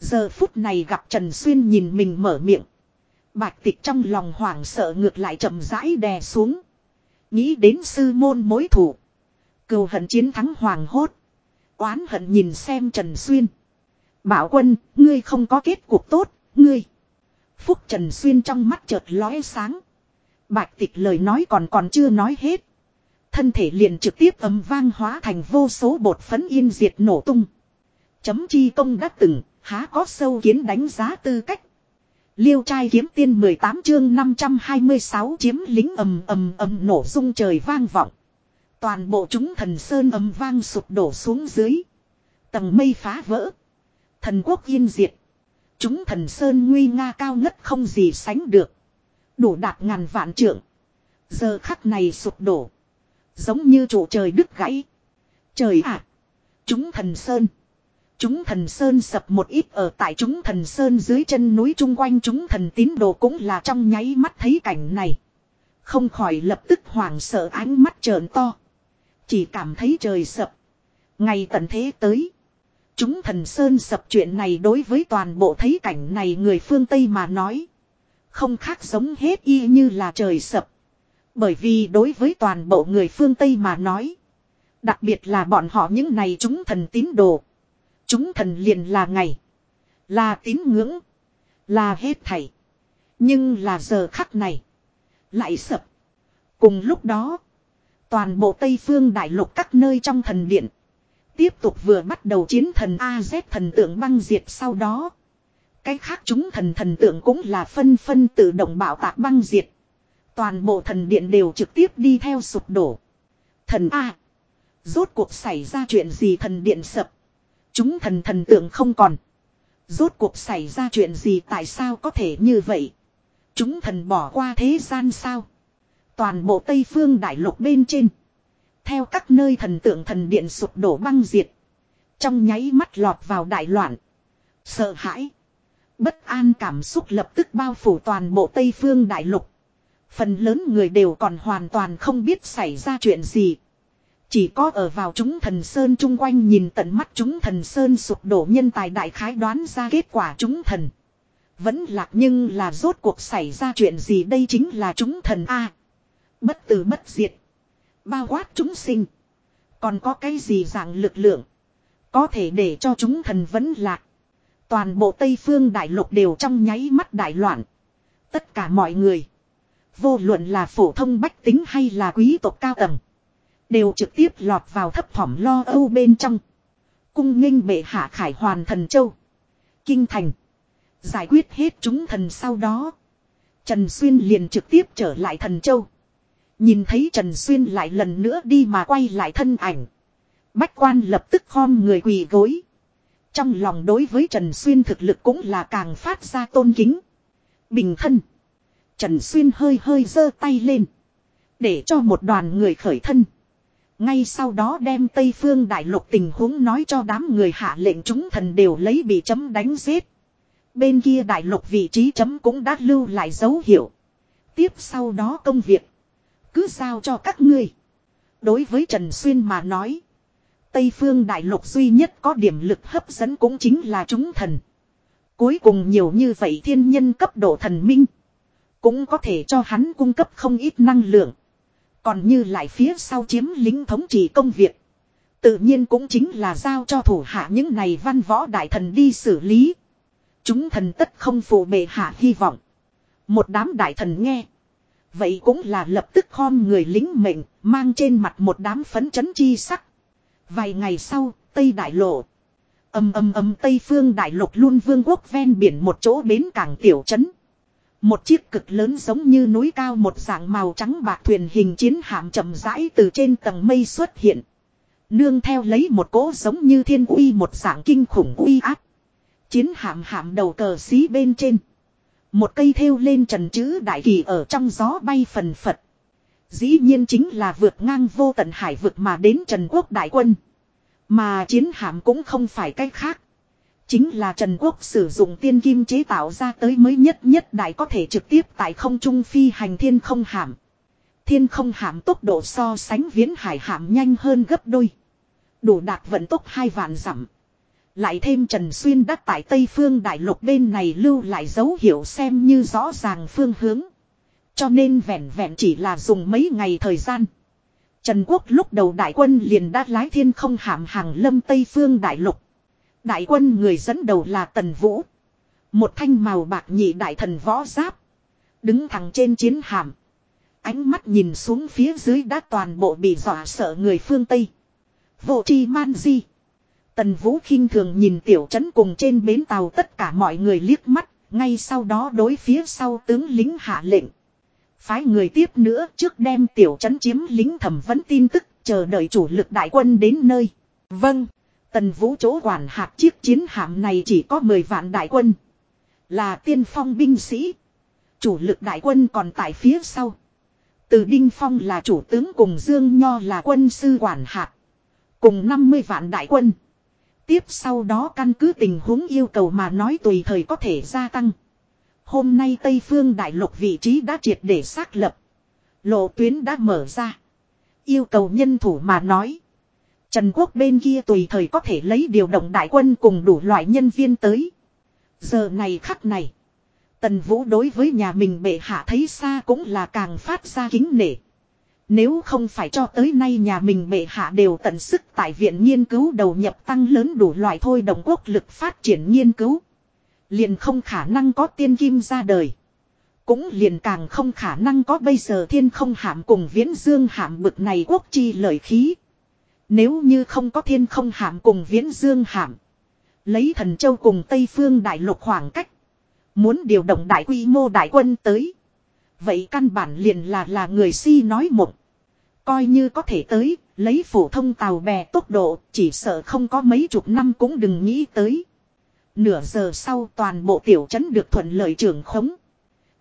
Giờ phút này gặp Trần Xuyên nhìn mình mở miệng. Bạch tịch trong lòng hoảng sợ ngược lại chậm rãi đè xuống. Nghĩ đến sư môn mối thủ. Cầu hận chiến thắng hoàng hốt. Oán hận nhìn xem Trần Xuyên. Bảo quân, ngươi không có kết cục tốt, ngươi. Phúc Trần Xuyên trong mắt chợt lóe sáng. Bạch tịch lời nói còn còn chưa nói hết. Thân thể liền trực tiếp ấm vang hóa thành vô số bột phấn yên diệt nổ tung. Chấm chi công đã từng, há có sâu kiến đánh giá tư cách. Liêu trai kiếm tiên 18 chương 526 chiếm lính ầm ầm ầm nổ rung trời vang vọng. Toàn bộ chúng thần sơn ầm vang sụp đổ xuống dưới. Tầng mây phá vỡ. Thần quốc yên diệt. Chúng thần sơn nguy nga cao ngất không gì sánh được. Đủ đạt ngàn vạn trượng. Giờ khắc này sụp đổ. Giống như trụ trời đứt gãy. Trời ạ! chúng thần sơn. Chúng thần sơn sập một ít ở tại chúng thần sơn dưới chân núi chung quanh chúng thần tín đồ cũng là trong nháy mắt thấy cảnh này. Không khỏi lập tức hoảng sợ ánh mắt trợn to. Chỉ cảm thấy trời sập. Ngày tận thế tới. Chúng thần sơn sập chuyện này đối với toàn bộ thấy cảnh này người phương Tây mà nói. Không khác giống hết y như là trời sập. Bởi vì đối với toàn bộ người phương Tây mà nói. Đặc biệt là bọn họ những này chúng thần tín đồ. Chúng thần liền là ngày. Là tín ngưỡng. Là hết thảy. Nhưng là giờ khắc này. Lại sập. Cùng lúc đó. Toàn bộ Tây Phương Đại Lục các nơi trong thần điện. Tiếp tục vừa bắt đầu chiến thần AZ thần tượng băng diệt sau đó. Cái khác chúng thần thần tượng cũng là phân phân tự động bảo tạc băng diệt. Toàn bộ thần điện đều trực tiếp đi theo sụp đổ. Thần A. Rốt cuộc xảy ra chuyện gì thần điện sập. Chúng thần thần tượng không còn. Rốt cuộc xảy ra chuyện gì tại sao có thể như vậy. Chúng thần bỏ qua thế gian sao. Toàn bộ Tây Phương Đại Lục bên trên. Theo các nơi thần tượng thần điện sụp đổ băng diệt. Trong nháy mắt lọt vào đại loạn. Sợ hãi. Bất an cảm xúc lập tức bao phủ toàn bộ Tây Phương Đại Lục. Phần lớn người đều còn hoàn toàn không biết xảy ra chuyện gì. Chỉ có ở vào chúng thần sơn chung quanh nhìn tận mắt chúng thần sơn sụp đổ nhân tài đại khái đoán ra kết quả chúng thần. Vẫn lạc nhưng là rốt cuộc xảy ra chuyện gì đây chính là chúng thần A. bất tử bất diệt. Bao quát chúng sinh. Còn có cái gì dạng lực lượng. Có thể để cho chúng thần vẫn lạc. Toàn bộ Tây Phương đại lục đều trong nháy mắt đại loạn. Tất cả mọi người. Vô luận là phổ thông bách tính hay là quý tộc cao tầng. Đều trực tiếp lọt vào thấp thỏm lo âu bên trong. Cung nghênh bệ hạ khải hoàn thần châu. Kinh thành. Giải quyết hết chúng thần sau đó. Trần Xuyên liền trực tiếp trở lại thần châu. Nhìn thấy Trần Xuyên lại lần nữa đi mà quay lại thân ảnh. Bách quan lập tức khom người quỳ gối. Trong lòng đối với Trần Xuyên thực lực cũng là càng phát ra tôn kính. Bình thân. Trần Xuyên hơi hơi giơ tay lên. Để cho một đoàn người khởi thân. Ngay sau đó đem Tây Phương Đại Lục tình huống nói cho đám người hạ lệnh chúng thần đều lấy bị chấm đánh giết. Bên kia Đại Lục vị trí chấm cũng đã lưu lại dấu hiệu. Tiếp sau đó công việc. Cứ giao cho các ngươi. Đối với Trần Xuyên mà nói. Tây Phương Đại Lục duy nhất có điểm lực hấp dẫn cũng chính là chúng thần. Cuối cùng nhiều như vậy thiên nhân cấp độ thần minh. Cũng có thể cho hắn cung cấp không ít năng lượng. Còn như lại phía sau chiếm lính thống trị công việc. Tự nhiên cũng chính là giao cho thủ hạ những này văn võ đại thần đi xử lý. Chúng thần tất không phụ bệ hạ hy vọng. Một đám đại thần nghe. Vậy cũng là lập tức khom người lính mệnh, mang trên mặt một đám phấn chấn chi sắc. Vài ngày sau, Tây Đại Lộ. Âm âm âm Tây Phương Đại Lục luôn vương quốc ven biển một chỗ bến cảng tiểu trấn. Một chiếc cực lớn giống như núi cao một dạng màu trắng bạc thuyền hình chiến hạm chậm rãi từ trên tầng mây xuất hiện. Nương theo lấy một cỗ giống như thiên uy một dạng kinh khủng uy áp. Chiến hạm hạm đầu cờ xí bên trên. Một cây thêu lên trần chữ đại kỳ ở trong gió bay phần phật. Dĩ nhiên chính là vượt ngang vô tận hải vực mà đến Trần Quốc đại quân. Mà chiến hạm cũng không phải cách khác. Chính là Trần Quốc sử dụng tiên kim chế tạo ra tới mới nhất nhất đại có thể trực tiếp tại không trung phi hành thiên không hàm Thiên không hàm tốc độ so sánh viễn hải hàm nhanh hơn gấp đôi. Đủ đạt vận tốc hai vạn dặm. Lại thêm Trần Xuyên đắc tại Tây Phương Đại Lục bên này lưu lại dấu hiệu xem như rõ ràng phương hướng. Cho nên vẹn vẹn chỉ là dùng mấy ngày thời gian. Trần Quốc lúc đầu đại quân liền đã lái thiên không hàm hàng lâm Tây Phương Đại Lục. Đại quân người dẫn đầu là Tần Vũ. Một thanh màu bạc nhị đại thần võ giáp. Đứng thẳng trên chiến hạm. Ánh mắt nhìn xuống phía dưới đã toàn bộ bị dọa sợ người phương Tây. Vô chi man di. Tần Vũ khinh thường nhìn tiểu trấn cùng trên bến tàu tất cả mọi người liếc mắt. Ngay sau đó đối phía sau tướng lính hạ lệnh. Phái người tiếp nữa trước đem tiểu trấn chiếm lính thẩm vấn tin tức, chờ đợi chủ lực đại quân đến nơi. Vâng. Tần vũ chỗ quản hạt chiếc chiến hạm này chỉ có 10 vạn đại quân. Là tiên phong binh sĩ. Chủ lực đại quân còn tại phía sau. Từ Đinh Phong là chủ tướng cùng Dương Nho là quân sư quản hạt. Cùng 50 vạn đại quân. Tiếp sau đó căn cứ tình huống yêu cầu mà nói tùy thời có thể gia tăng. Hôm nay Tây Phương Đại Lục vị trí đã triệt để xác lập. Lộ tuyến đã mở ra. Yêu cầu nhân thủ mà nói. Trần Quốc bên kia tùy thời có thể lấy điều động đại quân cùng đủ loại nhân viên tới. Giờ này khắc này. Tần Vũ đối với nhà mình bệ hạ thấy xa cũng là càng phát ra kính nể. Nếu không phải cho tới nay nhà mình bệ hạ đều tận sức tại viện nghiên cứu đầu nhập tăng lớn đủ loại thôi đồng quốc lực phát triển nghiên cứu. Liền không khả năng có tiên kim ra đời. Cũng liền càng không khả năng có bây giờ thiên không hạm cùng viễn dương hạm bực này quốc chi lợi khí. Nếu như không có thiên không hạm cùng viễn dương hạm. Lấy thần châu cùng Tây Phương đại lục khoảng cách. Muốn điều động đại quy mô đại quân tới. Vậy căn bản liền là là người si nói mộng. Coi như có thể tới, lấy phổ thông tàu bè tốc độ, chỉ sợ không có mấy chục năm cũng đừng nghĩ tới. Nửa giờ sau toàn bộ tiểu trấn được thuận lợi trưởng khống.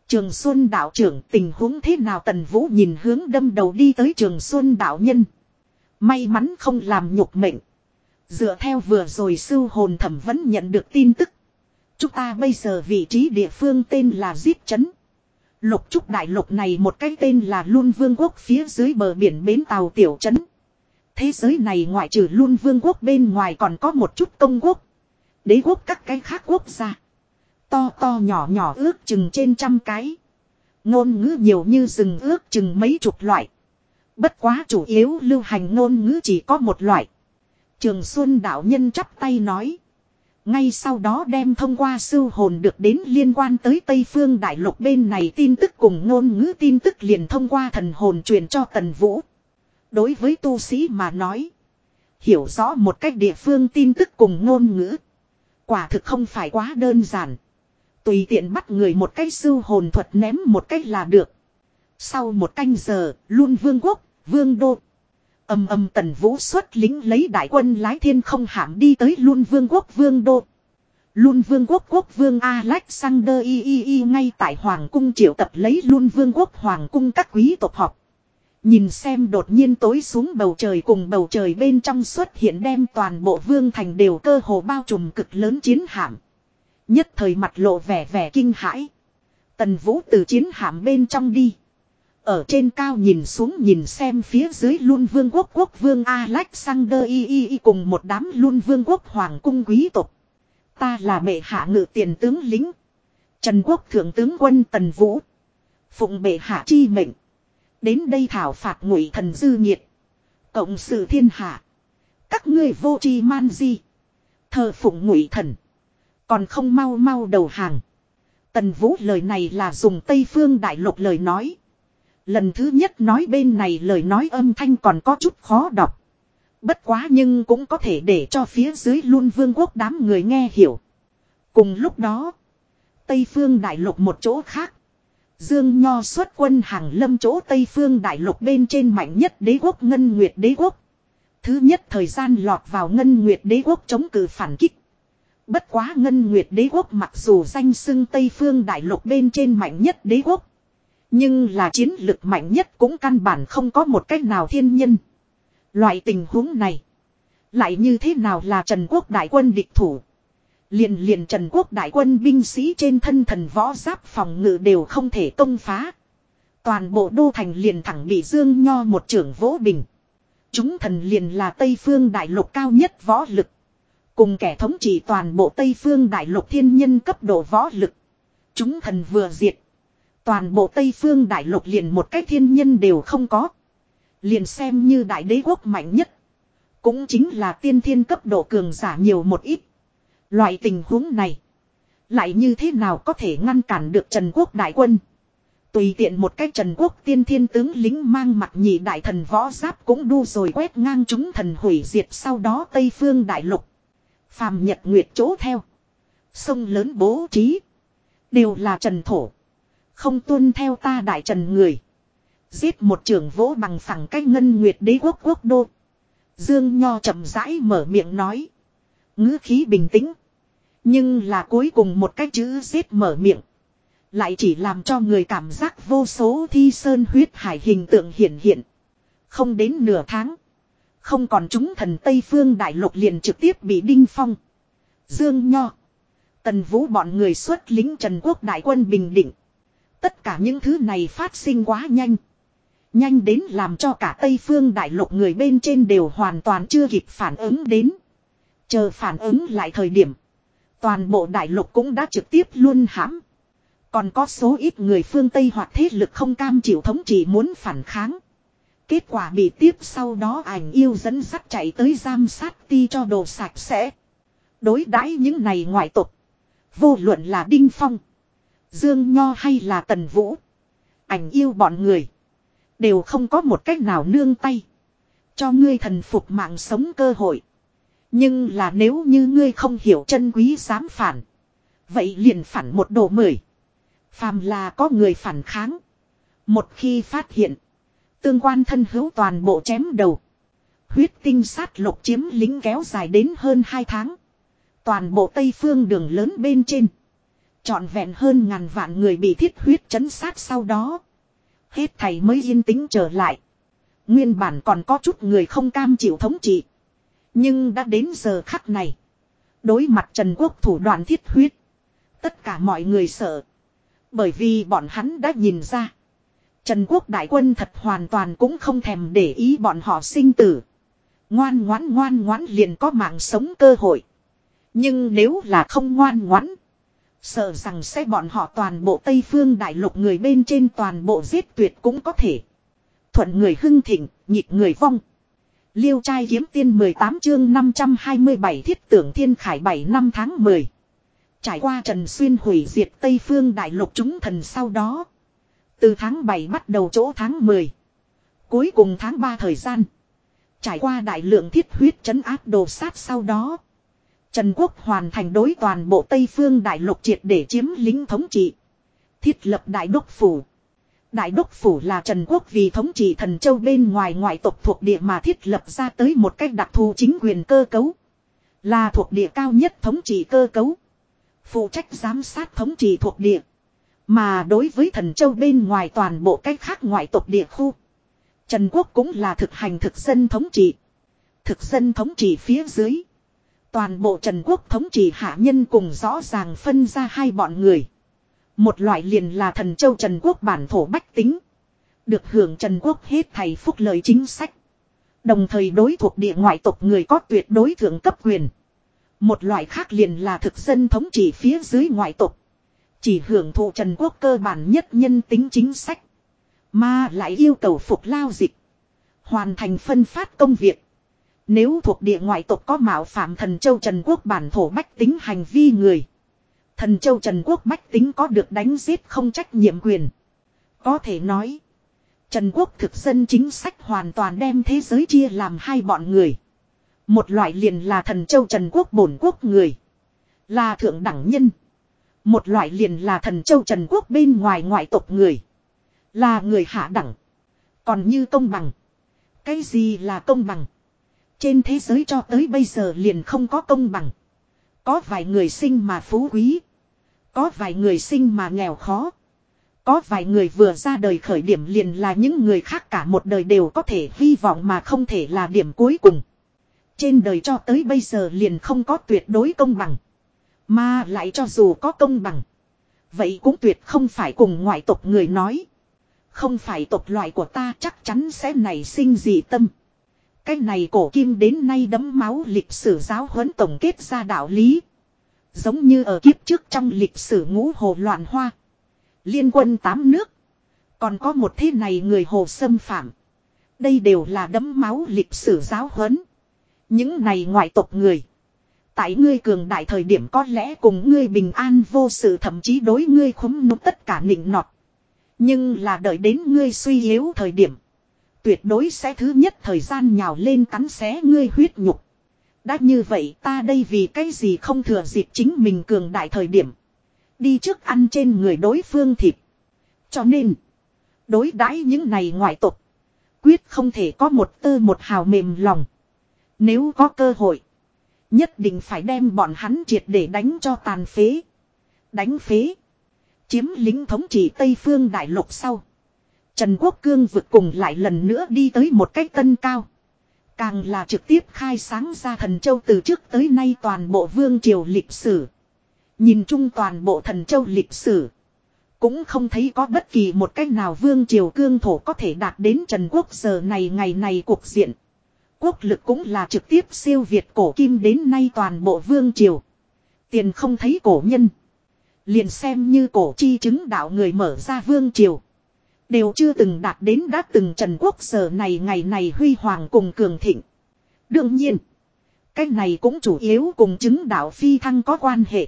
Trường Xuân đạo trưởng tình huống thế nào Tần Vũ nhìn hướng đâm đầu đi tới Trường Xuân đạo nhân. May mắn không làm nhục mệnh. Dựa theo vừa rồi sư hồn thẩm vẫn nhận được tin tức. Chúng ta bây giờ vị trí địa phương tên là Giết Trấn. Lục trúc đại lục này một cái tên là Luân Vương quốc phía dưới bờ biển bến tàu tiểu trấn. Thế giới này ngoại trừ Luân Vương quốc bên ngoài còn có một chút công quốc. Đế quốc các cái khác quốc gia. To to nhỏ nhỏ ước chừng trên trăm cái. Ngôn ngữ nhiều như rừng ước chừng mấy chục loại. Bất quá chủ yếu lưu hành ngôn ngữ chỉ có một loại. Trường Xuân đạo nhân chắp tay nói. Ngay sau đó đem thông qua sư hồn được đến liên quan tới Tây Phương Đại Lục bên này tin tức cùng ngôn ngữ tin tức liền thông qua thần hồn truyền cho Tần Vũ. Đối với tu sĩ mà nói. Hiểu rõ một cách địa phương tin tức cùng ngôn ngữ. Quả thực không phải quá đơn giản. Tùy tiện bắt người một cách sư hồn thuật ném một cách là được. Sau một canh giờ, luôn vương quốc, vương đô. Âm âm tần vũ xuất lính lấy đại quân lái thiên không hạm đi tới luôn vương quốc vương đô. Luôn vương quốc quốc vương Alexander y y y ngay tại hoàng cung triệu tập lấy luôn vương quốc hoàng cung các quý tộc họp. Nhìn xem đột nhiên tối xuống bầu trời cùng bầu trời bên trong xuất hiện đem toàn bộ vương thành đều cơ hồ bao trùm cực lớn chiến hạm. Nhất thời mặt lộ vẻ vẻ kinh hãi. Tần vũ từ chiến hạm bên trong đi. Ở trên cao nhìn xuống nhìn xem phía dưới luôn vương quốc quốc vương Alexander y y y cùng một đám luôn vương quốc hoàng cung quý tộc. Ta là bệ hạ ngự tiền tướng lính. Trần quốc thượng tướng quân Tần Vũ. Phụng bệ hạ chi mệnh. Đến đây thảo phạt ngụy thần dư nhiệt. Cộng sự thiên hạ. Các ngươi vô tri man di. Thờ phụng ngụy thần. Còn không mau mau đầu hàng. Tần Vũ lời này là dùng Tây Phương Đại Lục lời nói. Lần thứ nhất nói bên này lời nói âm thanh còn có chút khó đọc. Bất quá nhưng cũng có thể để cho phía dưới luôn vương quốc đám người nghe hiểu. Cùng lúc đó, Tây Phương Đại Lục một chỗ khác. Dương Nho xuất quân hàng lâm chỗ Tây Phương Đại Lục bên trên mạnh nhất đế quốc Ngân Nguyệt đế quốc. Thứ nhất thời gian lọt vào Ngân Nguyệt đế quốc chống cự phản kích. Bất quá Ngân Nguyệt đế quốc mặc dù danh xưng Tây Phương Đại Lục bên trên mạnh nhất đế quốc. Nhưng là chiến lực mạnh nhất cũng căn bản không có một cách nào thiên nhân. Loại tình huống này. Lại như thế nào là Trần Quốc Đại quân địch thủ. Liền liền Trần Quốc Đại quân binh sĩ trên thân thần võ giáp phòng ngự đều không thể công phá. Toàn bộ đô thành liền thẳng bị Dương Nho một trưởng vỗ bình. Chúng thần liền là Tây Phương Đại Lục cao nhất võ lực. Cùng kẻ thống trị toàn bộ Tây Phương Đại Lục thiên nhân cấp độ võ lực. Chúng thần vừa diệt. Toàn bộ Tây Phương Đại Lục liền một cái thiên nhân đều không có. Liền xem như đại đế quốc mạnh nhất. Cũng chính là tiên thiên cấp độ cường giả nhiều một ít. Loại tình huống này. Lại như thế nào có thể ngăn cản được Trần Quốc đại quân. Tùy tiện một cách Trần Quốc tiên thiên tướng lính mang mặt nhị đại thần võ giáp cũng đu rồi quét ngang chúng thần hủy diệt sau đó Tây Phương đại lục. Phàm Nhật Nguyệt chỗ theo. Sông lớn bố trí. Đều là Trần Thổ. Không tuân theo ta đại Trần người. Giết một trưởng vỗ bằng phẳng cách ngân nguyệt đế quốc quốc đô. Dương Nho chậm rãi mở miệng nói. ngữ khí bình tĩnh. Nhưng là cuối cùng một cách chữ giết mở miệng. Lại chỉ làm cho người cảm giác vô số thi sơn huyết hải hình tượng hiện hiện. Không đến nửa tháng. Không còn chúng thần Tây Phương Đại Lục liền trực tiếp bị đinh phong. Dương Nho. Tần Vũ bọn người xuất lính Trần Quốc Đại quân Bình Định. Tất cả những thứ này phát sinh quá nhanh. Nhanh đến làm cho cả Tây Phương Đại Lục người bên trên đều hoàn toàn chưa kịp phản ứng đến. Chờ phản ứng lại thời điểm. Toàn bộ Đại Lục cũng đã trực tiếp luôn hãm. Còn có số ít người phương Tây hoặc thế lực không cam chịu thống trị muốn phản kháng. Kết quả bị tiếp sau đó ảnh yêu dẫn dắt chạy tới giam sát ti cho đồ sạch sẽ. Đối đãi những này ngoại tục. Vô luận là Đinh Phong. Dương Nho hay là Tần Vũ. Ảnh yêu bọn người. Đều không có một cách nào nương tay. Cho ngươi thần phục mạng sống cơ hội. Nhưng là nếu như ngươi không hiểu chân quý dám phản. Vậy liền phản một độ mười. Phàm là có người phản kháng. Một khi phát hiện. Tương quan thân hữu toàn bộ chém đầu. Huyết tinh sát lục chiếm lính kéo dài đến hơn 2 tháng. Toàn bộ Tây Phương đường lớn bên trên. Chọn vẹn hơn ngàn vạn người bị thiết huyết chấn sát sau đó. Hết thầy mới yên tĩnh trở lại. Nguyên bản còn có chút người không cam chịu thống trị. Nhưng đã đến giờ khắc này. Đối mặt Trần Quốc thủ đoạn thiết huyết. Tất cả mọi người sợ. Bởi vì bọn hắn đã nhìn ra. Trần Quốc đại quân thật hoàn toàn cũng không thèm để ý bọn họ sinh tử. Ngoan ngoãn ngoan ngoãn liền có mạng sống cơ hội. Nhưng nếu là không ngoan ngoãn. Sợ rằng sẽ bọn họ toàn bộ Tây Phương đại lục người bên trên toàn bộ giết tuyệt cũng có thể. Thuận người hưng thịnh, nhịp người vong. Liêu trai kiếm tiên 18 chương 527 thiết tưởng thiên khải 7 năm tháng 10. Trải qua Trần Xuyên hủy diệt Tây Phương đại lục chúng thần sau đó. Từ tháng 7 bắt đầu chỗ tháng 10. Cuối cùng tháng 3 thời gian. Trải qua đại lượng thiết huyết chấn áp đồ sát sau đó. Trần Quốc hoàn thành đối toàn bộ Tây Phương Đại Lục triệt để chiếm lính thống trị. Thiết lập Đại Đốc Phủ. Đại đốc phủ là Trần Quốc vì thống trị thần châu bên ngoài ngoại tộc thuộc địa mà thiết lập ra tới một cách đặc thù chính quyền cơ cấu. Là thuộc địa cao nhất thống trị cơ cấu. Phụ trách giám sát thống trị thuộc địa. Mà đối với thần châu bên ngoài toàn bộ cách khác ngoại tộc địa khu. Trần Quốc cũng là thực hành thực dân thống trị. Thực dân thống trị phía dưới. Toàn bộ Trần Quốc thống trị hạ nhân cùng rõ ràng phân ra hai bọn người. Một loại liền là thần châu Trần Quốc bản thổ bách tính. Được hưởng Trần Quốc hết thầy phúc lợi chính sách. Đồng thời đối thuộc địa ngoại tộc người có tuyệt đối thượng cấp quyền. Một loại khác liền là thực dân thống trị phía dưới ngoại tộc. Chỉ hưởng thụ Trần Quốc cơ bản nhất nhân tính chính sách. Mà lại yêu cầu phục lao dịch. Hoàn thành phân phát công việc. Nếu thuộc địa ngoại tộc có mạo phạm thần châu Trần Quốc bản thổ bách tính hành vi người. Thần châu Trần Quốc bách tính có được đánh giết không trách nhiệm quyền. Có thể nói. Trần Quốc thực dân chính sách hoàn toàn đem thế giới chia làm hai bọn người. Một loại liền là thần châu Trần Quốc bổn quốc người. Là thượng đẳng nhân. Một loại liền là thần châu Trần Quốc bên ngoài ngoại tộc người. Là người hạ đẳng. Còn như công bằng. Cái gì là công bằng? Trên thế giới cho tới bây giờ liền không có công bằng. Có vài người sinh mà phú quý. Có vài người sinh mà nghèo khó. Có vài người vừa ra đời khởi điểm liền là những người khác cả một đời đều có thể hy vọng mà không thể là điểm cuối cùng. Trên đời cho tới bây giờ liền không có tuyệt đối công bằng. Mà lại cho dù có công bằng. Vậy cũng tuyệt không phải cùng ngoại tộc người nói. Không phải tộc loại của ta chắc chắn sẽ nảy sinh dị tâm. Cái này cổ kim đến nay đấm máu lịch sử giáo huấn tổng kết ra đạo lý. Giống như ở kiếp trước trong lịch sử ngũ hồ loạn hoa. Liên quân tám nước. Còn có một thế này người hồ xâm phạm. Đây đều là đấm máu lịch sử giáo huấn. Những này ngoại tộc người. Tại ngươi cường đại thời điểm có lẽ cùng ngươi bình an vô sự thậm chí đối ngươi khống nút tất cả nịnh nọt. Nhưng là đợi đến ngươi suy yếu thời điểm. Tuyệt đối sẽ thứ nhất thời gian nhào lên cắn xé ngươi huyết nhục. Đã như vậy ta đây vì cái gì không thừa dịp chính mình cường đại thời điểm. Đi trước ăn trên người đối phương thịt. Cho nên. Đối đãi những này ngoại tục. Quyết không thể có một tơ một hào mềm lòng. Nếu có cơ hội. Nhất định phải đem bọn hắn triệt để đánh cho tàn phế. Đánh phế. Chiếm lính thống trị Tây Phương Đại Lục sau. Trần Quốc Cương vượt cùng lại lần nữa đi tới một cách tân cao. Càng là trực tiếp khai sáng ra thần châu từ trước tới nay toàn bộ vương triều lịch sử. Nhìn chung toàn bộ thần châu lịch sử. Cũng không thấy có bất kỳ một cách nào vương triều cương thổ có thể đạt đến Trần Quốc giờ này ngày này cuộc diện. Quốc lực cũng là trực tiếp siêu việt cổ kim đến nay toàn bộ vương triều. Tiền không thấy cổ nhân. Liền xem như cổ chi chứng đạo người mở ra vương triều. Đều chưa từng đạt đến đã từng Trần Quốc giờ này ngày này huy hoàng cùng cường thịnh. Đương nhiên. Cái này cũng chủ yếu cùng chứng đạo phi thăng có quan hệ.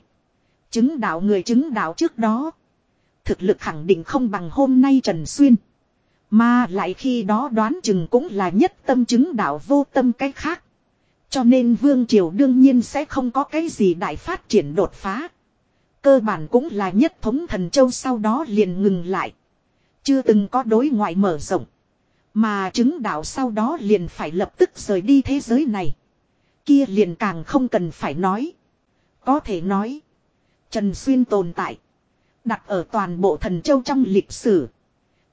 Chứng đạo người chứng đạo trước đó. Thực lực khẳng định không bằng hôm nay Trần Xuyên. Mà lại khi đó đoán chừng cũng là nhất tâm chứng đạo vô tâm cách khác. Cho nên Vương Triều đương nhiên sẽ không có cái gì đại phát triển đột phá. Cơ bản cũng là nhất thống thần châu sau đó liền ngừng lại. Chưa từng có đối ngoại mở rộng. Mà chứng đạo sau đó liền phải lập tức rời đi thế giới này. Kia liền càng không cần phải nói. Có thể nói. Trần Xuyên tồn tại. Đặt ở toàn bộ thần châu trong lịch sử.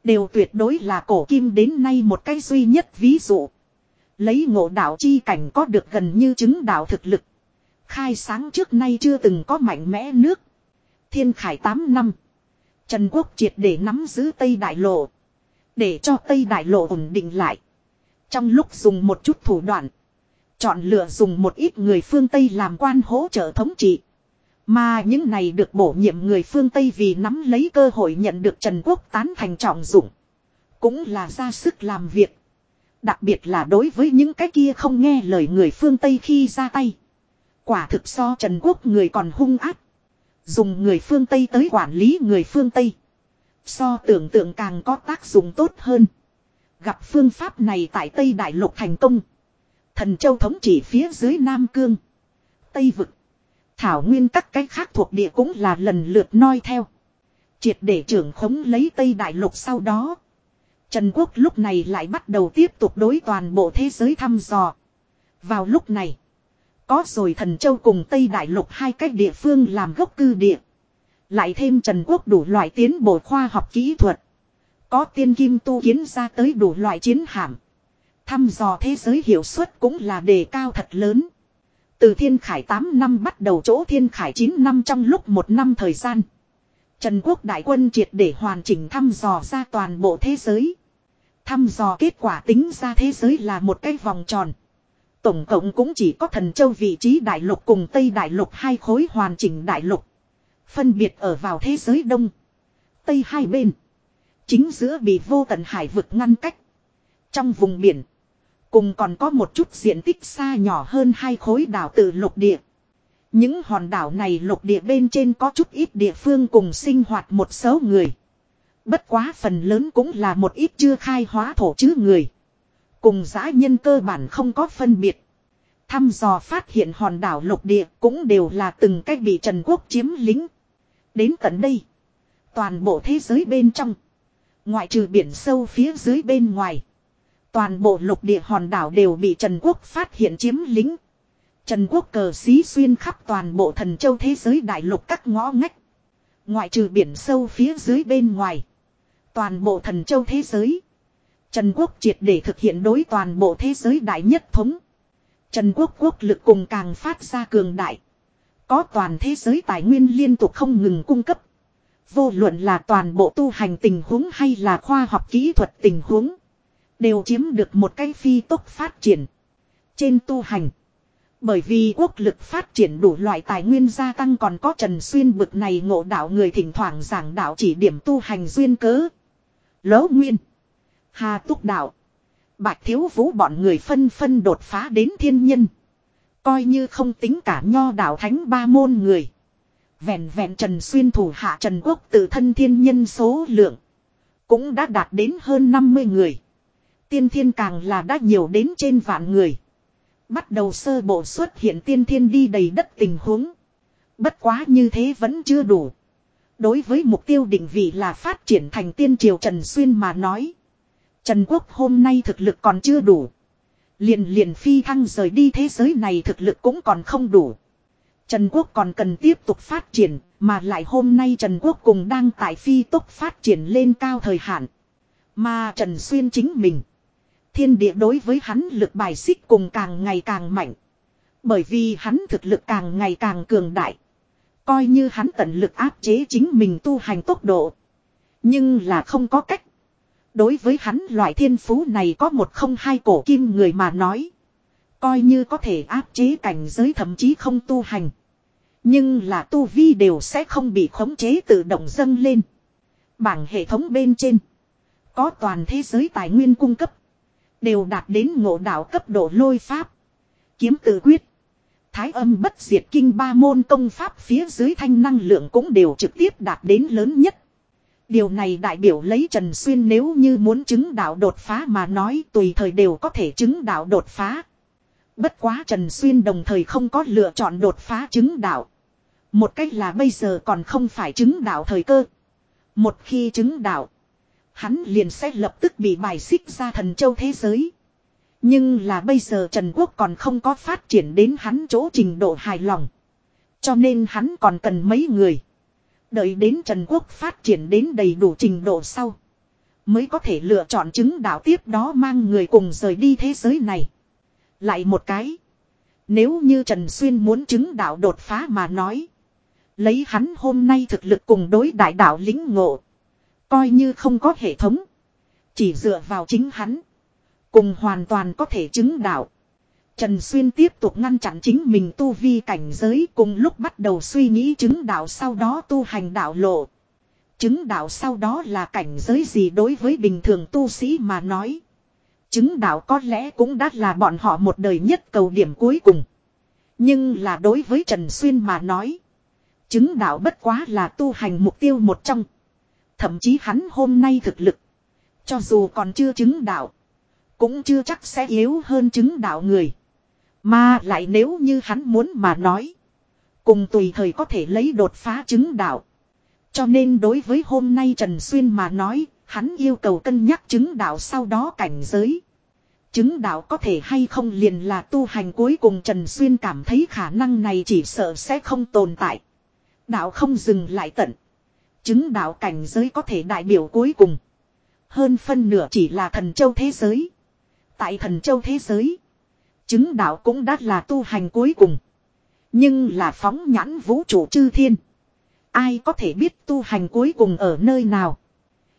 Đều tuyệt đối là cổ kim đến nay một cái duy nhất ví dụ. Lấy ngộ đạo chi cảnh có được gần như chứng đạo thực lực. Khai sáng trước nay chưa từng có mạnh mẽ nước. Thiên khải 8 năm. Trần Quốc triệt để nắm giữ Tây Đại Lộ. Để cho Tây Đại Lộ ổn định lại. Trong lúc dùng một chút thủ đoạn. Chọn lựa dùng một ít người phương Tây làm quan hỗ trợ thống trị. Mà những này được bổ nhiệm người phương Tây vì nắm lấy cơ hội nhận được Trần Quốc tán thành trọng dụng. Cũng là ra sức làm việc. Đặc biệt là đối với những cái kia không nghe lời người phương Tây khi ra tay. Quả thực so Trần Quốc người còn hung ác. Dùng người phương Tây tới quản lý người phương Tây. So tưởng tượng càng có tác dụng tốt hơn. Gặp phương pháp này tại Tây Đại Lục thành công. Thần Châu thống trị phía dưới Nam Cương. Tây Vực. Thảo Nguyên các cái khác thuộc địa cũng là lần lượt noi theo. Triệt để trưởng khống lấy Tây Đại Lục sau đó. Trần Quốc lúc này lại bắt đầu tiếp tục đối toàn bộ thế giới thăm dò. Vào lúc này, có rồi Thần Châu cùng Tây Đại Lục hai cách địa phương làm gốc cư địa. Lại thêm Trần Quốc đủ loại tiến bộ khoa học kỹ thuật. Có tiên kim tu kiến ra tới đủ loại chiến hạm. Thăm dò thế giới hiệu suất cũng là đề cao thật lớn. Từ thiên khải 8 năm bắt đầu chỗ thiên khải 9 năm trong lúc một năm thời gian. Trần quốc đại quân triệt để hoàn chỉnh thăm dò ra toàn bộ thế giới. Thăm dò kết quả tính ra thế giới là một cái vòng tròn. Tổng cộng cũng chỉ có thần châu vị trí đại lục cùng Tây đại lục hai khối hoàn chỉnh đại lục. Phân biệt ở vào thế giới đông. Tây hai bên. Chính giữa bị vô tận hải vực ngăn cách. Trong vùng biển. Cùng còn có một chút diện tích xa nhỏ hơn hai khối đảo tự lục địa. Những hòn đảo này lục địa bên trên có chút ít địa phương cùng sinh hoạt một số người. Bất quá phần lớn cũng là một ít chưa khai hóa thổ chứ người. Cùng giã nhân cơ bản không có phân biệt. Thăm dò phát hiện hòn đảo lục địa cũng đều là từng cách bị Trần Quốc chiếm lính. Đến tận đây. Toàn bộ thế giới bên trong. Ngoại trừ biển sâu phía dưới bên ngoài. Toàn bộ lục địa hòn đảo đều bị Trần Quốc phát hiện chiếm lính. Trần Quốc cờ xí xuyên khắp toàn bộ thần châu thế giới đại lục các ngõ ngách. Ngoại trừ biển sâu phía dưới bên ngoài. Toàn bộ thần châu thế giới. Trần Quốc triệt để thực hiện đối toàn bộ thế giới đại nhất thống. Trần Quốc quốc lực cùng càng phát ra cường đại. Có toàn thế giới tài nguyên liên tục không ngừng cung cấp. Vô luận là toàn bộ tu hành tình huống hay là khoa học kỹ thuật tình huống. Đều chiếm được một cái phi tốc phát triển. Trên tu hành. Bởi vì quốc lực phát triển đủ loại tài nguyên gia tăng còn có Trần Xuyên bực này ngộ đạo người thỉnh thoảng giảng đạo chỉ điểm tu hành duyên cớ. Lỗ Nguyên. Hà Túc Đạo. Bạch Thiếu Vũ bọn người phân phân đột phá đến thiên nhân. Coi như không tính cả nho đạo thánh ba môn người. Vẹn vẹn Trần Xuyên thủ hạ Trần Quốc tự thân thiên nhân số lượng. Cũng đã đạt đến hơn 50 người. Tiên thiên càng là đã nhiều đến trên vạn người. Bắt đầu sơ bộ xuất hiện tiên thiên đi đầy đất tình huống. Bất quá như thế vẫn chưa đủ. Đối với mục tiêu định vị là phát triển thành tiên triều Trần Xuyên mà nói. Trần Quốc hôm nay thực lực còn chưa đủ. Liền liền phi thăng rời đi thế giới này thực lực cũng còn không đủ. Trần Quốc còn cần tiếp tục phát triển, mà lại hôm nay Trần Quốc cùng đang tại phi tốc phát triển lên cao thời hạn. Mà Trần Xuyên chính mình. Thiên địa đối với hắn lực bài xích cùng càng ngày càng mạnh. Bởi vì hắn thực lực càng ngày càng cường đại. Coi như hắn tận lực áp chế chính mình tu hành tốc độ. Nhưng là không có cách. Đối với hắn loại thiên phú này có một không hai cổ kim người mà nói. Coi như có thể áp chế cảnh giới thậm chí không tu hành. Nhưng là tu vi đều sẽ không bị khống chế tự động dâng lên. Bảng hệ thống bên trên. Có toàn thế giới tài nguyên cung cấp. Đều đạt đến ngộ đạo cấp độ lôi pháp. Kiếm tự quyết. Thái âm bất diệt kinh ba môn công pháp phía dưới thanh năng lượng cũng đều trực tiếp đạt đến lớn nhất. Điều này đại biểu lấy Trần Xuyên nếu như muốn chứng đạo đột phá mà nói tùy thời đều có thể chứng đạo đột phá. Bất quá Trần Xuyên đồng thời không có lựa chọn đột phá chứng đạo. Một cách là bây giờ còn không phải chứng đạo thời cơ. Một khi chứng đạo, hắn liền sẽ lập tức bị bài xích ra thần châu thế giới. Nhưng là bây giờ Trần Quốc còn không có phát triển đến hắn chỗ trình độ hài lòng. Cho nên hắn còn cần mấy người. Đợi đến Trần Quốc phát triển đến đầy đủ trình độ sau. Mới có thể lựa chọn chứng đạo tiếp đó mang người cùng rời đi thế giới này. Lại một cái. Nếu như Trần Xuyên muốn chứng đạo đột phá mà nói. Lấy hắn hôm nay thực lực cùng đối đại đạo lính ngộ. Coi như không có hệ thống. Chỉ dựa vào chính hắn. Cùng hoàn toàn có thể chứng đạo. Trần Xuyên tiếp tục ngăn chặn chính mình tu vi cảnh giới cùng lúc bắt đầu suy nghĩ chứng đạo sau đó tu hành đạo lộ. Chứng đạo sau đó là cảnh giới gì đối với bình thường tu sĩ mà nói. Chứng đạo có lẽ cũng đã là bọn họ một đời nhất cầu điểm cuối cùng. Nhưng là đối với Trần Xuyên mà nói. Chứng đạo bất quá là tu hành mục tiêu một trong. Thậm chí hắn hôm nay thực lực. Cho dù còn chưa chứng đạo. Cũng chưa chắc sẽ yếu hơn chứng đạo người. Mà lại nếu như hắn muốn mà nói. Cùng tùy thời có thể lấy đột phá chứng đạo. Cho nên đối với hôm nay Trần Xuyên mà nói, hắn yêu cầu cân nhắc chứng đạo sau đó cảnh giới. Chứng đạo có thể hay không liền là tu hành cuối cùng Trần Xuyên cảm thấy khả năng này chỉ sợ sẽ không tồn tại. Đạo không dừng lại tận. Chứng đạo cảnh giới có thể đại biểu cuối cùng. Hơn phân nửa chỉ là thần châu thế giới. Tại thần châu thế giới. Chứng đạo cũng đã là tu hành cuối cùng. Nhưng là phóng nhãn vũ trụ chư thiên. Ai có thể biết tu hành cuối cùng ở nơi nào.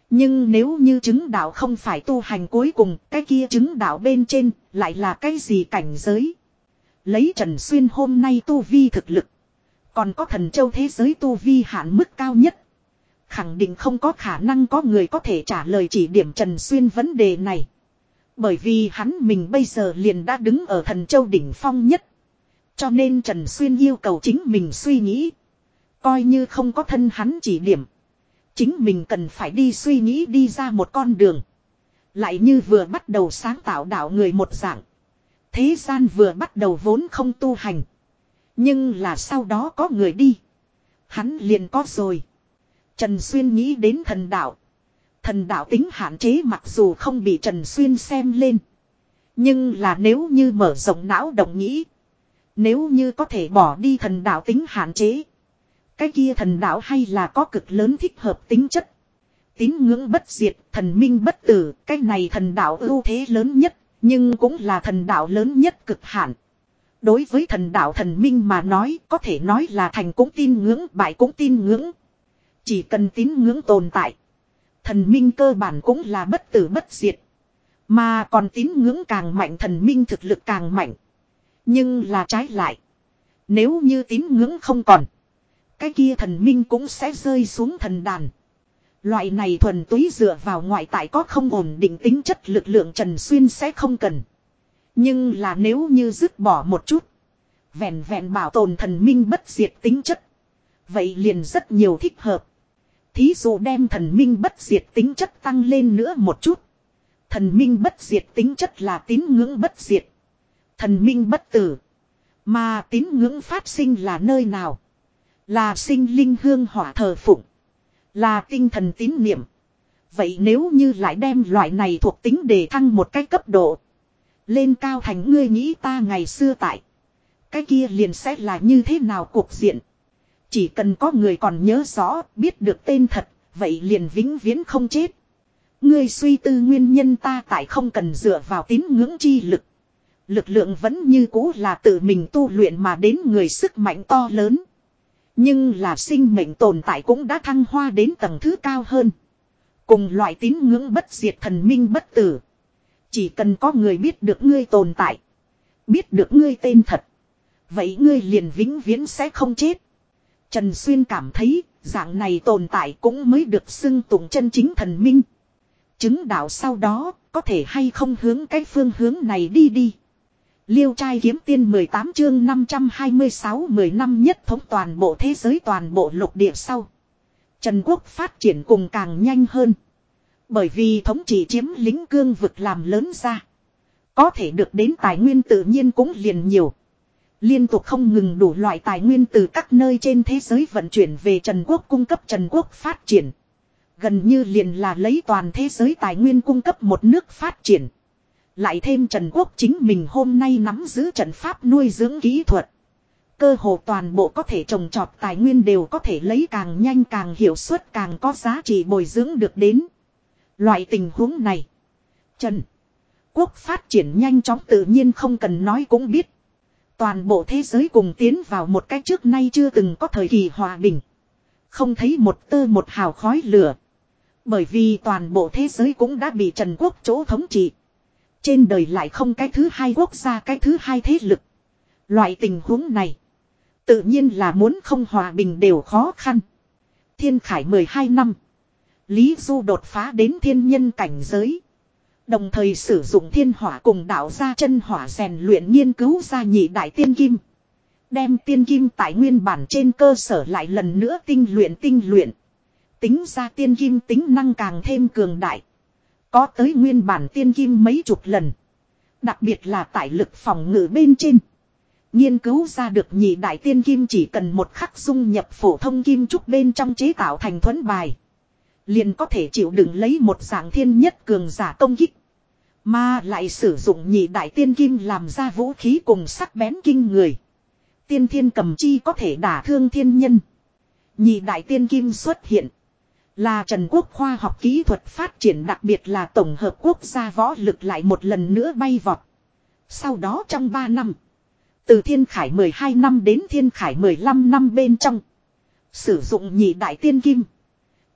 Nhưng nếu như chứng đạo không phải tu hành cuối cùng, cái kia chứng đạo bên trên, lại là cái gì cảnh giới. Lấy Trần Xuyên hôm nay tu vi thực lực. Còn có thần châu thế giới tu vi hạn mức cao nhất. Khẳng định không có khả năng có người có thể trả lời chỉ điểm Trần Xuyên vấn đề này. Bởi vì hắn mình bây giờ liền đã đứng ở thần châu đỉnh phong nhất. Cho nên Trần Xuyên yêu cầu chính mình suy nghĩ. Coi như không có thân hắn chỉ điểm. Chính mình cần phải đi suy nghĩ đi ra một con đường. Lại như vừa bắt đầu sáng tạo đạo người một dạng. Thế gian vừa bắt đầu vốn không tu hành. Nhưng là sau đó có người đi. Hắn liền có rồi. Trần Xuyên nghĩ đến thần đạo. Thần đạo tính hạn chế mặc dù không bị Trần Xuyên xem lên. Nhưng là nếu như mở rộng não động nghĩ. Nếu như có thể bỏ đi thần đạo tính hạn chế. Cái kia thần đạo hay là có cực lớn thích hợp tính chất. Tín ngưỡng bất diệt, thần minh bất tử, cái này thần đạo ưu thế lớn nhất, nhưng cũng là thần đạo lớn nhất cực hạn. Đối với thần đạo thần minh mà nói, có thể nói là thành cũng tin ngưỡng, bại cũng tin ngưỡng. Chỉ cần tín ngưỡng tồn tại. Thần minh cơ bản cũng là bất tử bất diệt. Mà còn tín ngưỡng càng mạnh, thần minh thực lực càng mạnh. Nhưng là trái lại. Nếu như tín ngưỡng không còn. Cái kia thần minh cũng sẽ rơi xuống thần đàn. Loại này thuần túy dựa vào ngoại tại có không ổn định tính chất lực lượng Trần Xuyên sẽ không cần. Nhưng là nếu như dứt bỏ một chút. Vẹn vẹn bảo tồn thần minh bất diệt tính chất. Vậy liền rất nhiều thích hợp. Thí dụ đem thần minh bất diệt tính chất tăng lên nữa một chút. Thần minh bất diệt tính chất là tín ngưỡng bất diệt. Thần minh bất tử. Mà tín ngưỡng phát sinh là nơi nào? Là sinh linh hương hỏa thờ phụng. Là tinh thần tín niệm. Vậy nếu như lại đem loại này thuộc tính để thăng một cái cấp độ. Lên cao thành ngươi nghĩ ta ngày xưa tại. Cái kia liền sẽ là như thế nào cuộc diện. Chỉ cần có người còn nhớ rõ, biết được tên thật, vậy liền vĩnh viễn không chết. Ngươi suy tư nguyên nhân ta tại không cần dựa vào tín ngưỡng chi lực. Lực lượng vẫn như cũ là tự mình tu luyện mà đến người sức mạnh to lớn. Nhưng là sinh mệnh tồn tại cũng đã thăng hoa đến tầng thứ cao hơn. Cùng loại tín ngưỡng bất diệt thần minh bất tử. Chỉ cần có người biết được ngươi tồn tại. Biết được ngươi tên thật. Vậy ngươi liền vĩnh viễn sẽ không chết. Trần Xuyên cảm thấy, dạng này tồn tại cũng mới được xưng tụng chân chính thần minh. Chứng đạo sau đó, có thể hay không hướng cái phương hướng này đi đi. Liêu trai kiếm tiên 18 chương 526 10 năm nhất thống toàn bộ thế giới toàn bộ lục địa sau. Trần quốc phát triển cùng càng nhanh hơn. Bởi vì thống trị chiếm lính cương vực làm lớn ra. Có thể được đến tài nguyên tự nhiên cũng liền nhiều. Liên tục không ngừng đủ loại tài nguyên từ các nơi trên thế giới vận chuyển về Trần Quốc cung cấp Trần Quốc phát triển. Gần như liền là lấy toàn thế giới tài nguyên cung cấp một nước phát triển. Lại thêm Trần Quốc chính mình hôm nay nắm giữ trận pháp nuôi dưỡng kỹ thuật. Cơ hồ toàn bộ có thể trồng trọt tài nguyên đều có thể lấy càng nhanh càng hiệu suất càng có giá trị bồi dưỡng được đến. Loại tình huống này. Trần. Quốc phát triển nhanh chóng tự nhiên không cần nói cũng biết. Toàn bộ thế giới cùng tiến vào một cách trước nay chưa từng có thời kỳ hòa bình. Không thấy một tơ một hào khói lửa. Bởi vì toàn bộ thế giới cũng đã bị Trần Quốc chỗ thống trị. Trên đời lại không cái thứ hai quốc gia, cái thứ hai thế lực. Loại tình huống này. Tự nhiên là muốn không hòa bình đều khó khăn. Thiên khải 12 năm. Lý Du đột phá đến thiên nhân cảnh giới. Đồng thời sử dụng thiên hỏa cùng đạo ra chân hỏa rèn luyện nghiên cứu ra nhị đại tiên kim. Đem tiên kim tại nguyên bản trên cơ sở lại lần nữa tinh luyện tinh luyện. Tính ra tiên kim tính năng càng thêm cường đại. Có tới nguyên bản tiên kim mấy chục lần. Đặc biệt là tại lực phòng ngự bên trên. Nghiên cứu ra được nhị đại tiên kim chỉ cần một khắc dung nhập phổ thông kim trúc bên trong chế tạo thành thuẫn bài. Liền có thể chịu đựng lấy một dạng thiên nhất cường giả công kích. Mà lại sử dụng nhị đại tiên kim làm ra vũ khí cùng sắc bén kinh người. Tiên thiên cầm chi có thể đả thương thiên nhân. Nhị đại tiên kim xuất hiện. Là Trần Quốc khoa học kỹ thuật phát triển đặc biệt là tổng hợp quốc gia võ lực lại một lần nữa bay vọt. Sau đó trong 3 năm. Từ thiên khải 12 năm đến thiên khải 15 năm bên trong. Sử dụng nhị đại tiên kim.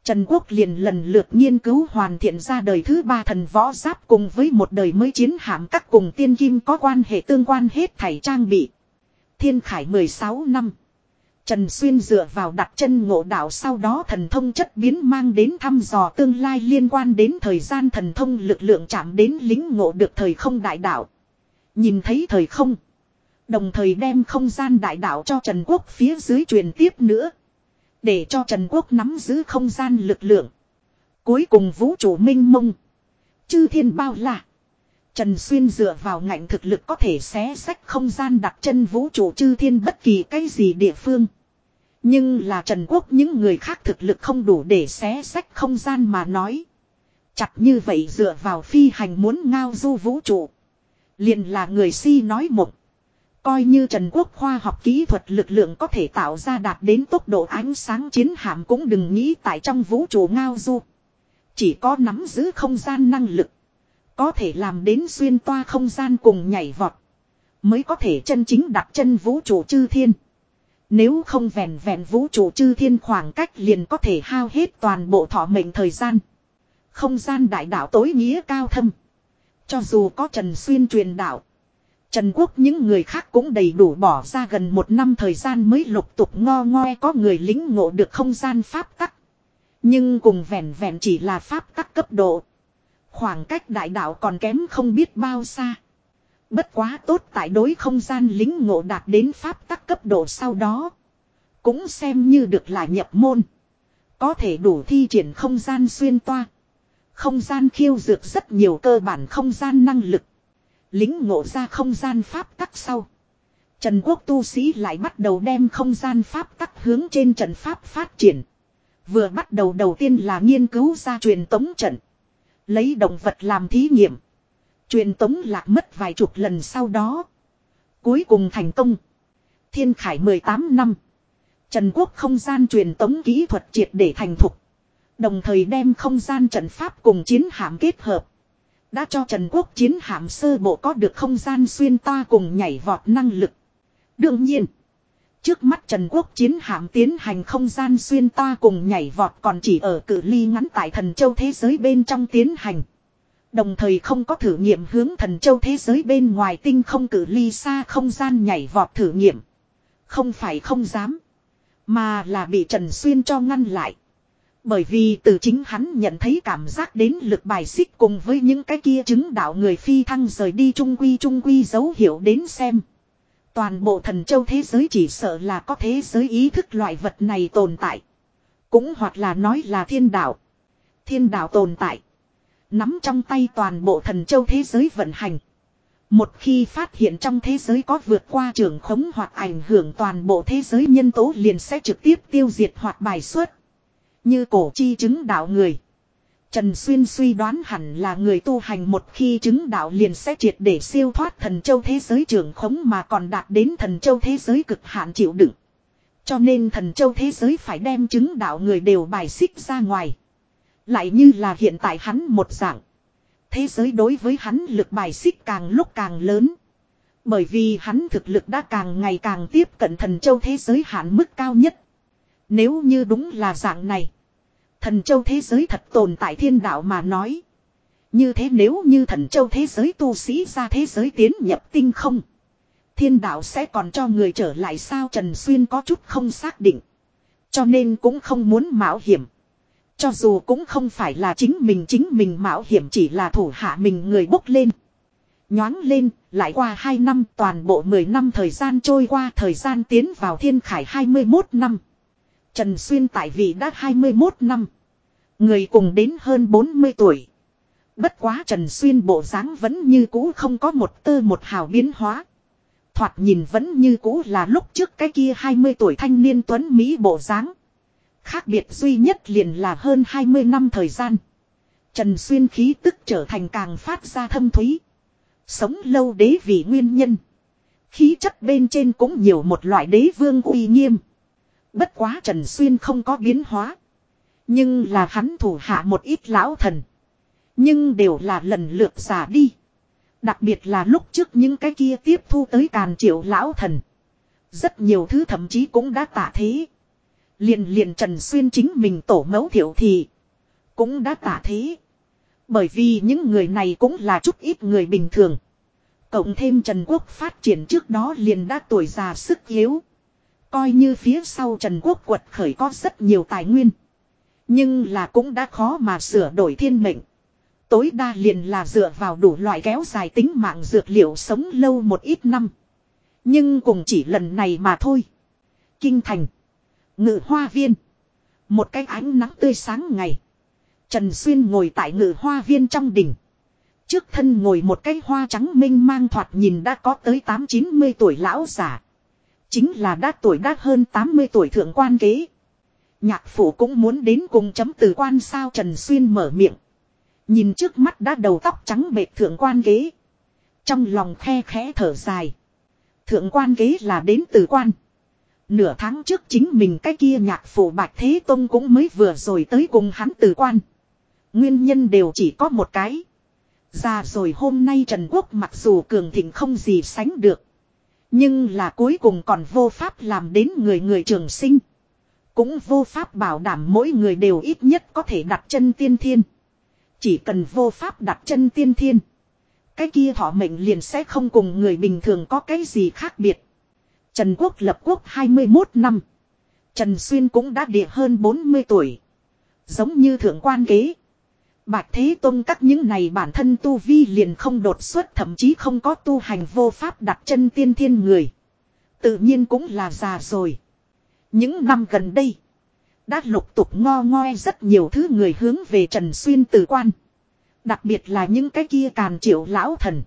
Trần Quốc liền lần lượt nghiên cứu hoàn thiện ra đời thứ ba thần võ giáp cùng với một đời mới chiến hạm các cùng tiên kim có quan hệ tương quan hết thảy trang bị. Thiên Khải 16 năm. Trần Xuyên dựa vào đặt chân ngộ đạo sau đó thần thông chất biến mang đến thăm dò tương lai liên quan đến thời gian thần thông lực lượng chạm đến lính ngộ được thời không đại đạo. Nhìn thấy thời không. Đồng thời đem không gian đại đạo cho Trần Quốc phía dưới truyền tiếp nữa. Để cho Trần Quốc nắm giữ không gian lực lượng. Cuối cùng vũ trụ minh mông. Chư thiên bao la. Trần Xuyên dựa vào ngạnh thực lực có thể xé sách không gian đặt chân vũ trụ chư thiên bất kỳ cái gì địa phương. Nhưng là Trần Quốc những người khác thực lực không đủ để xé sách không gian mà nói. Chặt như vậy dựa vào phi hành muốn ngao du vũ trụ. Liền là người si nói mộng. Coi như Trần Quốc khoa học kỹ thuật lực lượng có thể tạo ra đạt đến tốc độ ánh sáng chiến hạm cũng đừng nghĩ tại trong vũ trụ ngao du. Chỉ có nắm giữ không gian năng lực. Có thể làm đến xuyên toa không gian cùng nhảy vọt. Mới có thể chân chính đặt chân vũ trụ chư thiên. Nếu không vẹn vẹn vũ trụ chư thiên khoảng cách liền có thể hao hết toàn bộ thọ mệnh thời gian. Không gian đại đạo tối nghĩa cao thâm. Cho dù có Trần Xuyên truyền đạo. Trần Quốc những người khác cũng đầy đủ bỏ ra gần một năm thời gian mới lục tục ngo ngoe có người lính ngộ được không gian pháp tắc. Nhưng cùng vẹn vẹn chỉ là pháp tắc cấp độ. Khoảng cách đại đạo còn kém không biết bao xa. Bất quá tốt tại đối không gian lính ngộ đạt đến pháp tắc cấp độ sau đó. Cũng xem như được là nhập môn. Có thể đủ thi triển không gian xuyên toa. Không gian khiêu dược rất nhiều cơ bản không gian năng lực. Lính ngộ ra không gian pháp tắc sau. Trần quốc tu sĩ lại bắt đầu đem không gian pháp tắc hướng trên trận pháp phát triển. Vừa bắt đầu đầu tiên là nghiên cứu ra truyền tống trận. Lấy động vật làm thí nghiệm. Truyền tống lạc mất vài chục lần sau đó. Cuối cùng thành công. Thiên Khải 18 năm. Trần Quốc không gian truyền tống kỹ thuật triệt để thành thục. Đồng thời đem không gian trận pháp cùng chiến hạm kết hợp. Đã cho Trần Quốc chiến hạm sơ bộ có được không gian xuyên toa cùng nhảy vọt năng lực. Đương nhiên. Trước mắt Trần Quốc chiến hạm tiến hành không gian xuyên toa cùng nhảy vọt còn chỉ ở cự ly ngắn tại thần châu thế giới bên trong tiến hành. Đồng thời không có thử nghiệm hướng thần châu thế giới bên ngoài tinh không cử ly xa không gian nhảy vọt thử nghiệm. Không phải không dám. Mà là bị Trần Xuyên cho ngăn lại. Bởi vì từ chính hắn nhận thấy cảm giác đến lực bài xích cùng với những cái kia chứng đạo người phi thăng rời đi trung quy trung quy dấu hiệu đến xem. Toàn bộ thần châu thế giới chỉ sợ là có thế giới ý thức loại vật này tồn tại. Cũng hoặc là nói là thiên đạo. Thiên đạo tồn tại. Nắm trong tay toàn bộ thần châu thế giới vận hành. Một khi phát hiện trong thế giới có vượt qua trường khống hoặc ảnh hưởng toàn bộ thế giới nhân tố liền sẽ trực tiếp tiêu diệt hoặc bài xuất. Như cổ chi chứng đạo người. Trần Xuyên suy đoán hẳn là người tu hành một khi chứng đạo liền sẽ triệt để siêu thoát thần châu thế giới trường khống mà còn đạt đến thần châu thế giới cực hạn chịu đựng. Cho nên thần châu thế giới phải đem chứng đạo người đều bài xích ra ngoài. Lại như là hiện tại hắn một dạng. Thế giới đối với hắn lực bài xích càng lúc càng lớn. Bởi vì hắn thực lực đã càng ngày càng tiếp cận thần châu thế giới hạn mức cao nhất. Nếu như đúng là dạng này. Thần châu thế giới thật tồn tại thiên đạo mà nói. Như thế nếu như thần châu thế giới tu sĩ ra thế giới tiến nhập tinh không. Thiên đạo sẽ còn cho người trở lại sao Trần Xuyên có chút không xác định. Cho nên cũng không muốn mạo hiểm. Cho dù cũng không phải là chính mình chính mình mạo hiểm chỉ là thủ hạ mình người bốc lên. Nhoáng lên, lại qua 2 năm toàn bộ 10 năm thời gian trôi qua thời gian tiến vào thiên khải 21 năm. Trần Xuyên tại vị đã 21 năm. Người cùng đến hơn 40 tuổi. Bất quá Trần Xuyên bộ dáng vẫn như cũ không có một tơ một hào biến hóa. thoạt nhìn vẫn như cũ là lúc trước cái kia 20 tuổi thanh niên tuấn Mỹ bộ dáng. Khác biệt duy nhất liền là hơn 20 năm thời gian. Trần Xuyên khí tức trở thành càng phát ra thâm thúy. Sống lâu đế vì nguyên nhân. Khí chất bên trên cũng nhiều một loại đế vương uy nghiêm. Bất quá Trần Xuyên không có biến hóa. Nhưng là hắn thủ hạ một ít lão thần. Nhưng đều là lần lượt giả đi. Đặc biệt là lúc trước những cái kia tiếp thu tới càn triệu lão thần. Rất nhiều thứ thậm chí cũng đã tả thế. Liền liền Trần Xuyên chính mình tổ mẫu thiểu thì. Cũng đã tả thế. Bởi vì những người này cũng là chút ít người bình thường. Cộng thêm Trần Quốc phát triển trước đó liền đã tuổi già sức yếu. Coi như phía sau Trần Quốc quật khởi có rất nhiều tài nguyên. Nhưng là cũng đã khó mà sửa đổi thiên mệnh. Tối đa liền là dựa vào đủ loại kéo dài tính mạng dược liệu sống lâu một ít năm. Nhưng cùng chỉ lần này mà thôi. Kinh thành. Ngự hoa viên. Một cái ánh nắng tươi sáng ngày. Trần Xuyên ngồi tại ngự hoa viên trong đỉnh. Trước thân ngồi một cái hoa trắng minh mang thoạt nhìn đã có tới 8-90 tuổi lão giả. Chính là đã tuổi đã hơn 80 tuổi thượng quan kế. Nhạc phủ cũng muốn đến cùng chấm từ quan sao Trần Xuyên mở miệng. Nhìn trước mắt đã đầu tóc trắng bệt thượng quan kế. Trong lòng khe khẽ thở dài. Thượng quan kế là đến từ quan. Nửa tháng trước chính mình cái kia nhạc phủ Bạch Thế Tông cũng mới vừa rồi tới cùng hắn từ quan. Nguyên nhân đều chỉ có một cái. Già rồi hôm nay Trần Quốc mặc dù cường thịnh không gì sánh được. Nhưng là cuối cùng còn vô pháp làm đến người người trường sinh. Cũng vô pháp bảo đảm mỗi người đều ít nhất có thể đặt chân tiên thiên. Chỉ cần vô pháp đặt chân tiên thiên. Cái kia thọ mệnh liền sẽ không cùng người bình thường có cái gì khác biệt. Trần Quốc lập quốc 21 năm. Trần Xuyên cũng đã địa hơn 40 tuổi. Giống như thượng quan kế. Bạch Thế Tông các những này bản thân tu vi liền không đột xuất, thậm chí không có tu hành vô pháp đặt chân tiên thiên người. Tự nhiên cũng là già rồi. Những năm gần đây. Đã lục tục ngo ngoe rất nhiều thứ người hướng về Trần Xuyên tử quan. Đặc biệt là những cái kia càn triệu lão thần.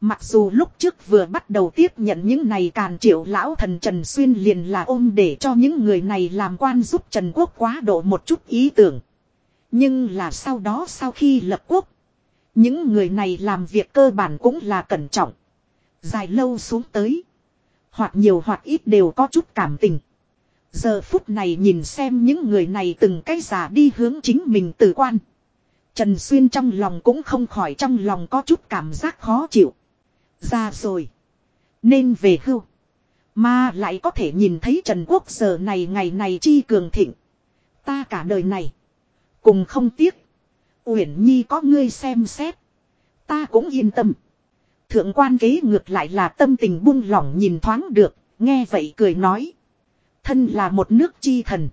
Mặc dù lúc trước vừa bắt đầu tiếp nhận những này càn triệu lão thần, Trần Xuyên liền là ôm để cho những người này làm quan giúp Trần Quốc quá độ một chút ý tưởng. Nhưng là sau đó sau khi lập quốc. Những người này làm việc cơ bản cũng là cẩn trọng. Dài lâu xuống tới. Hoặc nhiều hoặc ít đều có chút cảm tình. Giờ phút này nhìn xem những người này từng cái giả đi hướng chính mình tử quan. Trần Xuyên trong lòng cũng không khỏi trong lòng có chút cảm giác khó chịu. Ra rồi. Nên về hưu. Mà lại có thể nhìn thấy Trần Quốc giờ này ngày này chi cường thịnh. Ta cả đời này. Cùng không tiếc. Uyển Nhi có ngươi xem xét. Ta cũng yên tâm. Thượng quan kế ngược lại là tâm tình buông lỏng nhìn thoáng được. Nghe vậy cười nói. Thân là một nước chi thần.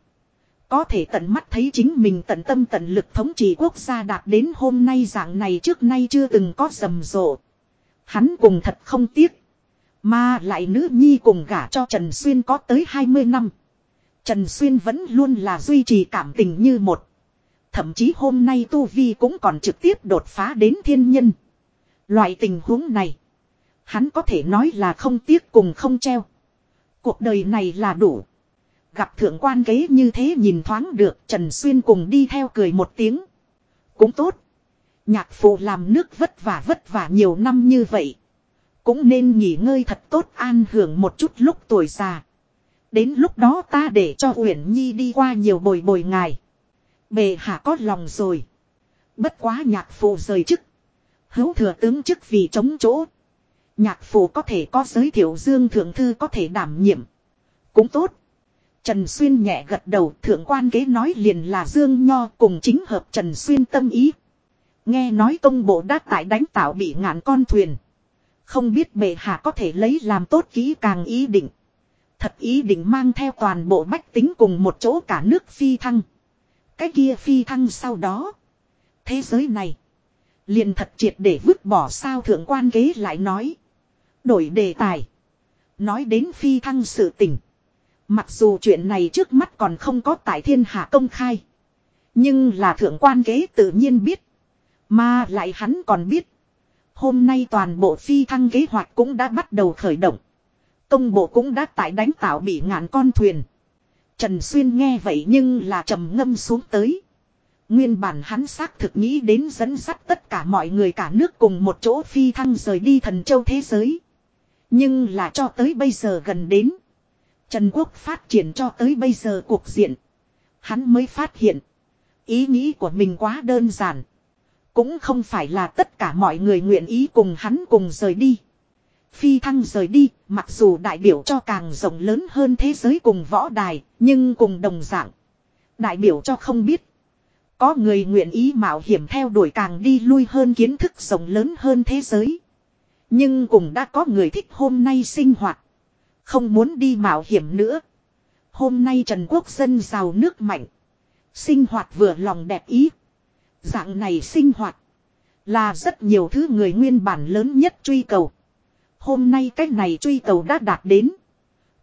Có thể tận mắt thấy chính mình tận tâm tận lực thống trị quốc gia đạt đến hôm nay dạng này trước nay chưa từng có rầm rộ. Hắn cùng thật không tiếc. Mà lại nữ nhi cùng gả cho Trần Xuyên có tới 20 năm. Trần Xuyên vẫn luôn là duy trì cảm tình như một. Thậm chí hôm nay Tu Vi cũng còn trực tiếp đột phá đến thiên nhân. Loại tình huống này. Hắn có thể nói là không tiếc cùng không treo. Cuộc đời này là đủ. Gặp thượng quan kế như thế nhìn thoáng được, Trần Xuyên cùng đi theo cười một tiếng. Cũng tốt. Nhạc phụ làm nước vất vả vất vả nhiều năm như vậy. Cũng nên nghỉ ngơi thật tốt an hưởng một chút lúc tuổi già. Đến lúc đó ta để cho Uyển Nhi đi qua nhiều bồi bồi ngài. Bề hạ có lòng rồi. Bất quá nhạc phụ rời chức. Hữu thừa tướng chức vì chống chỗ. Nhạc phụ có thể có giới thiệu dương thượng thư có thể đảm nhiệm. Cũng tốt. Trần Xuyên nhẹ gật đầu, thượng quan kế nói liền là Dương Nho cùng chính hợp Trần Xuyên tâm ý. Nghe nói công bộ đã tại đánh tạo bị ngạn con thuyền. Không biết bệ hạ có thể lấy làm tốt kỹ càng ý định. Thật ý định mang theo toàn bộ bách tính cùng một chỗ cả nước phi thăng. Cái kia phi thăng sau đó. Thế giới này. liền thật triệt để vứt bỏ sao thượng quan kế lại nói. Đổi đề tài. Nói đến phi thăng sự tình. Mặc dù chuyện này trước mắt còn không có tại thiên hạ công khai. Nhưng là thượng quan kế tự nhiên biết. Mà lại hắn còn biết. Hôm nay toàn bộ phi thăng kế hoạch cũng đã bắt đầu khởi động. Công bộ cũng đã tại đánh tạo bị ngạn con thuyền. Trần Xuyên nghe vậy nhưng là trầm ngâm xuống tới. Nguyên bản hắn xác thực nghĩ đến dẫn dắt tất cả mọi người cả nước cùng một chỗ phi thăng rời đi thần châu thế giới. Nhưng là cho tới bây giờ gần đến. Trần Quốc phát triển cho tới bây giờ cuộc diện. Hắn mới phát hiện. Ý nghĩ của mình quá đơn giản. Cũng không phải là tất cả mọi người nguyện ý cùng hắn cùng rời đi. Phi thăng rời đi, mặc dù đại biểu cho càng rộng lớn hơn thế giới cùng võ đài, nhưng cùng đồng dạng. Đại biểu cho không biết. Có người nguyện ý mạo hiểm theo đuổi càng đi lui hơn kiến thức rộng lớn hơn thế giới. Nhưng cùng đã có người thích hôm nay sinh hoạt. Không muốn đi mạo hiểm nữa. Hôm nay Trần Quốc dân giàu nước mạnh. Sinh hoạt vừa lòng đẹp ý. Dạng này sinh hoạt. Là rất nhiều thứ người nguyên bản lớn nhất truy cầu. Hôm nay cái này truy cầu đã đạt đến.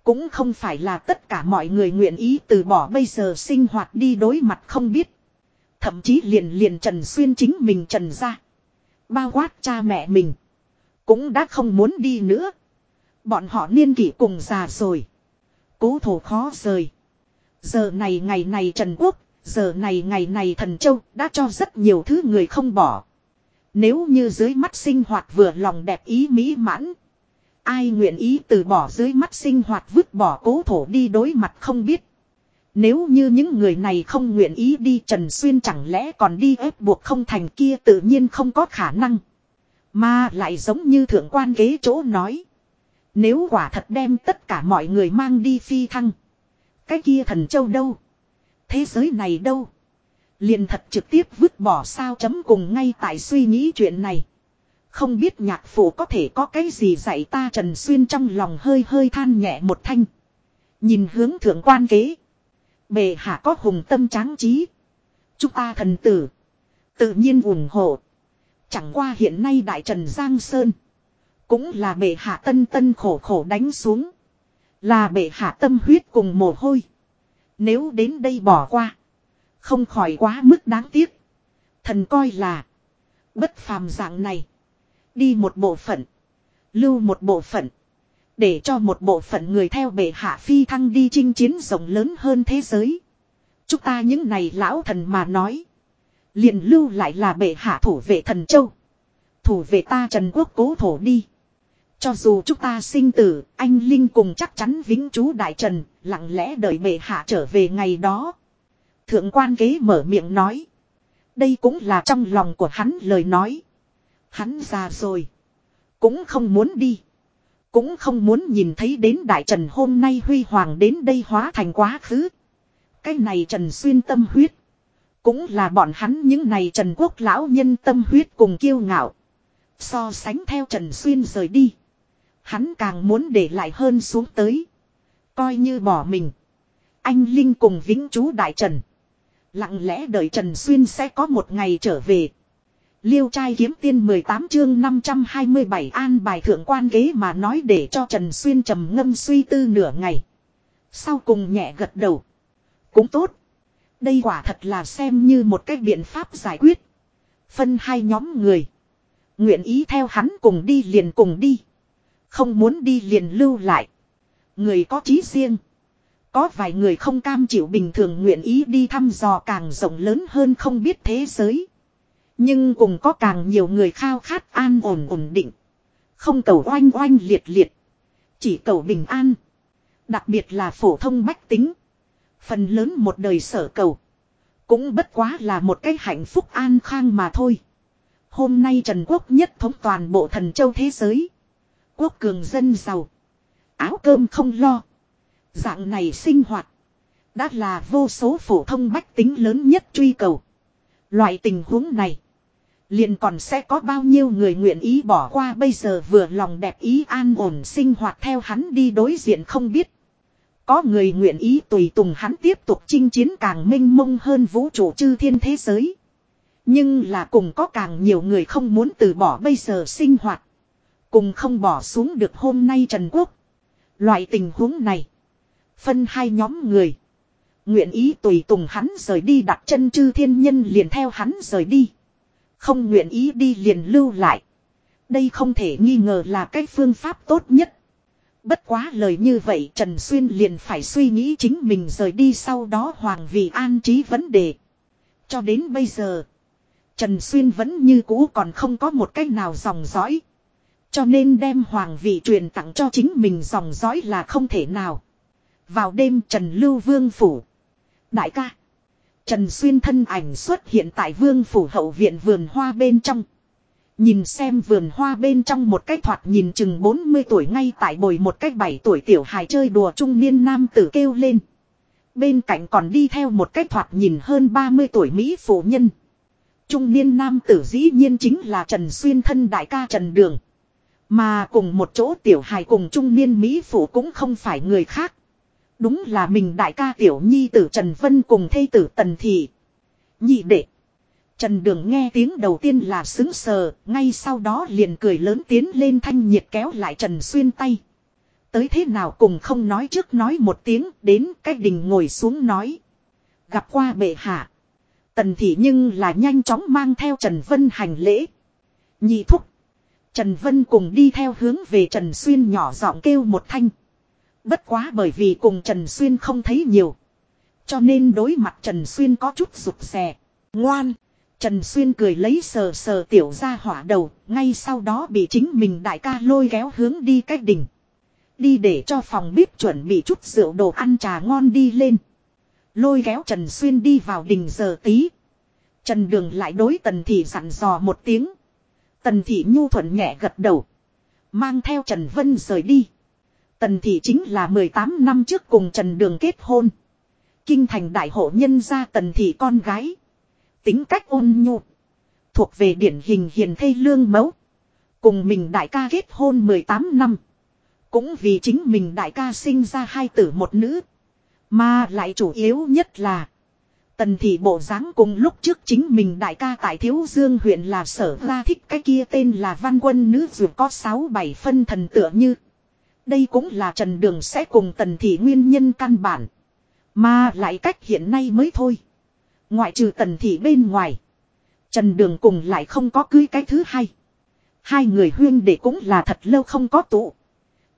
Cũng không phải là tất cả mọi người nguyện ý từ bỏ bây giờ sinh hoạt đi đối mặt không biết. Thậm chí liền liền Trần Xuyên chính mình Trần ra. Bao quát cha mẹ mình. Cũng đã không muốn đi nữa. Bọn họ niên kỷ cùng già rồi. Cố thổ khó rời. Giờ này ngày này Trần Quốc, giờ này ngày này Thần Châu đã cho rất nhiều thứ người không bỏ. Nếu như dưới mắt sinh hoạt vừa lòng đẹp ý mỹ mãn. Ai nguyện ý từ bỏ dưới mắt sinh hoạt vứt bỏ cố thổ đi đối mặt không biết. Nếu như những người này không nguyện ý đi, Trần Xuyên chẳng lẽ còn đi ép buộc không thành kia tự nhiên không có khả năng. Mà lại giống như thượng quan ghế chỗ nói. Nếu quả thật đem tất cả mọi người mang đi phi thăng. Cái kia thần châu đâu? Thế giới này đâu? Liền thật trực tiếp vứt bỏ sao chấm cùng ngay tại suy nghĩ chuyện này. Không biết nhạc phụ có thể có cái gì dạy ta Trần Xuyên trong lòng hơi hơi than nhẹ một thanh. Nhìn hướng thượng quan kế. Bề hạ có hùng tâm tráng trí. Chúng ta thần tử. Tự nhiên ủng hộ. Chẳng qua hiện nay Đại Trần Giang Sơn. Cũng là bệ hạ tân tân khổ khổ đánh xuống. Là bệ hạ tâm huyết cùng mồ hôi. Nếu đến đây bỏ qua. Không khỏi quá mức đáng tiếc. Thần coi là. Bất phàm dạng này. Đi một bộ phận. Lưu một bộ phận. Để cho một bộ phận người theo bệ hạ phi thăng đi chinh chiến rộng lớn hơn thế giới. Chúng ta những này lão thần mà nói. liền lưu lại là bệ hạ thủ vệ thần châu. Thủ vệ ta Trần Quốc cố thổ đi. Cho dù chúng ta sinh tử, anh Linh cùng chắc chắn vĩnh chú Đại Trần, lặng lẽ đợi bệ hạ trở về ngày đó. Thượng quan kế mở miệng nói. Đây cũng là trong lòng của hắn lời nói. Hắn già rồi. Cũng không muốn đi. Cũng không muốn nhìn thấy đến Đại Trần hôm nay huy hoàng đến đây hóa thành quá khứ. Cái này Trần xuyên tâm huyết. Cũng là bọn hắn những này Trần Quốc lão nhân tâm huyết cùng kiêu ngạo. So sánh theo Trần Xuyên rời đi. Hắn càng muốn để lại hơn xuống tới. Coi như bỏ mình. Anh Linh cùng vĩnh chú Đại Trần. Lặng lẽ đợi Trần Xuyên sẽ có một ngày trở về. Liêu trai kiếm tiên 18 chương 527 an bài thượng quan ghế mà nói để cho Trần Xuyên trầm ngâm suy tư nửa ngày. Sau cùng nhẹ gật đầu. Cũng tốt. Đây quả thật là xem như một cái biện pháp giải quyết. Phân hai nhóm người. Nguyện ý theo hắn cùng đi liền cùng đi. Không muốn đi liền lưu lại. Người có chí riêng. Có vài người không cam chịu bình thường nguyện ý đi thăm dò càng rộng lớn hơn không biết thế giới. Nhưng cùng có càng nhiều người khao khát an ổn ổn định. Không cầu oanh oanh liệt liệt. Chỉ cầu bình an. Đặc biệt là phổ thông bách tính. Phần lớn một đời sở cầu. Cũng bất quá là một cái hạnh phúc an khang mà thôi. Hôm nay Trần Quốc nhất thống toàn bộ thần châu thế giới. Quốc cường dân giàu. Áo cơm không lo. Dạng này sinh hoạt. Đã là vô số phổ thông bách tính lớn nhất truy cầu. Loại tình huống này. Liền còn sẽ có bao nhiêu người nguyện ý bỏ qua bây giờ vừa lòng đẹp ý an ổn sinh hoạt theo hắn đi đối diện không biết. Có người nguyện ý tùy tùng hắn tiếp tục chinh chiến càng minh mông hơn vũ trụ chư thiên thế giới. Nhưng là cùng có càng nhiều người không muốn từ bỏ bây giờ sinh hoạt. Cùng không bỏ xuống được hôm nay Trần Quốc. Loại tình huống này. Phân hai nhóm người. Nguyện ý tùy tùng hắn rời đi đặt chân chư thiên nhân liền theo hắn rời đi. Không nguyện ý đi liền lưu lại. Đây không thể nghi ngờ là cái phương pháp tốt nhất. Bất quá lời như vậy Trần Xuyên liền phải suy nghĩ chính mình rời đi sau đó hoàng vị an trí vấn đề. Cho đến bây giờ, Trần Xuyên vẫn như cũ còn không có một cách nào dòng dõi. Cho nên đem hoàng vị truyền tặng cho chính mình dòng dõi là không thể nào. Vào đêm Trần Lưu Vương Phủ. Đại ca. Trần Xuyên thân ảnh xuất hiện tại Vương Phủ hậu viện vườn hoa bên trong. Nhìn xem vườn hoa bên trong một cái thoạt nhìn chừng 40 tuổi ngay tại bồi một cách 7 tuổi tiểu hài chơi đùa trung niên nam tử kêu lên. Bên cạnh còn đi theo một cách thoạt nhìn hơn 30 tuổi Mỹ phụ nhân. Trung niên nam tử dĩ nhiên chính là Trần Xuyên thân đại ca Trần Đường. Mà cùng một chỗ tiểu hài cùng trung niên Mỹ phụ cũng không phải người khác. Đúng là mình đại ca tiểu nhi tử Trần Vân cùng thây tử Tần Thị. Nhị đệ. Trần Đường nghe tiếng đầu tiên là xứng sờ, ngay sau đó liền cười lớn tiến lên thanh nhiệt kéo lại Trần Xuyên tay. Tới thế nào cùng không nói trước nói một tiếng, đến cách đình ngồi xuống nói. Gặp qua bệ hạ. Tần thị nhưng là nhanh chóng mang theo Trần Vân hành lễ. Nhị thúc. Trần Vân cùng đi theo hướng về Trần Xuyên nhỏ giọng kêu một thanh. Bất quá bởi vì cùng Trần Xuyên không thấy nhiều. Cho nên đối mặt Trần Xuyên có chút rụt rè. Ngoan. Trần Xuyên cười lấy sờ sờ tiểu ra hỏa đầu. Ngay sau đó bị chính mình đại ca lôi kéo hướng đi cách đỉnh. Đi để cho phòng bếp chuẩn bị chút rượu đồ ăn trà ngon đi lên. Lôi kéo Trần Xuyên đi vào đình giờ tí. Trần Đường lại đối Tần Thị dặn dò một tiếng. Tần Thị nhu thuận nhẹ gật đầu. Mang theo Trần Vân rời đi. Tần Thị chính là 18 năm trước cùng Trần Đường kết hôn. Kinh thành đại hộ nhân gia Tần Thị con gái. Tính cách ôn nhu. Thuộc về điển hình hiền thê lương mẫu. Cùng mình đại ca kết hôn 18 năm. Cũng vì chính mình đại ca sinh ra hai tử một nữ. Mà lại chủ yếu nhất là. Tần thị bộ dáng cùng lúc trước chính mình đại ca tại Thiếu Dương huyện là sở ra thích cái kia tên là văn quân nữ dù có 6-7 phân thần tựa như. Đây cũng là Trần Đường sẽ cùng tần thị nguyên nhân căn bản. Mà lại cách hiện nay mới thôi. Ngoại trừ tần thị bên ngoài. Trần Đường cùng lại không có cưới cái thứ hai. Hai người huyên để cũng là thật lâu không có tụ.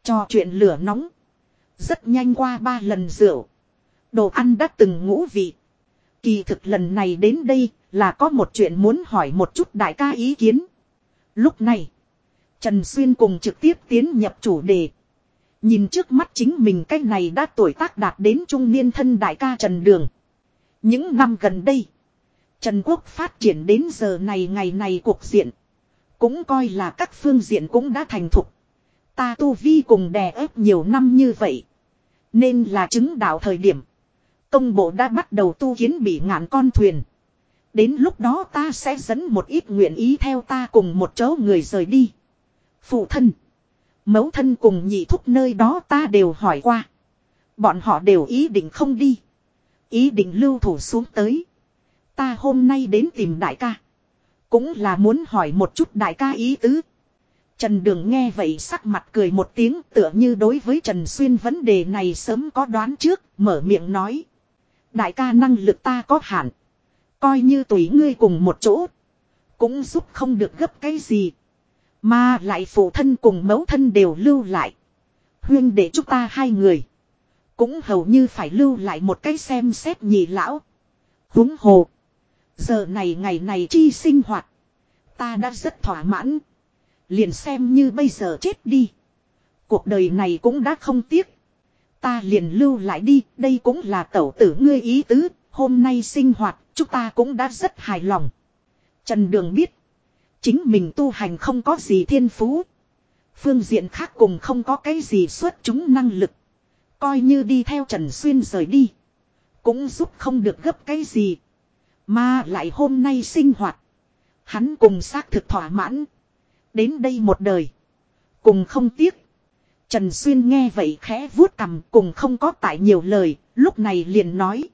Cho chuyện lửa nóng. Rất nhanh qua ba lần rượu. Đồ ăn đã từng ngũ vị. Kỳ thực lần này đến đây là có một chuyện muốn hỏi một chút đại ca ý kiến. Lúc này, Trần Xuyên cùng trực tiếp tiến nhập chủ đề. Nhìn trước mắt chính mình cái này đã tuổi tác đạt đến trung niên thân đại ca Trần Đường. Những năm gần đây, Trần Quốc phát triển đến giờ này ngày này cuộc diện. Cũng coi là các phương diện cũng đã thành thục. Ta tu vi cùng đè ép nhiều năm như vậy. Nên là chứng đạo thời điểm. Công bộ đã bắt đầu tu kiến bị ngạn con thuyền. Đến lúc đó ta sẽ dẫn một ít nguyện ý theo ta cùng một chỗ người rời đi. Phụ thân. Mấu thân cùng nhị thúc nơi đó ta đều hỏi qua. Bọn họ đều ý định không đi. Ý định lưu thủ xuống tới. Ta hôm nay đến tìm đại ca. Cũng là muốn hỏi một chút đại ca ý tứ. Trần Đường nghe vậy sắc mặt cười một tiếng tựa như đối với Trần Xuyên vấn đề này sớm có đoán trước, mở miệng nói. Đại ca năng lực ta có hạn. Coi như tùy ngươi cùng một chỗ. Cũng giúp không được gấp cái gì. Mà lại phụ thân cùng mẫu thân đều lưu lại. Huyên để chúng ta hai người. Cũng hầu như phải lưu lại một cái xem xét nhị lão. Húng hồ. Giờ này ngày này chi sinh hoạt. Ta đã rất thỏa mãn. Liền xem như bây giờ chết đi. Cuộc đời này cũng đã không tiếc. Ta liền lưu lại đi, đây cũng là tẩu tử ngươi ý tứ, hôm nay sinh hoạt, chúng ta cũng đã rất hài lòng. Trần Đường biết, chính mình tu hành không có gì thiên phú. Phương diện khác cùng không có cái gì xuất chúng năng lực. Coi như đi theo Trần Xuyên rời đi. Cũng giúp không được gấp cái gì. Mà lại hôm nay sinh hoạt. Hắn cùng xác thực thỏa mãn. Đến đây một đời. Cùng không tiếc. Trần Xuyên nghe vậy khẽ vuốt cầm cùng không có tại nhiều lời, lúc này liền nói.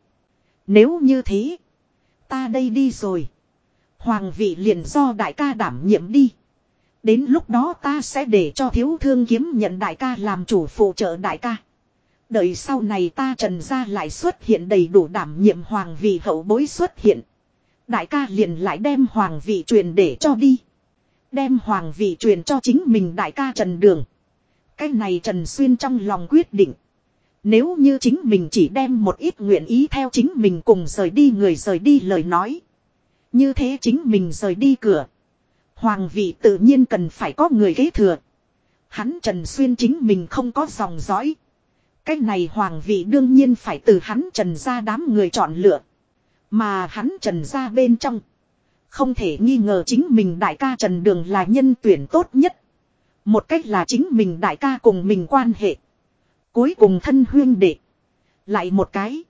Nếu như thế, ta đây đi rồi. Hoàng vị liền do đại ca đảm nhiệm đi. Đến lúc đó ta sẽ để cho thiếu thương kiếm nhận đại ca làm chủ phụ trợ đại ca. Đợi sau này ta trần ra lại xuất hiện đầy đủ đảm nhiệm hoàng vị hậu bối xuất hiện. Đại ca liền lại đem hoàng vị truyền để cho đi. Đem hoàng vị truyền cho chính mình đại ca trần đường. Cái này Trần Xuyên trong lòng quyết định. Nếu như chính mình chỉ đem một ít nguyện ý theo chính mình cùng rời đi, người rời đi lời nói. Như thế chính mình rời đi cửa. Hoàng vị tự nhiên cần phải có người kế thừa. Hắn Trần Xuyên chính mình không có dòng dõi. Cái này hoàng vị đương nhiên phải từ hắn Trần ra đám người chọn lựa. Mà hắn Trần ra bên trong. Không thể nghi ngờ chính mình đại ca Trần Đường là nhân tuyển tốt nhất. Một cách là chính mình đại ca cùng mình quan hệ. Cuối cùng thân huyên đệ. Lại một cái.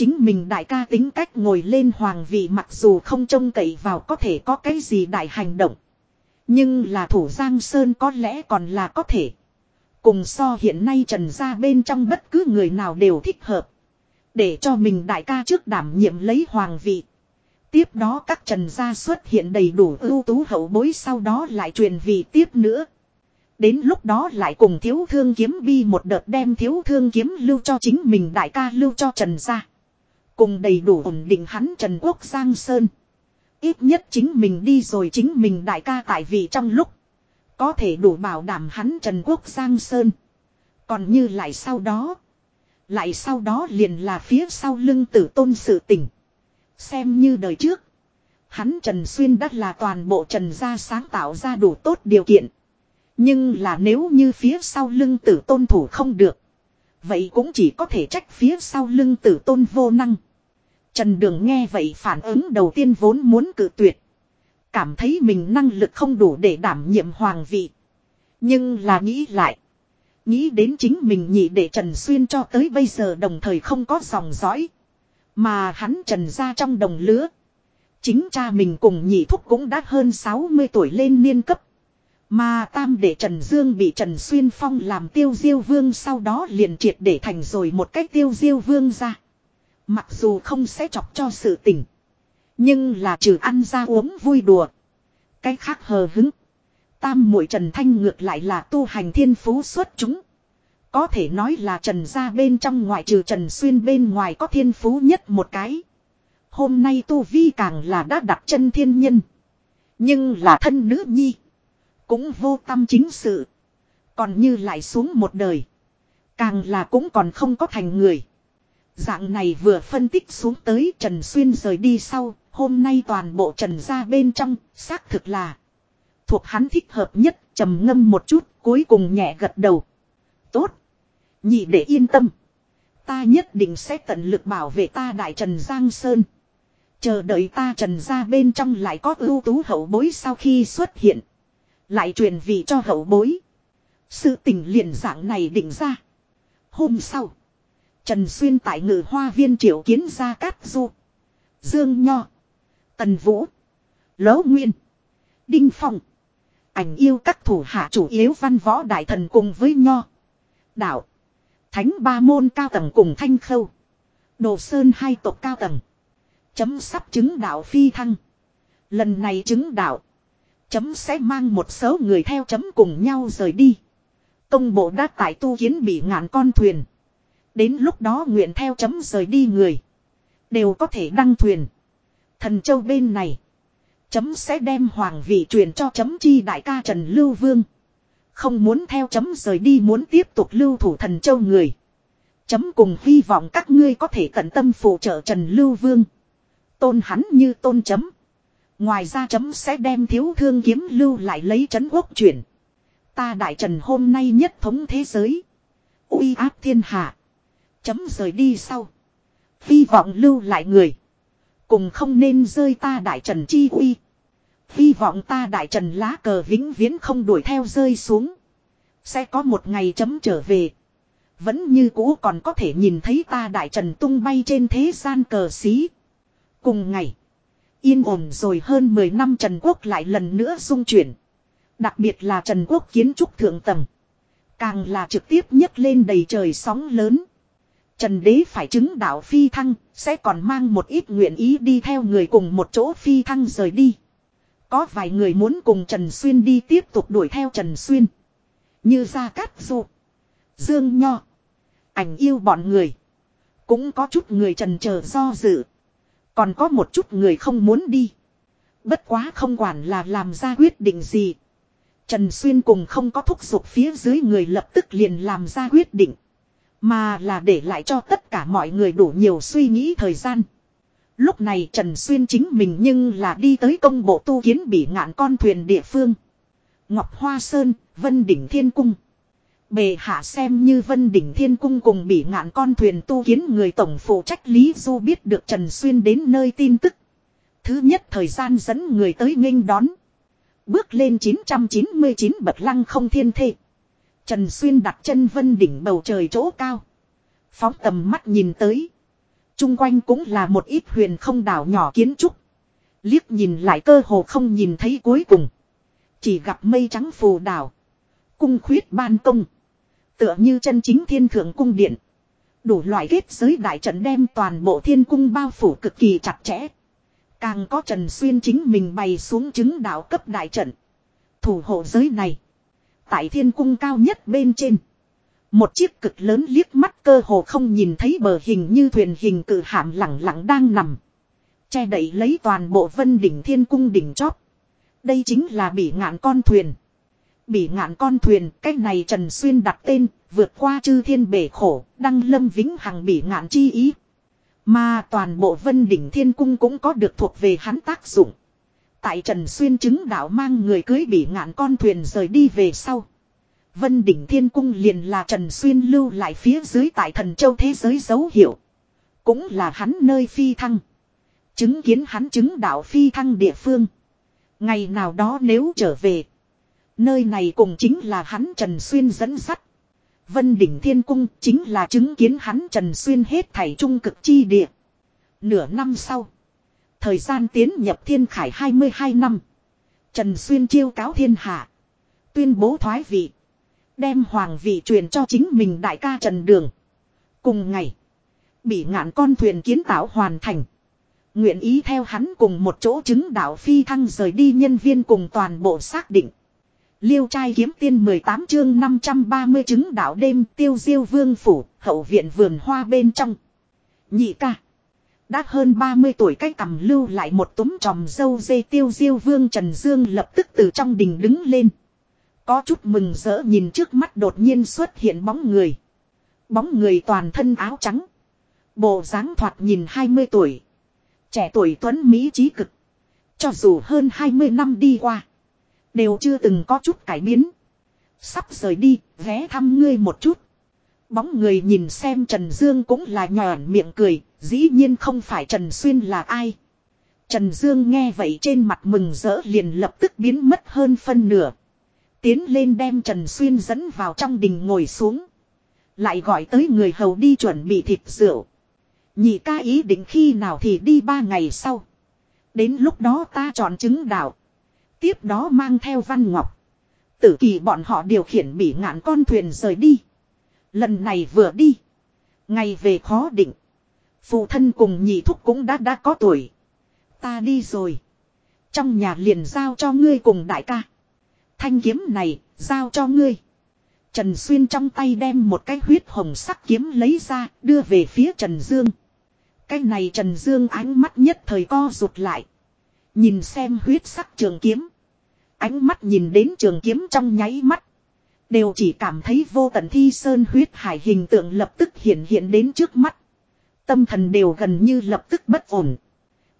Chính mình đại ca tính cách ngồi lên hoàng vị mặc dù không trông cậy vào có thể có cái gì đại hành động. Nhưng là thủ Giang Sơn có lẽ còn là có thể. Cùng so hiện nay trần ra bên trong bất cứ người nào đều thích hợp. Để cho mình đại ca trước đảm nhiệm lấy hoàng vị. Tiếp đó các trần gia xuất hiện đầy đủ ưu tú hậu bối sau đó lại truyền vị tiếp nữa. Đến lúc đó lại cùng thiếu thương kiếm bi một đợt đem thiếu thương kiếm lưu cho chính mình đại ca lưu cho trần gia. Cùng đầy đủ ổn định hắn Trần Quốc Giang Sơn. Ít nhất chính mình đi rồi chính mình đại ca tại vị trong lúc. Có thể đủ bảo đảm hắn Trần Quốc Giang Sơn. Còn như lại sau đó. Lại sau đó liền là phía sau lưng tử tôn sự tỉnh. Xem như đời trước. Hắn Trần Xuyên đất là toàn bộ Trần gia sáng tạo ra đủ tốt điều kiện. Nhưng là nếu như phía sau lưng tử tôn thủ không được. Vậy cũng chỉ có thể trách phía sau lưng tử tôn vô năng. Trần Đường nghe vậy phản ứng đầu tiên vốn muốn cự tuyệt. Cảm thấy mình năng lực không đủ để đảm nhiệm hoàng vị. Nhưng là nghĩ lại. Nghĩ đến chính mình nhị để Trần Xuyên cho tới bây giờ đồng thời không có dòng dõi. Mà hắn Trần ra trong đồng lứa. Chính cha mình cùng nhị thúc cũng đã hơn 60 tuổi lên niên cấp. Mà tam để Trần Dương bị Trần Xuyên Phong làm tiêu diêu vương sau đó liền triệt để thành rồi một cách tiêu diêu vương ra. Mặc dù không sẽ chọc cho sự tình. Nhưng là trừ ăn ra uống vui đùa. Cái khác hờ hứng. Tam muội Trần Thanh ngược lại là tu hành thiên phú xuất chúng. Có thể nói là Trần gia bên trong ngoại trừ Trần Xuyên bên ngoài có thiên phú nhất một cái. Hôm nay tu vi càng là đã đặt chân thiên nhân. Nhưng là thân nữ nhi. Cũng vô tâm chính sự. Còn như lại xuống một đời. Càng là cũng còn không có thành người. Dạng này vừa phân tích xuống tới Trần Xuyên rời đi sau, hôm nay toàn bộ Trần ra bên trong, xác thực là thuộc hắn thích hợp nhất, trầm ngâm một chút, cuối cùng nhẹ gật đầu. Tốt. Nhị để yên tâm. Ta nhất định sẽ tận lực bảo vệ ta đại Trần Giang Sơn. Chờ đợi ta Trần ra bên trong lại có ưu tú hậu bối sau khi xuất hiện. Lại truyền vị cho hậu bối. Sự tình liền dạng này định ra. Hôm sau. Trần Xuyên tại ngự hoa viên triệu kiến ra cát du. Dương Nho. Tần Vũ. Lỗ Nguyên. Đinh Phong. Ảnh yêu các thủ hạ chủ yếu văn võ đại thần cùng với Nho. Đạo. Thánh ba môn cao tầng cùng thanh khâu. Đồ sơn hai tộc cao tầng. Chấm sắp chứng đạo phi thăng. Lần này chứng đạo. Chấm sẽ mang một số người theo chấm cùng nhau rời đi. Công bộ đã tại tu kiến bị ngàn con thuyền. Đến lúc đó nguyện theo chấm rời đi người. Đều có thể đăng thuyền. Thần châu bên này. Chấm sẽ đem hoàng vị truyền cho chấm chi đại ca Trần Lưu Vương. Không muốn theo chấm rời đi muốn tiếp tục lưu thủ thần châu người. Chấm cùng hy vọng các ngươi có thể tận tâm phụ trợ Trần Lưu Vương. Tôn hắn như tôn chấm. Ngoài ra chấm sẽ đem thiếu thương kiếm lưu lại lấy trấn quốc chuyển. Ta đại trần hôm nay nhất thống thế giới. uy áp thiên hạ. Chấm rời đi sau. Hy vọng lưu lại người. Cùng không nên rơi ta đại trần chi uy. Hy vọng ta đại trần lá cờ vĩnh viễn không đuổi theo rơi xuống. Sẽ có một ngày chấm trở về. Vẫn như cũ còn có thể nhìn thấy ta đại trần tung bay trên thế gian cờ xí. Cùng ngày. Yên ổn rồi hơn 10 năm Trần Quốc lại lần nữa dung chuyển. Đặc biệt là Trần Quốc kiến trúc thượng tầng. Càng là trực tiếp nhấc lên đầy trời sóng lớn. Trần đế phải chứng đạo phi thăng, sẽ còn mang một ít nguyện ý đi theo người cùng một chỗ phi thăng rời đi. Có vài người muốn cùng Trần Xuyên đi tiếp tục đuổi theo Trần Xuyên. Như Gia Cát Du, Dương Nho, ảnh yêu bọn người. Cũng có chút người trần chờ do dự. Còn có một chút người không muốn đi. Bất quá không quản là làm ra quyết định gì. Trần Xuyên cùng không có thúc giục phía dưới người lập tức liền làm ra quyết định. Mà là để lại cho tất cả mọi người đủ nhiều suy nghĩ thời gian. Lúc này Trần Xuyên chính mình nhưng là đi tới công bộ tu kiến bị ngạn con thuyền địa phương. Ngọc Hoa Sơn, Vân Đỉnh Thiên Cung. Bề hạ xem như Vân Đỉnh Thiên Cung cùng bị ngạn con thuyền tu kiến người tổng phụ trách Lý Du biết được Trần Xuyên đến nơi tin tức. Thứ nhất thời gian dẫn người tới nghênh đón. Bước lên 999 bậc lăng không thiên thê. Trần Xuyên đặt chân Vân Đỉnh bầu trời chỗ cao. Phóng tầm mắt nhìn tới. Trung quanh cũng là một ít huyền không đảo nhỏ kiến trúc. Liếc nhìn lại cơ hồ không nhìn thấy cuối cùng. Chỉ gặp mây trắng phù đảo. Cung khuyết ban công. Tựa như chân chính thiên thượng cung điện. Đủ loại kết giới đại trận đem toàn bộ thiên cung bao phủ cực kỳ chặt chẽ. Càng có Trần Xuyên chính mình bày xuống chứng đạo cấp đại trận. Thủ hộ giới này. Tại thiên cung cao nhất bên trên. Một chiếc cực lớn liếc mắt cơ hồ không nhìn thấy bờ hình như thuyền hình cự hạm lẳng lặng đang nằm. Che đậy lấy toàn bộ vân đỉnh thiên cung đỉnh chóp. Đây chính là bị ngạn con thuyền. Bị ngạn con thuyền, cái này Trần Xuyên đặt tên, vượt qua chư thiên bể khổ, đăng lâm vĩnh hằng bị ngạn chi ý. Mà toàn bộ vân đỉnh thiên cung cũng có được thuộc về hắn tác dụng. Tại Trần Xuyên chứng đạo mang người cưới bị ngạn con thuyền rời đi về sau. Vân đỉnh thiên cung liền là Trần Xuyên lưu lại phía dưới tại thần châu thế giới dấu hiệu. Cũng là hắn nơi phi thăng. Chứng kiến hắn chứng đạo phi thăng địa phương. Ngày nào đó nếu trở về. Nơi này cùng chính là hắn Trần Xuyên dẫn sắt. Vân đỉnh thiên cung chính là chứng kiến hắn Trần Xuyên hết thảy trung cực chi địa. Nửa năm sau. Thời gian tiến nhập thiên khải 22 năm. Trần Xuyên chiêu cáo thiên hạ. Tuyên bố thoái vị. Đem hoàng vị truyền cho chính mình đại ca Trần Đường. Cùng ngày. Bị ngạn con thuyền kiến tạo hoàn thành. Nguyện ý theo hắn cùng một chỗ chứng đạo phi thăng rời đi nhân viên cùng toàn bộ xác định. Liêu trai kiếm tiên 18 chương 530 chứng đạo đêm tiêu diêu vương phủ, hậu viện vườn hoa bên trong. Nhị ca. Đã hơn 30 tuổi cái cầm lưu lại một túm tròm dâu dê tiêu diêu vương Trần Dương lập tức từ trong đình đứng lên. Có chút mừng rỡ nhìn trước mắt đột nhiên xuất hiện bóng người. Bóng người toàn thân áo trắng. Bộ dáng thoạt nhìn 20 tuổi. Trẻ tuổi tuấn Mỹ trí cực. Cho dù hơn 20 năm đi qua. Đều chưa từng có chút cải biến. Sắp rời đi, ghé thăm ngươi một chút. Bóng người nhìn xem Trần Dương cũng là nhòn miệng cười, dĩ nhiên không phải Trần Xuyên là ai. Trần Dương nghe vậy trên mặt mừng rỡ liền lập tức biến mất hơn phân nửa. Tiến lên đem Trần Xuyên dẫn vào trong đình ngồi xuống. Lại gọi tới người hầu đi chuẩn bị thịt rượu. Nhị ca ý định khi nào thì đi ba ngày sau. Đến lúc đó ta chọn chứng đạo. Tiếp đó mang theo văn ngọc. Tử kỳ bọn họ điều khiển bị ngạn con thuyền rời đi. Lần này vừa đi. Ngày về khó định. Phụ thân cùng nhị thúc cũng đã đã có tuổi. Ta đi rồi. Trong nhà liền giao cho ngươi cùng đại ca. Thanh kiếm này, giao cho ngươi. Trần Xuyên trong tay đem một cái huyết hồng sắc kiếm lấy ra, đưa về phía Trần Dương. Cái này Trần Dương ánh mắt nhất thời co rụt lại. Nhìn xem huyết sắc trường kiếm. Ánh mắt nhìn đến trường kiếm trong nháy mắt. Đều chỉ cảm thấy vô tận thi sơn huyết hải hình tượng lập tức hiện hiện đến trước mắt. Tâm thần đều gần như lập tức bất ổn.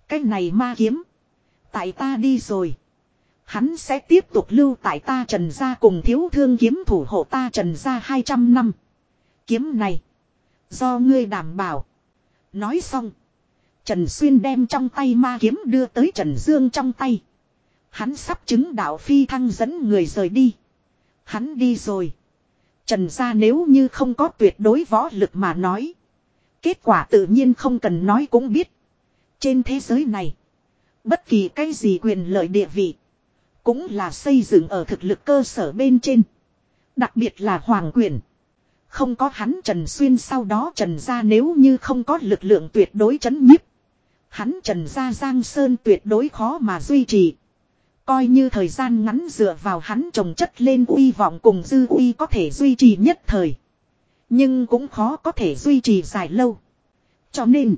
Cái này ma kiếm. Tại ta đi rồi. Hắn sẽ tiếp tục lưu tại ta trần gia cùng thiếu thương kiếm thủ hộ ta trần gia 200 năm. Kiếm này. Do ngươi đảm bảo. Nói xong. Trần Xuyên đem trong tay ma kiếm đưa tới Trần Dương trong tay. Hắn sắp chứng đạo phi thăng dẫn người rời đi. Hắn đi rồi. Trần gia nếu như không có tuyệt đối võ lực mà nói. Kết quả tự nhiên không cần nói cũng biết. Trên thế giới này. Bất kỳ cái gì quyền lợi địa vị. Cũng là xây dựng ở thực lực cơ sở bên trên. Đặc biệt là hoàng quyền. Không có hắn Trần Xuyên sau đó Trần gia nếu như không có lực lượng tuyệt đối chấn nhiếp. Hắn Trần gia Giang Sơn tuyệt đối khó mà duy trì. Coi như thời gian ngắn dựa vào hắn trồng chất lên uy vọng cùng dư uy có thể duy trì nhất thời. Nhưng cũng khó có thể duy trì dài lâu. Cho nên,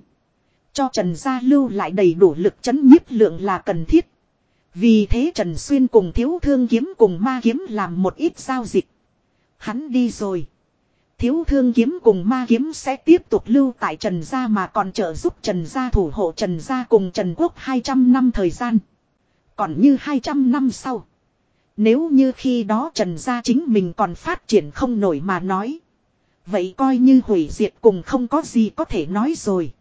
cho Trần Gia lưu lại đầy đủ lực chấn nhiếp lượng là cần thiết. Vì thế Trần Xuyên cùng thiếu thương kiếm cùng ma kiếm làm một ít giao dịch. Hắn đi rồi. Thiếu thương kiếm cùng ma kiếm sẽ tiếp tục lưu tại Trần Gia mà còn trợ giúp Trần Gia thủ hộ Trần Gia cùng Trần Quốc 200 năm thời gian. Còn như 200 năm sau. Nếu như khi đó Trần Gia chính mình còn phát triển không nổi mà nói. Vậy coi như hủy diệt cùng không có gì có thể nói rồi.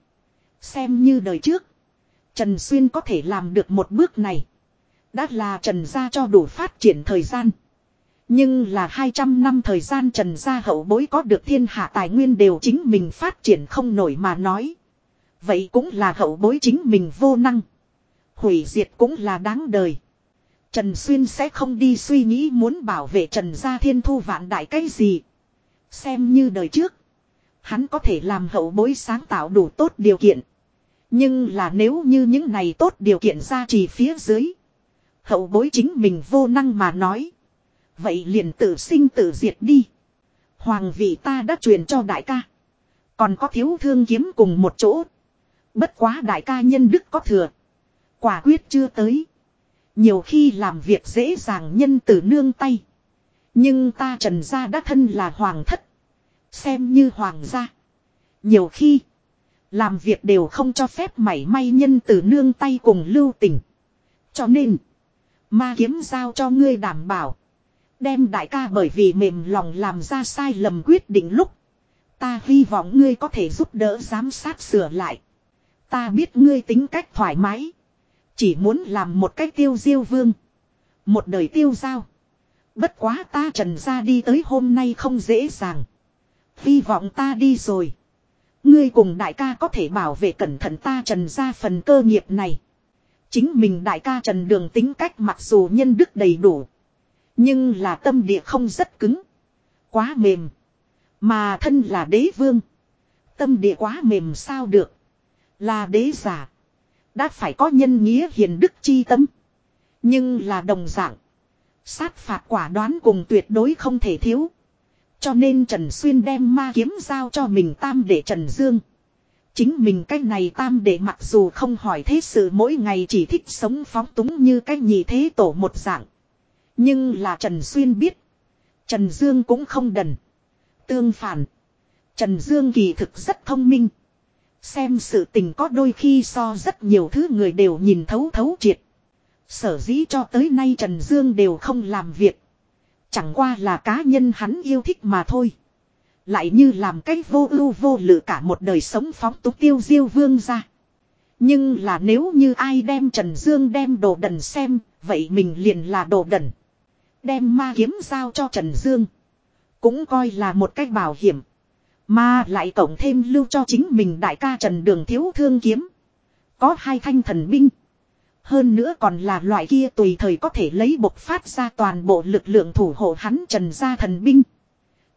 Xem như đời trước. Trần Xuyên có thể làm được một bước này. Đã là Trần Gia cho đủ phát triển thời gian. Nhưng là 200 năm thời gian Trần Gia hậu bối có được thiên hạ tài nguyên đều chính mình phát triển không nổi mà nói. Vậy cũng là hậu bối chính mình vô năng. Hủy diệt cũng là đáng đời. Trần Xuyên sẽ không đi suy nghĩ muốn bảo vệ Trần Gia thiên thu vạn đại cái gì. Xem như đời trước. Hắn có thể làm hậu bối sáng tạo đủ tốt điều kiện. Nhưng là nếu như những này tốt điều kiện ra chỉ phía dưới. Hậu bối chính mình vô năng mà nói. Vậy liền tự sinh tự diệt đi. Hoàng vị ta đã truyền cho đại ca. Còn có thiếu thương kiếm cùng một chỗ. Bất quá đại ca nhân đức có thừa. Quả quyết chưa tới. Nhiều khi làm việc dễ dàng nhân từ nương tay. Nhưng ta trần gia đã thân là hoàng thất. Xem như hoàng gia. Nhiều khi. Làm việc đều không cho phép mảy may nhân từ nương tay cùng lưu tình. Cho nên. Ma kiếm giao cho ngươi đảm bảo. Đem đại ca bởi vì mềm lòng làm ra sai lầm quyết định lúc. Ta hy vọng ngươi có thể giúp đỡ giám sát sửa lại. Ta biết ngươi tính cách thoải mái. Chỉ muốn làm một cách tiêu diêu vương. Một đời tiêu giao. Bất quá ta trần ra đi tới hôm nay không dễ dàng. Hy vọng ta đi rồi. Ngươi cùng đại ca có thể bảo vệ cẩn thận ta trần ra phần cơ nghiệp này. Chính mình đại ca trần đường tính cách mặc dù nhân đức đầy đủ. Nhưng là tâm địa không rất cứng. Quá mềm. Mà thân là đế vương. Tâm địa quá mềm sao được. Là đế giả. Đã phải có nhân nghĩa hiền đức chi tâm. Nhưng là đồng dạng. Sát phạt quả đoán cùng tuyệt đối không thể thiếu. Cho nên Trần Xuyên đem ma kiếm giao cho mình tam để Trần Dương. Chính mình cái này tam để mặc dù không hỏi thế sự mỗi ngày chỉ thích sống phóng túng như cái nhị thế tổ một dạng. Nhưng là Trần Xuyên biết. Trần Dương cũng không đần. Tương phản. Trần Dương kỳ thực rất thông minh. Xem sự tình có đôi khi so rất nhiều thứ người đều nhìn thấu thấu triệt. Sở dĩ cho tới nay Trần Dương đều không làm việc. Chẳng qua là cá nhân hắn yêu thích mà thôi. Lại như làm cái vô ưu vô lự cả một đời sống phóng túng tiêu diêu vương ra. Nhưng là nếu như ai đem Trần Dương đem đồ đần xem, vậy mình liền là đồ đần. Đem ma kiếm giao cho Trần Dương. Cũng coi là một cách bảo hiểm. Mà lại cộng thêm lưu cho chính mình đại ca Trần Đường thiếu thương kiếm. Có hai thanh thần binh. Hơn nữa còn là loại kia tùy thời có thể lấy bộc phát ra toàn bộ lực lượng thủ hộ hắn Trần gia thần binh.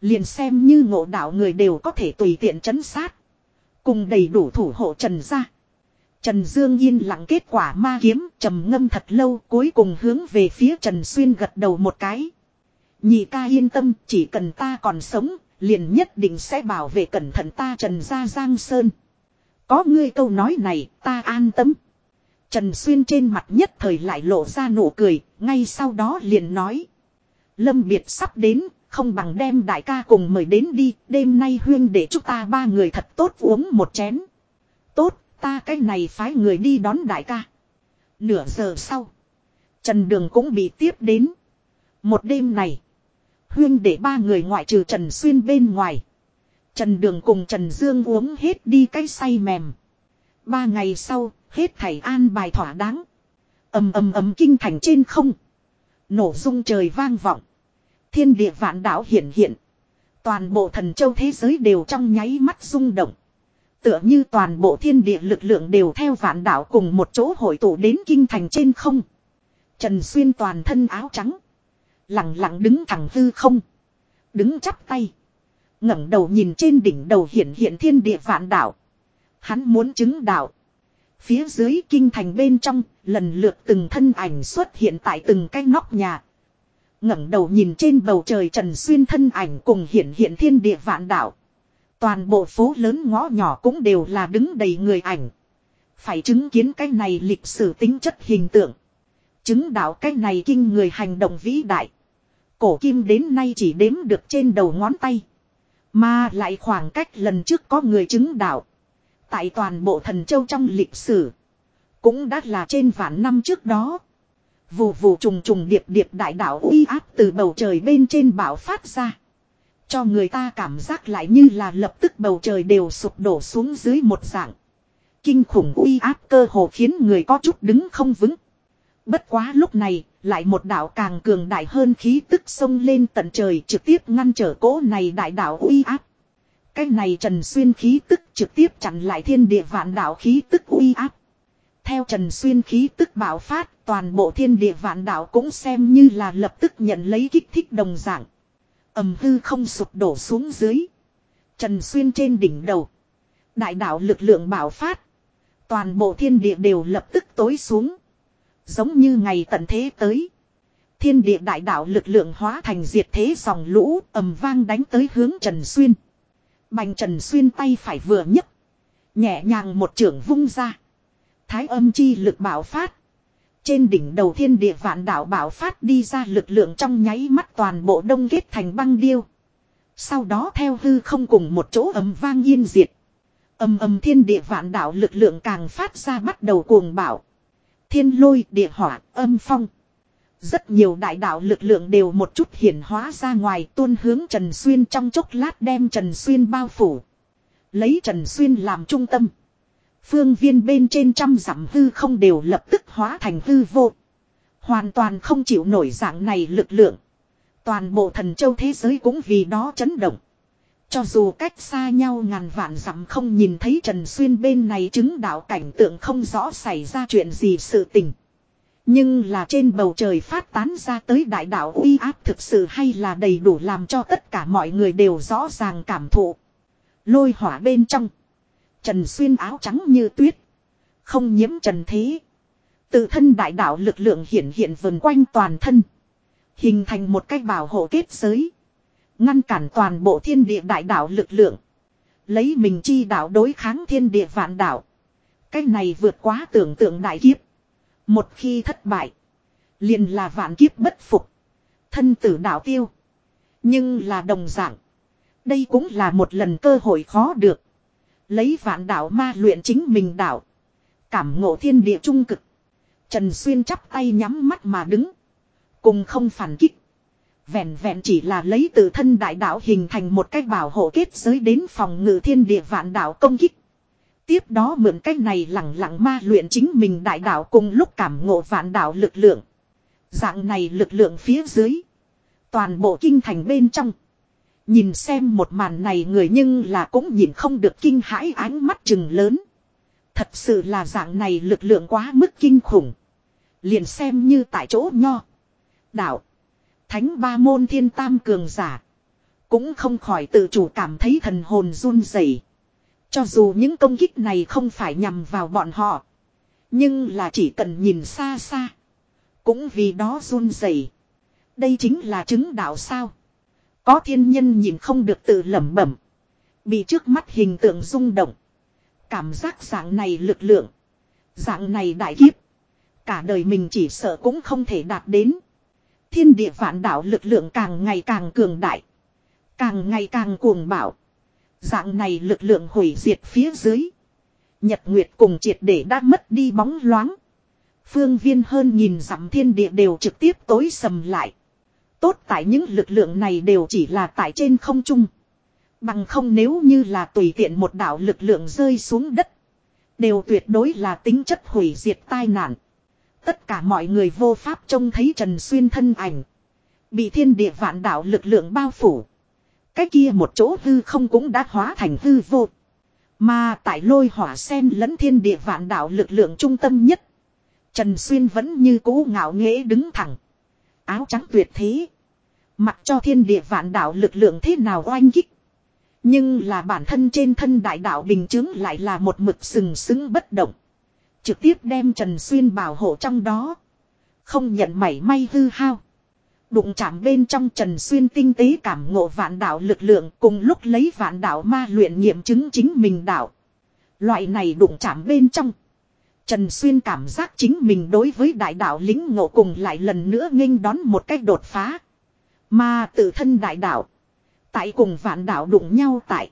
Liền xem như ngộ đạo người đều có thể tùy tiện chấn sát. Cùng đầy đủ thủ hộ Trần gia. Trần Dương yên lặng kết quả ma kiếm trầm ngâm thật lâu, cuối cùng hướng về phía Trần Xuyên gật đầu một cái. Nhị ca yên tâm, chỉ cần ta còn sống liền nhất định sẽ bảo vệ cẩn thận ta Trần Gia Giang Sơn. Có ngươi câu nói này ta an tâm. Trần Xuyên trên mặt nhất thời lại lộ ra nụ cười, ngay sau đó liền nói. Lâm biệt sắp đến, không bằng đem đại ca cùng mời đến đi, đêm nay huyên để chúng ta ba người thật tốt uống một chén. Tốt, ta cái này phái người đi đón đại ca. Nửa giờ sau, Trần Đường cũng bị tiếp đến. Một đêm này, huyên để ba người ngoại trừ Trần Xuyên bên ngoài. Trần Đường cùng Trần Dương uống hết đi cái say mềm. Ba ngày sau, hết thảy an bài thỏa đáng. ầm ầm ầm kinh thành trên không. Nổ rung trời vang vọng. Thiên địa vạn đảo hiện hiện. Toàn bộ thần châu thế giới đều trong nháy mắt rung động. Tựa như toàn bộ thiên địa lực lượng đều theo vạn đảo cùng một chỗ hội tụ đến kinh thành trên không. Trần Xuyên toàn thân áo trắng. Lặng lặng đứng thẳng hư không. Đứng chắp tay. ngẩng đầu nhìn trên đỉnh đầu hiện hiện thiên địa vạn đảo. Hắn muốn chứng đạo. Phía dưới kinh thành bên trong, lần lượt từng thân ảnh xuất hiện tại từng cái nóc nhà. ngẩng đầu nhìn trên bầu trời trần xuyên thân ảnh cùng hiện hiện thiên địa vạn đảo. Toàn bộ phố lớn ngõ nhỏ cũng đều là đứng đầy người ảnh. Phải chứng kiến cái này lịch sử tính chất hình tượng. Chứng đạo cái này kinh người hành động vĩ đại. Cổ kim đến nay chỉ đếm được trên đầu ngón tay. Mà lại khoảng cách lần trước có người chứng đạo. Tại toàn bộ thần châu trong lịch sử. Cũng đã là trên vạn năm trước đó. Vù vù trùng trùng điệp điệp đại đạo uy áp từ bầu trời bên trên bão phát ra. Cho người ta cảm giác lại như là lập tức bầu trời đều sụp đổ xuống dưới một dạng. Kinh khủng uy áp cơ hồ khiến người có chút đứng không vững. Bất quá lúc này, lại một đạo càng cường đại hơn khí tức sông lên tận trời trực tiếp ngăn trở cỗ này đại đạo uy áp. Cái này Trần Xuyên khí tức trực tiếp chặn lại thiên địa vạn đạo khí tức uy áp. Theo Trần Xuyên khí tức bảo phát, toàn bộ thiên địa vạn đạo cũng xem như là lập tức nhận lấy kích thích đồng dạng. Ẩm hư không sụp đổ xuống dưới. Trần Xuyên trên đỉnh đầu. Đại đạo lực lượng bảo phát. Toàn bộ thiên địa đều lập tức tối xuống. Giống như ngày tận thế tới. Thiên địa đại đạo lực lượng hóa thành diệt thế dòng lũ, ầm vang đánh tới hướng Trần Xuyên. Bành Trần Xuyên tay phải vừa nhấc. Nhẹ nhàng một trường vung ra. Thái âm chi lực bảo phát. Trên đỉnh đầu thiên địa vạn đạo bảo phát đi ra lực lượng trong nháy mắt toàn bộ đông kết thành băng điêu. Sau đó theo hư không cùng một chỗ ầm vang yên diệt. ầm ầm thiên địa vạn đạo lực lượng càng phát ra bắt đầu cuồng bảo. Thiên lôi, địa hỏa, âm phong. Rất nhiều đại đạo lực lượng đều một chút hiển hóa ra ngoài, tuôn hướng Trần Xuyên trong chốc lát đem Trần Xuyên bao phủ. Lấy Trần Xuyên làm trung tâm. Phương viên bên trên trăm giảm hư không đều lập tức hóa thành hư vô. Hoàn toàn không chịu nổi dạng này lực lượng. Toàn bộ thần châu thế giới cũng vì đó chấn động. Cho dù cách xa nhau ngàn vạn dặm không nhìn thấy Trần Xuyên bên này chứng đạo cảnh tượng không rõ xảy ra chuyện gì sự tình. Nhưng là trên bầu trời phát tán ra tới đại đạo uy áp thực sự hay là đầy đủ làm cho tất cả mọi người đều rõ ràng cảm thụ. Lôi hỏa bên trong. Trần Xuyên áo trắng như tuyết. Không nhiễm trần thế. Tự thân đại đạo lực lượng hiện hiện vần quanh toàn thân. Hình thành một cách bảo hộ kết giới. Ngăn cản toàn bộ thiên địa đại đạo lực lượng. Lấy mình chi đạo đối kháng thiên địa vạn đạo. Cái này vượt quá tưởng tượng đại kiếp. Một khi thất bại. Liền là vạn kiếp bất phục. Thân tử đạo tiêu. Nhưng là đồng dạng. Đây cũng là một lần cơ hội khó được. Lấy vạn đạo ma luyện chính mình đạo. Cảm ngộ thiên địa trung cực. Trần Xuyên chắp tay nhắm mắt mà đứng. Cùng không phản kích. Vẹn vẹn chỉ là lấy từ thân đại đạo hình thành một cách bảo hộ kết giới đến phòng ngự thiên địa vạn đạo công kích. Tiếp đó mượn cách này lặng lặng ma luyện chính mình đại đạo cùng lúc cảm ngộ vạn đạo lực lượng. Dạng này lực lượng phía dưới. Toàn bộ kinh thành bên trong. Nhìn xem một màn này người nhưng là cũng nhìn không được kinh hãi ánh mắt chừng lớn. Thật sự là dạng này lực lượng quá mức kinh khủng. Liền xem như tại chỗ nho. Đạo. Thánh ba môn thiên tam cường giả. Cũng không khỏi tự chủ cảm thấy thần hồn run rẩy. Cho dù những công kích này không phải nhằm vào bọn họ. Nhưng là chỉ cần nhìn xa xa. Cũng vì đó run rẩy. Đây chính là chứng đạo sao. Có thiên nhân nhìn không được tự lẩm bẩm. Bị trước mắt hình tượng rung động. Cảm giác dạng này lực lượng. Dạng này đại kiếp. Cả đời mình chỉ sợ cũng không thể đạt đến. Thiên địa vạn đạo lực lượng càng ngày càng cường đại. Càng ngày càng cuồng bạo. Dạng này lực lượng hủy diệt phía dưới. Nhật Nguyệt cùng triệt để đã mất đi bóng loáng. Phương viên hơn nhìn dặm thiên địa đều trực tiếp tối sầm lại. Tốt tại những lực lượng này đều chỉ là tại trên không trung. Bằng không nếu như là tùy tiện một đạo lực lượng rơi xuống đất. Đều tuyệt đối là tính chất hủy diệt tai nạn. Tất cả mọi người vô pháp trông thấy Trần Xuyên thân ảnh. Bị thiên địa vạn đạo lực lượng bao phủ. Cái kia một chỗ hư không cũng đã hóa thành hư vô. Mà tại lôi hỏa sen lẫn thiên địa vạn đạo lực lượng trung tâm nhất. Trần Xuyên vẫn như cũ ngạo nghễ đứng thẳng. Áo trắng tuyệt thế. Mặc cho thiên địa vạn đạo lực lượng thế nào oanh kích. Nhưng là bản thân trên thân đại đạo bình chứng lại là một mực sừng sững bất động. Trực tiếp đem Trần Xuyên bảo hộ trong đó. Không nhận mảy may hư hao. Đụng chạm bên trong Trần Xuyên tinh tế cảm ngộ vạn đạo lực lượng cùng lúc lấy vạn đạo ma luyện nghiệm chứng chính mình đạo. Loại này đụng chạm bên trong. Trần Xuyên cảm giác chính mình đối với đại đạo lính ngộ cùng lại lần nữa nghênh đón một cách đột phá. Mà tự thân đại đạo. Tại cùng vạn đạo đụng nhau tại.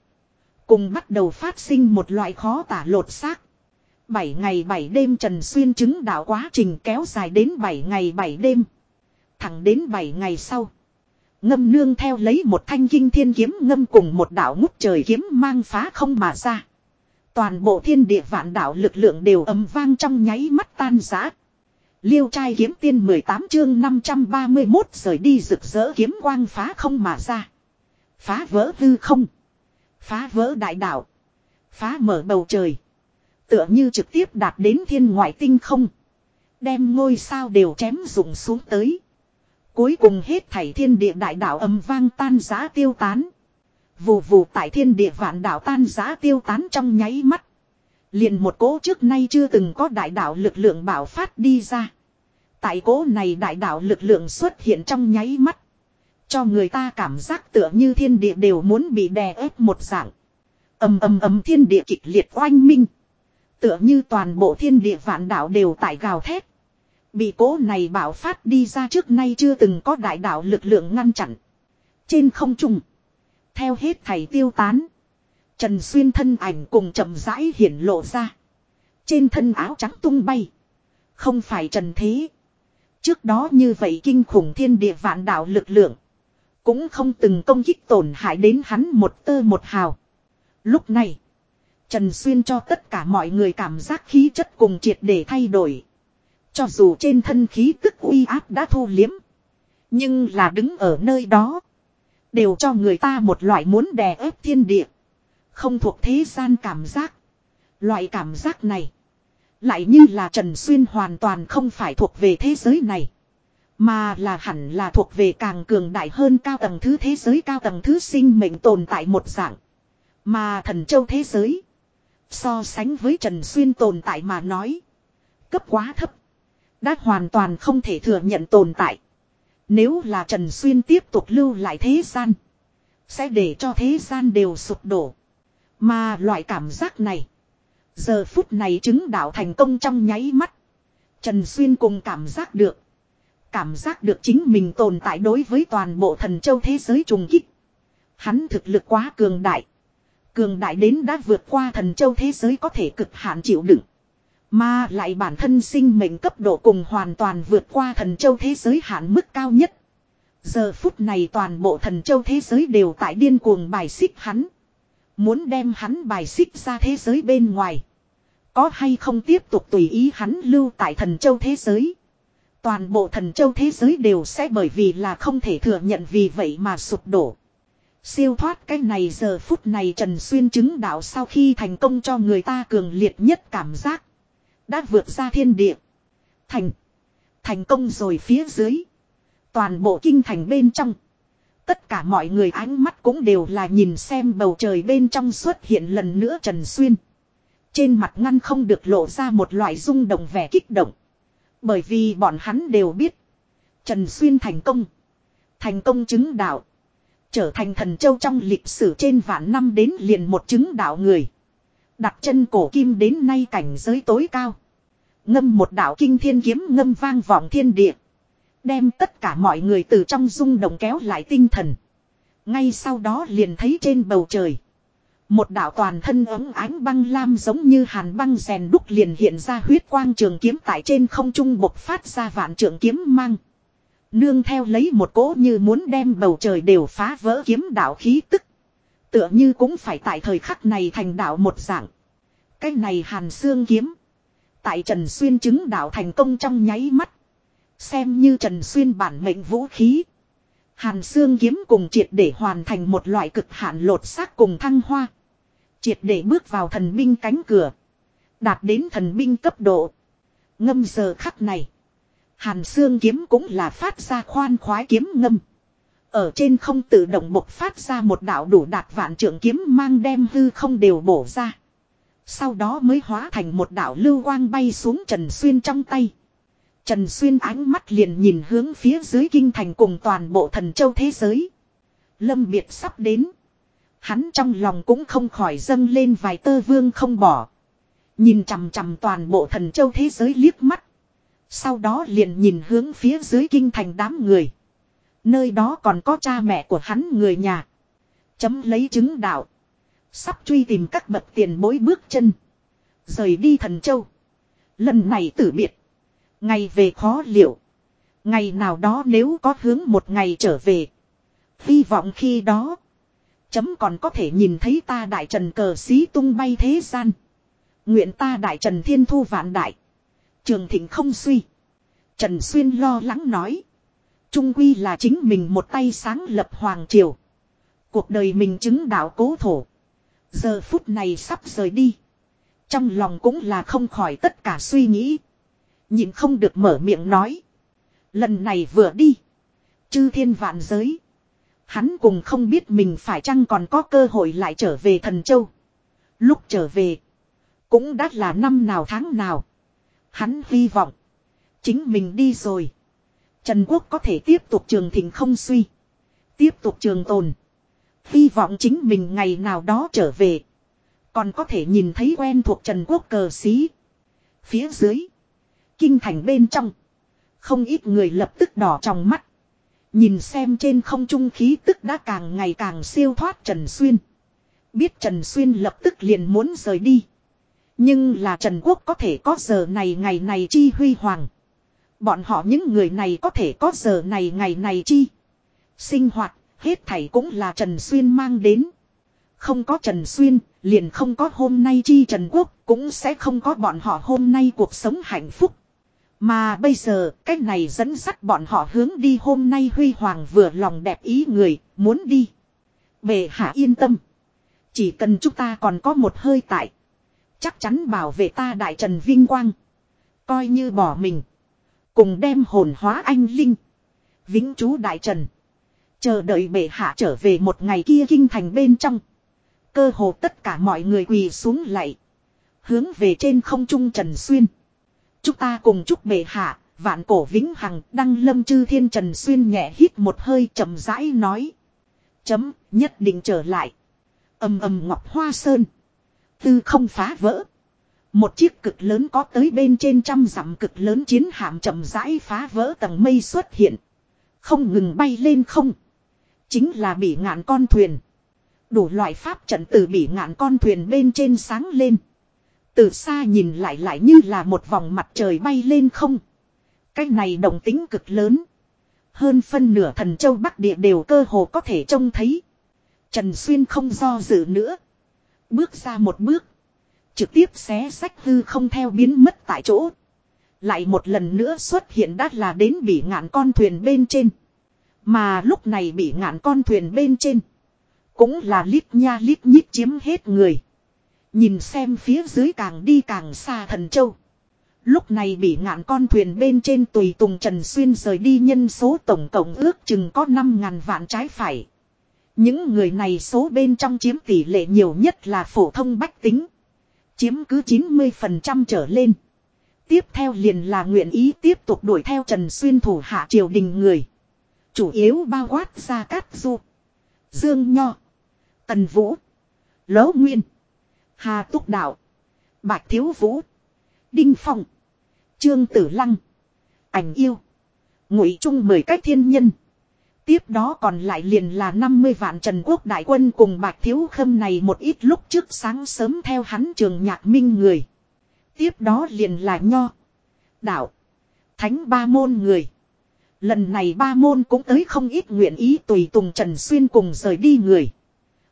Cùng bắt đầu phát sinh một loại khó tả lột xác. Bảy ngày bảy đêm Trần Xuyên chứng đạo quá trình kéo dài đến bảy ngày bảy đêm. Thẳng đến bảy ngày sau. Ngâm nương theo lấy một thanh kinh thiên kiếm ngâm cùng một đạo ngút trời kiếm mang phá không mà ra. Toàn bộ thiên địa vạn đạo lực lượng đều ầm vang trong nháy mắt tan rã. Liêu trai kiếm tiên 18 chương 531 rời đi rực rỡ kiếm quang phá không mà ra. Phá vỡ hư không. Phá vỡ đại đạo. Phá mở bầu trời. Tựa như trực tiếp đạt đến thiên ngoại tinh không. Đem ngôi sao đều chém rụng xuống tới. Cuối cùng hết thảy thiên địa đại đạo âm vang tan giá tiêu tán. Vù vù tại thiên địa vạn đạo tan giá tiêu tán trong nháy mắt. Liền một cỗ trước nay chưa từng có đại đạo lực lượng bảo phát đi ra. Tại cỗ này đại đạo lực lượng xuất hiện trong nháy mắt. Cho người ta cảm giác tựa như thiên địa đều muốn bị đè ép một dạng. ầm ầm ầm thiên địa kịch liệt oanh minh. Tựa như toàn bộ thiên địa vạn đạo đều tại gào thét. Bị cố này bảo phát đi ra trước nay chưa từng có đại đạo lực lượng ngăn chặn. Trên không trung. Theo hết thầy tiêu tán. Trần Xuyên thân ảnh cùng chậm rãi hiển lộ ra. Trên thân áo trắng tung bay. Không phải Trần Thế. Trước đó như vậy kinh khủng thiên địa vạn đạo lực lượng. Cũng không từng công kích tổn hại đến hắn một tơ một hào. Lúc này. Trần Xuyên cho tất cả mọi người cảm giác khí chất cùng triệt để thay đổi. Cho dù trên thân khí tức uy áp đã thu liếm. Nhưng là đứng ở nơi đó. Đều cho người ta một loại muốn đè ép thiên địa. Không thuộc thế gian cảm giác. Loại cảm giác này. Lại như là Trần Xuyên hoàn toàn không phải thuộc về thế giới này. Mà là hẳn là thuộc về càng cường đại hơn cao tầng thứ thế giới, cao tầng thứ sinh mệnh tồn tại một dạng. Mà thần châu thế giới. So sánh với Trần Xuyên tồn tại mà nói. Cấp quá thấp. Đã hoàn toàn không thể thừa nhận tồn tại. Nếu là Trần Xuyên tiếp tục lưu lại thế gian. Sẽ để cho thế gian đều sụp đổ. Mà loại cảm giác này. Giờ phút này chứng đạo thành công trong nháy mắt. Trần Xuyên cùng cảm giác được. Cảm giác được chính mình tồn tại đối với toàn bộ thần châu thế giới trùng kích. Hắn thực lực quá cường đại. Cường đại đến đã vượt qua thần châu thế giới có thể cực hạn chịu đựng. Mà lại bản thân sinh mệnh cấp độ cùng hoàn toàn vượt qua thần châu thế giới hạn mức cao nhất. Giờ phút này toàn bộ thần châu thế giới đều tại điên cuồng bài xích hắn. Muốn đem hắn bài xích ra thế giới bên ngoài. Có hay không tiếp tục tùy ý hắn lưu tại thần châu thế giới. Toàn bộ thần châu thế giới đều sẽ bởi vì là không thể thừa nhận vì vậy mà sụp đổ. Siêu thoát cái này giờ phút này Trần Xuyên chứng đạo sau khi thành công cho người ta cường liệt nhất cảm giác. Đã vượt ra thiên địa. Thành. Thành công rồi phía dưới. Toàn bộ kinh thành bên trong. Tất cả mọi người ánh mắt cũng đều là nhìn xem bầu trời bên trong xuất hiện lần nữa Trần Xuyên. Trên mặt ngăn không được lộ ra một loại rung động vẻ kích động. Bởi vì bọn hắn đều biết. Trần Xuyên thành công. Thành công chứng đạo. Trở thành thần châu trong lịch sử trên vạn năm đến liền một chứng đạo người. Đặt chân cổ kim đến nay cảnh giới tối cao. Ngâm một đạo kinh thiên kiếm ngâm vang vọng thiên địa. Đem tất cả mọi người từ trong rung động kéo lại tinh thần. Ngay sau đó liền thấy trên bầu trời. Một đạo toàn thân ấm ánh băng lam giống như hàn băng rèn đúc liền hiện ra huyết quang trường kiếm tại trên không trung bộc phát ra vạn trường kiếm mang. Nương theo lấy một cỗ như muốn đem bầu trời đều phá vỡ kiếm đạo khí tức. Tựa như cũng phải tại thời khắc này thành đạo một dạng. Cái này hàn xương kiếm. Tại Trần Xuyên chứng đạo thành công trong nháy mắt. Xem như Trần Xuyên bản mệnh vũ khí. Hàn xương kiếm cùng triệt để hoàn thành một loại cực hạn lột xác cùng thăng hoa. Triệt để bước vào thần binh cánh cửa. Đạt đến thần binh cấp độ. Ngâm giờ khắc này. Hàn xương kiếm cũng là phát ra khoan khoái kiếm ngâm. Ở trên không tự động bộc phát ra một đạo đủ đạt vạn trưởng kiếm mang đem hư không đều bổ ra. Sau đó mới hóa thành một đạo lưu quang bay xuống Trần Xuyên trong tay. Trần Xuyên ánh mắt liền nhìn hướng phía dưới kinh thành cùng toàn bộ thần châu thế giới. Lâm biệt sắp đến. Hắn trong lòng cũng không khỏi dâng lên vài tơ vương không bỏ. Nhìn chằm chằm toàn bộ thần châu thế giới liếc mắt. Sau đó liền nhìn hướng phía dưới kinh thành đám người. Nơi đó còn có cha mẹ của hắn người nhà. Chấm lấy chứng đạo. Sắp truy tìm các bậc tiền bối bước chân. Rời đi thần châu. Lần này tử biệt. Ngày về khó liệu. Ngày nào đó nếu có hướng một ngày trở về. Hy vọng khi đó. Chấm còn có thể nhìn thấy ta đại trần cờ xí tung bay thế gian. Nguyện ta đại trần thiên thu vạn đại. Trường thịnh không suy. Trần Xuyên lo lắng nói. Trung quy là chính mình một tay sáng lập hoàng triều. Cuộc đời mình chứng đạo cố thổ. Giờ phút này sắp rời đi. Trong lòng cũng là không khỏi tất cả suy nghĩ. Nhìn không được mở miệng nói. Lần này vừa đi. Chư thiên vạn giới. Hắn cùng không biết mình phải chăng còn có cơ hội lại trở về thần châu. Lúc trở về. Cũng đã là năm nào tháng nào. Hắn hy vọng. Chính mình đi rồi. Trần Quốc có thể tiếp tục trường thịnh không suy. Tiếp tục trường tồn. Hy vọng chính mình ngày nào đó trở về. Còn có thể nhìn thấy quen thuộc Trần Quốc cờ xí. Phía dưới. Kinh thành bên trong. Không ít người lập tức đỏ trong mắt. Nhìn xem trên không trung khí tức đã càng ngày càng siêu thoát Trần Xuyên. Biết Trần Xuyên lập tức liền muốn rời đi. Nhưng là Trần Quốc có thể có giờ này ngày này chi huy hoàng. Bọn họ những người này có thể có giờ này ngày này chi. Sinh hoạt, hết thảy cũng là Trần Xuyên mang đến. Không có Trần Xuyên, liền không có hôm nay chi Trần Quốc, cũng sẽ không có bọn họ hôm nay cuộc sống hạnh phúc. Mà bây giờ, cách này dẫn dắt bọn họ hướng đi hôm nay huy hoàng vừa lòng đẹp ý người, muốn đi. Bệ hạ yên tâm. Chỉ cần chúng ta còn có một hơi tại. Chắc chắn bảo vệ ta đại trần vinh quang. Coi như bỏ mình. Cùng đem hồn hóa anh linh. Vĩnh chú đại trần. Chờ đợi bệ hạ trở về một ngày kia kinh thành bên trong. Cơ hồ tất cả mọi người quỳ xuống lại. Hướng về trên không trung trần xuyên. Chúng ta cùng chúc bệ hạ, vạn cổ vĩnh hằng đăng lâm chư thiên trần xuyên nhẹ hít một hơi chậm rãi nói. Chấm, nhất định trở lại. ầm ầm ngọc hoa sơn. Tư không phá vỡ. Một chiếc cực lớn có tới bên trên trăm dặm cực lớn chiến hạm chậm rãi phá vỡ tầng mây xuất hiện. Không ngừng bay lên không. Chính là bị ngạn con thuyền. Đủ loại pháp trận từ bị ngạn con thuyền bên trên sáng lên. Từ xa nhìn lại lại như là một vòng mặt trời bay lên không. Cái này động tính cực lớn. Hơn phân nửa thần châu Bắc Địa đều cơ hồ có thể trông thấy. Trần Xuyên không do dự nữa. Bước ra một bước. Trực tiếp xé sách hư không theo biến mất tại chỗ. Lại một lần nữa xuất hiện đã là đến bị ngạn con thuyền bên trên. Mà lúc này bị ngạn con thuyền bên trên. Cũng là lít nha lít nhít chiếm hết người. Nhìn xem phía dưới càng đi càng xa thần châu. Lúc này bị ngạn con thuyền bên trên tùy tùng Trần Xuyên rời đi nhân số tổng cộng ước chừng có 5.000 vạn trái phải. Những người này số bên trong chiếm tỷ lệ nhiều nhất là phổ thông bách tính. Chiếm cứ 90% trở lên. Tiếp theo liền là nguyện ý tiếp tục đuổi theo Trần Xuyên thủ hạ triều đình người. Chủ yếu bao quát ra cát du. Dương Nho. Tần Vũ. Lỗ Nguyên. Hà Túc Đạo. Bạch Thiếu Vũ. Đinh Phong. Trương Tử Lăng. Ảnh yêu. Ngụy Trung mười cách thiên nhân. Tiếp đó còn lại liền là 50 vạn Trần Quốc đại quân cùng Bạch Thiếu Khâm này một ít lúc trước sáng sớm theo hắn trường nhạc minh người. Tiếp đó liền là Nho. Đạo. Thánh ba môn người. Lần này ba môn cũng tới không ít nguyện ý tùy tùng Trần Xuyên cùng rời đi người.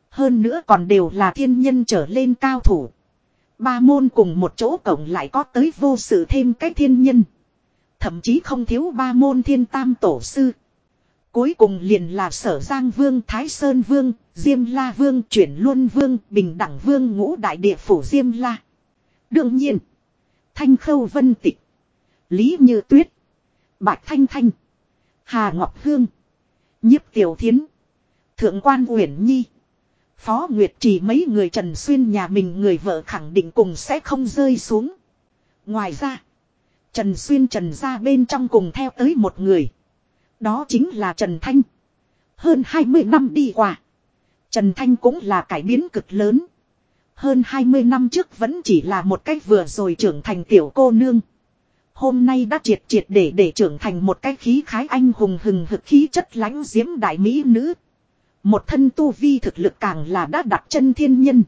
Hơn nữa còn đều là thiên nhân trở lên cao thủ. Ba môn cùng một chỗ cộng lại có tới vô sự thêm cách thiên nhân. Thậm chí không thiếu ba môn thiên tam tổ sư. Cuối cùng liền là sở Giang Vương, Thái Sơn Vương, Diêm La Vương, chuyển Luân Vương, Bình Đẳng Vương ngũ đại địa phủ Diêm La. Đương nhiên, Thanh Khâu Vân Tịch, Lý Như Tuyết, Bạch Thanh Thanh, Hà Ngọc Hương, Nhiếp Tiểu Thiến, Thượng quan Uyển Nhi. Phó Nguyệt chỉ mấy người Trần Xuyên nhà mình người vợ khẳng định cùng sẽ không rơi xuống. Ngoài ra, Trần Xuyên Trần ra bên trong cùng theo tới một người. Đó chính là Trần Thanh. Hơn 20 năm đi qua. Trần Thanh cũng là cải biến cực lớn. Hơn 20 năm trước vẫn chỉ là một cách vừa rồi trưởng thành tiểu cô nương. Hôm nay đã triệt triệt để để trưởng thành một cái khí khái anh hùng hừng hực khí chất lãnh diễm đại mỹ nữ. Một thân tu vi thực lực càng là đã đặt chân thiên nhân.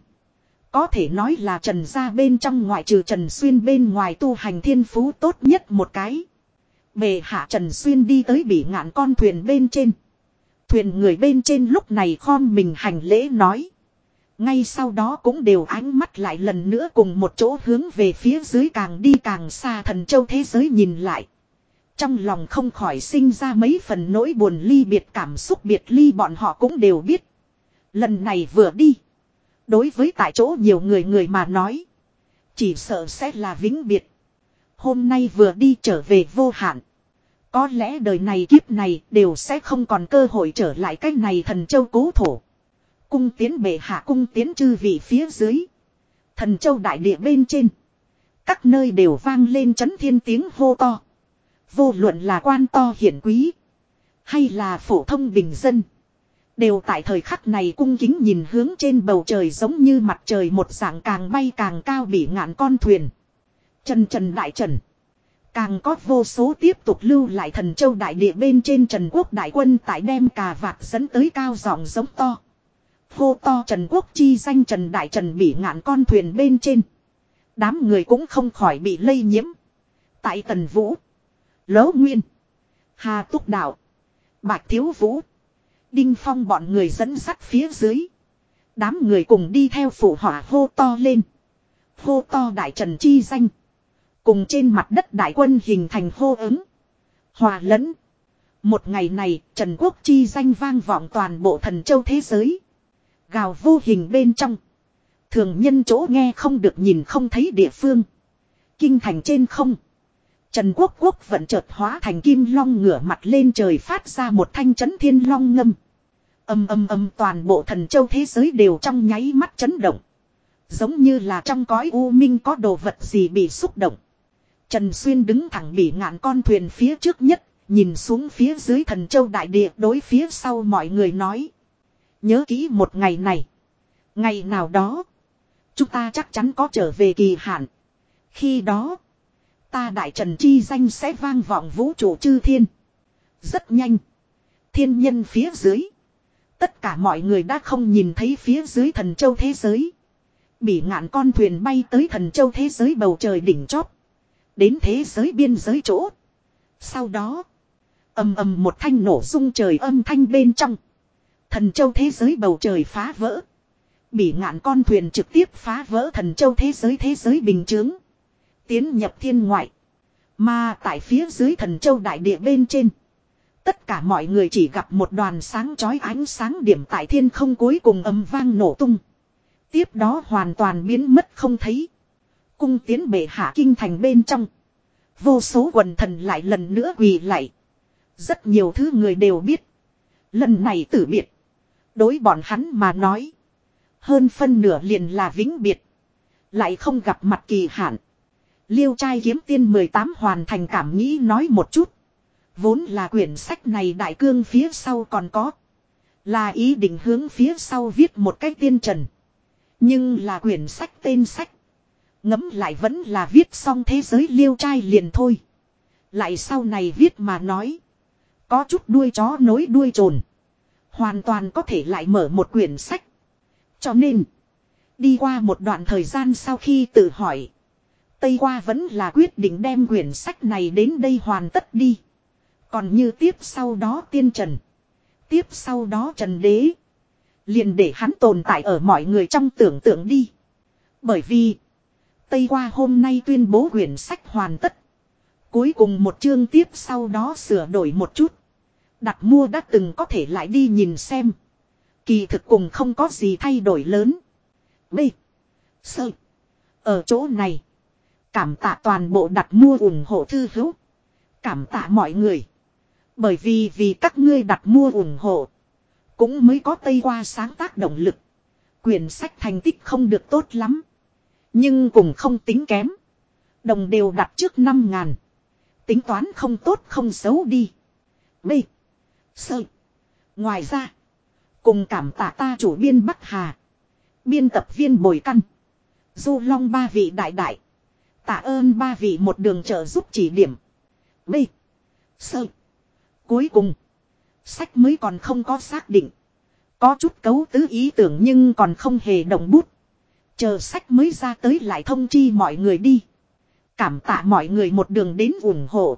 Có thể nói là trần gia bên trong ngoại trừ trần xuyên bên ngoài tu hành thiên phú tốt nhất một cái. Bề hạ trần xuyên đi tới bị ngạn con thuyền bên trên. Thuyền người bên trên lúc này khom mình hành lễ nói. Ngay sau đó cũng đều ánh mắt lại lần nữa cùng một chỗ hướng về phía dưới càng đi càng xa thần châu thế giới nhìn lại. Trong lòng không khỏi sinh ra mấy phần nỗi buồn ly biệt cảm xúc biệt ly bọn họ cũng đều biết. Lần này vừa đi. Đối với tại chỗ nhiều người người mà nói. Chỉ sợ sẽ là vĩnh biệt. Hôm nay vừa đi trở về vô hạn. Có lẽ đời này kiếp này đều sẽ không còn cơ hội trở lại cách này thần châu cố thổ. Cung tiến bệ hạ, cung tiến chư vị phía dưới. Thần châu đại địa bên trên. Các nơi đều vang lên chấn thiên tiếng hô to. Vô luận là quan to hiển quý. Hay là phổ thông bình dân. Đều tại thời khắc này cung kính nhìn hướng trên bầu trời giống như mặt trời một dạng càng bay càng cao bị ngạn con thuyền. Trần trần đại trần. Càng có vô số tiếp tục lưu lại thần châu đại địa bên trên Trần Quốc đại quân tại đem cà vạt dẫn tới cao giọng giống to. Hô to Trần Quốc chi danh Trần Đại Trần bị ngạn con thuyền bên trên. Đám người cũng không khỏi bị lây nhiễm. Tại Tần Vũ. Lỗ Nguyên. Hà Túc Đạo. Bạch Thiếu Vũ. Đinh Phong bọn người dẫn sắt phía dưới. Đám người cùng đi theo phủ hỏa hô to lên. Hô to Đại Trần chi danh. Cùng trên mặt đất đại quân hình thành hô ứng. Hòa lẫn. Một ngày này, Trần Quốc chi danh vang vọng toàn bộ thần châu thế giới. Gào vô hình bên trong. Thường nhân chỗ nghe không được nhìn không thấy địa phương. Kinh thành trên không. Trần Quốc Quốc vẫn chợt hóa thành kim long ngửa mặt lên trời phát ra một thanh chấn thiên long ngâm. Âm âm âm toàn bộ thần châu thế giới đều trong nháy mắt chấn động. Giống như là trong cõi u minh có đồ vật gì bị xúc động. Trần Xuyên đứng thẳng bị ngạn con thuyền phía trước nhất, nhìn xuống phía dưới thần châu đại địa đối phía sau mọi người nói. Nhớ kỹ một ngày này. Ngày nào đó. Chúng ta chắc chắn có trở về kỳ hạn. Khi đó. Ta đại trần chi danh sẽ vang vọng vũ trụ chư thiên. Rất nhanh. Thiên nhân phía dưới. Tất cả mọi người đã không nhìn thấy phía dưới thần châu thế giới. Bị ngạn con thuyền bay tới thần châu thế giới bầu trời đỉnh chóp. Đến thế giới biên giới chỗ. Sau đó. ầm ầm một thanh nổ rung trời âm thanh bên trong. Thần châu thế giới bầu trời phá vỡ. Bỉ ngạn con thuyền trực tiếp phá vỡ thần châu thế giới thế giới bình chướng. Tiến nhập thiên ngoại. Mà tại phía dưới thần châu đại địa bên trên. Tất cả mọi người chỉ gặp một đoàn sáng chói ánh sáng điểm tại thiên không cuối cùng âm vang nổ tung. Tiếp đó hoàn toàn biến mất không thấy. Cung tiến bệ hạ kinh thành bên trong. Vô số quần thần lại lần nữa quỳ lại. Rất nhiều thứ người đều biết. Lần này tử biệt. Đối bọn hắn mà nói. Hơn phân nửa liền là vĩnh biệt. Lại không gặp mặt kỳ hạn. Liêu trai kiếm tiên 18 hoàn thành cảm nghĩ nói một chút. Vốn là quyển sách này đại cương phía sau còn có. Là ý định hướng phía sau viết một cách tiên trần. Nhưng là quyển sách tên sách. Ngấm lại vẫn là viết xong thế giới liêu trai liền thôi. Lại sau này viết mà nói. Có chút đuôi chó nối đuôi trồn. Hoàn toàn có thể lại mở một quyển sách. Cho nên. Đi qua một đoạn thời gian sau khi tự hỏi. Tây qua vẫn là quyết định đem quyển sách này đến đây hoàn tất đi. Còn như tiếp sau đó tiên trần. Tiếp sau đó trần đế. Liền để hắn tồn tại ở mọi người trong tưởng tượng đi. Bởi vì. Tây qua hôm nay tuyên bố quyển sách hoàn tất. Cuối cùng một chương tiếp sau đó sửa đổi một chút. Đặt mua đã từng có thể lại đi nhìn xem. Kỳ thực cùng không có gì thay đổi lớn. B. Sơ. Ở chỗ này. Cảm tạ toàn bộ đặt mua ủng hộ thư hữu. Cảm tạ mọi người. Bởi vì vì các ngươi đặt mua ủng hộ. Cũng mới có tây qua sáng tác động lực. Quyển sách thành tích không được tốt lắm. Nhưng cũng không tính kém. Đồng đều đặt trước 5 ngàn. Tính toán không tốt không xấu đi. B. Sơ. Ngoài ra. Cùng cảm tạ ta chủ biên Bắc Hà. Biên tập viên Bồi Căn. Du long ba vị đại đại. Tạ ơn ba vị một đường trợ giúp chỉ điểm. B. Sơ. Cuối cùng. Sách mới còn không có xác định. Có chút cấu tứ ý tưởng nhưng còn không hề động bút. Chờ sách mới ra tới lại thông chi mọi người đi. Cảm tạ mọi người một đường đến ủng hộ.